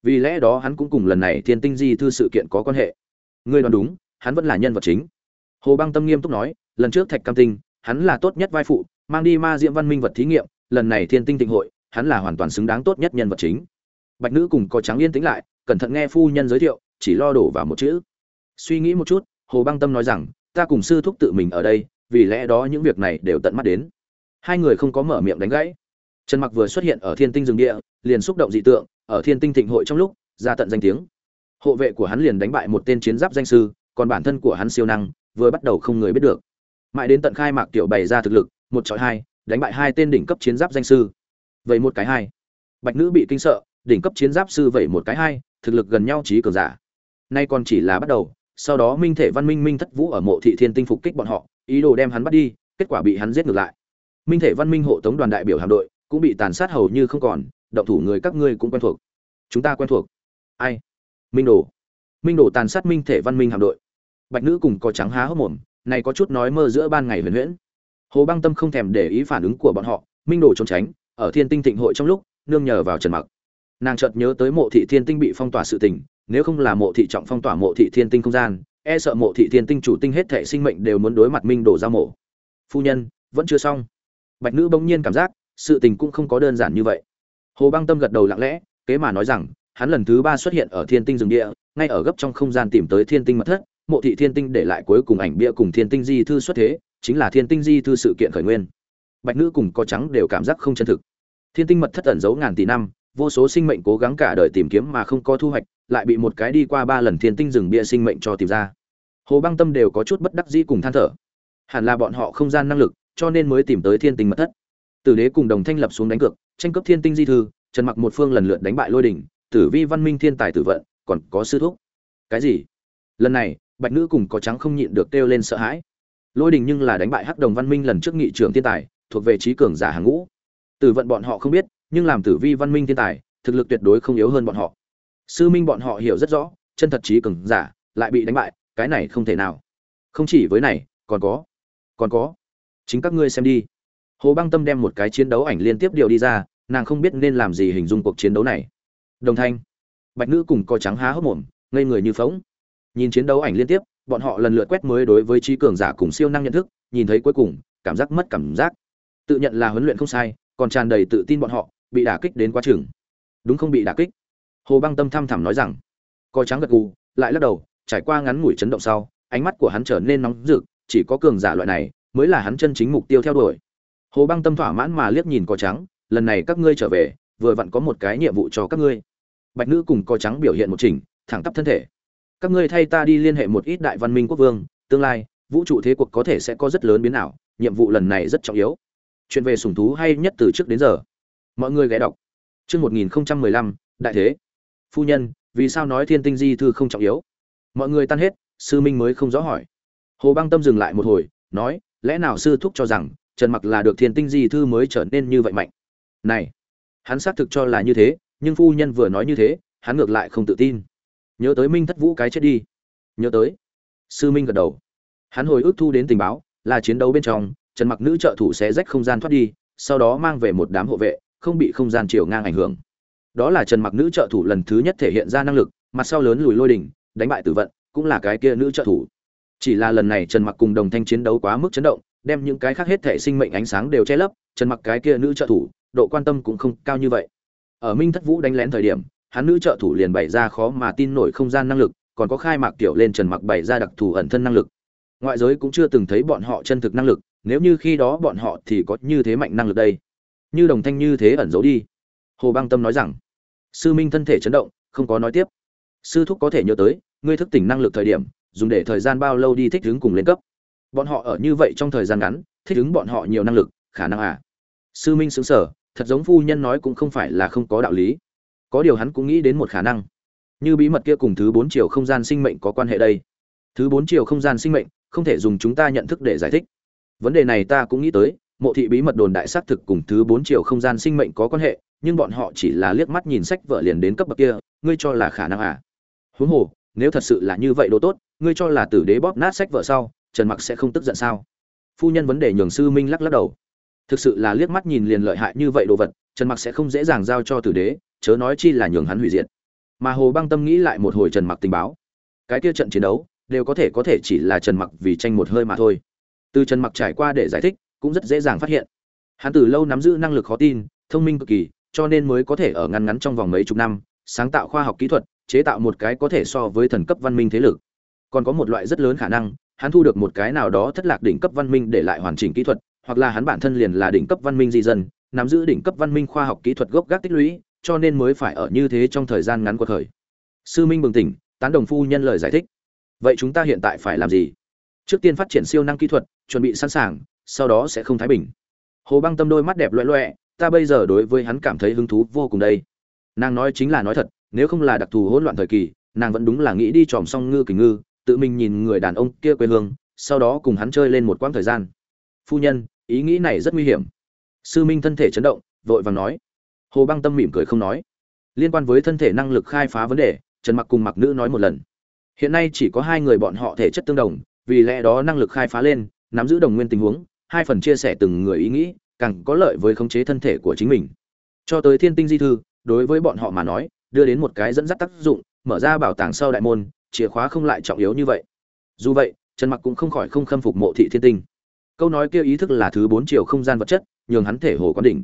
Vì lẽ đó hắn cũng cùng lần này thiên tinh di thư sự kiện có quan hệ. Ngươi đoán đúng, hắn vẫn là nhân vật chính. Hồ băng tâm nghiêm túc nói, lần trước thạch cam tinh, hắn là tốt nhất vai phụ, mang đi ma diễm văn minh vật thí nghiệm, lần này thiên tinh thịnh hội, hắn là hoàn toàn xứng đáng tốt nhất nhân vật chính bạch nữ cùng có trắng yên tĩnh lại, cẩn thận nghe phu nhân giới thiệu, chỉ lo đổ vào một chữ. Suy nghĩ một chút, hồ băng tâm nói rằng, ta cùng sư thúc tự mình ở đây, vì lẽ đó những việc này đều tận mắt đến. Hai người không có mở miệng đánh gãy. Trần mặc vừa xuất hiện ở thiên tinh rừng địa, liền xúc động dị tượng, ở thiên tinh thịnh hội trong lúc, ra tận danh tiếng. Hộ vệ của hắn liền đánh bại một tên chiến giáp danh sư, còn bản thân của hắn siêu năng, vừa bắt đầu không người biết được. Mãi đến tận khai mạc tiểu bày ra thực lực, một chọi hai, đánh bại hai tên đỉnh cấp chiến giáp danh sư. Vậy một cái hai. Bạch nữ bị kinh sợ đỉnh cấp chiến giáp sư vậy một cái hai, thực lực gần nhau trí cường giả. Nay còn chỉ là bắt đầu, sau đó minh thể văn minh minh thất vũ ở mộ thị thiên tinh phục kích bọn họ, ý đồ đem hắn bắt đi, kết quả bị hắn giết ngược lại. Minh thể văn minh hộ tống đoàn đại biểu hạm đội, cũng bị tàn sát hầu như không còn, động thủ người các ngươi cũng quen thuộc. Chúng ta quen thuộc. Ai? Minh đồ. Minh đồ tàn sát minh thể văn minh hạm đội. Bạch nữ cùng có trắng há hốc mồm, này có chút nói mơ giữa ban ngày huyền huyễn. Hồ băng tâm không thèm để ý phản ứng của bọn họ, minh đồ trốn tránh, ở thiên tinh thịnh hội trong lúc, nương nhờ vào trần mặc nàng chợt nhớ tới mộ thị thiên tinh bị phong tỏa sự tình, nếu không là mộ thị trọng phong tỏa mộ thị thiên tinh không gian e sợ mộ thị thiên tinh chủ tinh hết thể sinh mệnh đều muốn đối mặt minh đổ ra mộ. Phu nhân, vẫn chưa xong. Bạch nữ bỗng nhiên cảm giác, sự tình cũng không có đơn giản như vậy. Hồ băng tâm gật đầu lặng lẽ, kế mà nói rằng, hắn lần thứ ba xuất hiện ở thiên tinh rừng địa, ngay ở gấp trong không gian tìm tới thiên tinh mật thất, mộ thị thiên tinh để lại cuối cùng ảnh bia cùng thiên tinh di thư xuất thế, chính là thiên tinh di thư sự kiện khởi nguyên. Bạch nữ cùng có trắng đều cảm giác không chân thực. Thiên tinh mật thất ẩn giấu ngàn tỷ năm vô số sinh mệnh cố gắng cả đời tìm kiếm mà không có thu hoạch, lại bị một cái đi qua ba lần thiên tinh rừng bia sinh mệnh cho tìm ra. Hồ băng tâm đều có chút bất đắc dĩ cùng than thở. Hẳn là bọn họ không gian năng lực, cho nên mới tìm tới thiên tinh mật thất. Tử đế cùng đồng thanh lập xuống đánh cược, tranh cấp thiên tinh di thư, trần mặc một phương lần lượt đánh bại lôi đỉnh tử vi văn minh thiên tài tử vận, còn có sư thúc. Cái gì? Lần này, bạch nữ cùng có trắng không nhịn được kêu lên sợ hãi. Lôi Đỉnh nhưng là đánh bại hắc đồng văn minh lần trước nghị trưởng thiên tài, thuộc về trí cường giả hàng ngũ. Tử vận bọn họ không biết nhưng làm tử vi văn minh thiên tài, thực lực tuyệt đối không yếu hơn bọn họ. Sư minh bọn họ hiểu rất rõ, chân thật trí cường giả, lại bị đánh bại, cái này không thể nào. Không chỉ với này, còn có còn có. Chính các ngươi xem đi. Hồ băng tâm đem một cái chiến đấu ảnh liên tiếp điều đi ra, nàng không biết nên làm gì hình dung cuộc chiến đấu này. Đồng thanh, bạch nữ cùng co trắng há hốc mồm, ngây người như phóng nhìn chiến đấu ảnh liên tiếp, bọn họ lần lượt quét mới đối với trí cường giả cùng siêu năng nhận thức, nhìn thấy cuối cùng, cảm giác mất cảm giác. Tự nhận là huấn luyện không sai, còn tràn đầy tự tin bọn họ bị đả kích đến quá chừng. Đúng không bị đả kích? Hồ băng tâm thăm thẳm nói rằng. Coi trắng gật gù, lại lắc đầu, trải qua ngắn ngủi chấn động sau, ánh mắt của hắn trở nên nóng rực, chỉ có cường giả loại này mới là hắn chân chính mục tiêu theo đuổi. Hồ băng tâm thỏa mãn mà liếc nhìn co trắng, lần này các ngươi trở về, vừa vặn có một cái nhiệm vụ cho các ngươi. Bạch nữ cùng co trắng biểu hiện một trình thẳng tắp thân thể. Các ngươi thay ta đi liên hệ một ít đại văn minh quốc vương, tương lai, vũ trụ thế cuộc có thể sẽ có rất lớn biến ảo, nhiệm vụ lần này rất trọng yếu. Chuyện về sủng thú hay nhất từ trước đến giờ mọi người ghé đọc. Chương một nghìn không trăm mười lăm, đại thế. Phu nhân, vì sao nói thiên tinh di thư không trọng yếu? Mọi người tan hết, sư minh mới không rõ hỏi. Hồ băng tâm dừng lại một hồi, nói, lẽ nào sư thúc cho rằng trần mặc là được thiên tinh di thư mới trở nên như vậy mạnh? Này, hắn xác thực cho là như thế, nhưng phu nhân vừa nói như thế, hắn ngược lại không tự tin. Nhớ tới minh thất vũ cái chết đi. Nhớ tới. Sư minh gật đầu. Hắn hồi ức thu đến tình báo, là chiến đấu bên trong, trần mặc nữ trợ thủ sẽ rách không gian thoát đi, sau đó mang về một đám hộ vệ không bị không gian chiều ngang ảnh hưởng. Đó là trần mặc nữ trợ thủ lần thứ nhất thể hiện ra năng lực, mặt sau lớn lùi lôi đỉnh, đánh bại tử vận, cũng là cái kia nữ trợ thủ. Chỉ là lần này trần mặc cùng đồng thanh chiến đấu quá mức chấn động, đem những cái khác hết thể sinh mệnh ánh sáng đều che lấp, trần mặc cái kia nữ trợ thủ, độ quan tâm cũng không cao như vậy. Ở minh thất vũ đánh lén thời điểm, hắn nữ trợ thủ liền bày ra khó mà tin nổi không gian năng lực, còn có khai mạc tiểu lên trần mặc bày ra đặc thù ẩn thân năng lực. Ngoại giới cũng chưa từng thấy bọn họ chân thực năng lực, nếu như khi đó bọn họ thì có như thế mạnh năng lực đây như đồng thanh như thế ẩn giấu đi. Hồ băng tâm nói rằng, sư minh thân thể chấn động, không có nói tiếp. Sư thúc có thể nhớ tới, ngươi thức tỉnh năng lực thời điểm, dùng để thời gian bao lâu đi thích ứng cùng lên cấp. Bọn họ ở như vậy trong thời gian ngắn, thích ứng bọn họ nhiều năng lực, khả năng à? Sư minh xứng sở thật giống phu nhân nói cũng không phải là không có đạo lý. Có điều hắn cũng nghĩ đến một khả năng. Như bí mật kia cùng thứ bốn chiều không gian sinh mệnh có quan hệ đây. Thứ bốn chiều không gian sinh mệnh, không thể dùng chúng ta nhận thức để giải thích. Vấn đề này ta cũng nghĩ tới mộ thị bí mật đồn đại xác thực cùng thứ bốn chiều không gian sinh mệnh có quan hệ, nhưng bọn họ chỉ là liếc mắt nhìn sách vợ liền đến cấp bậc kia, ngươi cho là khả năng à? Huống hồ, nếu thật sự là như vậy đồ tốt, ngươi cho là tử đế bóp nát sách vợ sau, trần mặc sẽ không tức giận sao? Phu nhân vấn đề nhường sư minh lắc lắc đầu. Thực sự là liếc mắt nhìn liền lợi hại như vậy đồ vật, trần mặc sẽ không dễ dàng giao cho tử đế, chớ nói chi là nhường hắn hủy diệt. Mà hồ băng tâm nghĩ lại một hồi trần mặc tình báo. Cái kia trận chiến đấu, đều có thể có thể chỉ là trần mặc vì tranh một hơi mà thôi. Từ trần mặc trải qua để giải thích cũng rất dễ dàng phát hiện. Hắn từ lâu nắm giữ năng lực khó tin, thông minh cực kỳ, cho nên mới có thể ở ngăn ngắn trong vòng mấy chục năm, sáng tạo khoa học kỹ thuật, chế tạo một cái có thể so với thần cấp văn minh thế lực. Còn có một loại rất lớn khả năng, hắn thu được một cái nào đó thất lạc đỉnh cấp văn minh để lại hoàn chỉnh kỹ thuật, hoặc là hắn bản thân liền là đỉnh cấp văn minh di dân, nắm giữ đỉnh cấp văn minh khoa học kỹ thuật gốc gác tích lũy, cho nên mới phải ở như thế trong thời gian ngắn của thời sư minh bừng tỉnh, tán đồng phu nhân lời giải thích. Vậy chúng ta hiện tại phải làm gì? Trước tiên phát triển siêu năng kỹ thuật, chuẩn bị sẵn sàng sau đó sẽ không thái bình. Hồ băng tâm đôi mắt đẹp loẹ loẹ ta bây giờ đối với hắn cảm thấy hứng thú vô cùng đây. Nàng nói chính là nói thật, nếu không là đặc thù hỗn loạn thời kỳ, nàng vẫn đúng là nghĩ đi tròm xong ngư kình ngư, tự mình nhìn người đàn ông kia quê hương, sau đó cùng hắn chơi lên một quãng thời gian. Phu nhân, ý nghĩ này rất nguy hiểm. Sư minh thân thể chấn động, vội vàng nói. Hồ băng tâm mỉm cười không nói. Liên quan với thân thể năng lực khai phá vấn đề, trần mặc cùng mặc nữ nói một lần. Hiện nay chỉ có hai người bọn họ thể chất tương đồng, vì lẽ đó năng lực khai phá lên, nắm giữ đồng nguyên tình huống hai phần chia sẻ từng người ý nghĩ, càng có lợi với khống chế thân thể của chính mình. Cho tới thiên tinh di thư, đối với bọn họ mà nói, đưa đến một cái dẫn dắt tác dụng, mở ra bảo tàng sau đại môn, chìa khóa không lại trọng yếu như vậy. Dù vậy, trần mặc cũng không khỏi không khâm phục mộ thị thiên tinh. Câu nói kia ý thức là thứ bốn chiều không gian vật chất, nhường hắn thể hồ quán đỉnh.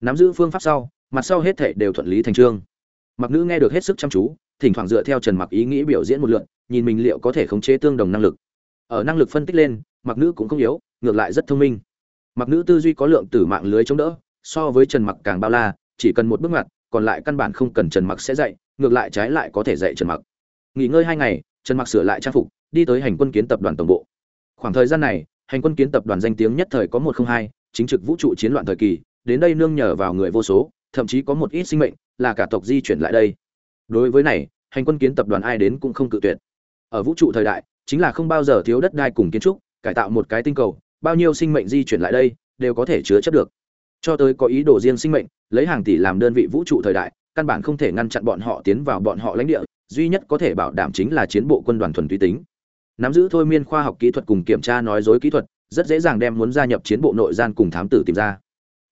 Nắm giữ phương pháp sau, mặt sau hết thể đều thuận lý thành trương. Mặc nữ nghe được hết sức chăm chú, thỉnh thoảng dựa theo trần mặc ý nghĩ biểu diễn một lượn nhìn mình liệu có thể khống chế tương đồng năng lực. Ở năng lực phân tích lên, mặc nữ cũng không yếu ngược lại rất thông minh. Mặc nữ tư duy có lượng tử mạng lưới chống đỡ, so với trần mặc càng bao la, chỉ cần một bước ngoặt, còn lại căn bản không cần trần mặc sẽ dạy, ngược lại trái lại có thể dạy trần mặc. Nghỉ ngơi hai ngày, trần mặc sửa lại trang phục, đi tới hành quân kiến tập đoàn tổng bộ. Khoảng thời gian này, hành quân kiến tập đoàn danh tiếng nhất thời có một không hai, chính trực vũ trụ chiến loạn thời kỳ, đến đây nương nhờ vào người vô số, thậm chí có một ít sinh mệnh, là cả tộc di chuyển lại đây. Đối với này, hành quân kiến tập đoàn ai đến cũng không cự tuyệt. Ở vũ trụ thời đại, chính là không bao giờ thiếu đất đai cùng kiến trúc, cải tạo một cái tinh cầu bao nhiêu sinh mệnh di chuyển lại đây, đều có thể chứa chấp được. Cho tới có ý đồ riêng sinh mệnh, lấy hàng tỷ làm đơn vị vũ trụ thời đại, căn bản không thể ngăn chặn bọn họ tiến vào bọn họ lãnh địa, duy nhất có thể bảo đảm chính là chiến bộ quân đoàn thuần túy tính. Nắm giữ thôi miên khoa học kỹ thuật cùng kiểm tra nói dối kỹ thuật, rất dễ dàng đem muốn gia nhập chiến bộ nội gian cùng thám tử tìm ra.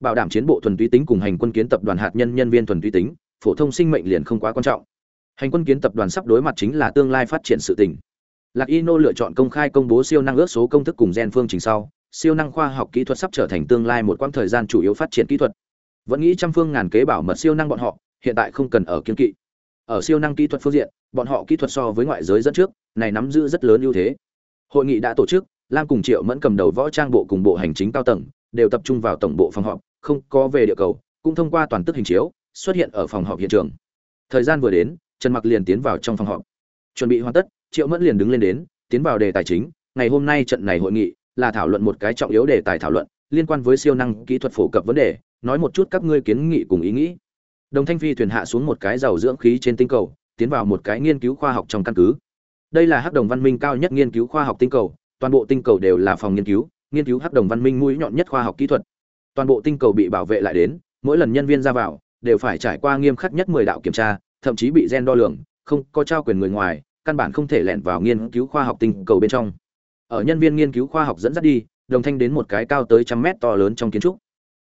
Bảo đảm chiến bộ thuần túy tính cùng hành quân kiến tập đoàn hạt nhân nhân viên thuần túy tính, phổ thông sinh mệnh liền không quá quan trọng. Hành quân kiến tập đoàn sắp đối mặt chính là tương lai phát triển sự tình. Lạc ino lựa chọn công khai công bố siêu năng ước số công thức cùng gen phương trình sau siêu năng khoa học kỹ thuật sắp trở thành tương lai một quãng thời gian chủ yếu phát triển kỹ thuật. Vẫn nghĩ trăm phương ngàn kế bảo mật siêu năng bọn họ, hiện tại không cần ở kiên kỵ. Ở siêu năng kỹ thuật phương diện, bọn họ kỹ thuật so với ngoại giới dẫn trước, này nắm giữ rất lớn ưu thế. Hội nghị đã tổ chức, lam cùng triệu mẫn cầm đầu võ trang bộ cùng bộ hành chính cao tầng, đều tập trung vào tổng bộ phòng họp, không có về địa cầu, cũng thông qua toàn tức hình chiếu, xuất hiện ở phòng họp hiện trường. Thời gian vừa đến, trần mặc liền tiến vào trong phòng họp. Chuẩn bị hoàn tất, triệu mẫn liền đứng lên đến, tiến vào đề tài chính. Ngày hôm nay trận này hội nghị là thảo luận một cái trọng yếu đề tài thảo luận, liên quan với siêu năng kỹ thuật phổ cập vấn đề, nói một chút các ngươi kiến nghị cùng ý nghĩ. Đồng thanh phi thuyền hạ xuống một cái giàu dưỡng khí trên tinh cầu, tiến vào một cái nghiên cứu khoa học trong căn cứ. Đây là hắc đồng văn minh cao nhất nghiên cứu khoa học tinh cầu, toàn bộ tinh cầu đều là phòng nghiên cứu nghiên cứu hắc đồng văn minh mũi nhọn nhất khoa học kỹ thuật. Toàn bộ tinh cầu bị bảo vệ lại đến, mỗi lần nhân viên ra vào, đều phải trải qua nghiêm khắc nhất mười đạo kiểm tra, thậm chí bị gen đo lường, không có trao quyền người ngoài, căn bản không thể lẻn vào nghiên cứu khoa học tinh cầu bên trong ở nhân viên nghiên cứu khoa học dẫn dắt đi đồng thanh đến một cái cao tới trăm mét to lớn trong kiến trúc.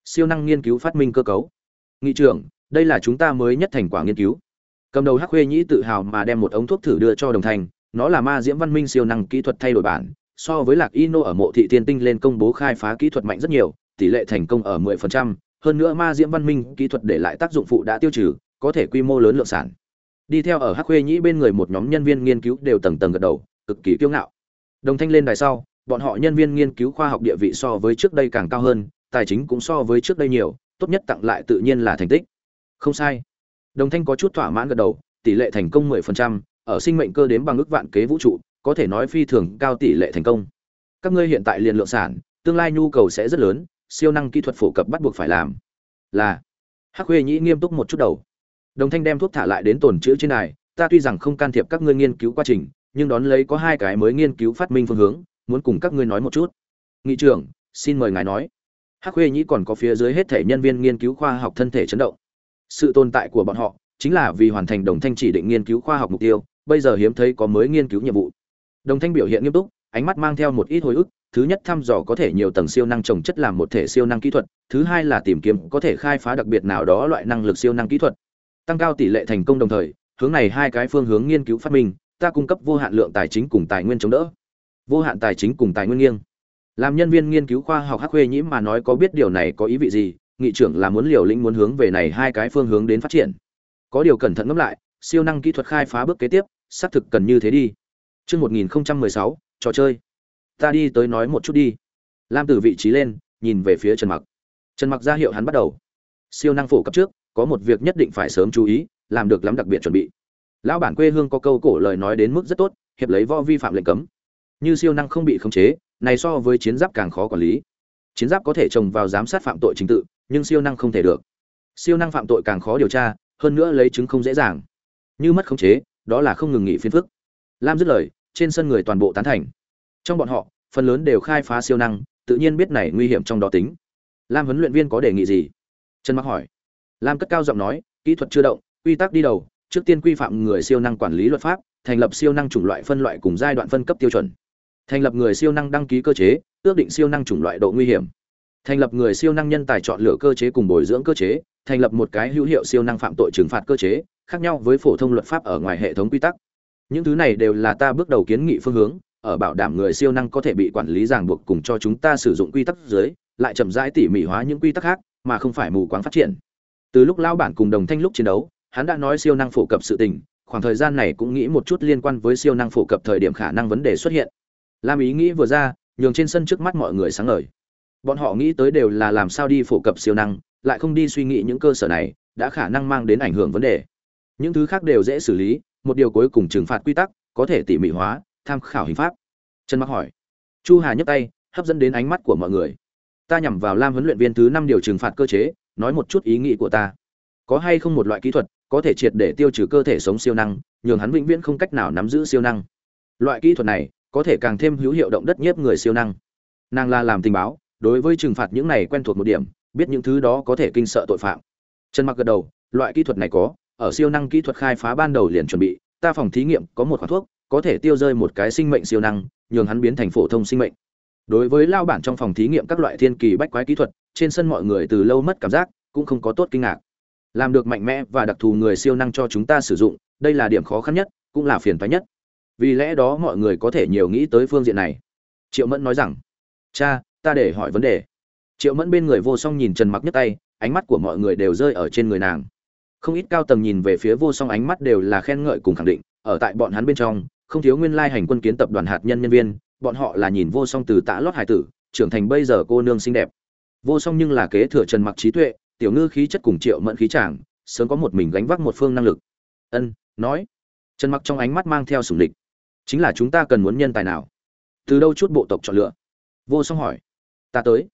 Siêu năng nghiên cứu phát minh cơ cấu. Nghị trưởng đây là chúng ta mới nhất thành quả nghiên cứu. Cầm đầu hắc khuê nhĩ tự hào mà đem một ống thuốc thử đưa cho đồng thanh nó là ma diễm văn minh siêu năng kỹ thuật thay đổi bản so với lạc ino ở mộ thị tiên tinh lên công bố khai phá kỹ thuật mạnh rất nhiều tỷ lệ thành công ở 10%, hơn nữa ma diễm văn minh kỹ thuật để lại tác dụng phụ đã tiêu trừ có thể quy mô lớn lượng sản. Đi theo ở hắc khuê nhĩ bên người một nhóm nhân viên nghiên cứu đều tầng tầng gật đầu cực kỳ kiêu ngạo đồng thanh lên đài sau bọn họ nhân viên nghiên cứu khoa học địa vị so với trước đây càng cao hơn tài chính cũng so với trước đây nhiều tốt nhất tặng lại tự nhiên là thành tích. Không sai. Đồng thanh có chút thỏa mãn gật đầu tỷ lệ thành công 10%, ở sinh mệnh cơ đếm bằng ước vạn kế vũ trụ có thể nói phi thường cao tỷ lệ thành công. Các ngươi hiện tại liền lượng sản tương lai nhu cầu sẽ rất lớn siêu năng kỹ thuật phổ cập bắt buộc phải làm. Là. Hắc khuê nhĩ nghiêm túc một chút đầu. Đồng thanh đem thuốc thả lại đến tồn chữ trên này ta tuy rằng không can thiệp các ngươi nghiên cứu quá trình nhưng đón lấy có hai cái mới nghiên cứu phát minh phương hướng, muốn cùng các ngươi nói một chút. Nghị trưởng, xin mời ngài nói. Hắc khuê nhĩ còn có phía dưới hết thể nhân viên nghiên cứu khoa học thân thể chấn động. Sự tồn tại của bọn họ chính là vì hoàn thành đồng thanh chỉ định nghiên cứu khoa học mục tiêu, bây giờ hiếm thấy có mới nghiên cứu nhiệm vụ. Đồng thanh biểu hiện nghiêm túc, ánh mắt mang theo một ít hồi ức, thứ nhất thăm dò có thể nhiều tầng siêu năng trồng chất làm một thể siêu năng kỹ thuật, thứ hai là tìm kiếm có thể khai phá đặc biệt nào đó loại năng lực siêu năng kỹ thuật. Tăng cao tỷ lệ thành công đồng thời, hướng này hai cái phương hướng nghiên cứu phát minh ta cung cấp vô hạn lượng tài chính cùng tài nguyên chống đỡ vô hạn tài chính cùng tài nguyên nghiêng làm nhân viên nghiên cứu khoa học hắc khuê nhĩ mà nói có biết điều này có ý vị gì nghị trưởng là muốn liều lĩnh muốn hướng về này hai cái phương hướng đến phát triển có điều cẩn thận ngẫm lại siêu năng kỹ thuật khai phá bước kế tiếp xác thực cần như thế đi Trước 1016, trò chơi. Ta đi tới nói một chút đi. Lam từ vị trí lên, nhìn về phía Trần Mặc. Trần Mặc ra hiệu hắn bắt đầu. Siêu năng phổ cấp trước, có một việc nhất định phải sớm chú ý, làm được lắm đặc biệt chuẩn bị. Lão bản quê hương có câu cổ lời nói đến mức rất tốt, hiệp lấy võ vi phạm lệnh cấm. Như siêu năng không bị khống chế, này so với chiến giáp càng khó quản lý. Chiến giáp có thể trồng vào giám sát phạm tội chính tự, nhưng siêu năng không thể được. Siêu năng phạm tội càng khó điều tra, hơn nữa lấy chứng không dễ dàng. Như mất khống chế, đó là không ngừng nghỉ phiền phức. Lam dứt lời, trên sân người toàn bộ tán thành. Trong bọn họ, phần lớn đều khai phá siêu năng, tự nhiên biết này nguy hiểm trong đó tính. Lam huấn luyện viên có đề nghị gì? Trần Mặc hỏi. Lam cất cao giọng nói, kỹ thuật chưa động, quy tắc đi đầu, trước tiên quy phạm người siêu năng quản lý luật pháp, thành lập siêu năng chủng loại phân loại cùng giai đoạn phân cấp tiêu chuẩn. Thành lập người siêu năng đăng ký cơ chế, ước định siêu năng chủng loại độ nguy hiểm. Thành lập người siêu năng nhân tài chọn lựa cơ chế cùng bồi dưỡng cơ chế, thành lập một cái hữu hiệu siêu năng phạm tội trừng phạt cơ chế, khác nhau với phổ thông luật pháp ở ngoài hệ thống quy tắc. Những thứ này đều là ta bước đầu kiến nghị phương hướng, ở bảo đảm người siêu năng có thể bị quản lý ràng buộc cùng cho chúng ta sử dụng quy tắc dưới, lại chậm rãi tỉ mỉ hóa những quy tắc khác, mà không phải mù quáng phát triển. Từ lúc lão bản cùng đồng thanh lúc chiến đấu, hắn đã nói siêu năng phổ cập sự tình, khoảng thời gian này cũng nghĩ một chút liên quan với siêu năng phổ cập thời điểm khả năng vấn đề xuất hiện. Lam ý nghĩ vừa ra, nhường trên sân trước mắt mọi người sáng ngời. Bọn họ nghĩ tới đều là làm sao đi phổ cập siêu năng, lại không đi suy nghĩ những cơ sở này đã khả năng mang đến ảnh hưởng vấn đề. Những thứ khác đều dễ xử lý, một điều cuối cùng trừng phạt quy tắc, có thể tỉ mỉ hóa, tham khảo hình pháp. Trần Mặc hỏi. Chu Hà nhấc tay, hấp dẫn đến ánh mắt của mọi người. Ta nhằm vào Lam huấn luyện viên thứ năm điều trừng phạt cơ chế, nói một chút ý nghĩ của ta. Có hay không một loại kỹ thuật có thể triệt để tiêu trừ cơ thể sống siêu năng, nhường hắn vĩnh viễn không cách nào nắm giữ siêu năng. Loại kỹ thuật này có thể càng thêm hữu hiệu động đất nhiếp người siêu năng. Nàng là làm tình báo, đối với trừng phạt những này quen thuộc một điểm, biết những thứ đó có thể kinh sợ tội phạm. Trần Mặc gật đầu, loại kỹ thuật này có, ở siêu năng kỹ thuật khai phá ban đầu liền chuẩn bị, ta phòng thí nghiệm có một khoản thuốc, có thể tiêu rơi một cái sinh mệnh siêu năng, nhường hắn biến thành phổ thông sinh mệnh. Đối với lao bản trong phòng thí nghiệm các loại thiên kỳ bách quái kỹ thuật, trên sân mọi người từ lâu mất cảm giác, cũng không có tốt kinh ngạc. Làm được mạnh mẽ và đặc thù người siêu năng cho chúng ta sử dụng, đây là điểm khó khăn nhất, cũng là phiền toái nhất. Vì lẽ đó mọi người có thể nhiều nghĩ tới phương diện này. Triệu Mẫn nói rằng: "Cha, ta để hỏi vấn đề." Triệu Mẫn bên người vô song nhìn Trần Mặc nhấc tay, ánh mắt của mọi người đều rơi ở trên người nàng. Không ít cao tầng nhìn về phía vô song ánh mắt đều là khen ngợi cùng khẳng định, ở tại bọn hắn bên trong, không thiếu nguyên lai hành quân kiến tập đoàn hạt nhân nhân viên, bọn họ là nhìn vô song từ tạ lót hải tử, trưởng thành bây giờ cô nương xinh đẹp. Vô song nhưng là kế thừa Trần Mặc trí tuệ, tiểu ngư khí chất cùng Triệu Mẫn khí chàng, sớm có một mình gánh vác một phương năng lực. Ân, nói. Trần Mặc trong ánh mắt mang theo sủng địch. Chính là chúng ta cần muốn nhân tài nào? Từ đâu chút bộ tộc chọn lựa? Vô song hỏi. Ta tới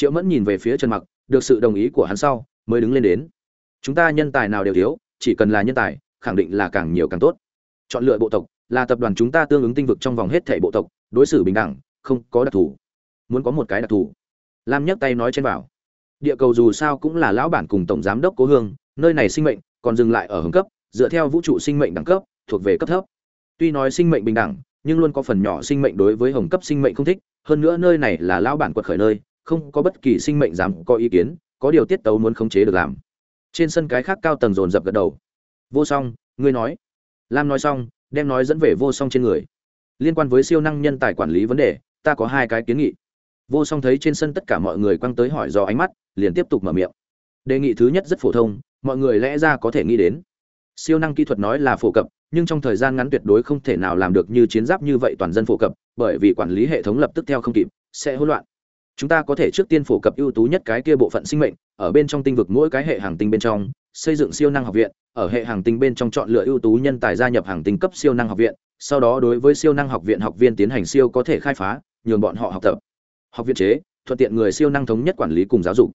triệu mẫn nhìn về phía trần mặc được sự đồng ý của hắn sau mới đứng lên đến chúng ta nhân tài nào đều thiếu chỉ cần là nhân tài khẳng định là càng nhiều càng tốt chọn lựa bộ tộc là tập đoàn chúng ta tương ứng tinh vực trong vòng hết thảy bộ tộc đối xử bình đẳng không có đặc thù muốn có một cái đặc thù lam nhấc tay nói trên bảo địa cầu dù sao cũng là lão bản cùng tổng giám đốc cố hương, nơi này sinh mệnh còn dừng lại ở hướng cấp, dựa theo vũ trụ sinh mệnh đẳng cấp, thuộc về cấp thấp. Tuy nói sinh mệnh bình đẳng, nhưng luôn có phần nhỏ sinh mệnh đối với hồng cấp sinh mệnh không thích, hơn nữa nơi này là lão bản quật khởi nơi, không có bất kỳ sinh mệnh dám có ý kiến, có điều tiết tấu muốn khống chế được làm. Trên sân cái khác cao tầng dồn dập gật đầu. Vô song, ngươi nói. Lam nói xong, đem nói dẫn về vô song trên người. Liên quan với siêu năng nhân tài quản lý vấn đề, ta có hai cái kiến nghị vô song thấy trên sân tất cả mọi người quăng tới hỏi do ánh mắt, liền tiếp tục mở miệng. Đề nghị thứ nhất rất phổ thông, mọi người lẽ ra có thể nghĩ đến. Siêu năng kỹ thuật nói là phổ cập, nhưng trong thời gian ngắn tuyệt đối không thể nào làm được như chiến giáp như vậy toàn dân phổ cập, bởi vì quản lý hệ thống lập tức theo không kịp, sẽ hỗn loạn. Chúng ta có thể trước tiên phổ cập ưu tú nhất cái kia bộ phận sinh mệnh, ở bên trong tinh vực mỗi cái hệ hàng tinh bên trong, xây dựng siêu năng học viện, ở hệ hàng tinh bên trong chọn lựa ưu tú nhân tài gia nhập hàng tinh cấp siêu năng học viện, sau đó đối với siêu năng học viện học viên tiến hành siêu có thể khai phá, nhường bọn họ học tập học viện chế, thuận tiện người siêu năng thống nhất quản lý cùng giáo dục.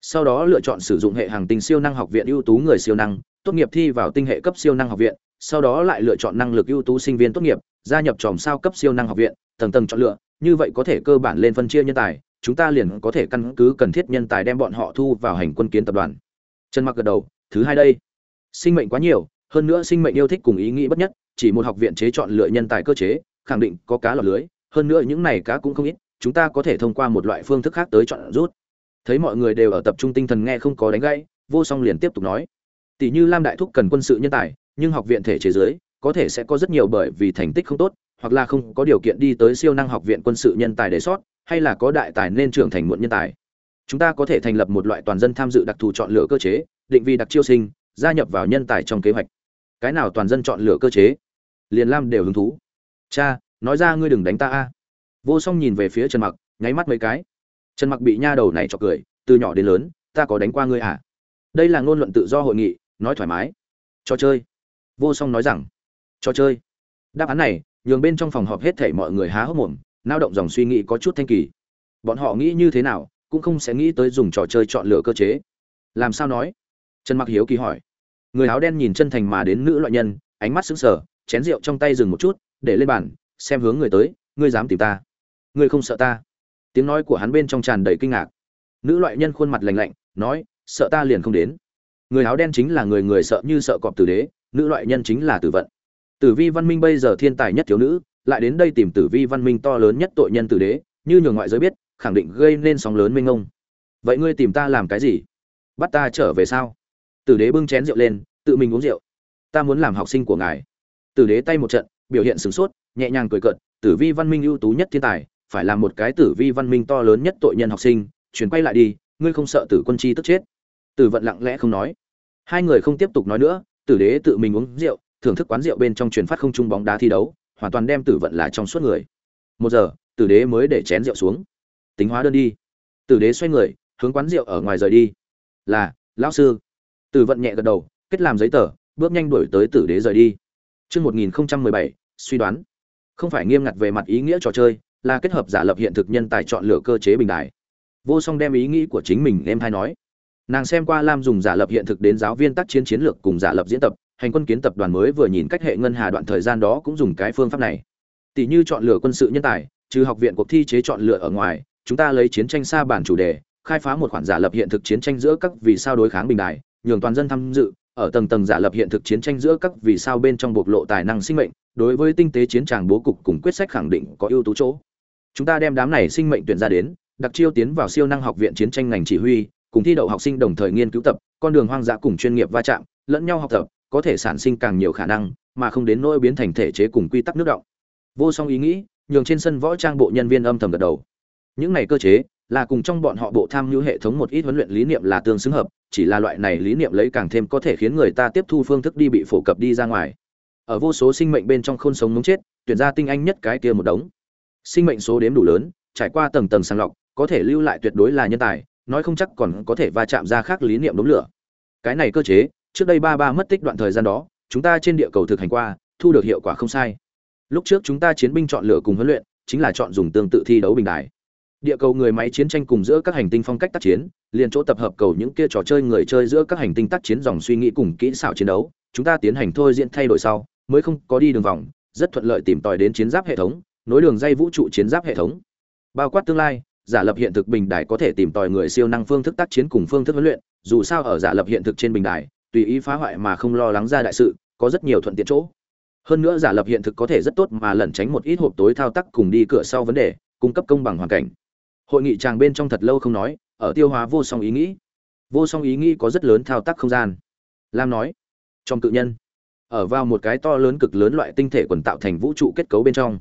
Sau đó lựa chọn sử dụng hệ hàng tinh siêu năng học viện ưu tú người siêu năng, tốt nghiệp thi vào tinh hệ cấp siêu năng học viện, sau đó lại lựa chọn năng lực ưu tú sinh viên tốt nghiệp, gia nhập tròm sao cấp siêu năng học viện, tầng tầng chọn lựa, như vậy có thể cơ bản lên phân chia nhân tài, chúng ta liền có thể căn cứ cần thiết nhân tài đem bọn họ thu vào hành quân kiến tập đoàn. Trần mặc gật đầu, thứ hai đây. Sinh mệnh quá nhiều, hơn nữa sinh mệnh yêu thích cùng ý nghĩ bất nhất, chỉ một học viện chế chọn lựa nhân tài cơ chế, khẳng định có cá lọt lưới, hơn nữa những này cá cũng không ít chúng ta có thể thông qua một loại phương thức khác tới chọn rút. Thấy mọi người đều ở tập trung tinh thần nghe không có đánh gãy, vô song liền tiếp tục nói. Tỷ như lam đại thúc cần quân sự nhân tài, nhưng học viện thể chế giới, có thể sẽ có rất nhiều bởi vì thành tích không tốt, hoặc là không có điều kiện đi tới siêu năng học viện quân sự nhân tài để sót, hay là có đại tài nên trưởng thành muộn nhân tài. Chúng ta có thể thành lập một loại toàn dân tham dự đặc thù chọn lựa cơ chế, định vị đặc chiêu sinh, gia nhập vào nhân tài trong kế hoạch. Cái nào toàn dân chọn lựa cơ chế? Liền lam đều hứng thú. Cha, nói ra ngươi đừng đánh ta a vô song nhìn về phía trần mặc, nháy mắt mấy cái. Trần mặc bị nha đầu này chọc cười, từ nhỏ đến lớn, ta có đánh qua ngươi à? Đây là ngôn luận tự do hội nghị, nói thoải mái. Trò chơi. Vô song nói rằng. Trò chơi. Đáp án này, nhường bên trong phòng họp hết thảy mọi người há hốc mồm, nao động dòng suy nghĩ có chút thanh kỳ. Bọn họ nghĩ như thế nào, cũng không sẽ nghĩ tới dùng trò chơi chọn lựa cơ chế. Làm sao nói? Trần mặc hiếu kỳ hỏi. Người áo đen nhìn chân thành mà đến nữ loại nhân, ánh mắt sững sờ, chén rượu trong tay dừng một chút, để lên bàn, xem hướng người tới, ngươi dám tìm ta ngươi không sợ ta? Tiếng nói của hắn bên trong tràn đầy kinh ngạc. Nữ loại nhân khuôn mặt lạnh lạnh, nói, sợ ta liền không đến. Người áo đen chính là người người sợ như sợ cọp tử đế, nữ loại nhân chính là tử vận. Tử vi văn minh bây giờ thiên tài nhất thiếu nữ, lại đến đây tìm tử vi văn minh to lớn nhất tội nhân tử đế, như nhường ngoại giới biết, khẳng định gây nên sóng lớn minh ngông vậy ngươi tìm ta làm cái gì? Bắt ta trở về sao? Tử đế bưng chén rượu lên, tự mình uống rượu. Ta muốn làm học sinh của ngài. Tử đế tay một trận, biểu hiện sửng sốt, nhẹ nhàng cười cợt, tử vi văn minh ưu tú nhất thiên tài phải là một cái tử vi văn minh to lớn nhất tội nhân học sinh chuyển quay lại đi ngươi không sợ tử quân chi tức chết? Tử vận lặng lẽ không nói. Hai người không tiếp tục nói nữa tử đế tự mình uống rượu thưởng thức quán rượu bên trong truyền phát không trung bóng đá thi đấu hoàn toàn đem tử vận là trong suốt người. Một giờ tử đế mới để chén rượu xuống. Tính hóa đơn đi. Tử đế xoay người hướng quán rượu ở ngoài rời đi. Là lão sư. Tử vận nhẹ gật đầu kết làm giấy tờ bước nhanh đuổi tới tử đế rời đi. Trước 1017, suy đoán. Không phải nghiêm ngặt về mặt ý nghĩa trò chơi, là kết hợp giả lập hiện thực nhân tài chọn lựa cơ chế bình đại. Vô song đem ý nghĩ của chính mình em hay nói. Nàng xem qua Lam dùng giả lập hiện thực đến giáo viên tác chiến chiến lược cùng giả lập diễn tập, hành quân kiến tập đoàn mới vừa nhìn cách hệ ngân hà đoạn thời gian đó cũng dùng cái phương pháp này. Tỷ như chọn lựa quân sự nhân tài, trừ học viện cuộc thi chế chọn lựa ở ngoài, chúng ta lấy chiến tranh xa bản chủ đề, khai phá một khoản giả lập hiện thực chiến tranh giữa các vì sao đối kháng bình đại, nhường toàn dân tham dự, ở tầng tầng giả lập hiện thực chiến tranh giữa các vì sao bên trong bộc lộ tài năng sinh mệnh, đối với tinh tế chiến tràng bố cục cùng quyết sách khẳng định có ưu tú chỗ. Chúng ta đem đám này sinh mệnh tuyển ra đến, đặc chiêu tiến vào siêu năng học viện chiến tranh ngành chỉ huy, cùng thi đậu học sinh đồng thời nghiên cứu tập, con đường hoang dã cùng chuyên nghiệp va chạm, lẫn nhau học tập, có thể sản sinh càng nhiều khả năng, mà không đến nỗi biến thành thể chế cùng quy tắc nước động. Vô song ý nghĩ, nhường trên sân võ trang bộ nhân viên âm thầm gật đầu. Những này cơ chế, là cùng trong bọn họ bộ tham nhu hệ thống một ít huấn luyện lý niệm là tương xứng hợp, chỉ là loại này lý niệm lấy càng thêm có thể khiến người ta tiếp thu phương thức đi bị phổ cập đi ra ngoài. Ở vô số sinh mệnh bên trong khôn sống muốn chết, tuyển ra tinh anh nhất cái kia một đống. Sinh mệnh số đếm đủ lớn, trải qua tầng tầng sàng lọc, có thể lưu lại tuyệt đối là nhân tài, nói không chắc còn có thể va chạm ra khác lý niệm đống lửa. Cái này cơ chế, trước đây ba ba mất tích đoạn thời gian đó, chúng ta trên địa cầu thực hành qua, thu được hiệu quả không sai. Lúc trước chúng ta chiến binh chọn lựa cùng huấn luyện, chính là chọn dùng tương tự thi đấu bình đài địa cầu người máy chiến tranh cùng giữa các hành tinh phong cách tác chiến liền chỗ tập hợp cầu những kia trò chơi người chơi giữa các hành tinh tác chiến dòng suy nghĩ cùng kỹ xảo chiến đấu chúng ta tiến hành thôi diễn thay đổi sau mới không có đi đường vòng rất thuận lợi tìm tòi đến chiến giáp hệ thống nối đường dây vũ trụ chiến giáp hệ thống. Bao quát tương lai, giả lập hiện thực bình đài có thể tìm tòi người siêu năng phương thức tác chiến cùng phương thức huấn luyện, dù sao ở giả lập hiện thực trên bình đài, tùy ý phá hoại mà không lo lắng ra đại sự, có rất nhiều thuận tiện chỗ. Hơn nữa giả lập hiện thực có thể rất tốt mà lẩn tránh một ít hộp tối thao tác cùng đi cửa sau vấn đề, cung cấp công bằng hoàn cảnh. Hội nghị tràng bên trong thật lâu không nói, ở tiêu hóa vô song ý nghĩ. Vô song ý nghĩ có rất lớn thao tác không gian. Lam nói, trong cự nhân, ở vào một cái to lớn cực lớn loại tinh thể quần tạo thành vũ trụ kết cấu bên trong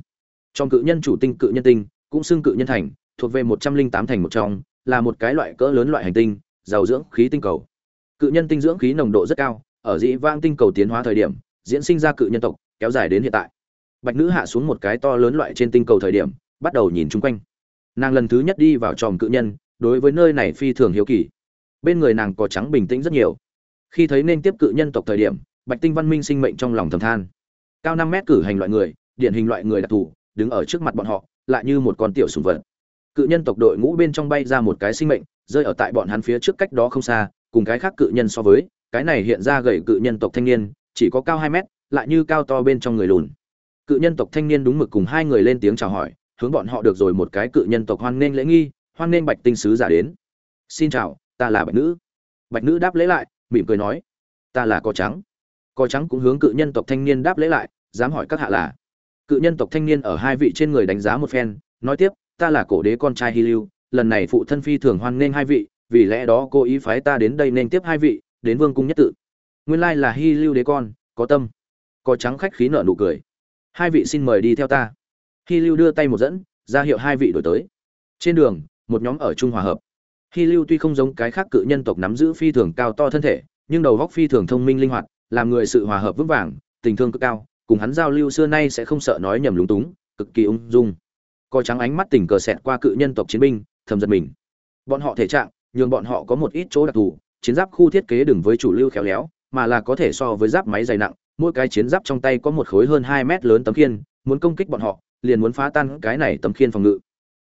trong cự nhân chủ tinh, cự nhân tinh, cũng xưng cự nhân thành, thuộc về một trăm linh tám thành một trong, là một cái loại cỡ lớn loại hành tinh, giàu dưỡng khí tinh cầu. Cự nhân tinh dưỡng khí nồng độ rất cao, ở dĩ vang tinh cầu tiến hóa thời điểm, diễn sinh ra cự nhân tộc, kéo dài đến hiện tại. Bạch nữ hạ xuống một cái to lớn loại trên tinh cầu thời điểm, bắt đầu nhìn chung quanh. Nàng lần thứ nhất đi vào tròm cự nhân, đối với nơi này phi thường hiếu kỳ. Bên người nàng có trắng bình tĩnh rất nhiều. Khi thấy nên tiếp cự nhân tộc thời điểm, bạch tinh văn minh sinh mệnh trong lòng thầm than. Cao năm mét cử hành loại người, điển hình loại người đặc thù đứng ở trước mặt bọn họ, lại như một con tiểu sùng vật. Cự nhân tộc đội ngũ bên trong bay ra một cái sinh mệnh, rơi ở tại bọn hắn phía trước cách đó không xa, cùng cái khác cự nhân so với, cái này hiện ra gầy cự nhân tộc thanh niên, chỉ có cao hai mét, lại như cao to bên trong người lùn. Cự nhân tộc thanh niên đúng mực cùng hai người lên tiếng chào hỏi, hướng bọn họ được rồi một cái cự nhân tộc hoan nghênh lễ nghi, hoan nghênh bạch tinh sứ giả đến. Xin chào, ta là bạch nữ. Bạch nữ đáp lễ lại, mỉm cười nói, ta là cò trắng. Cò trắng cũng hướng cự nhân tộc thanh niên đáp lễ lại, dám hỏi các hạ là cự nhân tộc thanh niên ở hai vị trên người đánh giá một phen, nói tiếp, ta là cổ đế con trai hy lưu, lần này phụ thân phi thường hoan nghênh hai vị, vì lẽ đó cô ý phái ta đến đây nên tiếp hai vị, đến vương cung nhất tự. Nguyên lai là hy lưu đế con, có tâm. Có trắng khách khí nợ nụ cười. Hai vị xin mời đi theo ta. Hy lưu đưa tay một dẫn, ra hiệu hai vị đổi tới. Trên đường, một nhóm ở trung hòa hợp. Hy lưu tuy không giống cái khác cự nhân tộc nắm giữ phi thường cao to thân thể, nhưng đầu góc phi thường thông minh linh hoạt, làm người sự hòa hợp vững vàng, tình thương cực cao cùng hắn giao lưu xưa nay sẽ không sợ nói nhầm lúng túng, cực kỳ ung dung. Coi trắng ánh mắt tình cờ xẹt qua cự nhân tộc chiến binh, thầm giật mình. Bọn họ thể trạng, nhường bọn họ có một ít chỗ đặc thù, chiến giáp khu thiết kế đừng với chủ lưu khéo léo, mà là có thể so với giáp máy dày nặng, mỗi cái chiến giáp trong tay có một khối hơn hai mét lớn tấm khiên, muốn công kích bọn họ, liền muốn phá tan cái này tấm khiên phòng ngự.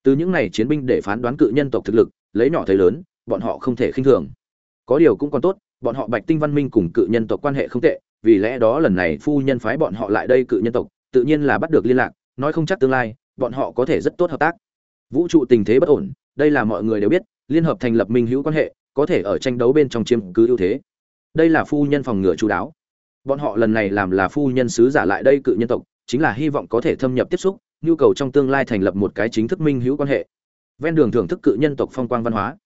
Từ những này chiến binh để phán đoán cự nhân tộc thực lực, lấy nhỏ thấy lớn, bọn họ không thể khinh thường. Có điều cũng còn tốt, bọn họ bạch tinh văn minh cùng cự nhân tộc quan hệ không tệ vì lẽ đó lần này phu nhân phái bọn họ lại đây cự nhân tộc, tự nhiên là bắt được liên lạc, nói không chắc tương lai, bọn họ có thể rất tốt hợp tác. Vũ trụ tình thế bất ổn, đây là mọi người đều biết, liên hợp thành lập minh hữu quan hệ, có thể ở tranh đấu bên trong chiếm cứ ưu thế. Đây là phu nhân phòng ngừa chú đáo. Bọn họ lần này làm là phu nhân sứ giả lại đây cự nhân tộc, chính là hy vọng có thể thâm nhập tiếp xúc, nhu cầu trong tương lai thành lập một cái chính thức minh hữu quan hệ. Ven đường thưởng thức cự nhân tộc phong quang văn hóa.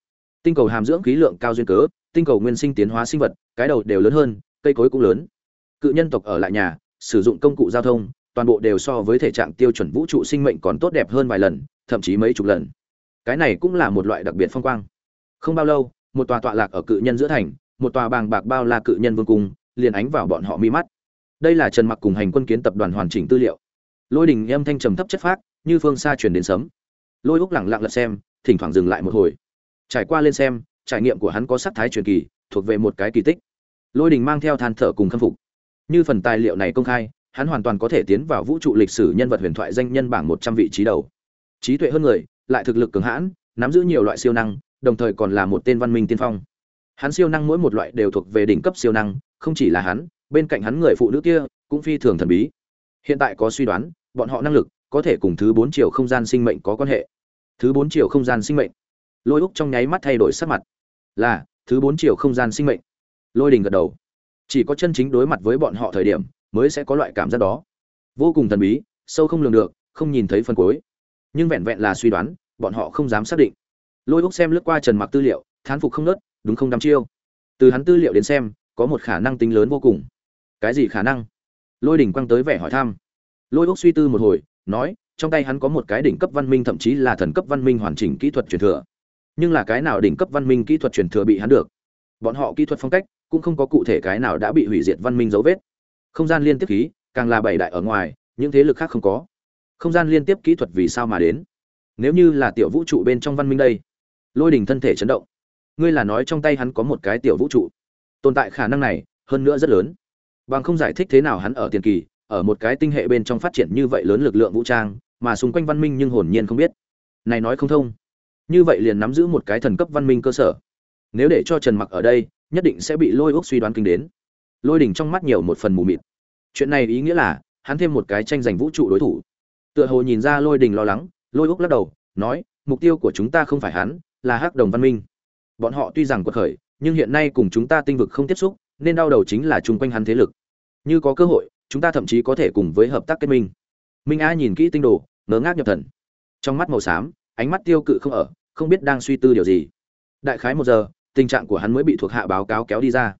Tinh cầu hàm dưỡng khí lượng cao duyên cớ, tinh cầu nguyên sinh tiến hóa sinh vật, cái đầu đều lớn hơn, cây cối cũng lớn cự nhân tộc ở lại nhà, sử dụng công cụ giao thông, toàn bộ đều so với thể trạng tiêu chuẩn vũ trụ sinh mệnh còn tốt đẹp hơn vài lần, thậm chí mấy chục lần. Cái này cũng là một loại đặc biệt phong quang. Không bao lâu, một tòa tọa lạc ở cự nhân giữa thành, một tòa bàng bạc bao la cự nhân vương cung, liền ánh vào bọn họ mi mắt. Đây là trần mặc cùng hành quân kiến tập đoàn hoàn chỉnh tư liệu. Lôi đình âm thanh trầm thấp chất phác, như phương xa truyền đến sấm. Lôi úc lẳng lặng lật xem, thỉnh thoảng dừng lại một hồi. Trải qua lên xem, trải nghiệm của hắn có sắc thái truyền kỳ, thuộc về một cái kỳ tích. Lôi đình mang theo than thở cùng khâm phục như phần tài liệu này công khai, hắn hoàn toàn có thể tiến vào vũ trụ lịch sử nhân vật huyền thoại danh nhân bảng một trăm vị trí đầu. Trí tuệ hơn người, lại thực lực cường hãn, nắm giữ nhiều loại siêu năng, đồng thời còn là một tên văn minh tiên phong. Hắn siêu năng mỗi một loại đều thuộc về đỉnh cấp siêu năng, không chỉ là hắn, bên cạnh hắn người phụ nữ kia cũng phi thường thần bí. Hiện tại có suy đoán, bọn họ năng lực có thể cùng thứ bốn chiều không gian sinh mệnh có quan hệ. Thứ bốn chiều không gian sinh mệnh. Lôi úc trong nháy mắt thay đổi sắc mặt. Là, thứ bốn chiều không gian sinh mệnh. Lôi đình gật đầu chỉ có chân chính đối mặt với bọn họ thời điểm mới sẽ có loại cảm giác đó. Vô cùng thần bí, sâu không lường được, không nhìn thấy phần cuối. Nhưng vẹn vẹn là suy đoán, bọn họ không dám xác định. Lôi úc xem lướt qua trần mặc tư liệu, thán phục không nớt, đúng không đắm chiêu? Từ hắn tư liệu đến xem, có một khả năng tính lớn vô cùng. Cái gì khả năng? Lôi đỉnh quăng tới vẻ hỏi thăm. Lôi úc suy tư một hồi, nói, trong tay hắn có một cái đỉnh cấp văn minh, thậm chí là thần cấp văn minh hoàn chỉnh kỹ thuật truyền thừa. Nhưng là cái nào đỉnh cấp văn minh kỹ thuật truyền thừa bị hắn được? Bọn họ kỹ thuật phong cách cũng không có cụ thể cái nào đã bị hủy diệt văn minh dấu vết. Không gian liên tiếp khí, càng là bảy đại ở ngoài, những thế lực khác không có. Không gian liên tiếp kỹ thuật vì sao mà đến? Nếu như là tiểu vũ trụ bên trong văn minh đây, lôi đình thân thể chấn động. Ngươi là nói trong tay hắn có một cái tiểu vũ trụ. Tồn tại khả năng này, hơn nữa rất lớn. Bằng không giải thích thế nào hắn ở tiền kỳ, ở một cái tinh hệ bên trong phát triển như vậy lớn lực lượng vũ trang, mà xung quanh văn minh nhưng hồn nhiên không biết. Này nói không thông. Như vậy liền nắm giữ một cái thần cấp văn minh cơ sở. Nếu để cho trần mặc ở đây nhất định sẽ bị lôi ốc suy đoán kinh đến. Lôi đỉnh trong mắt nhiều một phần mù mịt. Chuyện này ý nghĩa là, hắn thêm một cái tranh giành vũ trụ đối thủ. Tựa hồ nhìn ra lôi đình lo lắng, lôi úc lắc đầu, nói, mục tiêu của chúng ta không phải hắn, là hắc đồng văn minh. Bọn họ tuy rằng quật khởi, nhưng hiện nay cùng chúng ta tinh vực không tiếp xúc, nên đau đầu chính là chung quanh hắn thế lực. Như có cơ hội, chúng ta thậm chí có thể cùng với hợp tác kết minh. Minh a nhìn kỹ tinh đồ, ngớ ngác nhập thần. Trong mắt màu xám, ánh mắt tiêu cự không ở, không biết đang suy tư điều gì. Đại khái một giờ tình trạng của hắn mới bị thuộc hạ báo cáo kéo đi ra.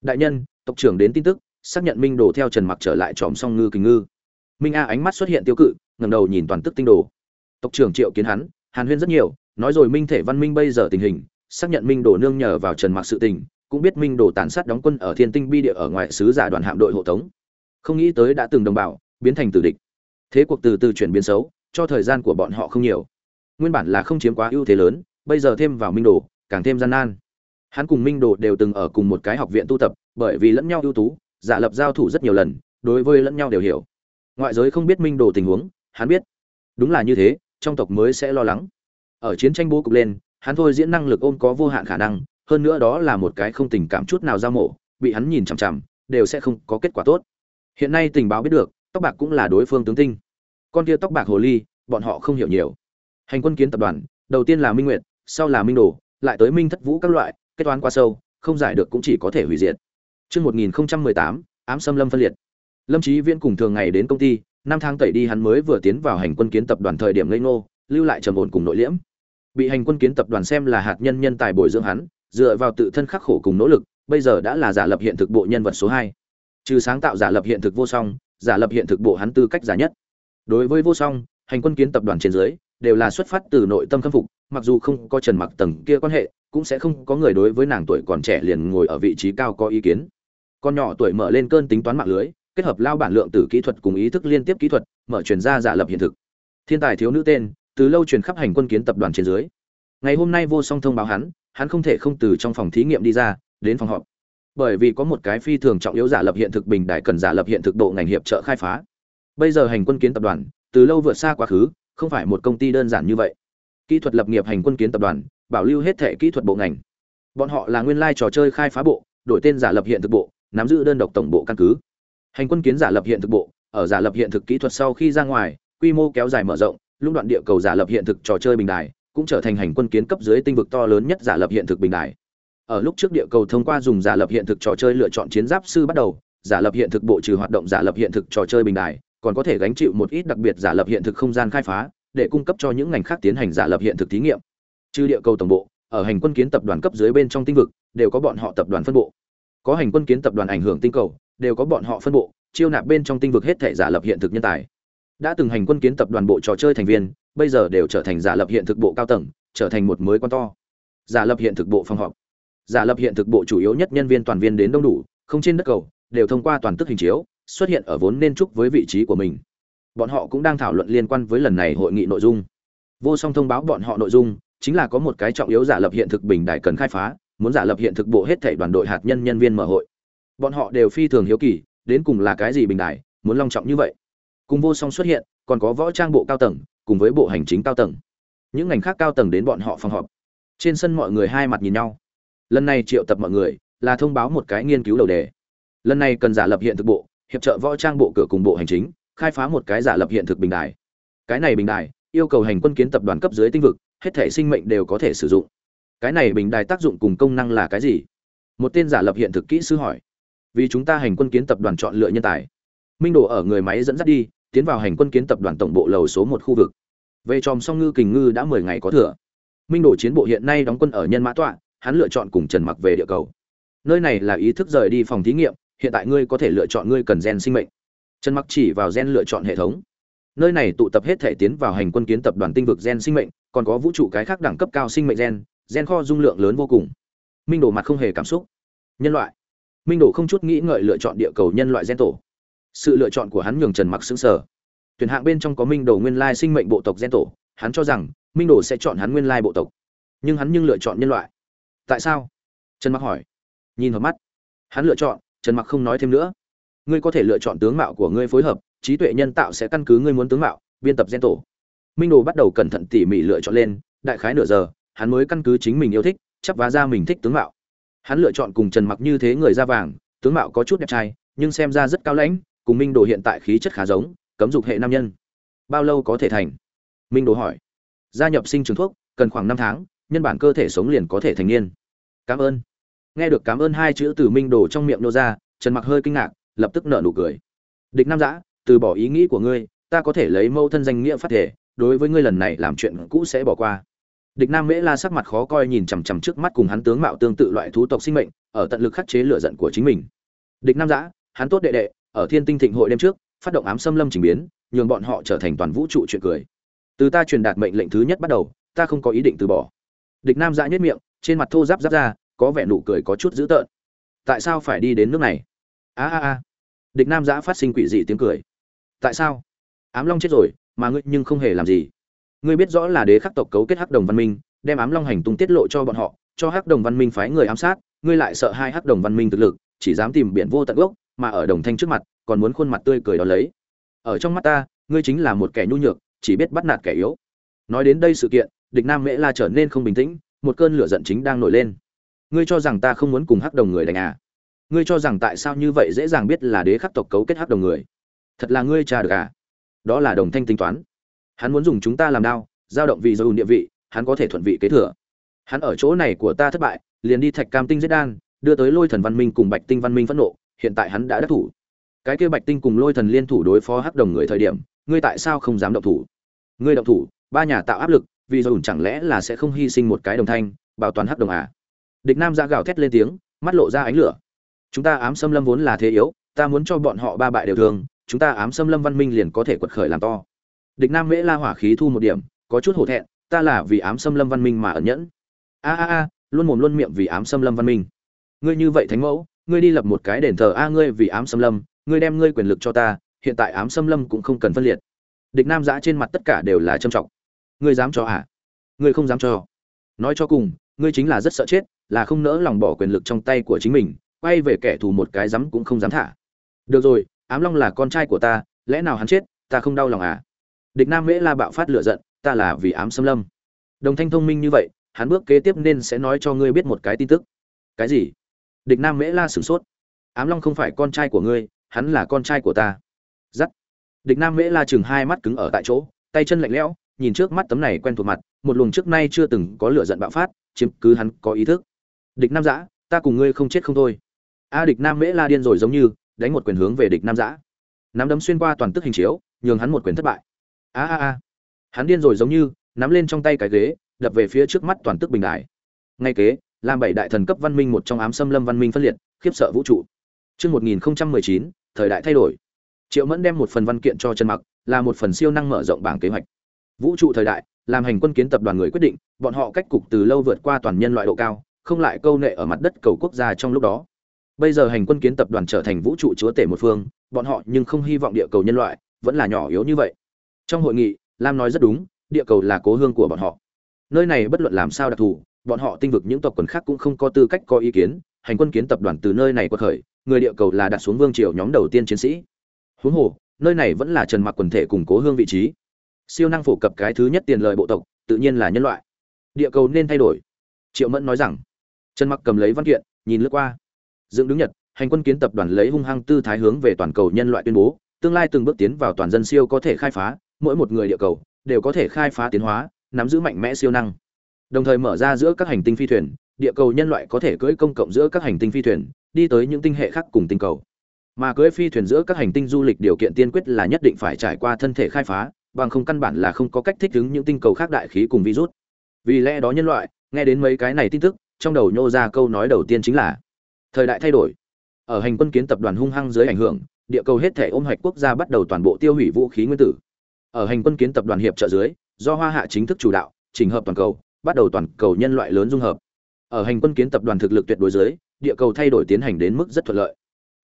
Đại nhân, tộc trưởng đến tin tức, xác nhận minh đồ theo trần mặc trở lại tròm song ngư kình ngư. Minh a ánh mắt xuất hiện tiêu cự, ngẩng đầu nhìn toàn tức tinh đồ. Tộc trưởng triệu kiến hắn, hàn huyên rất nhiều, nói rồi minh thể văn minh bây giờ tình hình, xác nhận minh đồ nương nhờ vào trần mặc sự tình, cũng biết minh đồ tàn sát đóng quân ở thiên tinh bi địa ở ngoại sứ giả đoàn hạm đội hộ tống. Không nghĩ tới đã từng đồng bào, biến thành tử địch. Thế cuộc từ từ chuyển biến xấu, cho thời gian của bọn họ không nhiều. Nguyên bản là không chiếm quá ưu thế lớn, bây giờ thêm vào minh đồ, càng thêm gian nan hắn cùng minh đồ đều từng ở cùng một cái học viện tu tập bởi vì lẫn nhau ưu tú giả lập giao thủ rất nhiều lần đối với lẫn nhau đều hiểu. Ngoại giới không biết minh đồ tình huống hắn biết. Đúng là như thế trong tộc mới sẽ lo lắng. Ở chiến tranh bố cục lên hắn thôi diễn năng lực ôm có vô hạn khả năng hơn nữa đó là một cái không tình cảm chút nào giao mộ, bị hắn nhìn chằm chằm đều sẽ không có kết quả tốt. Hiện nay tình báo biết được tóc bạc cũng là đối phương tướng tinh. Con kia tóc bạc hồ ly bọn họ không hiểu nhiều. Hành quân kiến tập đoàn đầu tiên là minh nguyệt sau là minh đồ lại tới minh thất vũ các loại kết toán quá sâu không giải được cũng chỉ có thể hủy diệt. Chương 1018, ám xâm lâm phân liệt. Lâm Chí Viễn cùng thường ngày đến công ty, năm tháng tẩy đi hắn mới vừa tiến vào hành quân kiến tập đoàn thời điểm ngây ngô lưu lại trầm ổn cùng nội liễm. Bị hành quân kiến tập đoàn xem là hạt nhân nhân tài bồi dưỡng hắn dựa vào tự thân khắc khổ cùng nỗ lực bây giờ đã là giả lập hiện thực bộ nhân vật số hai. Trừ sáng tạo giả lập hiện thực vô song giả lập hiện thực bộ hắn tư cách giả nhất. Đối với vô song hành quân kiến tập đoàn trên dưới đều là xuất phát từ nội tâm khâm phục mặc dù không có trần mặc tầng kia quan hệ cũng sẽ không có người đối với nàng tuổi còn trẻ liền ngồi ở vị trí cao có ý kiến. Con nhỏ tuổi mở lên cơn tính toán mạng lưới, kết hợp lao bản lượng tử kỹ thuật cùng ý thức liên tiếp kỹ thuật, mở truyền ra giả lập hiện thực. Thiên tài thiếu nữ tên, từ lâu truyền khắp hành quân kiến tập đoàn trên dưới. Ngày hôm nay vô song thông báo hắn hắn không thể không từ trong phòng thí nghiệm đi ra, đến phòng họp. Bởi vì có một cái phi thường trọng yếu giả lập hiện thực bình đại cần giả lập hiện thực độ ngành hiệp trợ khai phá. Bây giờ hành quân kiến tập đoàn, từ lâu vượt xa quá khứ, không phải một công ty đơn giản như vậy. Kỹ thuật lập nghiệp hành quân kiến tập đoàn bảo lưu hết thể kỹ thuật bộ ngành bọn họ là nguyên lai trò chơi khai phá bộ đổi tên giả lập hiện thực bộ nắm giữ đơn độc tổng bộ căn cứ hành quân kiến giả lập hiện thực bộ ở giả lập hiện thực kỹ thuật sau khi ra ngoài quy mô kéo dài mở rộng lũng đoạn địa cầu giả lập hiện thực trò chơi bình đài cũng trở thành hành quân kiến cấp dưới tinh vực to lớn nhất giả lập hiện thực bình đài ở lúc trước địa cầu thông qua dùng giả lập hiện thực trò chơi lựa chọn chiến giáp sư bắt đầu giả lập hiện thực bộ trừ hoạt động giả lập hiện thực trò chơi bình đài còn có thể gánh chịu một ít đặc biệt giả lập hiện thực không gian khai phá để cung cấp cho những ngành khác tiến hành giả lập hiện thực thí nghiệm trừ địa cầu tổng bộ, ở hành quân kiến tập đoàn cấp dưới bên trong tinh vực, đều có bọn họ tập đoàn phân bộ. Có hành quân kiến tập đoàn ảnh hưởng tinh cầu, đều có bọn họ phân bộ, chiêu nạp bên trong tinh vực hết thể giả lập hiện thực nhân tài. Đã từng hành quân kiến tập đoàn bộ trò chơi thành viên, bây giờ đều trở thành giả lập hiện thực bộ cao tầng, trở thành một mới quan to. Giả lập hiện thực bộ phòng họp. Giả lập hiện thực bộ chủ yếu nhất nhân viên toàn viên đến đông đủ, không trên đất cầu, đều thông qua toàn tức hình chiếu, xuất hiện ở vốn nên chúc với vị trí của mình. Bọn họ cũng đang thảo luận liên quan với lần này hội nghị nội dung. Vô song thông báo bọn họ nội dung chính là có một cái trọng yếu giả lập hiện thực bình đại cần khai phá, muốn giả lập hiện thực bộ hết thảy đoàn đội hạt nhân nhân viên mở hội. Bọn họ đều phi thường hiếu kỳ, đến cùng là cái gì bình đại muốn long trọng như vậy. Cùng vô song xuất hiện, còn có võ trang bộ cao tầng, cùng với bộ hành chính cao tầng. Những ngành khác cao tầng đến bọn họ phòng họp. Trên sân mọi người hai mặt nhìn nhau. Lần này triệu tập mọi người, là thông báo một cái nghiên cứu đầu đề. Lần này cần giả lập hiện thực bộ, hiệp trợ võ trang bộ cửa cùng bộ hành chính, khai phá một cái giả lập hiện thực bình đài. Cái này bình đài, yêu cầu hành quân kiến tập đoàn cấp dưới tinh vực hết thể sinh mệnh đều có thể sử dụng. Cái này bình đài tác dụng cùng công năng là cái gì? Một tên giả lập hiện thực kỹ sư hỏi. Vì chúng ta hành quân kiến tập đoàn chọn lựa nhân tài. Minh đồ ở người máy dẫn dắt đi, tiến vào hành quân kiến tập đoàn tổng bộ lầu số một khu vực. Về tròm song ngư kình ngư đã mười ngày có thừa. Minh đồ chiến bộ hiện nay đóng quân ở nhân mã tọa, hắn lựa chọn cùng trần mặc về địa cầu. Nơi này là ý thức rời đi phòng thí nghiệm, hiện tại ngươi có thể lựa chọn ngươi cần gen sinh mệnh. Trần mặc chỉ vào gen lựa chọn hệ thống. Nơi này tụ tập hết thể tiến vào hành quân kiến tập đoàn tinh vực gen sinh mệnh còn có vũ trụ cái khác đẳng cấp cao sinh mệnh gen gen kho dung lượng lớn vô cùng. Minh đồ mặt không hề cảm xúc. Nhân loại. Minh đồ không chút nghĩ ngợi lựa chọn địa cầu nhân loại gen tổ. Sự lựa chọn của hắn nhường trần mặc xứng sở tuyển hạng bên trong có minh đồ nguyên lai sinh mệnh bộ tộc gen tổ. Hắn cho rằng, minh đồ sẽ chọn hắn nguyên lai bộ tộc. Nhưng hắn nhưng lựa chọn nhân loại. Tại sao? Trần mặc hỏi. Nhìn vào mắt. Hắn lựa chọn, trần mặc không nói thêm nữa. Ngươi có thể lựa chọn tướng mạo của ngươi phối hợp, trí tuệ nhân tạo sẽ căn cứ ngươi muốn tướng mạo, biên tập gen tổ minh đồ bắt đầu cẩn thận tỉ mỉ lựa chọn lên, đại khái nửa giờ, hắn mới căn cứ chính mình yêu thích, chắp vá ra mình thích tướng mạo. Hắn lựa chọn cùng trần mặc như thế người da vàng, tướng mạo có chút đẹp trai, nhưng xem ra rất cao lãnh, cùng minh đồ hiện tại khí chất khá giống, cấm dục hệ nam nhân. Bao lâu có thể thành? Minh đồ hỏi. Gia nhập sinh trường thuốc, cần khoảng năm tháng, nhân bản cơ thể sống liền có thể thành niên. Cảm ơn. Nghe được cảm ơn hai chữ từ minh đồ trong miệng nô ra, trần mặc hơi kinh ngạc, lập tức nở nụ cười. Địch nam giã từ bỏ ý nghĩ của ngươi, ta có thể lấy mâu thân danh nghĩa phát thể đối với ngươi lần này làm chuyện cũ sẽ bỏ qua. Địch nam mễ la sắc mặt khó coi nhìn chằm chằm trước mắt cùng hắn tướng mạo tương tự loại thú tộc sinh mệnh, ở tận lực khắc chế lửa giận của chính mình. Địch nam giã hắn tốt đệ đệ, ở thiên tinh thịnh hội đêm trước, phát động ám xâm lâm trình biến, nhường bọn họ trở thành toàn vũ trụ chuyện cười. Từ ta truyền đạt mệnh lệnh thứ nhất bắt đầu, ta không có ý định từ bỏ. Địch nam giã nhất miệng, trên mặt thô giáp giáp ra, có vẻ nụ cười có chút dữ tợn. Tại sao phải đi đến nước này? A a a. Địch nam giã phát sinh quỷ dị tiếng cười. Tại sao? Ám long chết rồi mà ngươi nhưng không hề làm gì. Ngươi biết rõ là đế khắc tộc cấu kết hắc đồng văn minh, đem ám long hành tung tiết lộ cho bọn họ, cho hắc đồng văn minh phái người ám sát, ngươi lại sợ hai hắc đồng văn minh thực lực, chỉ dám tìm biển vô tận gốc, mà ở đồng thanh trước mặt, còn muốn khuôn mặt tươi cười đó lấy. Ở trong mắt ta, ngươi chính là một kẻ nhu nhược, chỉ biết bắt nạt kẻ yếu. Nói đến đây sự kiện, địch nam mễ la trở nên không bình tĩnh, một cơn lửa giận chính đang nổi lên. Ngươi cho rằng ta không muốn cùng hắc đồng người đánh à? Ngươi cho rằng tại sao như vậy dễ dàng biết là đế khắc tộc cấu kết hắc đồng người? Thật là ngươi cha được à? Đó là đồng thanh tính toán. Hắn muốn dùng chúng ta làm đao, giao động vì dầu địa vị, hắn có thể thuận vị kế thừa. Hắn ở chỗ này của ta thất bại, liền đi thạch cam tinh giết đan, đưa tới lôi thần văn minh cùng bạch tinh văn minh phẫn nộ, hiện tại hắn đã đắc thủ. Cái kia bạch tinh cùng lôi thần liên thủ đối phó hắc đồng người thời điểm, ngươi tại sao không dám động thủ? Ngươi động thủ, ba nhà tạo áp lực vì rồi chẳng lẽ là sẽ không hy sinh một cái đồng thanh, bảo toàn hắc đồng à? Địch nam ra gào thét lên tiếng, mắt lộ ra ánh lửa. Chúng ta ám xâm lâm vốn là thế yếu, ta muốn cho bọn họ ba bại đều thường chúng ta ám xâm lâm văn minh liền có thể quật khởi làm to. Địch nam mễ la hỏa khí thu một điểm, có chút hổ thẹn, ta là vì ám xâm lâm văn minh mà ẩn nhẫn. A a a, luôn mồm luôn miệng vì ám xâm lâm văn minh. Ngươi như vậy thánh mẫu, ngươi đi lập một cái đền thờ a, ngươi vì ám xâm lâm, ngươi đem ngươi quyền lực cho ta, hiện tại ám xâm lâm cũng không cần phân liệt. Địch nam giã trên mặt tất cả đều là trầm trọng. Ngươi dám cho à? Ngươi không dám cho. Nói cho cùng, ngươi chính là rất sợ chết, là không nỡ lòng bỏ quyền lực trong tay của chính mình, quay về kẻ thù một cái dám cũng không dám thả. Được rồi ám long là con trai của ta, lẽ nào hắn chết, ta không đau lòng à? Địch nam mễ la bạo phát lửa giận, ta là vì ám xâm lâm. Đồng thanh thông minh như vậy, hắn bước kế tiếp nên sẽ nói cho ngươi biết một cái tin tức. Cái gì? Địch nam mễ la sửng sốt. Ám long không phải con trai của ngươi, hắn là con trai của ta. Giắt. Địch nam mễ la chừng hai mắt cứng ở tại chỗ, tay chân lạnh lẽo, nhìn trước mắt tấm này quen thuộc mặt, một luồng trước nay chưa từng có lửa giận bạo phát, chiếm cứ hắn có ý thức. Địch nam giã, ta cùng ngươi không chết không thôi. A địch nam mễ la điên rồi giống như đánh một quyền hướng về địch nam giã. Nắm đấm xuyên qua toàn tức hình chiếu, nhường hắn một quyền thất bại. A a a. Hắn điên rồi giống như, nắm lên trong tay cái ghế, đập về phía trước mắt toàn tức bình đại ngay kế, làm bảy đại thần cấp văn minh một trong ám xâm lâm văn minh phân liệt, khiếp sợ vũ trụ. Chương một nghìn chín, thời đại thay đổi. Triệu mẫn đem một phần văn kiện cho trần mặc, là một phần siêu năng mở rộng bảng kế hoạch. Vũ trụ thời đại, làm hành quân kiến tập đoàn người quyết định, bọn họ cách cục từ lâu vượt qua toàn nhân loại độ cao, không lại câu nệ ở mặt đất cầu quốc gia trong lúc đó bây giờ hành quân kiến tập đoàn trở thành vũ trụ chúa tể một phương, bọn họ nhưng không hy vọng địa cầu nhân loại vẫn là nhỏ yếu như vậy. Trong hội nghị, lam nói rất đúng, địa cầu là cố hương của bọn họ. Nơi này bất luận làm sao đặc thù, bọn họ tinh vực những tộc quần khác cũng không có tư cách có ý kiến, hành quân kiến tập đoàn từ nơi này quật khởi, người địa cầu là đặt xuống vương triều nhóm đầu tiên chiến sĩ. Huống hồ, nơi này vẫn là trần mặc quần thể củng cố hương vị trí. Siêu năng phổ cập cái thứ nhất tiền lời bộ tộc, tự nhiên là nhân loại. Địa cầu nên thay đổi. Triệu mẫn nói rằng, trần mặc cầm lấy văn kiện, nhìn lướt qua dựng đứng nhật, hành quân kiến tập đoàn lấy hung hăng tư thái hướng về toàn cầu nhân loại tuyên bố, tương lai từng bước tiến vào toàn dân siêu có thể khai phá, mỗi một người địa cầu đều có thể khai phá tiến hóa, nắm giữ mạnh mẽ siêu năng. Đồng thời mở ra giữa các hành tinh phi thuyền, địa cầu nhân loại có thể cưỡi công cộng giữa các hành tinh phi thuyền, đi tới những tinh hệ khác cùng tinh cầu. Mà cưỡi phi thuyền giữa các hành tinh du lịch điều kiện tiên quyết là nhất định phải trải qua thân thể khai phá, bằng không căn bản là không có cách thích ứng những tinh cầu khác đại khí cùng virus. Vì lẽ đó nhân loại, nghe đến mấy cái này tin tức, trong đầu nhô ra câu nói đầu tiên chính là thời đại thay đổi. Ở hành quân kiến tập đoàn hung hăng dưới ảnh hưởng, địa cầu hết thể ôm hạch quốc gia bắt đầu toàn bộ tiêu hủy vũ khí nguyên tử. Ở hành quân kiến tập đoàn hiệp trợ dưới, do hoa hạ chính thức chủ đạo, chỉnh hợp toàn cầu, bắt đầu toàn cầu nhân loại lớn dung hợp. Ở hành quân kiến tập đoàn thực lực tuyệt đối dưới, địa cầu thay đổi tiến hành đến mức rất thuận lợi.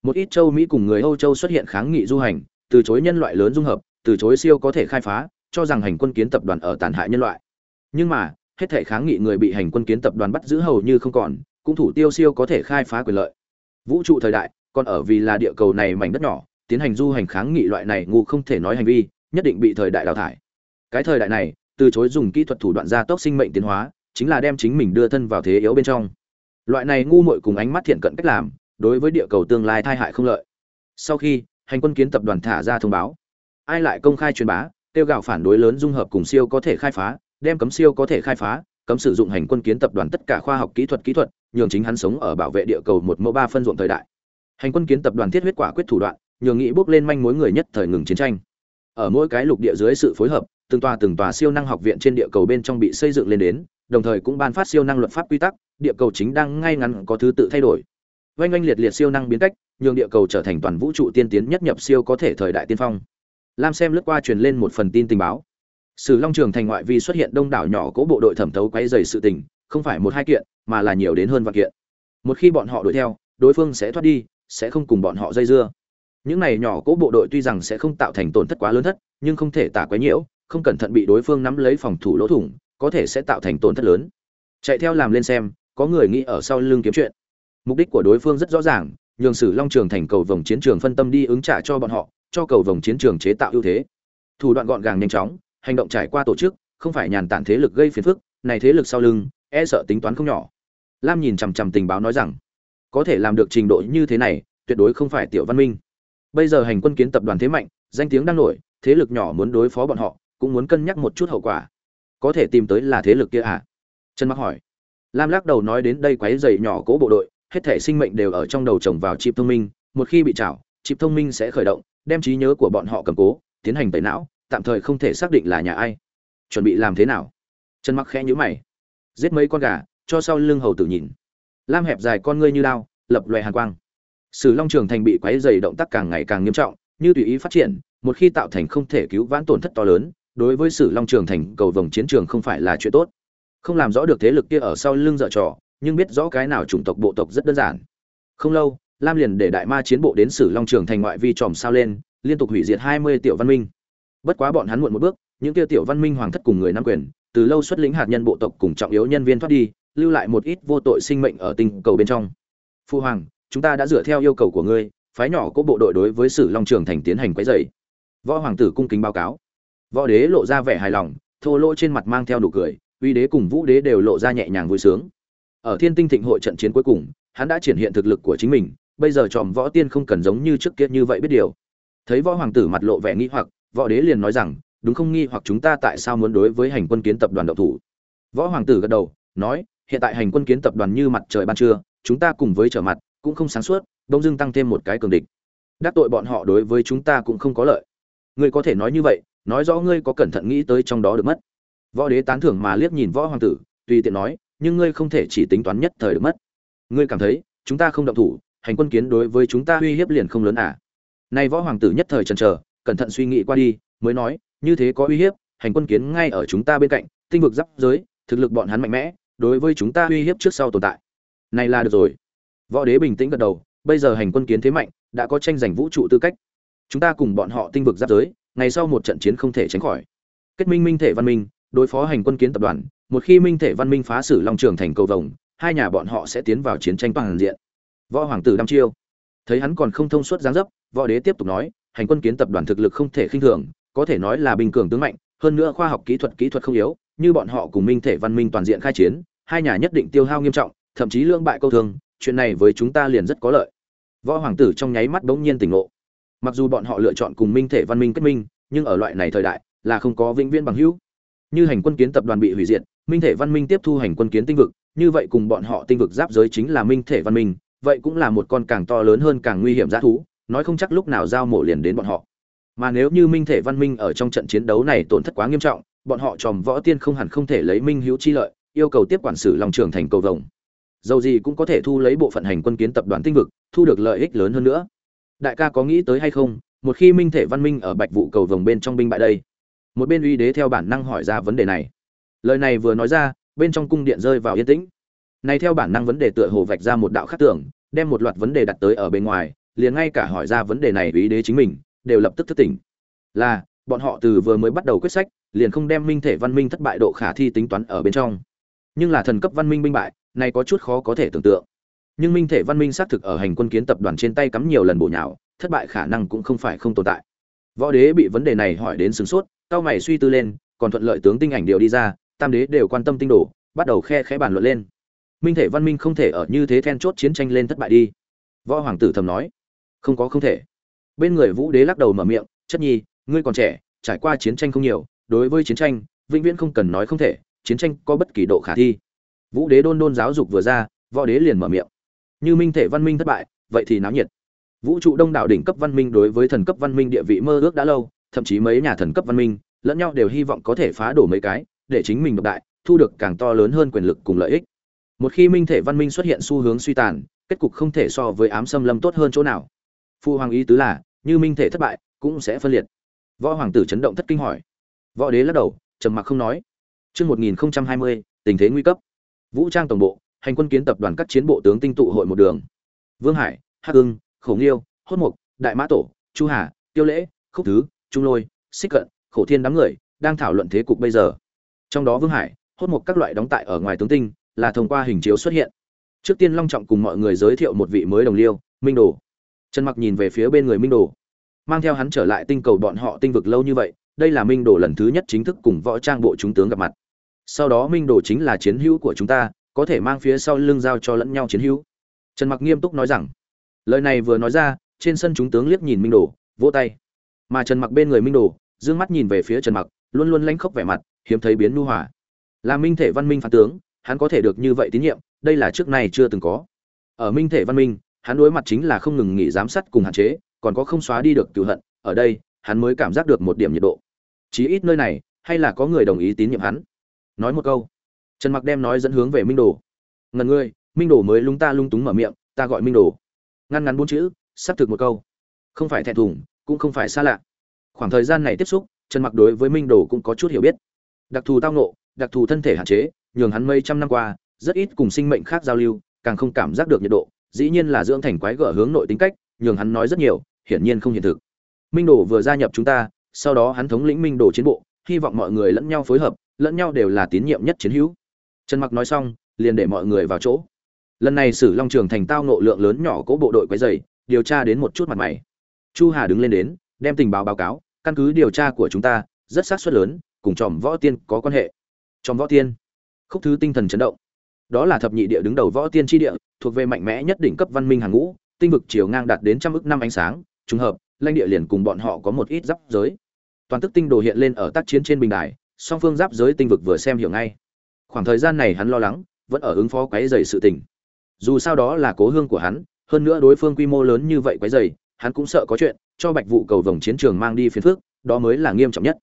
Một ít châu mỹ cùng người âu châu xuất hiện kháng nghị du hành, từ chối nhân loại lớn dung hợp, từ chối siêu có thể khai phá, cho rằng hành quân kiến tập đoàn ở tàn hại nhân loại. Nhưng mà, hết thể kháng nghị người bị hành quân kiến tập đoàn bắt giữ hầu như không còn cũng thủ tiêu siêu có thể khai phá quyền lợi. Vũ trụ thời đại, còn ở vì là địa cầu này mảnh đất nhỏ, tiến hành du hành kháng nghị loại này ngu không thể nói hành vi, nhất định bị thời đại đào thải. Cái thời đại này, từ chối dùng kỹ thuật thủ đoạn gia tốc sinh mệnh tiến hóa, chính là đem chính mình đưa thân vào thế yếu bên trong. Loại này ngu muội cùng ánh mắt thiện cận cách làm, đối với địa cầu tương lai tai hại không lợi. Sau khi, hành quân kiến tập đoàn thả ra thông báo. Ai lại công khai truyền bá tiêu gạo phản đối lớn dung hợp cùng siêu có thể khai phá, đem cấm siêu có thể khai phá, cấm sử dụng hành quân kiến tập đoàn tất cả khoa học kỹ thuật kỹ thuật nhường chính hắn sống ở bảo vệ địa cầu một mẫu ba phân ruộng thời đại. Hành quân kiến tập đoàn thiết huyết quả quyết thủ đoạn, nhường nghị bước lên manh mối người nhất thời ngừng chiến tranh. Ở mỗi cái lục địa dưới sự phối hợp, từng tòa từng tòa siêu năng học viện trên địa cầu bên trong bị xây dựng lên đến, đồng thời cũng ban phát siêu năng luật pháp quy tắc, địa cầu chính đang ngay ngắn có thứ tự thay đổi. Oanh oanh liệt liệt siêu năng biến cách, nhường địa cầu trở thành toàn vũ trụ tiên tiến nhất nhập siêu có thể thời đại tiên phong. Lam xem lướt qua truyền lên một phần tin tình báo. Sử long trường thành ngoại vi xuất hiện đông đảo nhỏ cỗ bộ đội thẩm thấu quấy dày sự tình, không phải một hai kiện mà là nhiều đến hơn vạn kiện. Một khi bọn họ đuổi theo, đối phương sẽ thoát đi, sẽ không cùng bọn họ dây dưa. Những này nhỏ cỗ bộ đội tuy rằng sẽ không tạo thành tổn thất quá lớn thất, nhưng không thể tả quấy nhiễu, không cẩn thận bị đối phương nắm lấy phòng thủ lỗ thủng, có thể sẽ tạo thành tổn thất lớn. Chạy theo làm lên xem, có người nghĩ ở sau lưng kiếm chuyện. Mục đích của đối phương rất rõ ràng, nhường sử long trường thành cầu vòng chiến trường phân tâm đi ứng trả cho bọn họ, cho cầu vòng chiến trường chế tạo ưu thế. Thủ đoạn gọn gàng nhanh chóng, hành động trải qua tổ chức, không phải nhàn tản thế lực gây phiền phức, này thế lực sau lưng e sợ tính toán không nhỏ lam nhìn chằm chằm tình báo nói rằng, có thể làm được trình độ như thế này, tuyệt đối không phải tiểu văn minh. Bây giờ hành quân kiến tập đoàn thế mạnh, danh tiếng đang nổi, thế lực nhỏ muốn đối phó bọn họ, cũng muốn cân nhắc một chút hậu quả. Có thể tìm tới là thế lực kia à? Trần mặc hỏi. Lam lắc đầu nói đến đây quái dày nhỏ cố bộ đội, hết thể sinh mệnh đều ở trong đầu chồng vào chịp thông minh, một khi bị chảo chịp thông minh sẽ khởi động, đem trí nhớ của bọn họ cầm cố, tiến hành tẩy não, tạm thời không thể xác định là nhà ai. Chuẩn bị làm thế nào? Trần mặc khẽ nhíu mày. Giết mấy con gà cho sau lưng hầu tử nhìn. Lam hẹp dài con ngươi như đao, lập loè hàn quang. Sử long trường thành bị quấy dày động tác càng ngày càng nghiêm trọng, như tùy ý phát triển, một khi tạo thành không thể cứu vãn tổn thất to lớn, đối với sử long trường thành, cầu vồng chiến trường không phải là chuyện tốt. Không làm rõ được thế lực kia ở sau lưng dợ trò, nhưng biết rõ cái nào chủng tộc bộ tộc rất đơn giản. Không lâu, lam liền để đại ma chiến bộ đến sử long trường thành ngoại vi tròm sao lên, liên tục hủy diệt hai mươi tiểu văn minh. Bất quá bọn hắn muộn một bước, những kia tiểu văn minh hoàng thất cùng người nam quyền, từ lâu xuất lĩnh hạt nhân bộ tộc cùng trọng yếu nhân viên thoát đi lưu lại một ít vô tội sinh mệnh ở tinh cầu bên trong. Phu hoàng, chúng ta đã dựa theo yêu cầu của ngươi, phái nhỏ có bộ đội đối với sử long trường thành tiến hành quấy dày võ hoàng tử cung kính báo cáo. Võ đế lộ ra vẻ hài lòng, thô lỗ trên mặt mang theo nụ cười, uy đế cùng vũ đế đều lộ ra nhẹ nhàng vui sướng. Ở thiên tinh thịnh hội trận chiến cuối cùng, hắn đã triển hiện thực lực của chính mình, bây giờ tròm võ tiên không cần giống như trước kia như vậy biết điều. Thấy võ hoàng tử mặt lộ vẻ nghi hoặc, võ đế liền nói rằng, đúng không nghi hoặc chúng ta tại sao muốn đối với hành quân kiến tập đoàn đạo thủ? Võ hoàng tử gật đầu, nói hiện tại hành quân kiến tập đoàn như mặt trời ban trưa, chúng ta cùng với trở mặt, cũng không sáng suốt đông dưng tăng thêm một cái cường địch. Đắc tội bọn họ đối với chúng ta cũng không có lợi. Ngươi có thể nói như vậy, nói rõ ngươi có cẩn thận nghĩ tới trong đó được mất. Võ đế tán thưởng mà liếc nhìn võ hoàng tử, tùy tiện nói, nhưng ngươi không thể chỉ tính toán nhất thời được mất. Ngươi cảm thấy, chúng ta không động thủ, hành quân kiến đối với chúng ta uy hiếp liền không lớn à? Nay võ hoàng tử nhất thời chần chờ, cẩn thận suy nghĩ qua đi, mới nói, như thế có uy hiếp, hành quân kiến ngay ở chúng ta bên cạnh, tinh vực giáp giới, thực lực bọn hắn mạnh mẽ đối với chúng ta uy hiếp trước sau tồn tại. Này là được rồi. Võ đế bình tĩnh gật đầu, bây giờ hành quân kiến thế mạnh, đã có tranh giành vũ trụ tư cách. Chúng ta cùng bọn họ tinh vực giáp giới, ngày sau một trận chiến không thể tránh khỏi. Kết minh minh thể văn minh, đối phó hành quân kiến tập đoàn, một khi minh thể văn minh phá sử long trường thành cầu vồng, hai nhà bọn họ sẽ tiến vào chiến tranh toàn diện. Võ hoàng tử đăm chiêu. Thấy hắn còn không thông suốt giáng dấp, võ đế tiếp tục nói, hành quân kiến tập đoàn thực lực không thể khinh thường, có thể nói là bình cường tướng mạnh, hơn nữa khoa học kỹ thuật kỹ thuật không yếu như bọn họ cùng minh thể văn minh toàn diện khai chiến, hai nhà nhất định tiêu hao nghiêm trọng, thậm chí lương bại câu thương, chuyện này với chúng ta liền rất có lợi. Võ hoàng tử trong nháy mắt bỗng nhiên tỉnh ngộ. Mặc dù bọn họ lựa chọn cùng minh thể văn minh kết minh, nhưng ở loại này thời đại, là không có vĩnh viễn bằng hữu. Như hành quân kiến tập đoàn bị hủy diệt, minh thể văn minh tiếp thu hành quân kiến tinh vực, như vậy cùng bọn họ tinh vực giáp giới chính là minh thể văn minh, vậy cũng là một con càng to lớn hơn càng nguy hiểm g thú, nói không chắc lúc nào giao mổ liền đến bọn họ. Mà nếu như minh thể văn minh ở trong trận chiến đấu này tổn thất quá nghiêm trọng bọn họ tròm võ tiên không hẳn không thể lấy minh hữu chi lợi, yêu cầu tiếp quản sử lòng trường thành cầu vồng. Dầu gì cũng có thể thu lấy bộ phận hành quân kiến tập đoàn tinh vực, thu được lợi ích lớn hơn nữa. Đại ca có nghĩ tới hay không? Một khi minh thể văn minh ở bạch vụ cầu vồng bên trong binh bại đây. Một bên uy đế theo bản năng hỏi ra vấn đề này. Lời này vừa nói ra, bên trong cung điện rơi vào yên tĩnh. Này theo bản năng vấn đề tựa hồ vạch ra một đạo khắc tưởng, đem một loạt vấn đề đặt tới ở bên ngoài, liền ngay cả hỏi ra vấn đề này uy đế chính mình, đều lập tức thức tỉnh. Là, bọn họ từ vừa mới bắt đầu quyết sách liền không đem minh thể văn minh thất bại độ khả thi tính toán ở bên trong. Nhưng là thần cấp văn minh binh bại, này có chút khó có thể tưởng tượng. Nhưng minh thể văn minh xác thực ở hành quân kiến tập đoàn trên tay cắm nhiều lần bổ nhào, thất bại khả năng cũng không phải không tồn tại. Võ đế bị vấn đề này hỏi đến sửng sốt, cao mày suy tư lên, còn thuận lợi tướng tinh ảnh điều đi ra, tam đế đều quan tâm tinh đồ, bắt đầu khe khẽ bàn luận lên. Minh thể văn minh không thể ở như thế then chốt chiến tranh lên thất bại đi. Võ hoàng tử thầm nói, không có không thể. Bên người vũ đế lắc đầu mở miệng, chất nhi, ngươi còn trẻ, trải qua chiến tranh không nhiều đối với chiến tranh, vĩnh viễn không cần nói không thể, chiến tranh có bất kỳ độ khả thi. Vũ đế đôn đôn giáo dục vừa ra, võ đế liền mở miệng. Như minh thể văn minh thất bại, vậy thì náo nhiệt. Vũ trụ đông đảo đỉnh cấp văn minh đối với thần cấp văn minh địa vị mơ ước đã lâu, thậm chí mấy nhà thần cấp văn minh lẫn nhau đều hy vọng có thể phá đổ mấy cái, để chính mình độc đại, thu được càng to lớn hơn quyền lực cùng lợi ích. Một khi minh thể văn minh xuất hiện xu hướng suy tàn, kết cục không thể so với ám xâm lâm tốt hơn chỗ nào. Phu hoàng ý tứ là, như minh thể thất bại, cũng sẽ phân liệt. Võ hoàng tử chấn động thất kinh hỏi võ đế lắc đầu trầm mặc không nói Chương 1020, tình thế nguy cấp. Vũ trang tổng bộ, hành quân kiến tập đoàn các chiến bộ tướng tinh tụ hội một đường. Vương Hải, Hắc Ưng, Khổ Nghiêu, Hốt Mục, Đại Mã Tổ, Chu Hà, Tiêu Lễ, Khúc Thứ, Trung Lôi, Xích Cận, Khổ Thiên đám người đang thảo luận thế cục bây giờ. Trong đó Vương Hải, Hốt Mục các loại đóng tại ở ngoài tướng tinh, là thông qua hình chiếu xuất hiện. Trước tiên long trọng cùng mọi người giới thiệu một vị mới đồng liêu, Minh Đồ. Trần Mặc nhìn về phía bên người Minh Đồ, mang theo hắn trở lại tinh cầu bọn họ tinh vực lâu như vậy, đây là Minh Đồ lần thứ nhất chính thức cùng võ trang bộ chúng tướng gặp mặt. Sau đó minh đồ chính là chiến hữu của chúng ta, có thể mang phía sau lưng giao cho lẫn nhau chiến hữu. Trần mặc nghiêm túc nói rằng, lời này vừa nói ra, trên sân chúng tướng liếc nhìn minh đồ, vỗ tay. Mà trần mặc bên người minh đồ, dương mắt nhìn về phía trần mặc, luôn luôn lánh khóc vẻ mặt, hiếm thấy biến nu hòa. Là minh thể văn minh phản tướng, hắn có thể được như vậy tín nhiệm, đây là trước nay chưa từng có. Ở minh thể văn minh, hắn đối mặt chính là không ngừng nghỉ giám sát cùng hạn chế, còn có không xóa đi được cựu hận, ở đây, hắn mới cảm giác được một điểm nhiệt độ chí ít nơi này, hay là có người đồng ý tín nhiệm hắn? Nói một câu. Trần mặc đem nói dẫn hướng về minh đồ. Ngần ngươi, minh đồ mới lung ta lung túng mở miệng, ta gọi minh đồ. Ngăn ngắn bốn chữ sắp thực một câu. Không phải thẹn thùng, cũng không phải xa lạ. Khoảng thời gian này tiếp xúc, trần mặc đối với minh đồ cũng có chút hiểu biết. Đặc thù tao nộ đặc thù thân thể hạn chế, nhường hắn mấy trăm năm qua, rất ít cùng sinh mệnh khác giao lưu, càng không cảm giác được nhiệt độ, dĩ nhiên là dưỡng thành quái gở hướng nội tính cách, nhường hắn nói rất nhiều, hiển nhiên không hiện thực. Minh đồ vừa gia nhập chúng ta sau đó hắn thống lĩnh minh đồ chiến bộ, hy vọng mọi người lẫn nhau phối hợp, lẫn nhau đều là tín nhiệm nhất chiến hữu. Trần mặc nói xong, liền để mọi người vào chỗ. Lần này sử long trường thành tao nộ lượng lớn nhỏ cố bộ đội quấy dày điều tra đến một chút mặt mày. Chu hà đứng lên đến, đem tình báo báo cáo, căn cứ điều tra của chúng ta, rất xác suất lớn, cùng tròm võ tiên có quan hệ. Tròm võ tiên. Khúc thứ tinh thần chấn động. Đó là thập nhị địa đứng đầu võ tiên tri địa, thuộc về mạnh mẽ nhất đỉnh cấp văn minh hàng ngũ, tinh vực chiều ngang đạt đến trăm ức năm ánh sáng, trùng hợp, lãnh địa liền cùng bọn họ có một ít giáp giới toàn tức tinh đồ hiện lên ở tác chiến trên bình đài, song phương giáp giới tinh vực vừa xem hiểu ngay. Khoảng thời gian này hắn lo lắng, vẫn ở ứng phó quái dày sự tình. Dù sao đó là cố hương của hắn, hơn nữa đối phương quy mô lớn như vậy quái dày hắn cũng sợ có chuyện, cho bạch vụ cầu vòng chiến trường mang đi phiền phước đó mới là nghiêm trọng nhất.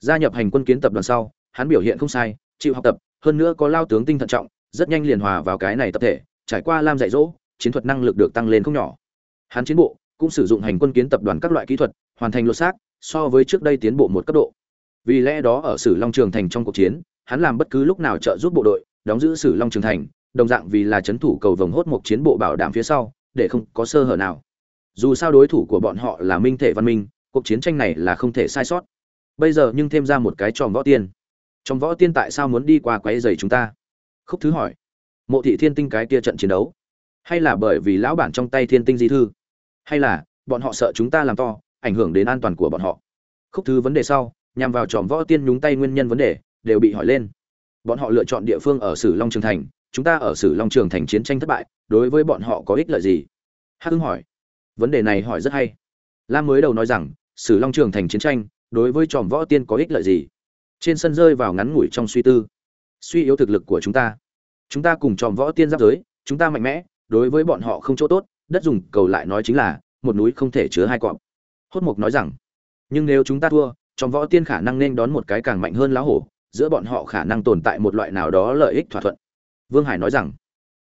Gia nhập hành quân kiến tập đoàn sau, hắn biểu hiện không sai, chịu học tập, hơn nữa có lao tướng tinh thận trọng, rất nhanh liền hòa vào cái này tập thể, trải qua lam dạy dỗ, chiến thuật năng lực được tăng lên không nhỏ. Hắn chiến bộ, cũng sử dụng hành quân kiến tập đoàn các loại kỹ thuật, hoàn thành lột xác so với trước đây tiến bộ một cấp độ. Vì lẽ đó ở sử long trường thành trong cuộc chiến, hắn làm bất cứ lúc nào trợ giúp bộ đội, đóng giữ sử long trường thành, đồng dạng vì là chấn thủ cầu vồng hốt một chiến bộ bảo đảm phía sau, để không có sơ hở nào. Dù sao đối thủ của bọn họ là minh thể văn minh, cuộc chiến tranh này là không thể sai sót. Bây giờ nhưng thêm ra một cái tròn võ tiên. Trong võ tiên tại sao muốn đi qua quấy giày chúng ta? Khúc thứ hỏi. Mộ thị thiên tinh cái kia trận chiến đấu. Hay là bởi vì lão bản trong tay thiên tinh di thư? Hay là bọn họ sợ chúng ta làm to ảnh hưởng đến an toàn của bọn họ. Khúc thứ vấn đề sau, nhằm vào tròm võ tiên nhúng tay nguyên nhân vấn đề, đều bị hỏi lên. Bọn họ lựa chọn địa phương ở sử long trường thành, chúng ta ở sử long trường thành chiến tranh thất bại, đối với bọn họ có ích lợi gì? Hắc hưng hỏi. Vấn đề này hỏi rất hay. Lam mới đầu nói rằng, sử long trường thành chiến tranh, đối với tròm võ tiên có ích lợi gì? Trên sân rơi vào ngắn ngủi trong suy tư. Suy yếu thực lực của chúng ta. Chúng ta cùng tròm võ tiên giáp giới, chúng ta mạnh mẽ, đối với bọn họ không chỗ tốt, đất dùng cầu lại nói chính là, một núi không thể chứa hai cọp hốt mục nói rằng, nhưng nếu chúng ta thua, Trong võ tiên khả năng nên đón một cái càng mạnh hơn lá hổ, giữa bọn họ khả năng tồn tại một loại nào đó lợi ích thỏa thuận. Vương hải nói rằng,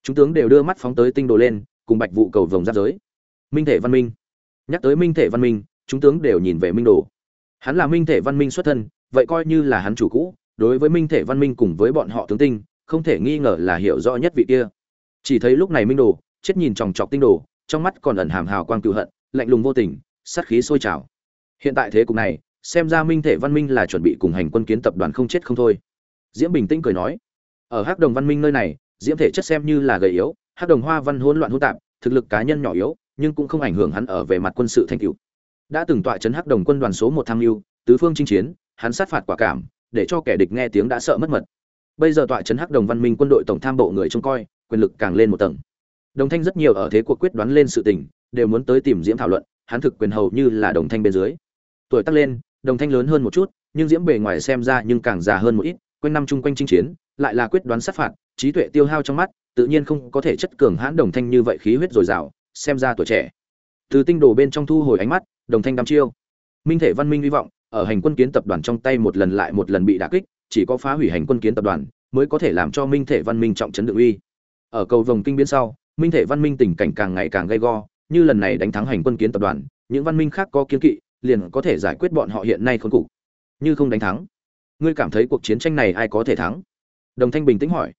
chúng tướng đều đưa mắt phóng tới tinh đồ lên, cùng bạch vụ cầu vồng giáp giới. Minh thể văn minh, nhắc tới minh thể văn minh, chúng tướng đều nhìn về minh đồ. Hắn là minh thể văn minh xuất thân, vậy coi như là hắn chủ cũ, đối với minh thể văn minh cùng với bọn họ tướng tinh, không thể nghi ngờ là hiểu rõ nhất vị kia. Chỉ thấy lúc này minh đồ, chết nhìn chòng chọc tinh đồ, trong mắt còn ẩn hàm hào quang cựu hận, lạnh lùng vô tình sát khí sôi trào. Hiện tại thế cục này, xem ra minh thể văn minh là chuẩn bị cùng hành quân kiến tập đoàn không chết không thôi. Diễm bình tĩnh cười nói, ở hắc đồng văn minh nơi này, diễm thể chất xem như là gầy yếu, hắc đồng hoa văn hỗn loạn hỗn tạp, thực lực cá nhân nhỏ yếu, nhưng cũng không ảnh hưởng hắn ở về mặt quân sự thành tựu. Đã từng tọa chấn hắc đồng quân đoàn số một tham mưu, tứ phương chinh chiến, hắn sát phạt quả cảm, để cho kẻ địch nghe tiếng đã sợ mất mật. Bây giờ tọa chấn hắc đồng văn minh quân đội tổng tham bộ người trông coi, quyền lực càng lên một tầng. Đồng thanh rất nhiều ở thế cuộc quyết đoán lên sự tình, đều muốn tới tìm diễm thảo luận hắn thực quyền hầu như là đồng thanh bên dưới. Tuổi tác lên, đồng thanh lớn hơn một chút, nhưng diễm bề ngoài xem ra nhưng càng già hơn một ít, quanh năm chung quanh chinh chiến, lại là quyết đoán sát phạt, trí tuệ tiêu hao trong mắt, tự nhiên không có thể chất cường hãn đồng thanh như vậy khí huyết dồi dào, xem ra tuổi trẻ. Từ tinh đồ bên trong thu hồi ánh mắt, đồng thanh đăm chiêu. Minh thể văn minh hy vọng, ở hành quân kiến tập đoàn trong tay một lần lại một lần bị đả kích, chỉ có phá hủy hành quân kiến tập đoàn, mới có thể làm cho minh thể văn minh trọng trấn được uy. Ở cầu vòng kinh biến sau, minh thể văn minh tình cảnh càng ngày càng gay go như lần này đánh thắng hành quân kiến tập đoàn, những văn minh khác có kiến kỵ, liền có thể giải quyết bọn họ hiện nay khốn cục. Như không đánh thắng, ngươi cảm thấy cuộc chiến tranh này ai có thể thắng? Đồng thanh bình tĩnh hỏi.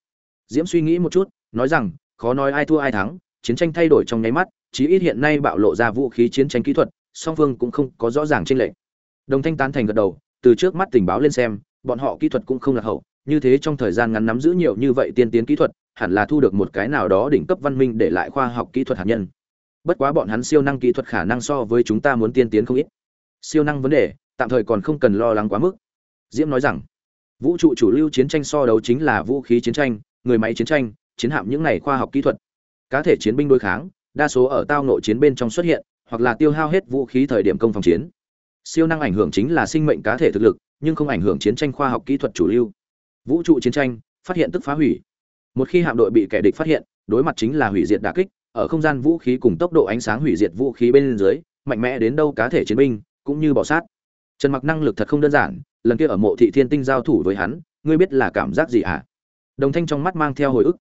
Diễm suy nghĩ một chút, nói rằng, khó nói ai thua ai thắng, chiến tranh thay đổi trong nháy mắt, chí ít hiện nay bạo lộ ra vũ khí chiến tranh kỹ thuật, song phương cũng không có rõ ràng trên lệnh đồng thanh tán thành gật đầu, từ trước mắt tình báo lên xem, bọn họ kỹ thuật cũng không là hậu, như thế trong thời gian ngắn nắm giữ nhiều như vậy tiên tiến kỹ thuật, hẳn là thu được một cái nào đó đỉnh cấp văn minh để lại khoa học kỹ thuật hạt nhân bất quá bọn hắn siêu năng kỹ thuật khả năng so với chúng ta muốn tiên tiến không ít. Siêu năng vấn đề, tạm thời còn không cần lo lắng quá mức. Diễm nói rằng, vũ trụ chủ lưu chiến tranh so đấu chính là vũ khí chiến tranh, người máy chiến tranh, chiến hạm những này khoa học kỹ thuật. Cá thể chiến binh đối kháng, đa số ở tao nội chiến bên trong xuất hiện, hoặc là tiêu hao hết vũ khí thời điểm công phòng chiến. Siêu năng ảnh hưởng chính là sinh mệnh cá thể thực lực, nhưng không ảnh hưởng chiến tranh khoa học kỹ thuật chủ lưu. Vũ trụ chiến tranh, phát hiện tức phá hủy. Một khi hạm đội bị kẻ địch phát hiện, đối mặt chính là hủy diệt đả kích ở không gian vũ khí cùng tốc độ ánh sáng hủy diệt vũ khí bên dưới, mạnh mẽ đến đâu cá thể chiến binh cũng như bỏ sát. Trần mặc năng lực thật không đơn giản, lần kia ở mộ thị thiên tinh giao thủ với hắn, ngươi biết là cảm giác gì à đồng thanh trong mắt mang theo hồi ức.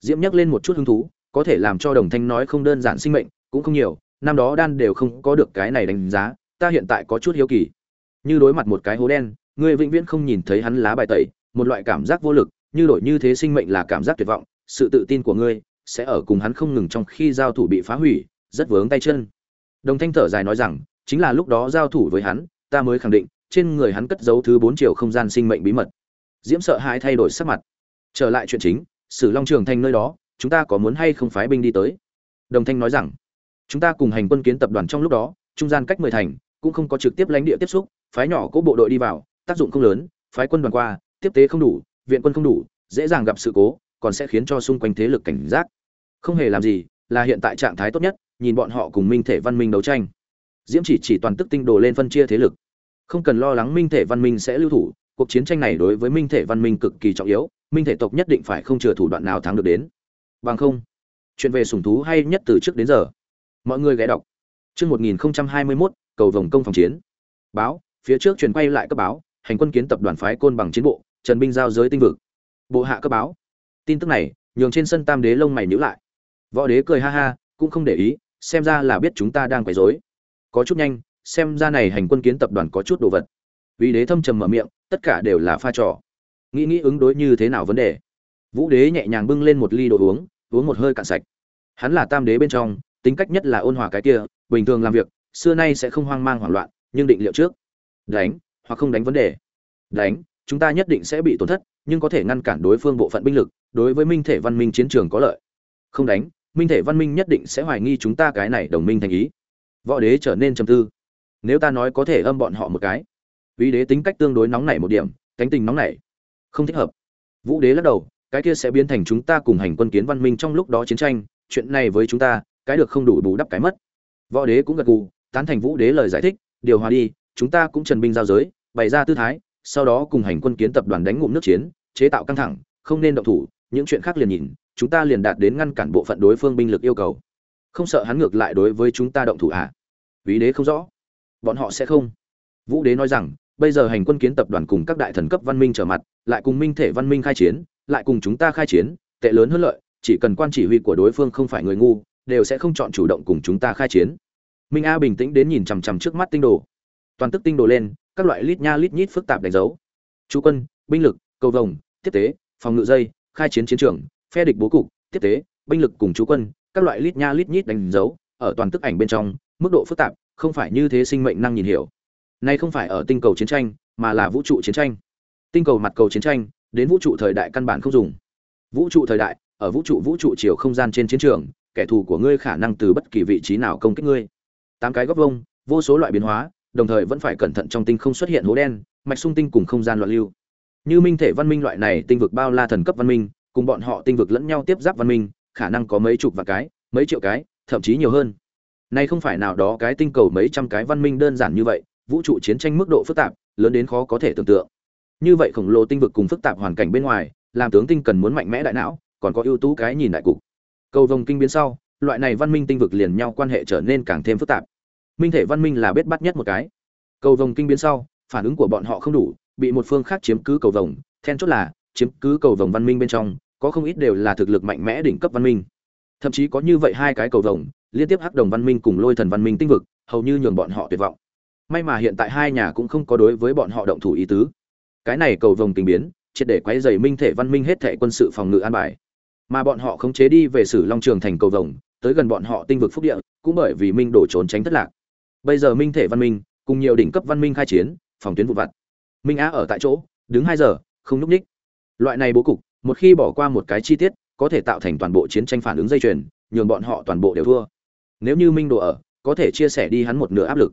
Diễm nhắc lên một chút hứng thú, có thể làm cho đồng thanh nói không đơn giản sinh mệnh, cũng không nhiều, năm đó đan đều không có được cái này đánh giá, ta hiện tại có chút hiếu kỳ. Như đối mặt một cái hố đen, ngươi vĩnh viễn không nhìn thấy hắn lá bài tẩy, một loại cảm giác vô lực, như đổi như thế sinh mệnh là cảm giác tuyệt vọng, sự tự tin của ngươi sẽ ở cùng hắn không ngừng trong khi giao thủ bị phá hủy, rất vướng tay chân. Đồng thanh thở dài nói rằng, chính là lúc đó giao thủ với hắn, ta mới khẳng định, trên người hắn cất giấu thứ bốn triệu không gian sinh mệnh bí mật. Diễm sợ hãi thay đổi sắc mặt. Trở lại chuyện chính, sử long trường Thành nơi đó, chúng ta có muốn hay không phái binh đi tới? Đồng thanh nói rằng, chúng ta cùng hành quân kiến tập đoàn trong lúc đó, trung gian cách mười thành, cũng không có trực tiếp lãnh địa tiếp xúc, phái nhỏ cố bộ đội đi vào, tác dụng không lớn, phái quân đoàn qua, tiếp tế không đủ, viện quân không đủ, dễ dàng gặp sự cố còn sẽ khiến cho xung quanh thế lực cảnh giác. Không hề làm gì, là hiện tại trạng thái tốt nhất, nhìn bọn họ cùng minh thể văn minh đấu tranh. Diễm chỉ chỉ toàn tức tinh đồ lên phân chia thế lực. Không cần lo lắng minh thể văn minh sẽ lưu thủ, cuộc chiến tranh này đối với minh thể văn minh cực kỳ trọng yếu, minh thể tộc nhất định phải không chừa thủ đoạn nào thắng được đến. Bằng không, chuyện về sủng thú hay nhất từ trước đến giờ. Mọi người ghé đọc. Chương một nghìn hai mươi mốt, cầu vòng công phòng chiến. Báo, phía trước truyền quay lại cấp báo, hành quân kiến tập đoàn phái côn bằng chiến bộ, trần binh giao giới tinh vực. Bộ hạ cấp báo tin tức này, nhường trên sân tam đế lông mày nhíu lại. Võ đế cười ha ha, cũng không để ý, xem ra là biết chúng ta đang quấy rối. Có chút nhanh, xem ra này hành quân kiến tập đoàn có chút đồ vật. Vì đế thâm trầm mở miệng, tất cả đều là pha trò. Nghĩ nghĩ ứng đối như thế nào vấn đề. Vũ đế nhẹ nhàng bưng lên một ly đồ uống uống một hơi cạn sạch. Hắn là tam đế bên trong, tính cách nhất là ôn hòa cái kia, bình thường làm việc, xưa nay sẽ không hoang mang hoảng loạn, nhưng định liệu trước. Đánh, hoặc không đánh vấn đề. Đánh, chúng ta nhất định sẽ bị tổn thất, nhưng có thể ngăn cản đối phương bộ phận binh lực đối với minh thể văn minh chiến trường có lợi. Không đánh, minh thể văn minh nhất định sẽ hoài nghi chúng ta cái này đồng minh thành ý. Võ đế trở nên trầm tư. Nếu ta nói có thể âm bọn họ một cái vì đế tính cách tương đối nóng nảy một điểm, cánh tình nóng nảy, không thích hợp. Vũ đế lắc đầu, cái kia sẽ biến thành chúng ta cùng hành quân kiến văn minh trong lúc đó chiến tranh, chuyện này với chúng ta, cái được không đủ bù đắp cái mất. Võ đế cũng gật gù, tán thành vũ đế lời giải thích, điều hòa đi, chúng ta cũng trần binh giao giới, bày ra tư thái, sau đó cùng hành quân kiến tập đoàn đánh ngụm nước chiến, chế tạo căng thẳng, không nên động thủ những chuyện khác liền nhìn, chúng ta liền đạt đến ngăn cản bộ phận đối phương binh lực yêu cầu. Không sợ hắn ngược lại đối với chúng ta động thủ à? Vĩ đế không rõ. Bọn họ sẽ không. Vũ đế nói rằng, bây giờ hành quân kiến tập đoàn cùng các đại thần cấp văn minh trở mặt, lại cùng minh thể văn minh khai chiến, lại cùng chúng ta khai chiến, tệ lớn hơn lợi, chỉ cần quan chỉ huy của đối phương không phải người ngu, đều sẽ không chọn chủ động cùng chúng ta khai chiến. Minh a bình tĩnh đến nhìn chằm chằm trước mắt tinh đồ. Toàn tức tinh đồ lên, các loại lít nha lít nhít phức tạp đánh dấu. Chú quân, binh lực, cầu vồng tiếp tế, phòng ngự dây khai chiến chiến trường, phe địch bố cục, tiếp tế, binh lực cùng chú quân, các loại lít nha lít nhít đánh dấu, ở toàn tức ảnh bên trong, mức độ phức tạp, không phải như thế sinh mệnh năng nhìn hiểu. Nay không phải ở tinh cầu chiến tranh, mà là vũ trụ chiến tranh. Tinh cầu mặt cầu chiến tranh, đến vũ trụ thời đại căn bản không dùng. Vũ trụ thời đại, ở vũ trụ vũ trụ chiều không gian trên chiến trường, kẻ thù của ngươi khả năng từ bất kỳ vị trí nào công kích ngươi. Tám cái góc vông vô số loại biến hóa, đồng thời vẫn phải cẩn thận trong tinh không xuất hiện hố đen, mạch sung tinh cùng không gian loạn lưu như minh thể văn minh loại này tinh vực bao la thần cấp văn minh, cùng bọn họ tinh vực lẫn nhau tiếp giáp văn minh, khả năng có mấy chục và cái, mấy triệu cái, thậm chí nhiều hơn. Nay không phải nào đó cái tinh cầu mấy trăm cái văn minh đơn giản như vậy, vũ trụ chiến tranh mức độ phức tạp, lớn đến khó có thể tưởng tượng. Như vậy khổng lồ tinh vực cùng phức tạp hoàn cảnh bên ngoài, làm tướng tinh cần muốn mạnh mẽ đại não, còn có ưu tú cái nhìn đại cục. Cầu vồng kinh biến sau, loại này văn minh tinh vực liền nhau quan hệ trở nên càng thêm phức tạp. Minh thể văn minh là bết bắt nhất một cái. Cầu vồng kinh biến sau, phản ứng của bọn họ không đủ bị một phương khác chiếm cứ cầu vồng, then chốt là, chiếm cứ cầu vồng văn minh bên trong, có không ít đều là thực lực mạnh mẽ đỉnh cấp văn minh. Thậm chí có như vậy hai cái cầu vồng, liên tiếp hắc đồng văn minh cùng lôi thần văn minh tinh vực, hầu như nhường bọn họ tuyệt vọng. May mà hiện tại hai nhà cũng không có đối với bọn họ động thủ ý tứ. Cái này cầu vồng tình biến, triệt để quấy dày minh thể văn minh hết thể quân sự phòng ngự an bài. Mà bọn họ khống chế đi về sử long trường thành cầu vồng, tới gần bọn họ tinh vực phúc địa, cũng bởi vì minh đổ trốn tránh thất lạc. Bây giờ minh thể văn minh, cùng nhiều đỉnh cấp văn minh khai chiến, phòng tuyến vụ vặt minh á ở tại chỗ, đứng hai giờ, không nhúc ních. Loại này bố cục, một khi bỏ qua một cái chi tiết, có thể tạo thành toàn bộ chiến tranh phản ứng dây chuyền, nhường bọn họ toàn bộ đều thua. Nếu như minh đồ ở, có thể chia sẻ đi hắn một nửa áp lực.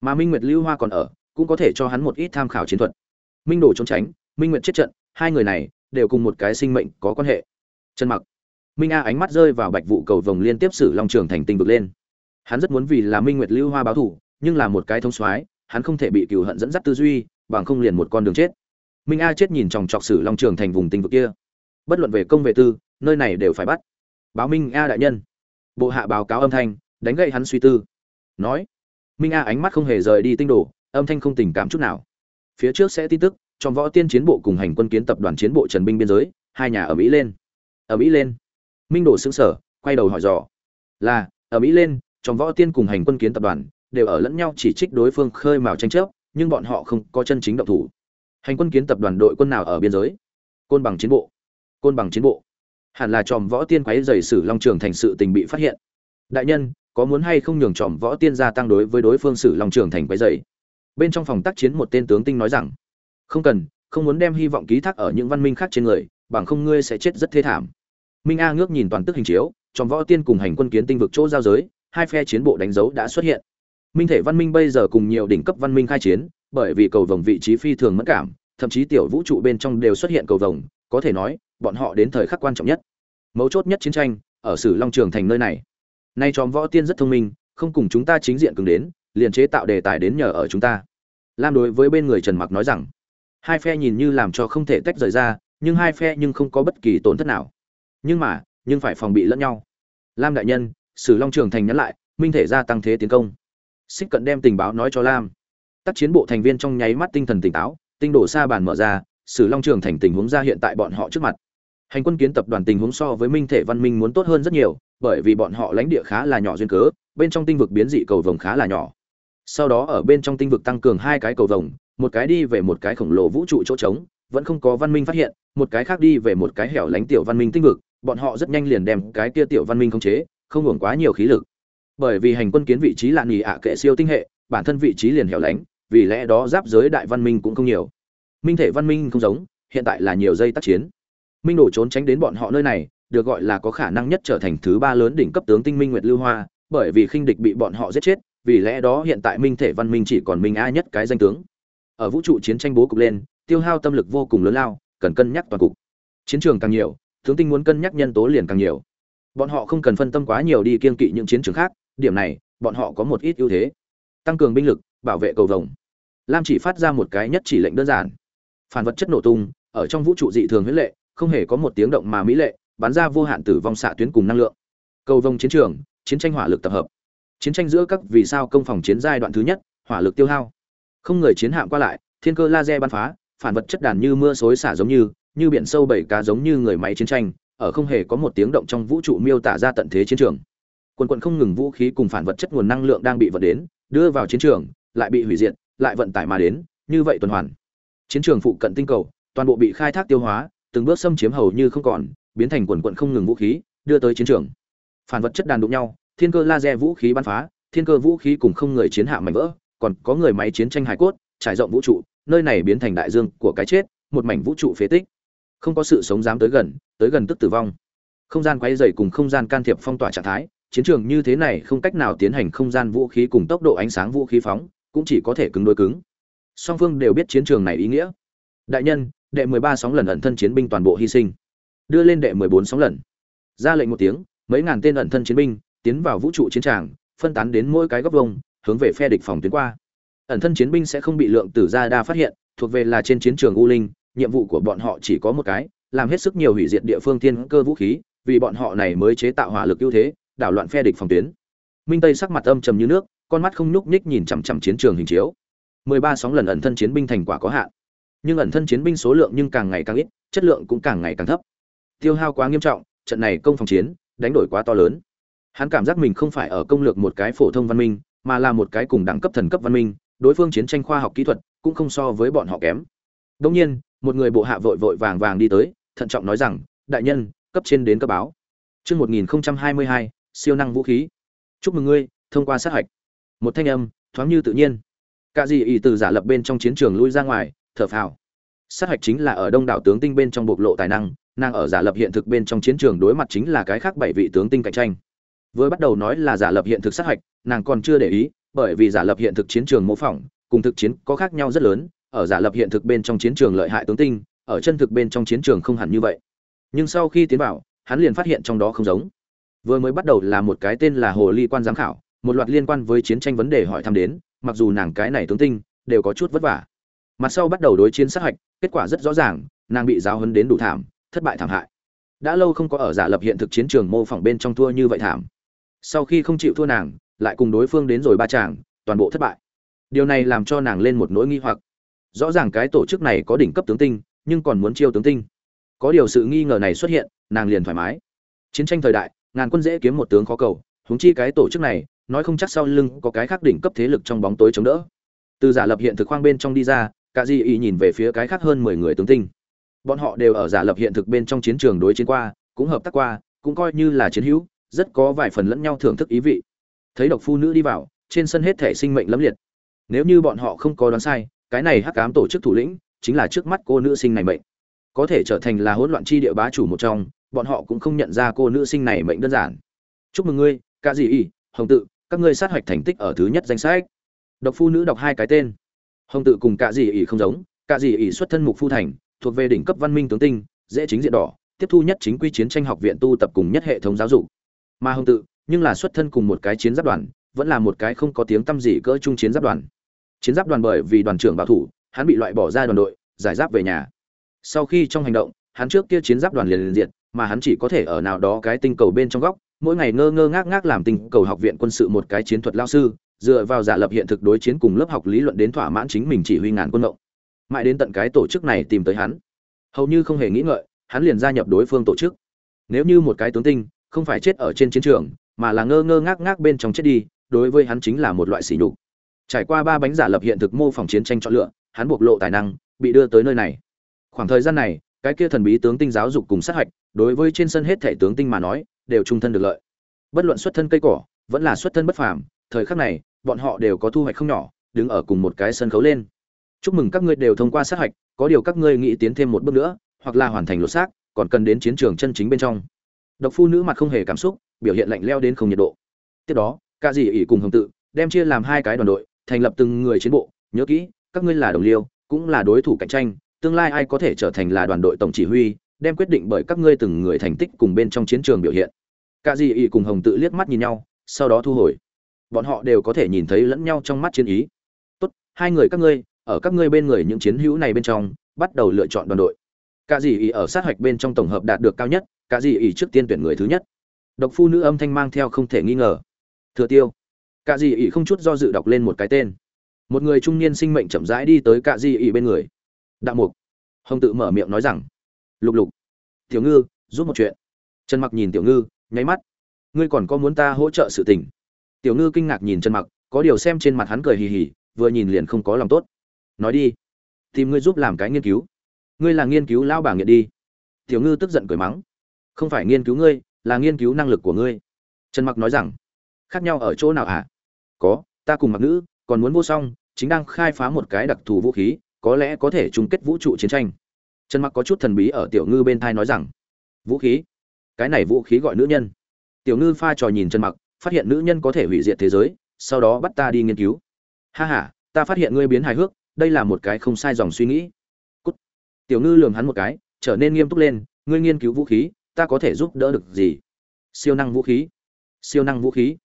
Mà minh nguyệt lưu hoa còn ở, cũng có thể cho hắn một ít tham khảo chiến thuật. Minh đồ trốn tránh, minh nguyệt chết trận, hai người này đều cùng một cái sinh mệnh có quan hệ. Chân mặc. Minh a ánh mắt rơi vào bạch vụ cầu vồng liên tiếp xử long trường thành tinh vực lên. Hắn rất muốn vì là minh nguyệt lưu hoa báo thủ nhưng là một cái thông soái, hắn không thể bị cừu hận dẫn dắt tư duy bằng không liền một con đường chết. Minh a chết nhìn chòng chọc sử long trường thành vùng tinh vực kia. Bất luận về công về tư, nơi này đều phải bắt. Báo minh a đại nhân. Bộ hạ báo cáo âm thanh, đánh gậy hắn suy tư. Nói, minh a ánh mắt không hề rời đi tinh đồ, âm thanh không tình cảm chút nào. Phía trước sẽ tin tức, trong võ tiên chiến bộ cùng hành quân kiến tập đoàn chiến bộ trần binh biên giới, hai nhà ở mỹ lên. Ở mỹ lên. Minh đồ xứng sở quay đầu hỏi dò. Là, ở mỹ lên, trong võ tiên cùng hành quân kiến tập đoàn, đều ở lẫn nhau chỉ trích đối phương khơi mào tranh chấp nhưng bọn họ không có chân chính động thủ. Hành quân kiến tập đoàn đội quân nào ở biên giới? Côn bằng chiến bộ. Côn bằng chiến bộ. Hẳn là tròm võ tiên quấy dày sử long trường thành sự tình bị phát hiện. Đại nhân, có muốn hay không nhường tròm võ tiên gia tăng đối với đối phương sử long trường thành quấy dày bên trong phòng tác chiến một tên tướng tinh nói rằng, không cần, không muốn đem hy vọng ký thác ở những văn minh khác trên người, bằng không ngươi sẽ chết rất thê thảm. Minh a ngước nhìn toàn tức hình chiếu, tròm võ tiên cùng hành quân kiến tinh vực chỗ giao giới, hai phe chiến bộ đánh dấu đã xuất hiện minh thể văn minh bây giờ cùng nhiều đỉnh cấp văn minh khai chiến, bởi vì cầu vồng vị trí phi thường mất cảm, thậm chí tiểu vũ trụ bên trong đều xuất hiện cầu vồng, có thể nói, bọn họ đến thời khắc quan trọng nhất. Mấu chốt nhất chiến tranh, ở sử long trường thành nơi này. Nay tròm võ tiên rất thông minh, không cùng chúng ta chính diện cứng đến, liền chế tạo đề tài đến nhờ ở chúng ta. Lam đối với bên người trần mặc nói rằng, hai phe nhìn như làm cho không thể tách rời ra, nhưng hai phe nhưng không có bất kỳ tổn thất nào. Nhưng mà, nhưng phải phòng bị lẫn nhau. Lam đại nhân, sử long trường thành nhắn lại, minh thể gia tăng thế tiến công xích cận đem tình báo nói cho lam. Tác chiến bộ thành viên trong nháy mắt tinh thần tỉnh táo, tinh đổ xa bàn mở ra, sử long trường thành tình huống ra hiện tại bọn họ trước mặt. Hành quân kiến tập đoàn tình huống so với minh thể văn minh muốn tốt hơn rất nhiều, bởi vì bọn họ lãnh địa khá là nhỏ duyên cớ, bên trong tinh vực biến dị cầu vồng khá là nhỏ. Sau đó ở bên trong tinh vực tăng cường hai cái cầu vồng, một cái đi về một cái khổng lồ vũ trụ chỗ trống, vẫn không có văn minh phát hiện, một cái khác đi về một cái hẻo lánh tiểu văn minh tinh vực, bọn họ rất nhanh liền đem cái kia tiểu văn minh khống chế, không hưởng quá nhiều khí lực bởi vì hành quân kiến vị trí là nghỉ ạ kệ siêu tinh hệ, bản thân vị trí liền hẻo lánh, vì lẽ đó giáp giới đại văn minh cũng không nhiều. Minh thể văn minh không giống, hiện tại là nhiều dây tác chiến. Minh đổ trốn tránh đến bọn họ nơi này, được gọi là có khả năng nhất trở thành thứ ba lớn đỉnh cấp tướng tinh minh nguyệt lưu hoa, bởi vì khinh địch bị bọn họ giết chết, vì lẽ đó hiện tại minh thể văn minh chỉ còn minh a nhất cái danh tướng. Ở vũ trụ chiến tranh bố cục lên, tiêu hao tâm lực vô cùng lớn lao, cần cân nhắc toàn cục. Chiến trường càng nhiều, tướng tinh muốn cân nhắc nhân tố liền càng nhiều. Bọn họ không cần phân tâm quá nhiều đi kiên kỵ những chiến trường khác điểm này, bọn họ có một ít ưu thế. Tăng cường binh lực, bảo vệ cầu vồng. Lam chỉ phát ra một cái nhất chỉ lệnh đơn giản. Phản vật chất nổ tung, ở trong vũ trụ dị thường huyết lệ, không hề có một tiếng động mà mỹ lệ, bắn ra vô hạn tử vong xạ tuyến cùng năng lượng. Cầu vồng chiến trường, chiến tranh hỏa lực tập hợp. Chiến tranh giữa các vì sao công phòng chiến giai đoạn thứ nhất, hỏa lực tiêu hao. Không người chiến hạm qua lại, thiên cơ laser bắn phá, phản vật chất đàn như mưa xối xả giống như như biển sâu bảy cá giống như người máy chiến tranh, ở không hề có một tiếng động trong vũ trụ miêu tả ra tận thế chiến trường quần quần không ngừng vũ khí cùng phản vật chất nguồn năng lượng đang bị vận đến, đưa vào chiến trường, lại bị hủy diệt, lại vận tải mà đến, như vậy tuần hoàn. Chiến trường phụ cận tinh cầu, toàn bộ bị khai thác tiêu hóa, từng bước xâm chiếm hầu như không còn, biến thành quần quận không ngừng vũ khí, đưa tới chiến trường. Phản vật chất đàn đụng nhau, thiên cơ laser vũ khí bắn phá, thiên cơ vũ khí cùng không người chiến hạ mảnh vỡ, còn có người máy chiến tranh hải cốt, trải rộng vũ trụ, nơi này biến thành đại dương của cái chết, một mảnh vũ trụ phế tích. Không có sự sống dám tới gần tới gần tức tử vong. Không gian quay dày cùng không gian can thiệp phong tỏa trạng thái chiến trường như thế này không cách nào tiến hành không gian vũ khí cùng tốc độ ánh sáng vũ khí phóng cũng chỉ có thể cứng đối cứng. Song phương đều biết chiến trường này ý nghĩa. Đại nhân đệ mười ba sóng lần ẩn thân chiến binh toàn bộ hy sinh. Đưa lên đệ mười bốn sóng lần. Ra lệnh một tiếng mấy ngàn tên ẩn thân chiến binh tiến vào vũ trụ chiến trường, phân tán đến mỗi cái góc vùng, hướng về phe địch phòng tuyến qua. Ẩn thân chiến binh sẽ không bị lượng tử gia đa phát hiện thuộc về là trên chiến trường u linh nhiệm vụ của bọn họ chỉ có một cái làm hết sức nhiều hủy diệt địa phương thiên cơ vũ khí vì bọn họ này mới chế tạo hỏa lực ưu thế đảo loạn phe địch phòng tuyến. Minh tây sắc mặt âm trầm như nước, con mắt không nhúc nhích nhìn chằm chằm chiến trường hình chiếu. Mười ba sóng lần ẩn thân chiến binh thành quả có hạn. Nhưng ẩn thân chiến binh số lượng nhưng càng ngày càng ít, chất lượng cũng càng ngày càng thấp. Tiêu hao quá nghiêm trọng, trận này công phòng chiến, đánh đổi quá to lớn. Hắn cảm giác mình không phải ở công lược một cái phổ thông văn minh, mà là một cái cùng đẳng cấp thần cấp văn minh, đối phương chiến tranh khoa học kỹ thuật cũng không so với bọn họ kém. Đông nhiên, một người bộ hạ vội vội vàng vàng đi tới, thận trọng nói rằng, đại nhân, cấp trên đến cấp báo. Chương một nghìn hai mươi hai siêu năng vũ khí. Chúc mừng ngươi, thông qua sát hạch. Một thanh âm, thoáng như tự nhiên. Cả gì ý từ giả lập bên trong chiến trường lui ra ngoài, thở phào. Sát hạch chính là ở đông đảo tướng tinh bên trong bộc lộ tài năng, nàng ở giả lập hiện thực bên trong chiến trường đối mặt chính là cái khác bảy vị tướng tinh cạnh tranh. Vừa bắt đầu nói là giả lập hiện thực sát hạch, nàng còn chưa để ý, bởi vì giả lập hiện thực chiến trường mô phỏng, cùng thực chiến có khác nhau rất lớn, ở giả lập hiện thực bên trong chiến trường lợi hại tướng tinh, ở chân thực bên trong chiến trường không hẳn như vậy. Nhưng sau khi tiến vào, hắn liền phát hiện trong đó không giống vừa mới bắt đầu là một cái tên là hồ ly quan giám khảo, một loạt liên quan với chiến tranh vấn đề hỏi thăm đến, mặc dù nàng cái này tướng tinh, đều có chút vất vả. Mặt sau bắt đầu đối chiến sát hạch, kết quả rất rõ ràng, nàng bị giáo hấn đến đủ thảm, thất bại thảm hại. Đã lâu không có ở giả lập hiện thực chiến trường mô phỏng bên trong thua như vậy thảm. Sau khi không chịu thua nàng, lại cùng đối phương đến rồi ba chàng toàn bộ thất bại. Điều này làm cho nàng lên một nỗi nghi hoặc. Rõ ràng cái tổ chức này có đỉnh cấp tướng tinh, nhưng còn muốn chiêu tướng tinh. Có điều sự nghi ngờ này xuất hiện, nàng liền thoải mái. Chiến tranh thời đại ngàn quân dễ kiếm một tướng khó cầu, huống chi cái tổ chức này, nói không chắc sau lưng có cái khác đỉnh cấp thế lực trong bóng tối chống đỡ. Từ giả lập hiện thực khoang bên trong đi ra, cả di ý nhìn về phía cái khác hơn mười người tướng tinh. Bọn họ đều ở giả lập hiện thực bên trong chiến trường đối chiến qua, cũng hợp tác qua, cũng coi như là chiến hữu, rất có vài phần lẫn nhau thưởng thức ý vị. Thấy độc phu nữ đi vào, trên sân hết thể sinh mệnh lẫm liệt. Nếu như bọn họ không có đoán sai, cái này hắc ám tổ chức thủ lĩnh, chính là trước mắt cô nữ sinh này mệnh. Có thể trở thành là hỗn loạn chi địa bá chủ một trong bọn họ cũng không nhận ra cô nữ sinh này mệnh đơn giản. Chúc mừng ngươi, cả Dị y hồng tự, các ngươi sát hoạch thành tích ở thứ nhất danh sách. Độc phu nữ đọc hai cái tên. Hồng tự cùng cả Dị ỷ không giống, cả Dị ỷ xuất thân mục phu thành, thuộc về đỉnh cấp văn minh tướng tinh, dễ chính diện đỏ, tiếp thu nhất chính quy chiến tranh học viện tu tập cùng nhất hệ thống giáo dục. Mà hồng tự, nhưng là xuất thân cùng một cái chiến giáp đoàn, vẫn là một cái không có tiếng tăm gì cỡ trung chiến giáp đoàn. Chiến giáp đoàn bởi vì đoàn trưởng bảo thủ, hắn bị loại bỏ ra đoàn đội, giải giáp về nhà. Sau khi trong hành động, hắn trước kia chiến giáp đoàn liền liền diệt mà hắn chỉ có thể ở nào đó cái tinh cầu bên trong góc, mỗi ngày ngơ ngơ ngác ngác làm tinh cầu học viện quân sự một cái chiến thuật lao sư, dựa vào giả lập hiện thực đối chiến cùng lớp học lý luận đến thỏa mãn chính mình chỉ huy ngàn quân động mãi đến tận cái tổ chức này tìm tới hắn, hầu như không hề nghĩ ngợi, hắn liền gia nhập đối phương tổ chức. Nếu như một cái tướng tinh, không phải chết ở trên chiến trường, mà là ngơ ngơ ngác ngác bên trong chết đi, đối với hắn chính là một loại sỉ nhục. Trải qua ba bánh giả lập hiện thực mô phỏng chiến tranh chọn lựa, hắn bộc lộ tài năng, bị đưa tới nơi này. Khoảng thời gian này, cái kia thần bí tướng tinh giáo dục cùng sát hạch đối với trên sân hết thể tướng tinh mà nói, đều trung thân được lợi. Bất luận xuất thân cây cỏ, vẫn là xuất thân bất phàm, thời khắc này, bọn họ đều có thu hoạch không nhỏ, đứng ở cùng một cái sân khấu lên. Chúc mừng các ngươi đều thông qua sát hạch, có điều các ngươi nghĩ tiến thêm một bước nữa, hoặc là hoàn thành lột xác, còn cần đến chiến trường chân chính bên trong. Độc phu nữ mặt không hề cảm xúc, biểu hiện lạnh leo đến không nhiệt độ. Tiếp đó ca dì ỉ cùng hồng tự, đem chia làm hai cái đoàn đội, thành lập từng người chiến bộ. Nhớ kỹ, các ngươi là đồng liêu, cũng là đối thủ cạnh tranh, tương lai ai có thể trở thành là đoàn đội tổng chỉ huy đem quyết định bởi các ngươi từng người thành tích cùng bên trong chiến trường biểu hiện. Cả dì ỉ cùng hồng tự liếc mắt nhìn nhau, sau đó thu hồi. Bọn họ đều có thể nhìn thấy lẫn nhau trong mắt chiến ý. Tốt, hai người các ngươi, ở các ngươi bên người những chiến hữu này bên trong, bắt đầu lựa chọn đoàn đội. Cả dì ỉ ở sát hạch bên trong tổng hợp đạt được cao nhất, cả dì ỉ trước tiên tuyển người thứ nhất. Độc phu nữ âm thanh mang theo không thể nghi ngờ. Thừa tiêu. Cả dì ỉ không chút do dự đọc lên một cái tên. Một người trung niên sinh mệnh chậm rãi đi tới cả dì ỉ bên người. Đạo mục. Hồng tự mở miệng nói rằng lục lục. Tiểu ngư, giúp một chuyện. Trần mặc nhìn tiểu ngư, nháy mắt. Ngươi còn có muốn ta hỗ trợ sự tình? Tiểu ngư kinh ngạc nhìn trần mặc, có điều xem trên mặt hắn cười hì hì, vừa nhìn liền không có lòng tốt. Nói đi. Tìm ngươi giúp làm cái nghiên cứu. Ngươi là nghiên cứu lao bà nghiện đi. Tiểu ngư tức giận cười mắng. Không phải nghiên cứu ngươi, là nghiên cứu năng lực của ngươi. Trần mặc nói rằng. Khác nhau ở chỗ nào hả? À? có, ta cùng mặc nữ còn muốn vô song, chính đang khai phá một cái đặc thù vũ khí, có lẽ có thể chung kết vũ trụ chiến tranh trần mặc có chút thần bí ở tiểu ngư bên thai nói rằng, vũ khí? Cái này vũ khí gọi nữ nhân. Tiểu ngư pha trò nhìn trần mặc, phát hiện nữ nhân có thể hủy diệt thế giới, sau đó bắt ta đi nghiên cứu. Ha ha, ta phát hiện ngươi biến hài hước, đây là một cái không sai dòng suy nghĩ. Cút. tiểu ngư lườm hắn một cái, trở nên nghiêm túc lên, ngươi nghiên cứu vũ khí, ta có thể giúp đỡ được gì? Siêu năng vũ khí. Siêu năng vũ khí?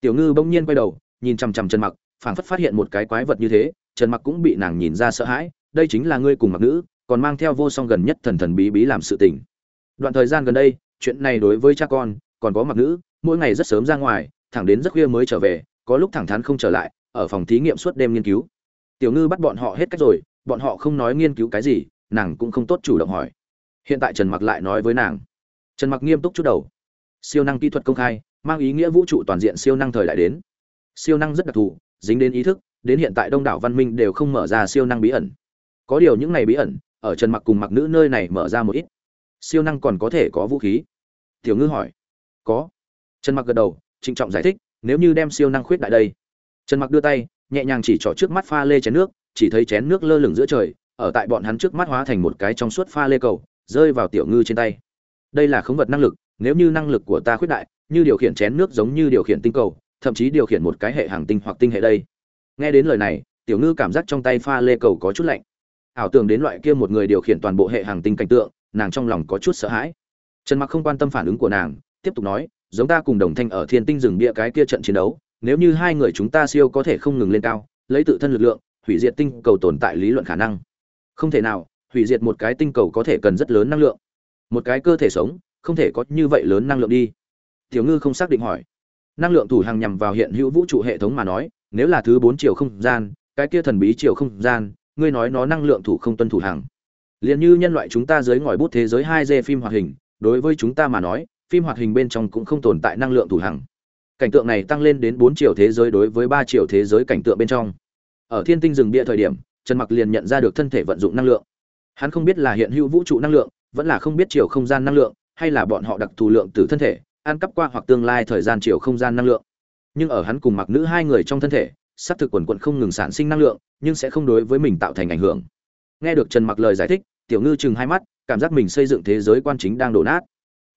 Tiểu ngư bỗng nhiên quay đầu, nhìn chằm chằm trần mặc, phảng phất phát hiện một cái quái vật như thế, trần mặc cũng bị nàng nhìn ra sợ hãi, đây chính là ngươi cùng mặc nữ còn mang theo vô song gần nhất thần thần bí bí làm sự tình. Đoạn thời gian gần đây, chuyện này đối với cha con, còn có mặc nữ, mỗi ngày rất sớm ra ngoài, thẳng đến rất khuya mới trở về, có lúc thẳng thắn không trở lại, ở phòng thí nghiệm suốt đêm nghiên cứu. Tiểu ngư bắt bọn họ hết cách rồi, bọn họ không nói nghiên cứu cái gì, nàng cũng không tốt chủ động hỏi. Hiện tại trần mặc lại nói với nàng. Trần mặc nghiêm túc chút đầu. Siêu năng kỹ thuật công khai, mang ý nghĩa vũ trụ toàn diện siêu năng thời đại đến. Siêu năng rất đặc thù, dính đến ý thức, đến hiện tại đông đảo văn minh đều không mở ra siêu năng bí ẩn. Có điều những này bí ẩn ở trần mặc cùng mặc nữ nơi này mở ra một ít. Siêu năng còn có thể có vũ khí? Tiểu ngư hỏi. Có. Trần mặc gật đầu, trịnh trọng giải thích, nếu như đem siêu năng khuyết đại đây. Trần mặc đưa tay, nhẹ nhàng chỉ trỏ trước mắt pha lê chén nước, chỉ thấy chén nước lơ lửng giữa trời, ở tại bọn hắn trước mắt hóa thành một cái trong suốt pha lê cầu, rơi vào tiểu ngư trên tay. Đây là khống vật năng lực, nếu như năng lực của ta khuyết đại, như điều khiển chén nước giống như điều khiển tinh cầu, thậm chí điều khiển một cái hệ hàng tinh hoặc tinh hệ đây. Nghe đến lời này, tiểu ngư cảm giác trong tay pha lê cầu có chút lạnh ảo tưởng đến loại kia một người điều khiển toàn bộ hệ hàng tinh cảnh tượng, nàng trong lòng có chút sợ hãi. Trần mặc không quan tâm phản ứng của nàng, tiếp tục nói, giống ta cùng đồng thanh ở thiên tinh rừng bia cái kia trận chiến đấu, nếu như hai người chúng ta siêu có thể không ngừng lên cao, lấy tự thân lực lượng, hủy diệt tinh cầu tồn tại lý luận khả năng. Không thể nào, hủy diệt một cái tinh cầu có thể cần rất lớn năng lượng. Một cái cơ thể sống, không thể có như vậy lớn năng lượng đi. Tiểu ngư không xác định hỏi. Năng lượng thủ hàng nhằm vào hiện hữu vũ trụ hệ thống mà nói, nếu là thứ bốn chiều không gian, cái kia thần bí chiều không gian ngươi nói nó năng lượng thủ không tuân thủ hàng. Liền như nhân loại chúng ta dưới ngòi bút thế giới hai d phim hoạt hình, đối với chúng ta mà nói, phim hoạt hình bên trong cũng không tồn tại năng lượng thủ hàng. Cảnh tượng này tăng lên đến bốn triệu thế giới đối với ba triệu thế giới cảnh tượng bên trong. Ở thiên tinh rừng bia thời điểm, trần mặc liền nhận ra được thân thể vận dụng năng lượng. Hắn không biết là hiện hữu vũ trụ năng lượng, vẫn là không biết chiều không gian năng lượng, hay là bọn họ đặc thù lượng từ thân thể, ăn cắp qua hoặc tương lai thời gian chiều không gian năng lượng. Nhưng ở hắn cùng mặc nữ hai người trong thân thể xác thực quần quận không ngừng sản sinh năng lượng, nhưng sẽ không đối với mình tạo thành ảnh hưởng. Nghe được trần mặc lời giải thích, tiểu ngư chừng hai mắt, cảm giác mình xây dựng thế giới quan chính đang đổ nát.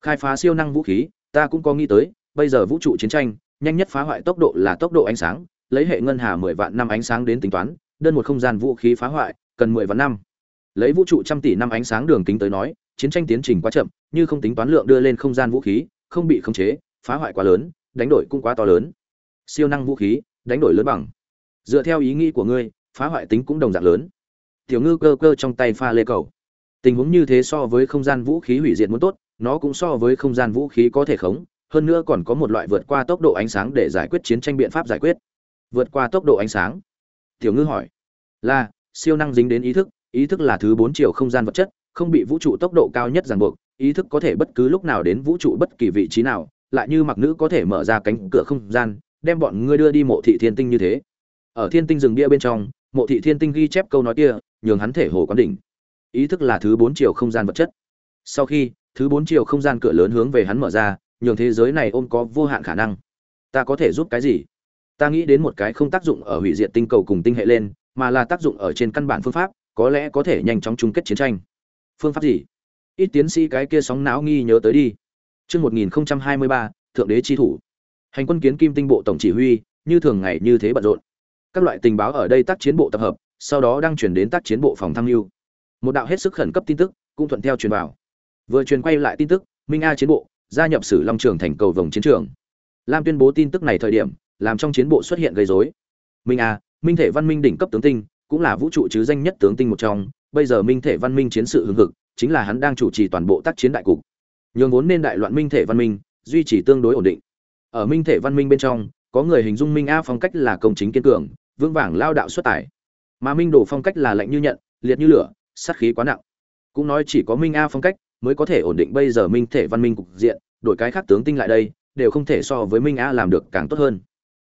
Khai phá siêu năng vũ khí, ta cũng có nghĩ tới, bây giờ vũ trụ chiến tranh, nhanh nhất phá hoại tốc độ là tốc độ ánh sáng, lấy hệ ngân hà mười vạn năm ánh sáng đến tính toán, đơn một không gian vũ khí phá hoại, cần mười vạn năm. Lấy vũ trụ trăm tỷ năm ánh sáng đường kính tới nói, chiến tranh tiến trình quá chậm, như không tính toán lượng đưa lên không gian vũ khí, không bị khống chế, phá hoại quá lớn, đánh đổi cũng quá to lớn. Siêu năng vũ khí đánh đổi lớn bằng. Dựa theo ý nghĩ của ngươi, phá hoại tính cũng đồng dạng lớn. Tiểu ngư cơ cơ trong tay pha lê cầu. Tình huống như thế so với không gian vũ khí hủy diệt muốn tốt, nó cũng so với không gian vũ khí có thể khống, hơn nữa còn có một loại vượt qua tốc độ ánh sáng để giải quyết chiến tranh biện pháp giải quyết. Vượt qua tốc độ ánh sáng? Tiểu ngư hỏi. Là, siêu năng dính đến ý thức ý thức là thứ bốn chiều không gian vật chất, không bị vũ trụ tốc độ cao nhất ràng buộc, ý thức có thể bất cứ lúc nào đến vũ trụ bất kỳ vị trí nào, lại như mặc nữ có thể mở ra cánh cửa không gian đem bọn ngươi đưa đi mộ thị thiên tinh như thế. Ở thiên tinh rừng bia bên trong, mộ thị thiên tinh ghi chép câu nói kia, nhường hắn thể hồ quán đỉnh. Ý thức là thứ bốn chiều không gian vật chất. Sau khi, thứ bốn chiều không gian cửa lớn hướng về hắn mở ra, nhường thế giới này ôm có vô hạn khả năng. Ta có thể giúp cái gì? Ta nghĩ đến một cái không tác dụng ở hủy diệt tinh cầu cùng tinh hệ lên, mà là tác dụng ở trên căn bản phương pháp, có lẽ có thể nhanh chóng chung kết chiến tranh. Phương pháp gì? Ít tiến sĩ cái kia sóng não nghi nhớ tới đi. Chương một nghìn hai mươi ba, thượng đế chi thủ hành quân kiến kim tinh bộ tổng chỉ huy, như thường ngày như thế bận rộn. Các loại tình báo ở đây tác chiến bộ tập hợp, sau đó đang chuyển đến tác chiến bộ phòng tham mưu. Một đạo hết sức khẩn cấp tin tức cũng thuận theo truyền vào. Vừa truyền quay lại tin tức, minh a chiến bộ gia nhập sử long trường thành cầu vòng chiến trường. Lam tuyên bố tin tức này thời điểm, làm trong chiến bộ xuất hiện gây rối. Minh a, minh thể văn minh đỉnh cấp tướng tinh, cũng là vũ trụ chứ danh nhất tướng tinh một trong, bây giờ minh thể văn minh chiến sự hưng hực, chính là hắn đang chủ trì toàn bộ tác chiến đại cục. Nhường vốn nên đại loạn minh thể văn minh, duy trì tương đối ổn định ở minh thể văn minh bên trong, có người hình dung minh a phong cách là công chính kiên cường, vững vàng lao đạo xuất tải mà minh đồ phong cách là lạnh như nhận, liệt như lửa, sát khí quá nặng. Cũng nói chỉ có minh a phong cách mới có thể ổn định bây giờ minh thể văn minh cục diện, đổi cái khác tướng tinh lại đây, đều không thể so với minh a làm được càng tốt hơn.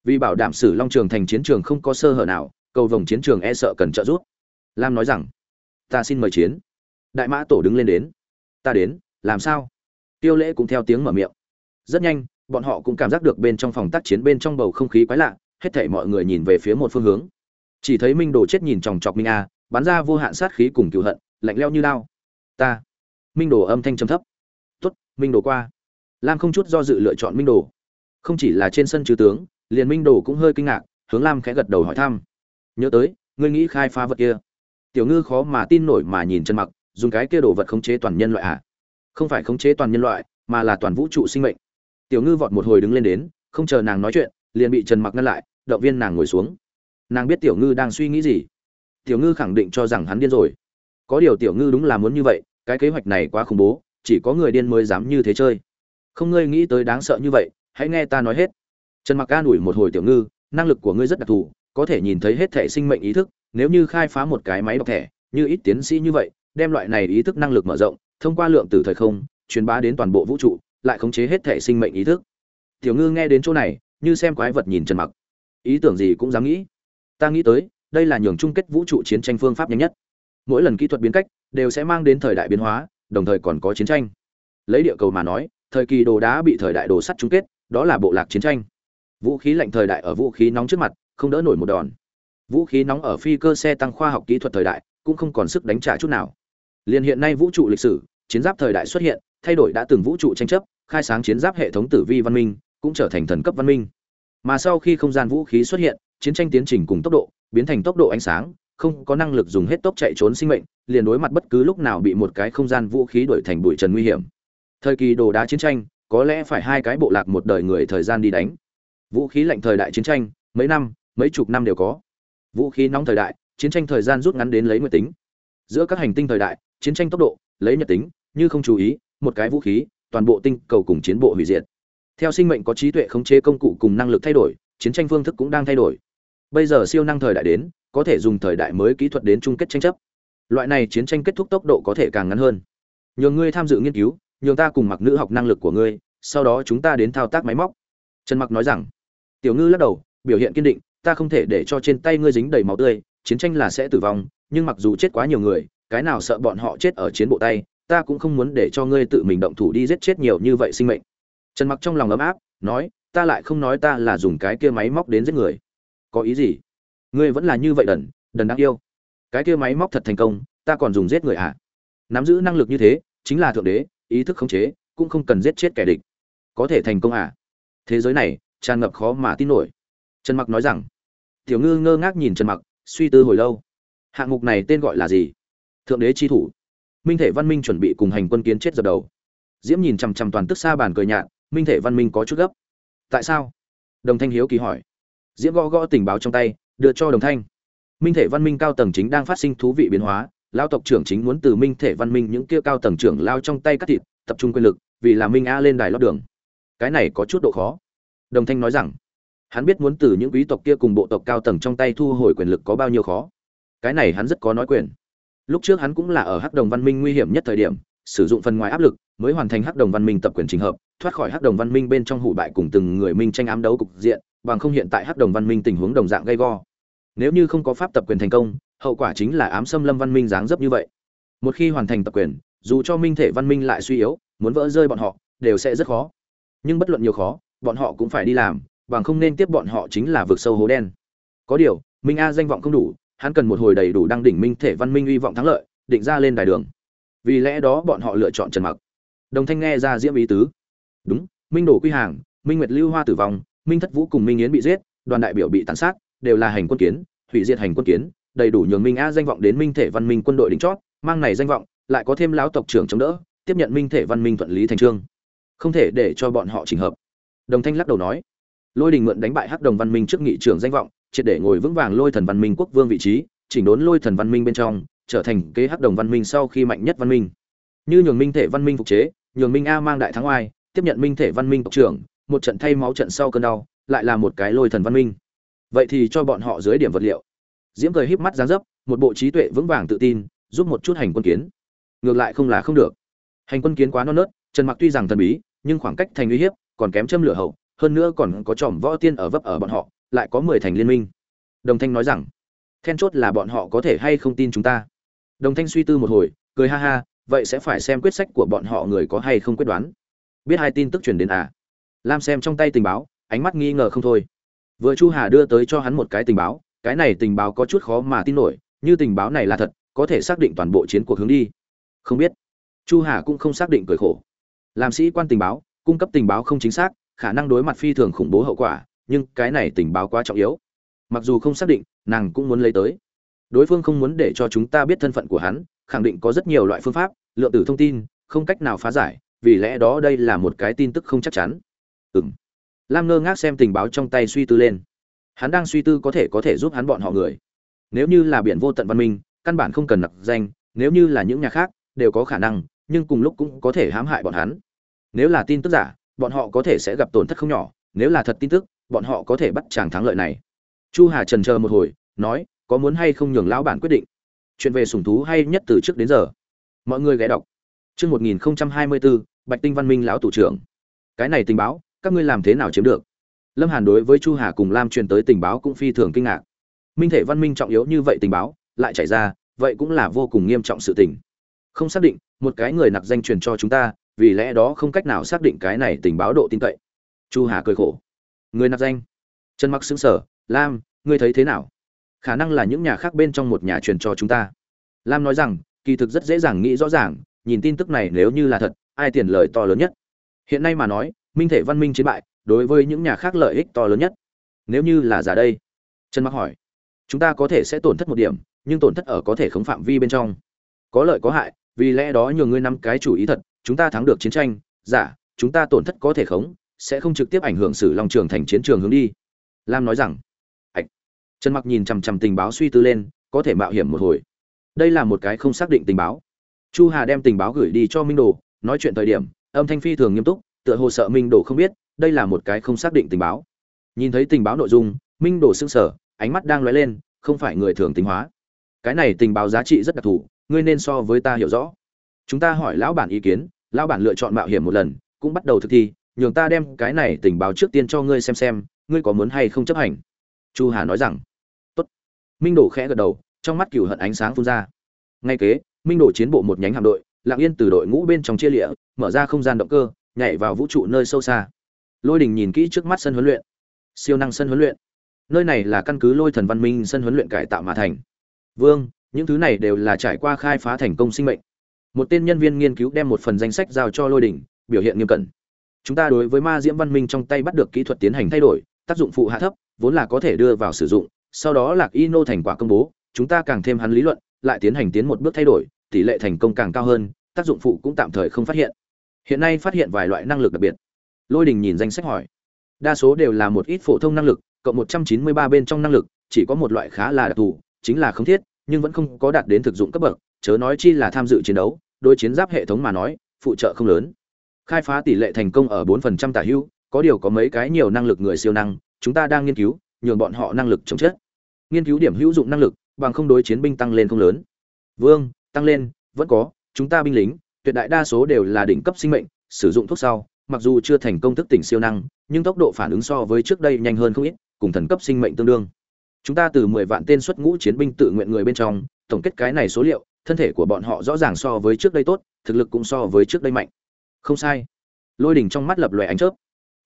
Vì bảo đảm sử long trường thành chiến trường không có sơ hở nào, cầu vòng chiến trường e sợ cần trợ giúp. Lam nói rằng, ta xin mời chiến. Đại mã tổ đứng lên đến, ta đến, làm sao? Tiêu lễ cũng theo tiếng mở miệng. Rất nhanh bọn họ cũng cảm giác được bên trong phòng tác chiến bên trong bầu không khí quái lạ, hết thảy mọi người nhìn về phía một phương hướng. Chỉ thấy minh đồ chết nhìn chòng chọc minh a, bắn ra vô hạn sát khí cùng cựu hận, lạnh leo như lao ta. Minh đồ âm thanh trầm thấp. Tốt, minh đồ qua. Lam không chút do dự lựa chọn minh đồ. Không chỉ là trên sân trừ tướng, liền minh đồ cũng hơi kinh ngạc, hướng lam khẽ gật đầu hỏi thăm. Nhớ tới, ngươi nghĩ khai phá vật kia. Tiểu ngư khó mà tin nổi mà nhìn chân mặc, dùng cái kia đồ vật khống chế toàn nhân loại à? Không phải khống chế toàn nhân loại, mà là toàn vũ trụ sinh mệnh tiểu ngư vọt một hồi đứng lên đến, không chờ nàng nói chuyện, liền bị trần mặc ngăn lại, động viên nàng ngồi xuống. Nàng biết tiểu ngư đang suy nghĩ gì. Tiểu ngư khẳng định cho rằng hắn điên rồi. Có điều tiểu ngư đúng là muốn như vậy, cái kế hoạch này quá khủng bố, chỉ có người điên mới dám như thế chơi. Không ngươi nghĩ tới đáng sợ như vậy, hãy nghe ta nói hết. Trần mặc an ủi một hồi tiểu ngư, năng lực của ngươi rất đặc thù, có thể nhìn thấy hết thể sinh mệnh ý thức, nếu như khai phá một cái máy đọc thẻ, như ít tiến sĩ như vậy, đem loại này ý thức năng lực mở rộng, thông qua lượng tử thời không, truyền bá đến toàn bộ vũ trụ lại khống chế hết thể sinh mệnh ý thức. Tiểu ngư nghe đến chỗ này, như xem quái vật nhìn trần mặc. Ý tưởng gì cũng dám nghĩ. Ta nghĩ tới, đây là nhường chung kết vũ trụ chiến tranh phương pháp nhanh nhất. Mỗi lần kỹ thuật biến cách, đều sẽ mang đến thời đại biến hóa, đồng thời còn có chiến tranh. Lấy địa cầu mà nói, thời kỳ đồ đá bị thời đại đồ sắt chung kết, đó là bộ lạc chiến tranh. Vũ khí lạnh thời đại ở vũ khí nóng trước mặt, không đỡ nổi một đòn. Vũ khí nóng ở phi cơ xe tăng khoa học kỹ thuật thời đại, cũng không còn sức đánh trả chút nào. Liền hiện nay vũ trụ lịch sử, chiến giáp thời đại xuất hiện thay đổi đã từng vũ trụ tranh chấp, khai sáng chiến giáp hệ thống tử vi văn minh, cũng trở thành thần cấp văn minh. Mà sau khi không gian vũ khí xuất hiện, chiến tranh tiến trình cùng tốc độ, biến thành tốc độ ánh sáng, không có năng lực dùng hết tốc chạy trốn sinh mệnh, liền đối mặt bất cứ lúc nào bị một cái không gian vũ khí đuổi thành bụi trần nguy hiểm. Thời kỳ đồ đá chiến tranh, có lẽ phải hai cái bộ lạc một đời người thời gian đi đánh. Vũ khí lạnh thời đại chiến tranh, mấy năm, mấy chục năm đều có. Vũ khí nóng thời đại, chiến tranh thời gian rút ngắn đến lấy nguyệt tính. Giữa các hành tinh thời đại, chiến tranh tốc độ, lấy nhật tính, như không chú ý một cái vũ khí, toàn bộ tinh cầu cùng chiến bộ hủy diệt. Theo sinh mệnh có trí tuệ khống chế công cụ cùng năng lực thay đổi, chiến tranh phương thức cũng đang thay đổi. Bây giờ siêu năng thời đại đến, có thể dùng thời đại mới kỹ thuật đến chung kết tranh chấp. Loại này chiến tranh kết thúc tốc độ có thể càng ngắn hơn. Nhường ngươi tham dự nghiên cứu nhường ta cùng mặc nữ học năng lực của ngươi, sau đó chúng ta đến thao tác máy móc. Trần mặc nói rằng, tiểu ngư lắc đầu, biểu hiện kiên định, ta không thể để cho trên tay ngươi dính đầy máu tươi, chiến tranh là sẽ tử vong, nhưng mặc dù chết quá nhiều người, cái nào sợ bọn họ chết ở chiến bộ tay ta cũng không muốn để cho ngươi tự mình động thủ đi giết chết nhiều như vậy sinh mệnh. Trần mặc trong lòng ấm áp, nói, ta lại không nói ta là dùng cái kia máy móc đến giết người. Có ý gì? Ngươi vẫn là như vậy đần đần đáng yêu. Cái kia máy móc thật thành công, ta còn dùng giết người à? Nắm giữ năng lực như thế, chính là thượng đế, ý thức khống chế, cũng không cần giết chết kẻ địch. Có thể thành công à? Thế giới này, tràn ngập khó mà tin nổi. Trần mặc nói rằng, tiểu ngư ngơ ngác nhìn trần mặc, suy tư hồi lâu. Hạng mục này tên gọi là gì? Thượng đế chi thủ minh thể văn minh chuẩn bị cùng hành quân kiến chết dập đầu. Diễm nhìn chằm chằm toàn tức xa bàn cười nhạt, minh thể văn minh có chút gấp. Tại sao? Đồng thanh hiếu kỳ hỏi. Diễm gõ gõ tình báo trong tay, đưa cho đồng thanh. Minh thể văn minh cao tầng chính đang phát sinh thú vị biến hóa lao tộc trưởng chính muốn từ minh thể văn minh những kia cao tầng trưởng lao trong tay cắt thịt, tập trung quyền lực, vì là minh a lên đài lót đường. Cái này có chút độ khó. Đồng thanh nói rằng, hắn biết muốn từ những quý tộc kia cùng bộ tộc cao tầng trong tay thu hồi quyền lực có bao nhiêu khó. Cái này hắn rất có nói quyền lúc trước hắn cũng là ở hắc đồng văn minh nguy hiểm nhất thời điểm, sử dụng phần ngoài áp lực, mới hoàn thành hắc đồng văn minh tập quyền trình hợp, thoát khỏi hắc đồng văn minh bên trong hủ bại cùng từng người minh tranh ám đấu cục diện, bằng không hiện tại hắc đồng văn minh tình huống đồng dạng gây go. Nếu như không có pháp tập quyền thành công, hậu quả chính là ám xâm lâm văn minh dáng dấp như vậy. Một khi hoàn thành tập quyền, dù cho minh thể văn minh lại suy yếu, muốn vỡ rơi bọn họ, đều sẽ rất khó. Nhưng bất luận nhiều khó, bọn họ cũng phải đi làm, bằng không nên tiếp bọn họ chính là vực sâu hố đen. Có điều, minh a danh vọng không đủ hắn cần một hồi đầy đủ đăng đỉnh minh thể văn minh hy vọng thắng lợi, định ra lên đài đường. Vì lẽ đó bọn họ lựa chọn trần mặc. Đồng thanh nghe ra diễm ý tứ. Đúng, minh đổ quy hàng, minh nguyệt lưu hoa tử vong, minh thất vũ cùng minh yến bị giết, đoàn đại biểu bị tàn sát, đều là hành quân kiến, hủy diệt hành quân kiến, đầy đủ nhường minh a danh vọng đến minh thể văn minh quân đội đỉnh chót, mang này danh vọng, lại có thêm lão tộc trưởng chống đỡ, tiếp nhận minh thể văn minh thuận lý thành trương. Không thể để cho bọn họ chỉnh hợp. Đồng thanh lắc đầu nói, lôi đình mượn đánh bại hắc đồng văn minh trước nghị trưởng danh vọng triệt để ngồi vững vàng lôi thần văn minh quốc vương vị trí, chỉnh đốn lôi thần văn minh bên trong, trở thành kế hắc đồng văn minh sau khi mạnh nhất văn minh. Như nhường minh thể văn minh phục chế, nhường minh a mang đại thắng oai, tiếp nhận minh thể văn minh tộc trưởng, một trận thay máu trận sau cơn đau, lại là một cái lôi thần văn minh. Vậy thì cho bọn họ dưới điểm vật liệu. Diễm cười híp mắt dáng dấp, một bộ trí tuệ vững vàng tự tin, giúp một chút hành quân kiến. Ngược lại không là không được. Hành quân kiến quá non nớt, trần mặc tuy rằng thần bí, nhưng khoảng cách thành uy hiếp còn kém châm lửa hậu, hơn nữa còn có tròm võ tiên ở vấp ở bọn họ lại có mười thành liên minh. Đồng thanh nói rằng, then chốt là bọn họ có thể hay không tin chúng ta. Đồng thanh suy tư một hồi, cười ha ha, vậy sẽ phải xem quyết sách của bọn họ người có hay không quyết đoán. Biết hai tin tức truyền đến à? Lam xem trong tay tình báo, ánh mắt nghi ngờ không thôi. Vừa chu hà đưa tới cho hắn một cái tình báo, cái này tình báo có chút khó mà tin nổi, như tình báo này là thật, có thể xác định toàn bộ chiến cuộc hướng đi. Không biết. Chu hà cũng không xác định cười khổ. Làm sĩ quan tình báo, cung cấp tình báo không chính xác, khả năng đối mặt phi thường khủng bố hậu quả nhưng cái này tình báo quá trọng yếu. Mặc dù không xác định, nàng cũng muốn lấy tới. Đối phương không muốn để cho chúng ta biết thân phận của hắn, khẳng định có rất nhiều loại phương pháp, lượng tử thông tin, không cách nào phá giải, vì lẽ đó đây là một cái tin tức không chắc chắn. Ừ m lam ngơ ngác xem tình báo trong tay suy tư lên. Hắn đang suy tư có thể có thể giúp hắn bọn họ người. Nếu như là biển vô tận văn minh, căn bản không cần nặc danh, nếu như là những nhà khác, đều có khả năng, nhưng cùng lúc cũng có thể hãm hại bọn hắn. Nếu là tin tức giả, bọn họ có thể sẽ gặp tổn thất không nhỏ, nếu là thật tin tức bọn họ có thể bắt chàng thắng lợi này. Chu hà trần chờ một hồi, nói, có muốn hay không nhường lão bản quyết định? Chuyện về sủng thú hay nhất từ trước đến giờ? Mọi người ghé đọc. Chương một nghìn hai mươi bốn bạch tinh văn minh lão thủ trưởng. Cái này tình báo, các ngươi làm thế nào chiếm được? Lâm hàn đối với chu hà cùng lam truyền tới tình báo cũng phi thường kinh ngạc. Minh thể văn minh trọng yếu như vậy tình báo, lại chạy ra, vậy cũng là vô cùng nghiêm trọng sự tình. Không xác định, một cái người nặc danh truyền cho chúng ta, vì lẽ đó không cách nào xác định cái này tình báo độ tin cậy. Chu hà cười khổ người nạp danh. Trần mặc xứng sở lam, ngươi thấy thế nào? Khả năng là những nhà khác bên trong một nhà truyền cho chúng ta. Lam nói rằng, kỳ thực rất dễ dàng nghĩ rõ ràng, nhìn tin tức này nếu như là thật, ai tiền lời to lớn nhất? Hiện nay mà nói, minh thể văn minh chiến bại, đối với những nhà khác lợi ích to lớn nhất. Nếu như là giả đây, trần mặc hỏi, chúng ta có thể sẽ tổn thất một điểm, nhưng tổn thất ở có thể không phạm vi bên trong. Có lợi có hại, vì lẽ đó nhiều ngươi năm cái chủ ý thật, chúng ta thắng được chiến tranh, giả, chúng ta tổn thất có thể khống sẽ không trực tiếp ảnh hưởng sử long trường thành chiến trường hướng đi. Lam nói rằng, ạch. Trần mặc nhìn chằm chằm tình báo suy tư lên, có thể mạo hiểm một hồi. Đây là một cái không xác định tình báo. Chu hà đem tình báo gửi đi cho minh đồ, nói chuyện thời điểm, âm thanh phi thường nghiêm túc, tựa hồ sợ minh đồ không biết, đây là một cái không xác định tình báo. Nhìn thấy tình báo nội dung, minh đồ sững sờ, ánh mắt đang lóe lên, không phải người thường tính hóa. Cái này tình báo giá trị rất đặc thù, ngươi nên so với ta hiểu rõ. Chúng ta hỏi lão bản ý kiến, lão bản lựa chọn mạo hiểm một lần, cũng bắt đầu thực thi nhường ta đem cái này tình báo trước tiên cho ngươi xem xem, ngươi có muốn hay không chấp hành? Chu hà nói rằng, tốt. Minh đổ khẽ gật đầu, trong mắt cửu hận ánh sáng phun ra. Ngay kế, minh đổ chiến bộ một nhánh hạm đội, lặng yên từ đội ngũ bên trong chia lịa, mở ra không gian động cơ, nhảy vào vũ trụ nơi sâu xa. Lôi đình nhìn kỹ trước mắt sân huấn luyện. Siêu năng sân huấn luyện. Nơi này là căn cứ lôi thần văn minh sân huấn luyện cải tạo mà thành. Vương, những thứ này đều là trải qua khai phá thành công sinh mệnh. Một tên nhân viên nghiên cứu đem một phần danh sách giao cho lôi đình, biểu hiện nghiêm cẩn chúng ta đối với ma diễm văn minh trong tay bắt được kỹ thuật tiến hành thay đổi, tác dụng phụ hạ thấp, vốn là có thể đưa vào sử dụng, sau đó lạc ino thành quả công bố, chúng ta càng thêm hắn lý luận, lại tiến hành tiến một bước thay đổi, tỷ lệ thành công càng cao hơn, tác dụng phụ cũng tạm thời không phát hiện. Hiện nay phát hiện vài loại năng lực đặc biệt. Lôi đình nhìn danh sách hỏi. Đa số đều là một ít phổ thông năng lực, cộng một trăm chín mươi ba bên trong năng lực, chỉ có một loại khá là đặc thù, chính là không thiết, nhưng vẫn không có đạt đến thực dụng cấp bậc, chớ nói chi là tham dự chiến đấu đôi chiến giáp hệ thống mà nói, phụ trợ không lớn khai phá tỷ lệ thành công ở bốn phần trăm tả hữu, có điều có mấy cái nhiều năng lực người siêu năng, chúng ta đang nghiên cứu, nhường bọn họ năng lực chống chết. Nghiên cứu điểm hữu dụng năng lực, bằng không đối chiến binh tăng lên không lớn. Vương, tăng lên, vẫn có, chúng ta binh lính, tuyệt đại đa số đều là đỉnh cấp sinh mệnh, sử dụng thuốc sau, mặc dù chưa thành công thức tỉnh siêu năng, nhưng tốc độ phản ứng so với trước đây nhanh hơn không ít, cùng thần cấp sinh mệnh tương đương. Chúng ta từ mười vạn tên xuất ngũ chiến binh tự nguyện người bên trong, tổng kết cái này số liệu, thân thể của bọn họ rõ ràng so với trước đây tốt, thực lực cũng so với trước đây mạnh không sai. Lôi đỉnh trong mắt lập lòe ánh chớp.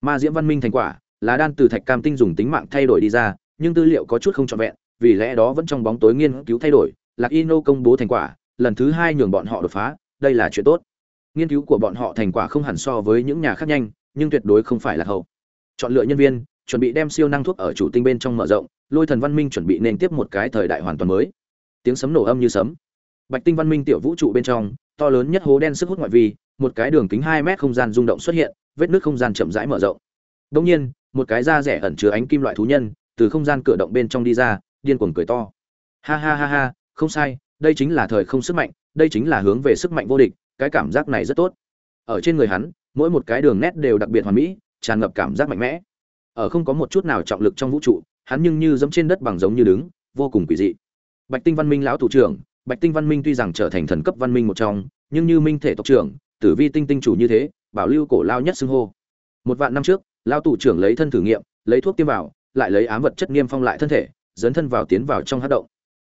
Ma diễm văn minh thành quả là đan từ thạch cam tinh dùng tính mạng thay đổi đi ra, nhưng tư liệu có chút không trọn vẹn, vì lẽ đó vẫn trong bóng tối nghiên cứu thay đổi, lạc ino công bố thành quả, lần thứ hai nhường bọn họ đột phá, đây là chuyện tốt. Nghiên cứu của bọn họ thành quả không hẳn so với những nhà khác nhanh, nhưng tuyệt đối không phải là hậu. Chọn lựa nhân viên, chuẩn bị đem siêu năng thuốc ở chủ tinh bên trong mở rộng, lôi thần văn minh chuẩn bị nên tiếp một cái thời đại hoàn toàn mới. Tiếng sấm nổ âm như sấm bạch tinh văn minh tiểu vũ trụ bên trong, to lớn nhất hố đen sức hút ngoại vi, một cái đường kính hai mét không gian rung động xuất hiện, vết nước không gian chậm rãi mở rộng. Đông nhiên, một cái da rẻ ẩn chứa ánh kim loại thú nhân, từ không gian cửa động bên trong đi ra, điên cuồng cười to. Ha ha ha ha, không sai, đây chính là thời không sức mạnh, đây chính là hướng về sức mạnh vô địch, cái cảm giác này rất tốt. Ở trên người hắn, mỗi một cái đường nét đều đặc biệt hoàn mỹ, tràn ngập cảm giác mạnh mẽ. Ở không có một chút nào trọng lực trong vũ trụ, hắn nhưng như dẫm trên đất bằng giống như đứng, vô cùng quỷ dị. Bạch tinh văn minh lão thủ trưởng bạch tinh văn minh tuy rằng trở thành thần cấp văn minh một trong, nhưng như minh thể tộc trưởng, tử vi tinh tinh chủ như thế, bảo lưu cổ lao nhất xưng hô. Một vạn năm trước, lao tù trưởng lấy thân thử nghiệm, lấy thuốc tiêm vào, lại lấy ám vật chất nghiêm phong lại thân thể, dấn thân vào tiến vào trong hát động.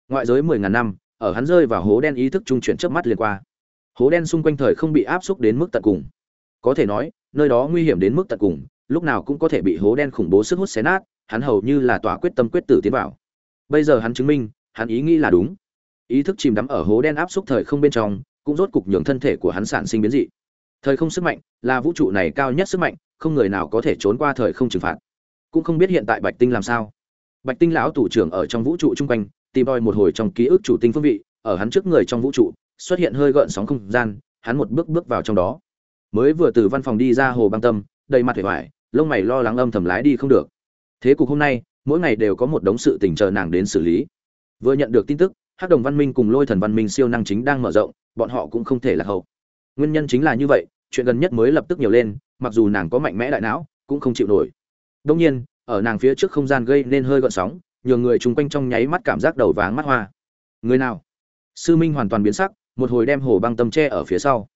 Ngoại giới mười ngàn năm, ở hắn rơi vào hố đen ý thức trung chuyển trước mắt liền qua. Hố đen xung quanh thời không bị áp xúc đến mức tận cùng. Có thể nói, nơi đó nguy hiểm đến mức tận cùng, lúc nào cũng có thể bị hố đen khủng bố sức hút xé nát, hắn hầu như là tỏa quyết tâm quyết tử tiến vào. Bây giờ hắn chứng minh, hắn ý nghĩ là đúng ý thức chìm đắm ở hố đen áp xúc thời không bên trong, cũng rốt cục nhường thân thể của hắn sản sinh biến dị. Thời không sức mạnh là vũ trụ này cao nhất sức mạnh, không người nào có thể trốn qua thời không trừng phạt. Cũng không biết hiện tại bạch tinh làm sao. Bạch tinh lão tủ trưởng ở trong vũ trụ chung quanh, tìm đòi một hồi trong ký ức chủ tinh phương vị, ở hắn trước người trong vũ trụ, xuất hiện hơi gợn sóng không gian, hắn một bước bước vào trong đó. Mới vừa từ văn phòng đi ra hồ băng tâm, đầy mặt vẻ vải lông mày lo lắng âm thầm lái đi không được. Thế cục hôm nay, mỗi ngày đều có một đống sự tình chờ nàng đến xử lý. Vừa nhận được tin tức hắc đồng văn minh cùng lôi thần văn minh siêu năng chính đang mở rộng, bọn họ cũng không thể là hậu. Nguyên nhân chính là như vậy, chuyện gần nhất mới lập tức nhiều lên, mặc dù nàng có mạnh mẽ đại não, cũng không chịu nổi. Đông nhiên, ở nàng phía trước không gian gây nên hơi gợn sóng, nhường người chung quanh trong nháy mắt cảm giác đầu váng mắt hoa. Người nào? Sư minh hoàn toàn biến sắc, một hồi đem hồ băng tâm tre ở phía sau.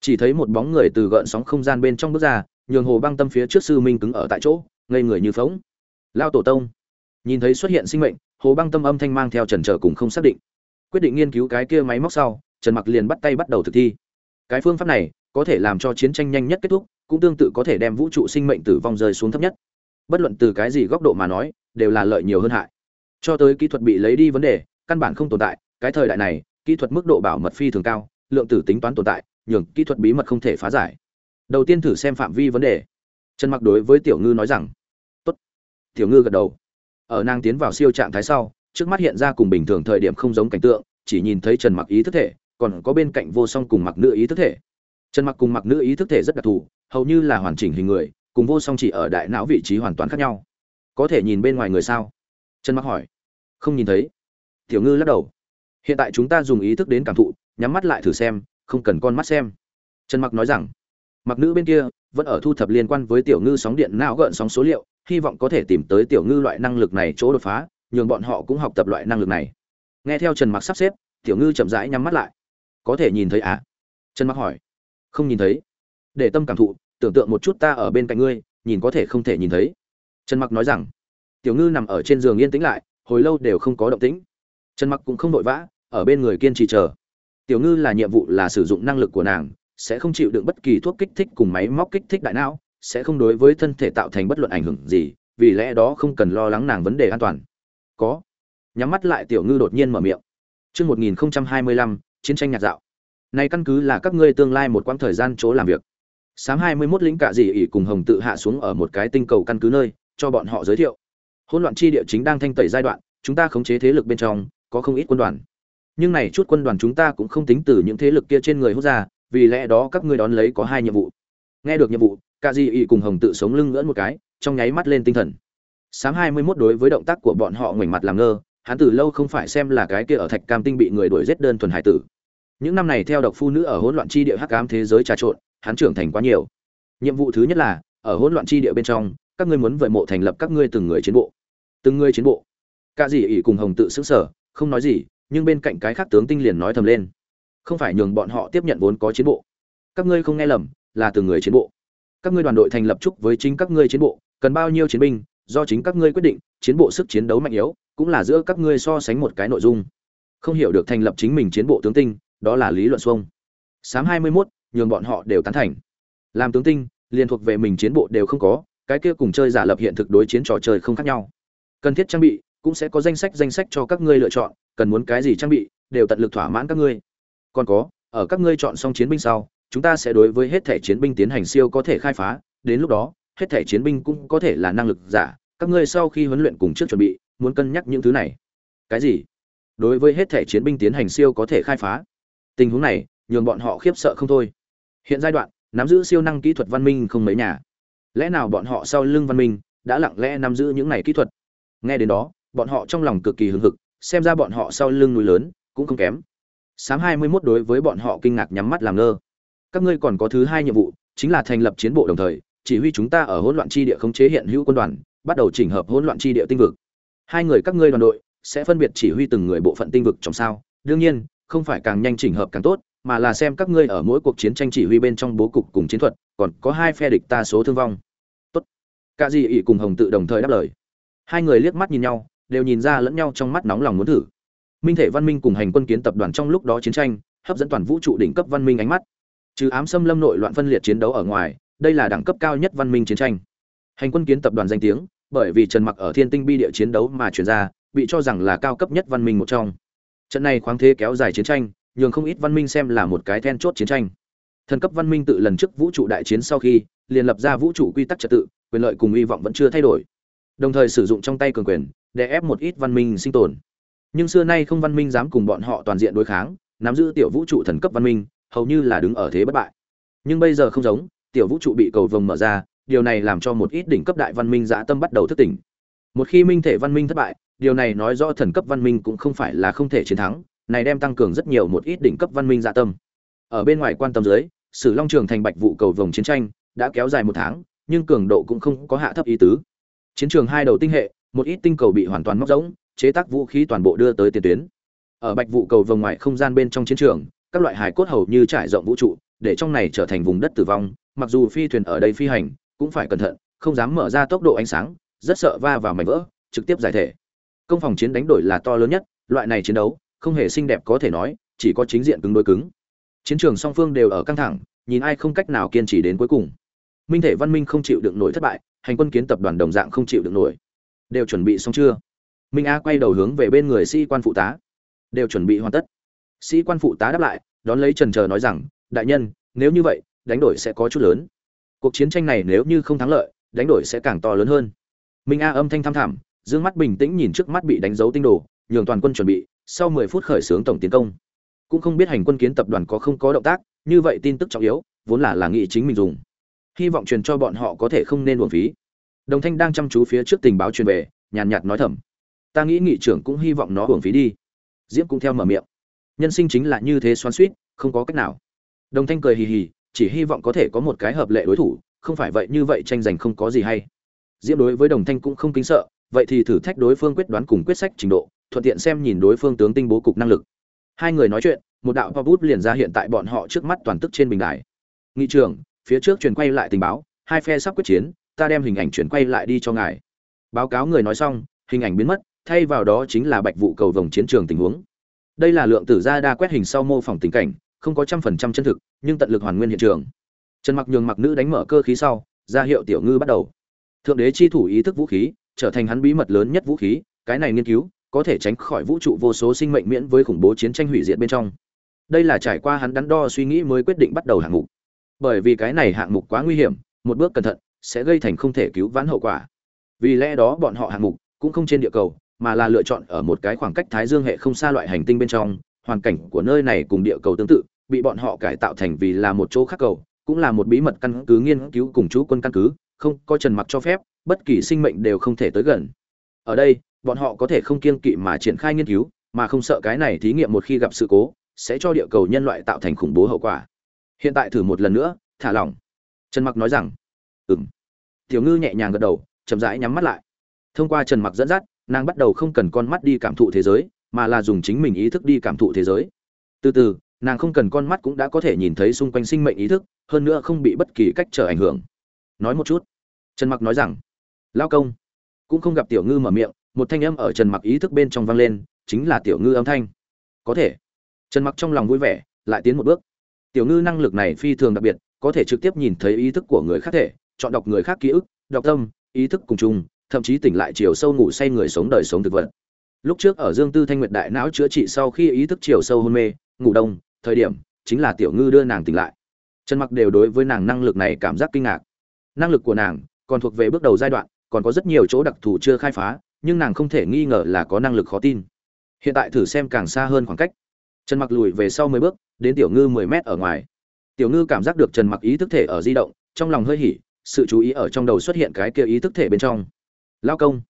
Chỉ thấy một bóng người từ gợn sóng không gian bên trong bước ra, nhường hồ băng tâm phía trước sư minh cứng ở tại chỗ, ngây người như phóng lao tổ tông. Nhìn thấy xuất hiện sinh mệnh hồ băng tâm âm thanh mang theo trần trở cùng không xác định. Quyết định nghiên cứu cái kia máy móc sau, trần mặc liền bắt tay bắt đầu thực thi. Cái phương pháp này có thể làm cho chiến tranh nhanh nhất kết thúc, cũng tương tự có thể đem vũ trụ sinh mệnh tử vong rơi xuống thấp nhất. Bất luận từ cái gì góc độ mà nói, đều là lợi nhiều hơn hại. Cho tới kỹ thuật bị lấy đi vấn đề, căn bản không tồn tại, cái thời đại này, kỹ thuật mức độ bảo mật phi thường cao, lượng tử tính toán tồn tại, nhường kỹ thuật bí mật không thể phá giải. Đầu tiên thử xem phạm vi vấn đề. Trần mặc đối với tiểu ngư nói rằng, tốt. Tiểu ngư gật đầu ở nàng tiến vào siêu trạng thái sau, trước mắt hiện ra cùng bình thường thời điểm không giống cảnh tượng, chỉ nhìn thấy trần mặc ý thức thể, còn có bên cạnh vô song cùng mặc nữ ý thức thể. Trần mặc cùng mặc nữ ý thức thể rất đặc thù, hầu như là hoàn chỉnh hình người, cùng vô song chỉ ở đại não vị trí hoàn toàn khác nhau. Có thể nhìn bên ngoài người sao? Trần mặc hỏi. Không nhìn thấy. Tiểu ngư lắc đầu. Hiện tại chúng ta dùng ý thức đến cảm thụ, nhắm mắt lại thử xem, không cần con mắt xem. Trần mặc nói rằng. Mặc nữ bên kia vẫn ở thu thập liên quan với tiểu ngư sóng điện não gợn sóng số liệu, hy vọng có thể tìm tới tiểu ngư loại năng lực này chỗ đột phá, nhường bọn họ cũng học tập loại năng lực này. Nghe theo trần mặc sắp xếp, tiểu ngư chậm rãi nhắm mắt lại. Có thể nhìn thấy à? Trần mặc hỏi. Không nhìn thấy. Để tâm cảm thụ, tưởng tượng một chút ta ở bên cạnh ngươi, nhìn có thể không thể nhìn thấy. Trần mặc nói rằng. Tiểu ngư nằm ở trên giường yên tĩnh lại, hồi lâu đều không có động tĩnh. Trần mặc cũng không vội vã, ở bên người kiên trì chờ. Tiểu ngư là nhiệm vụ là sử dụng năng lực của nàng sẽ không chịu đựng bất kỳ thuốc kích thích cùng máy móc kích thích đại não sẽ không đối với thân thể tạo thành bất luận ảnh hưởng gì vì lẽ đó không cần lo lắng nàng vấn đề an toàn có nhắm mắt lại tiểu ngư đột nhiên mở miệng Trước 1025, chiến tranh nhạc dạo. Này căn cứ là các ngươi tương lai một quãng thời gian chỗ làm việc. Sáng 21 lính cả gì ỷ cùng Hồng tự hạ xuống ở một cái tinh cầu căn cứ nơi, cho bọn họ giới thiệu. Hỗn loạn chi địa chính đang thanh tẩy giai đoạn, chúng ta khống chế thế lực bên trong, có không ít quân đoàn. Nhưng này chút quân đoàn chúng ta cũng không tính từ những thế lực kia trên người hút ra, vì lẽ đó các ngươi đón lấy có hai nhiệm vụ. Nghe được nhiệm vụ, cả di y cùng Hồng tự sống lưng ngỡn một cái, trong nháy mắt lên tinh thần. Sáng 21 đối với động tác của bọn họ ngoảnh mặt làm ngơ, hắn từ lâu không phải xem là cái kia ở thạch cam tinh bị người đuổi giết đơn thuần hải tử. Những năm này theo độc phu nữ ở hỗn loạn chi địa hắc ám thế giới trà trộn hắn trưởng thành quá nhiều. Nhiệm vụ thứ nhất là ở hỗn loạn chi địa bên trong các ngươi muốn vợi mộ thành lập các ngươi từng người chiến bộ. Từng người chiến bộ. Cả dì ỉ cùng hồng tự xứng sở không nói gì nhưng bên cạnh cái khác tướng tinh liền nói thầm lên không phải nhường bọn họ tiếp nhận vốn có chiến bộ. Các ngươi không nghe lầm là từ người chiến bộ. Các ngươi đoàn đội thành lập chúc với chính các ngươi chiến bộ cần bao nhiêu chiến binh do chính các ngươi quyết định chiến bộ sức chiến đấu mạnh yếu cũng là giữa các ngươi so sánh một cái nội dung. Không hiểu được thành lập chính mình chiến bộ tướng tinh đó là lý luận xuông. Sám hai mươi 21, nhường bọn họ đều tán thành. Làm tướng tinh liên thuộc về mình chiến bộ đều không có cái kia cùng chơi giả lập hiện thực đối chiến trò chơi không khác nhau. Cần thiết trang bị cũng sẽ có danh sách danh sách cho các ngươi lựa chọn cần muốn cái gì trang bị đều tận lực thỏa mãn các ngươi còn có, ở các ngươi chọn xong chiến binh sau, chúng ta sẽ đối với hết thể chiến binh tiến hành siêu có thể khai phá, đến lúc đó, hết thể chiến binh cũng có thể là năng lực giả, các ngươi sau khi huấn luyện cùng trước chuẩn bị, muốn cân nhắc những thứ này. Cái gì? Đối với hết thể chiến binh tiến hành siêu có thể khai phá. Tình huống này, nhường bọn họ khiếp sợ không thôi. Hiện giai đoạn, nắm giữ siêu năng kỹ thuật văn minh không mấy nhà. Lẽ nào bọn họ sau lưng văn minh đã lặng lẽ nắm giữ những này kỹ thuật? Nghe đến đó, bọn họ trong lòng cực kỳ hưng hực, xem ra bọn họ sau lưng núi lớn cũng không kém sáng hai mươi 21 đối với bọn họ kinh ngạc nhắm mắt làm ngơ. Các ngươi còn có thứ hai nhiệm vụ, chính là thành lập chiến bộ đồng thời, chỉ huy chúng ta ở hỗn loạn chi địa khống chế hiện hữu quân đoàn, bắt đầu chỉnh hợp hỗn loạn chi địa tinh vực. Hai người các ngươi đoàn đội sẽ phân biệt chỉ huy từng người bộ phận tinh vực trong sao. Đương nhiên, không phải càng nhanh chỉnh hợp càng tốt, mà là xem các ngươi ở mỗi cuộc chiến tranh chỉ huy bên trong bố cục cùng chiến thuật, còn có hai phe địch ta số thương vong. Tốt. Cả gì ỷ cùng hồng tự đồng thời đáp lời. Hai người liếc mắt nhìn nhau, đều nhìn ra lẫn nhau trong mắt nóng lòng muốn thử minh thể văn minh cùng hành quân kiến tập đoàn trong lúc đó chiến tranh, hấp dẫn toàn vũ trụ đỉnh cấp văn minh ánh mắt. Trừ ám xâm lâm nội loạn phân liệt chiến đấu ở ngoài, đây là đẳng cấp cao nhất văn minh chiến tranh. Hành quân kiến tập đoàn danh tiếng, bởi vì trần mặc ở thiên tinh bi địa chiến đấu mà chuyển ra, bị cho rằng là cao cấp nhất văn minh một trong. Trận này khoáng thế kéo dài chiến tranh, nhường không ít văn minh xem là một cái then chốt chiến tranh. Thần cấp văn minh tự lần trước vũ trụ đại chiến sau khi, liền lập ra vũ trụ quy tắc trật tự, quyền lợi cùng hy vọng vẫn chưa thay đổi. Đồng thời sử dụng trong tay cường quyền, để ép một ít văn minh sinh tồn nhưng xưa nay không văn minh dám cùng bọn họ toàn diện đối kháng, nắm giữ tiểu vũ trụ thần cấp văn minh, hầu như là đứng ở thế bất bại. Nhưng bây giờ không giống, tiểu vũ trụ bị cầu vồng mở ra, điều này làm cho một ít đỉnh cấp đại văn minh dã tâm bắt đầu thức tỉnh. Một khi minh thể văn minh thất bại, điều này nói rõ thần cấp văn minh cũng không phải là không thể chiến thắng, này đem tăng cường rất nhiều một ít đỉnh cấp văn minh dạ tâm. Ở bên ngoài quan tâm dưới, sử long trường thành bạch vụ cầu vòng chiến tranh đã kéo dài một tháng, nhưng cường độ cũng không có hạ thấp ý tứ. Chiến trường hai đầu tinh hệ, một ít tinh cầu bị hoàn toàn móc rỗng chế tác vũ khí toàn bộ đưa tới tiền tuyến. Ở bạch vụ cầu vòng ngoài không gian bên trong chiến trường, các loại hải cốt hầu như trải rộng vũ trụ, để trong này trở thành vùng đất tử vong, mặc dù phi thuyền ở đây phi hành, cũng phải cẩn thận, không dám mở ra tốc độ ánh sáng, rất sợ va vào mảnh vỡ, trực tiếp giải thể. Công phòng chiến đánh đổi là to lớn nhất, loại này chiến đấu, không hề xinh đẹp có thể nói, chỉ có chính diện cứng đối cứng. Chiến trường song phương đều ở căng thẳng, nhìn ai không cách nào kiên trì đến cuối cùng. Minh thể văn minh không chịu đựng nổi thất bại, hành quân kiến tập đoàn đồng dạng không chịu đựng nổi. Đều chuẩn bị xong chưa? Minh a quay đầu hướng về bên người sĩ quan phụ tá. Đều chuẩn bị hoàn tất. Sĩ quan phụ tá đáp lại, đón lấy trần chờ nói rằng, đại nhân, nếu như vậy, đánh đổi sẽ có chút lớn. Cuộc chiến tranh này nếu như không thắng lợi, đánh đổi sẽ càng to lớn hơn. Minh a âm thanh thăm thẳm, dương mắt bình tĩnh nhìn trước mắt bị đánh dấu tinh đồ, nhường toàn quân chuẩn bị, sau 10 phút khởi xướng tổng tiến công. Cũng không biết hành quân kiến tập đoàn có không có động tác, như vậy tin tức trọng yếu, vốn là là nghị chính mình dùng. Hy vọng truyền cho bọn họ có thể không nên uổng phí. Đồng thanh đang chăm chú phía trước tình báo truyền về, nhàn nhạt nói thầm ta nghĩ nghị trưởng cũng hy vọng nó hưởng phí đi. Diễm cũng theo mở miệng. Nhân sinh chính là như thế xoắn suýt không có cách nào. Đồng thanh cười hì hì, chỉ hy vọng có thể có một cái hợp lệ đối thủ, không phải vậy như vậy tranh giành không có gì hay. Diễm đối với đồng thanh cũng không kính sợ, vậy thì thử thách đối phương quyết đoán cùng quyết sách trình độ, thuận tiện xem nhìn đối phương tướng tinh bố cục năng lực. Hai người nói chuyện, một đạo pop bút liền ra hiện tại bọn họ trước mắt toàn tức trên bình đài. Nghị trưởng, phía trước truyền quay lại tình báo, hai phe sắp quyết chiến, ta đem hình ảnh chuyển quay lại đi cho ngài. Báo cáo người nói xong, hình ảnh biến mất thay vào đó chính là bạch vụ cầu vòng chiến trường tình huống. Đây là lượng tử gia đa quét hình sau mô phỏng tình cảnh, không có trăm phần trăm chân thực, nhưng tận lực hoàn nguyên hiện trường. Trần mặc nhường mặc nữ đánh mở cơ khí sau, ra hiệu tiểu ngư bắt đầu. Thượng đế chi thủ ý thức vũ khí, trở thành hắn bí mật lớn nhất vũ khí, cái này nghiên cứu, có thể tránh khỏi vũ trụ vô số sinh mệnh miễn với khủng bố chiến tranh hủy diệt bên trong. Đây là trải qua hắn đắn đo suy nghĩ mới quyết định bắt đầu hạng mục. Bởi vì cái này hạng mục quá nguy hiểm, một bước cẩn thận, sẽ gây thành không thể cứu vãn hậu quả. Vì lẽ đó bọn họ hạng mục cũng không trên địa cầu mà là lựa chọn ở một cái khoảng cách thái dương hệ không xa loại hành tinh bên trong, hoàn cảnh của nơi này cùng địa cầu tương tự, bị bọn họ cải tạo thành vì là một chỗ khác cầu, cũng là một bí mật căn cứ nghiên cứu cùng chú quân căn cứ, không có trần mặc cho phép, bất kỳ sinh mệnh đều không thể tới gần. Ở đây, bọn họ có thể không kiên kỵ mà triển khai nghiên cứu, mà không sợ cái này thí nghiệm một khi gặp sự cố, sẽ cho địa cầu nhân loại tạo thành khủng bố hậu quả. Hiện tại thử một lần nữa, thả lỏng. Trần mặc nói rằng, ừm. Tiểu ngư nhẹ nhàng gật đầu, chậm rãi nhắm mắt lại. Thông qua trần mặc dẫn dắt nàng bắt đầu không cần con mắt đi cảm thụ thế giới, mà là dùng chính mình ý thức đi cảm thụ thế giới. Từ từ, nàng không cần con mắt cũng đã có thể nhìn thấy xung quanh sinh mệnh ý thức, hơn nữa không bị bất kỳ cách trở ảnh hưởng. Nói một chút. Trần mặc nói rằng, lao công. Cũng không gặp tiểu ngư mở miệng, một thanh âm ở trần mặc ý thức bên trong vang lên, chính là tiểu ngư âm thanh. Có thể. Trần mặc trong lòng vui vẻ, lại tiến một bước. Tiểu ngư năng lực này phi thường đặc biệt, có thể trực tiếp nhìn thấy ý thức của người khác thể, chọn đọc người khác ký ức, đọc tâm, ý thức cùng chung thậm chí tỉnh lại chiều sâu ngủ say người sống đời sống thực vật. Lúc trước ở dương tư thanh nguyệt đại não chữa trị sau khi ý thức chiều sâu hôn mê, ngủ đông, thời điểm chính là tiểu ngư đưa nàng tỉnh lại. Trần mặc đều đối với nàng năng lực này cảm giác kinh ngạc. Năng lực của nàng còn thuộc về bước đầu giai đoạn, còn có rất nhiều chỗ đặc thù chưa khai phá, nhưng nàng không thể nghi ngờ là có năng lực khó tin. Hiện tại thử xem càng xa hơn khoảng cách. Trần mặc lùi về sau mười bước, đến tiểu ngư mười mét ở ngoài. Tiểu ngư cảm giác được trần mặc ý thức thể ở di động, trong lòng hơi hỉ, sự chú ý ở trong đầu xuất hiện cái kia ý thức thể bên trong lao công.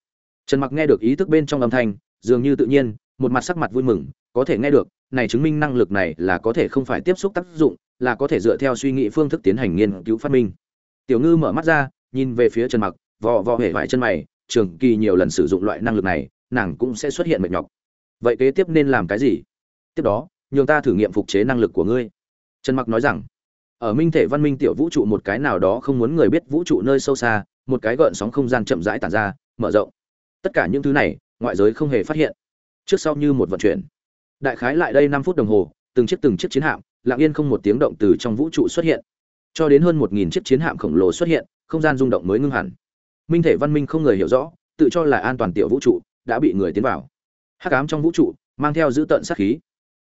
Trần mặc nghe được ý thức bên trong âm thanh, dường như tự nhiên, một mặt sắc mặt vui mừng, có thể nghe được, này chứng minh năng lực này là có thể không phải tiếp xúc tác dụng, là có thể dựa theo suy nghĩ phương thức tiến hành nghiên cứu phát minh. Tiểu ngư mở mắt ra, nhìn về phía trần mặc, vò vò hể vải chân mày, trường kỳ nhiều lần sử dụng loại năng lực này, nàng cũng sẽ xuất hiện mệt nhọc. Vậy kế tiếp nên làm cái gì? Tiếp đó, nhường ta thử nghiệm phục chế năng lực của ngươi. Trần mặc nói rằng, ở minh thể văn minh tiểu vũ trụ một cái nào đó không muốn người biết vũ trụ nơi sâu xa, một cái gợn sóng không gian chậm rãi tản ra mở rộng. Tất cả những thứ này, ngoại giới không hề phát hiện. Trước sau như một vận chuyển. Đại khái lại đây năm phút đồng hồ, từng chiếc từng chiếc chiến hạm, lặng yên không một tiếng động từ trong vũ trụ xuất hiện. Cho đến hơn một nghìn chiếc chiến hạm khổng lồ xuất hiện, không gian rung động mới ngưng hẳn. Minh thể văn minh không người hiểu rõ, tự cho là an toàn tiểu vũ trụ đã bị người tiến vào. Hắc ám trong vũ trụ, mang theo dữ tận sát khí.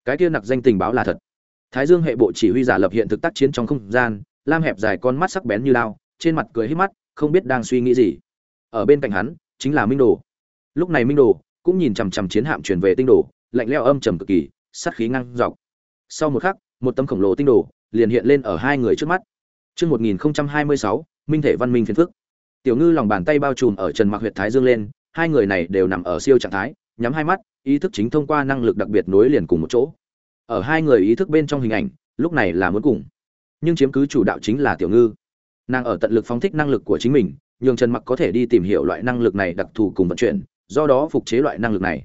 Cái kia nặc danh tình báo là thật. Thái dương hệ bộ chỉ huy giả lập hiện thực tác chiến trong không gian, lam hẹp dài con mắt sắc bén như lao, trên mặt cười hít mắt, không biết đang suy nghĩ gì ở bên cạnh hắn chính là minh đồ lúc này minh đồ cũng nhìn chằm chằm chiến hạm truyền về tinh đồ lạnh leo âm trầm cực kỳ sát khí ngang dọc sau một khắc một tấm khổng lồ tinh đồ liền hiện lên ở hai người trước mắt Trước 1026, Minh thể văn minh phiền phức. Tiểu Ngư lòng bàn tay bao trùm ở Trần Mặc huyệt thái dương lên, hai người này đều nằm ở siêu trạng thái, nhắm hai mắt, ý thức chính thông qua năng lực đặc biệt nối liền cùng một chỗ. Ở hai người ý thức bên trong hình ảnh, lúc này là muốn cùng, nhưng chiếm cứ chủ đạo chính là Tiểu Ngư. Nàng ở tận lực phóng thích năng lực của chính mình, nhường Trần Mặc có thể đi tìm hiểu loại năng lực này đặc thù cùng vận chuyển, do đó phục chế loại năng lực này.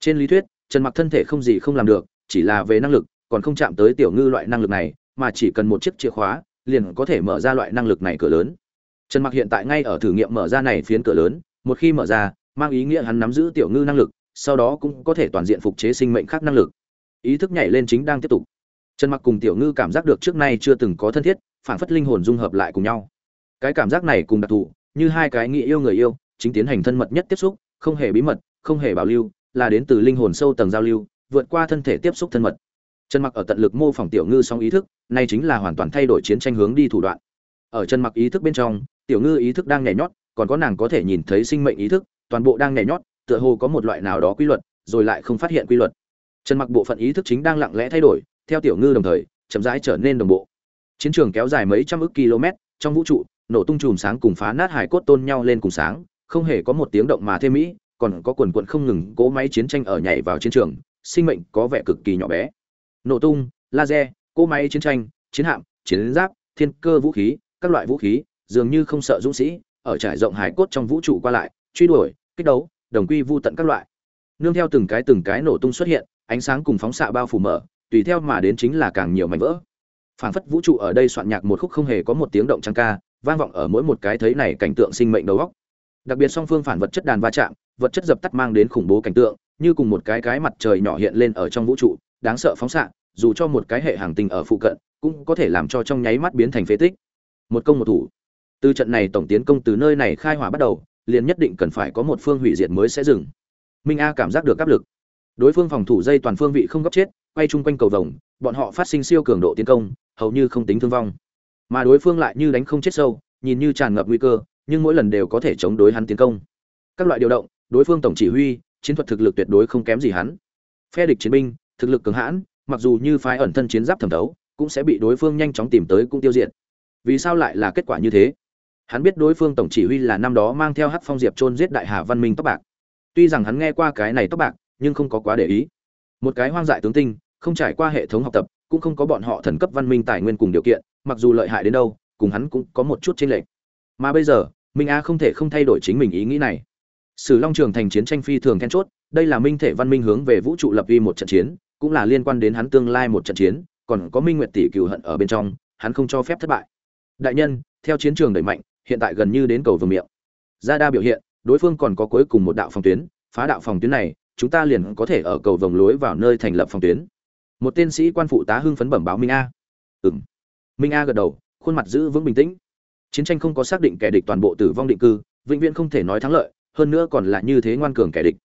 Trên lý thuyết, Trần Mặc thân thể không gì không làm được, chỉ là về năng lực, còn không chạm tới Tiểu Ngư loại năng lực này, mà chỉ cần một chiếc chìa khóa, liền có thể mở ra loại năng lực này cửa lớn. Trần Mặc hiện tại ngay ở thử nghiệm mở ra này phiến cửa lớn, một khi mở ra, mang ý nghĩa hắn nắm giữ tiểu ngư năng lực, sau đó cũng có thể toàn diện phục chế sinh mệnh khác năng lực. Ý thức nhảy lên chính đang tiếp tục. Trần Mặc cùng tiểu ngư cảm giác được trước nay chưa từng có thân thiết, phản phất linh hồn dung hợp lại cùng nhau. Cái cảm giác này cùng đặc thù, như hai cái nghĩ yêu người yêu, chính tiến hành thân mật nhất tiếp xúc, không hề bí mật, không hề bảo lưu, là đến từ linh hồn sâu tầng giao lưu, vượt qua thân thể tiếp xúc thân mật. Trần Mặc ở tận lực mô phỏng tiểu ngư song ý thức, nay chính là hoàn toàn thay đổi chiến tranh hướng đi thủ đoạn. Ở Trần Mặc ý thức bên trong, tiểu ngư ý thức đang nhảy nhót, còn có nàng có thể nhìn thấy sinh mệnh ý thức, toàn bộ đang nhảy nhót, tựa hồ có một loại nào đó quy luật, rồi lại không phát hiện quy luật. Trần Mặc bộ phận ý thức chính đang lặng lẽ thay đổi, theo tiểu ngư đồng thời, chậm rãi trở nên đồng bộ. Chiến trường kéo dài mấy trăm ức km, trong vũ trụ, nổ tung chùm sáng cùng phá nát hải cốt tôn nhau lên cùng sáng, không hề có một tiếng động mà thêm mỹ, còn có quần quần không ngừng cố máy chiến tranh ở nhảy vào chiến trường, sinh mệnh có vẻ cực kỳ nhỏ bé. Nổ tung laser cỗ máy chiến tranh chiến hạm chiến giáp thiên cơ vũ khí các loại vũ khí dường như không sợ dũng sĩ ở trải rộng hải cốt trong vũ trụ qua lại truy đuổi kích đấu đồng quy vu tận các loại. Nương theo từng cái từng cái nổ tung xuất hiện ánh sáng cùng phóng xạ bao phủ mở tùy theo mà đến chính là càng nhiều mảnh vỡ. Phảng phất vũ trụ ở đây soạn nhạc một khúc không hề có một tiếng động trăng ca vang vọng ở mỗi một cái thấy này cảnh tượng sinh mệnh đầu góc đặc biệt song phương phản vật chất đàn va chạm, vật chất dập tắt mang đến khủng bố cảnh tượng, như cùng một cái cái mặt trời nhỏ hiện lên ở trong vũ trụ, đáng sợ phóng xạ, dù cho một cái hệ hàng tinh ở phụ cận, cũng có thể làm cho trong nháy mắt biến thành phế tích. Một công một thủ. Từ trận này tổng tiến công từ nơi này khai hỏa bắt đầu, liền nhất định cần phải có một phương hủy diệt mới sẽ dừng. Minh a cảm giác được áp lực. Đối phương phòng thủ dây toàn phương vị không gấp chết, quay chung quanh cầu vồng, bọn họ phát sinh siêu cường độ tiến công, hầu như không tính thương vong mà đối phương lại như đánh không chết sâu, nhìn như tràn ngập nguy cơ, nhưng mỗi lần đều có thể chống đối hắn tiến công. Các loại điều động, đối phương tổng chỉ huy, chiến thuật thực lực tuyệt đối không kém gì hắn. Phe địch chiến binh, thực lực cường hãn, mặc dù như phái ẩn thân chiến giáp thẩm thấu, cũng sẽ bị đối phương nhanh chóng tìm tới cũng tiêu diệt. Vì sao lại là kết quả như thế? Hắn biết đối phương tổng chỉ huy là năm đó mang theo hát phong diệp chôn giết đại hà văn minh tóc bạc. Tuy rằng hắn nghe qua cái này tóc bạc, nhưng không có quá để ý. Một cái hoang dại tướng tinh, không trải qua hệ thống học tập cũng không có bọn họ thần cấp văn minh tài nguyên cùng điều kiện, mặc dù lợi hại đến đâu, cùng hắn cũng có một chút chênh lệch. Mà bây giờ, minh a không thể không thay đổi chính mình ý nghĩ này. Sử long trường thành chiến tranh phi thường then chốt, đây là minh thể văn minh hướng về vũ trụ lập vi một trận chiến, cũng là liên quan đến hắn tương lai một trận chiến, còn có minh nguyệt tỷ cựu hận ở bên trong, hắn không cho phép thất bại. Đại nhân, theo chiến trường đẩy mạnh, hiện tại gần như đến cầu vương miệng. Gia đa biểu hiện, đối phương còn có cuối cùng một đạo phòng tuyến, phá đạo phòng tuyến này, chúng ta liền có thể ở cầu vòng lối vào nơi thành lập phòng tuyến một tên sĩ quan phụ tá hưng phấn bẩm báo minh a. Ừ m minh a gật đầu, khuôn mặt giữ vững bình tĩnh. Chiến tranh không có xác định kẻ địch toàn bộ tử vong định cư, vĩnh viễn không thể nói thắng lợi, hơn nữa còn là như thế ngoan cường kẻ địch.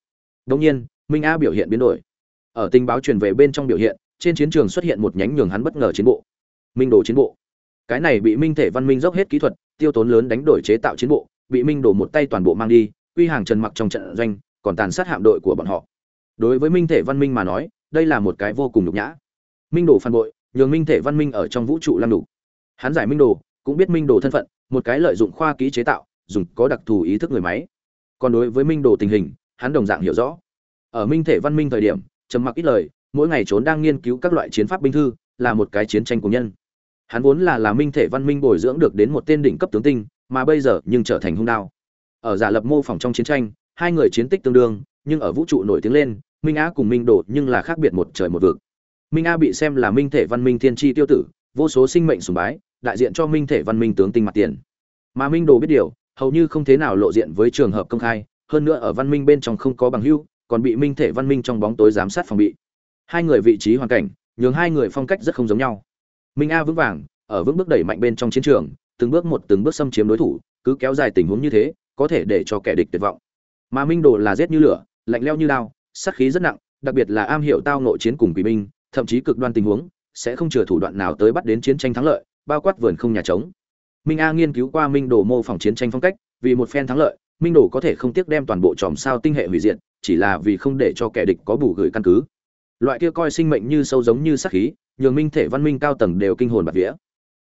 Đông nhiên, minh a biểu hiện biến đổi. Ở tình báo truyền về bên trong biểu hiện, trên chiến trường xuất hiện một nhánh nhường hắn bất ngờ chiến bộ. Minh đồ chiến bộ. Cái này bị minh thể văn minh dốc hết kỹ thuật, tiêu tốn lớn đánh đổi chế tạo chiến bộ, bị minh đồ một tay toàn bộ mang đi, quy hàng trần mặc trong trận doanh, còn tàn sát hạm đội của bọn họ. Đối với minh thể văn minh mà nói đây là một cái vô cùng nhục nhã. Minh đồ phản bội, nhường minh thể văn minh ở trong vũ trụ lăn đủ hắn giải minh đồ, cũng biết minh đồ thân phận, một cái lợi dụng khoa kỹ chế tạo, dùng có đặc thù ý thức người máy. Còn đối với minh đồ tình hình, hắn đồng dạng hiểu rõ. Ở minh thể văn minh thời điểm, trầm mặc ít lời, mỗi ngày trốn đang nghiên cứu các loại chiến pháp binh thư, là một cái chiến tranh của nhân. Hắn vốn là là minh thể văn minh bồi dưỡng được đến một tên đỉnh cấp tướng tinh, mà bây giờ nhưng trở thành hung đao. Ở giả lập mô phỏng trong chiến tranh, hai người chiến tích tương đương, nhưng ở vũ trụ nổi tiếng lên minh á cùng minh đồ nhưng là khác biệt một trời một vực. Minh a bị xem là minh thể văn minh thiên tri tiêu tử, vô số sinh mệnh sùng bái, đại diện cho minh thể văn minh tướng tinh mặt tiền. Mà minh đồ biết điều, hầu như không thế nào lộ diện với trường hợp công khai, hơn nữa ở văn minh bên trong không có bằng hưu còn bị minh thể văn minh trong bóng tối giám sát phòng bị. Hai người vị trí hoàn cảnh, nhường hai người phong cách rất không giống nhau. Minh a vững vàng, ở vững bước đẩy mạnh bên trong chiến trường, từng bước một từng bước xâm chiếm đối thủ, cứ kéo dài tình huống như thế, có thể để cho kẻ địch tuyệt vọng. Mà minh đồ là giết như lửa, lạnh leo như đao sát khí rất nặng, đặc biệt là am hiểu tao nội chiến cùng quỷ binh, thậm chí cực đoan tình huống, sẽ không chừa thủ đoạn nào tới bắt đến chiến tranh thắng lợi, bao quát vườn không nhà trống. Minh a nghiên cứu qua minh đồ mô phỏng chiến tranh phong cách, vì một phen thắng lợi, minh đồ có thể không tiếc đem toàn bộ tròm sao tinh hệ hủy diệt, chỉ là vì không để cho kẻ địch có bù gửi căn cứ. Loại kia coi sinh mệnh như sâu giống như sát khí, nhường minh thể văn minh cao tầng đều kinh hồn bạt vía.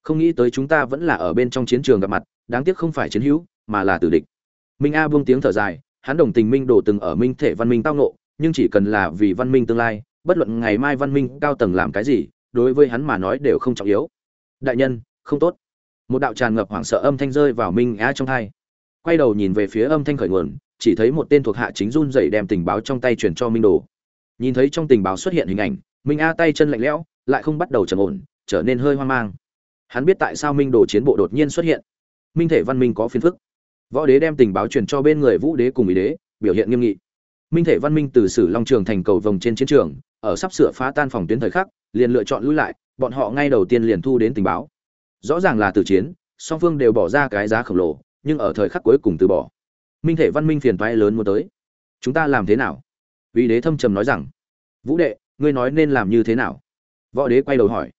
Không nghĩ tới chúng ta vẫn là ở bên trong chiến trường gặp mặt, đáng tiếc không phải chiến hữu, mà là tử địch. Minh a buông tiếng thở dài, hắn đồng tình minh đồ từng ở minh thể văn minh tao nộ nhưng chỉ cần là vì văn minh tương lai, bất luận ngày mai văn minh cao tầng làm cái gì, đối với hắn mà nói đều không trọng yếu. Đại nhân, không tốt. Một đạo tràn ngập hoảng sợ âm thanh rơi vào minh a trong hai. Quay đầu nhìn về phía âm thanh khởi nguồn, chỉ thấy một tên thuộc hạ chính run dậy đem tình báo trong tay truyền cho minh đồ. Nhìn thấy trong tình báo xuất hiện hình ảnh, minh a tay chân lạnh lẽo, lại không bắt đầu trầm ổn, trở nên hơi hoang mang. Hắn biết tại sao minh đồ chiến bộ đột nhiên xuất hiện. Minh thể văn minh có phiền phức. Võ đế đem tình báo truyền cho bên người vũ đế cùng ý đế, biểu hiện nghiêm nghị minh thể văn minh từ sử long trường thành cầu vòng trên chiến trường, ở sắp sửa phá tan phòng tuyến thời khắc, liền lựa chọn lui lại, bọn họ ngay đầu tiên liền thu đến tình báo. Rõ ràng là từ chiến, song phương đều bỏ ra cái giá khổng lồ, nhưng ở thời khắc cuối cùng từ bỏ. Minh thể văn minh phiền toái lớn muốn tới. Chúng ta làm thế nào? Vị đế thâm trầm nói rằng. Vũ đệ, ngươi nói nên làm như thế nào? Võ đế quay đầu hỏi.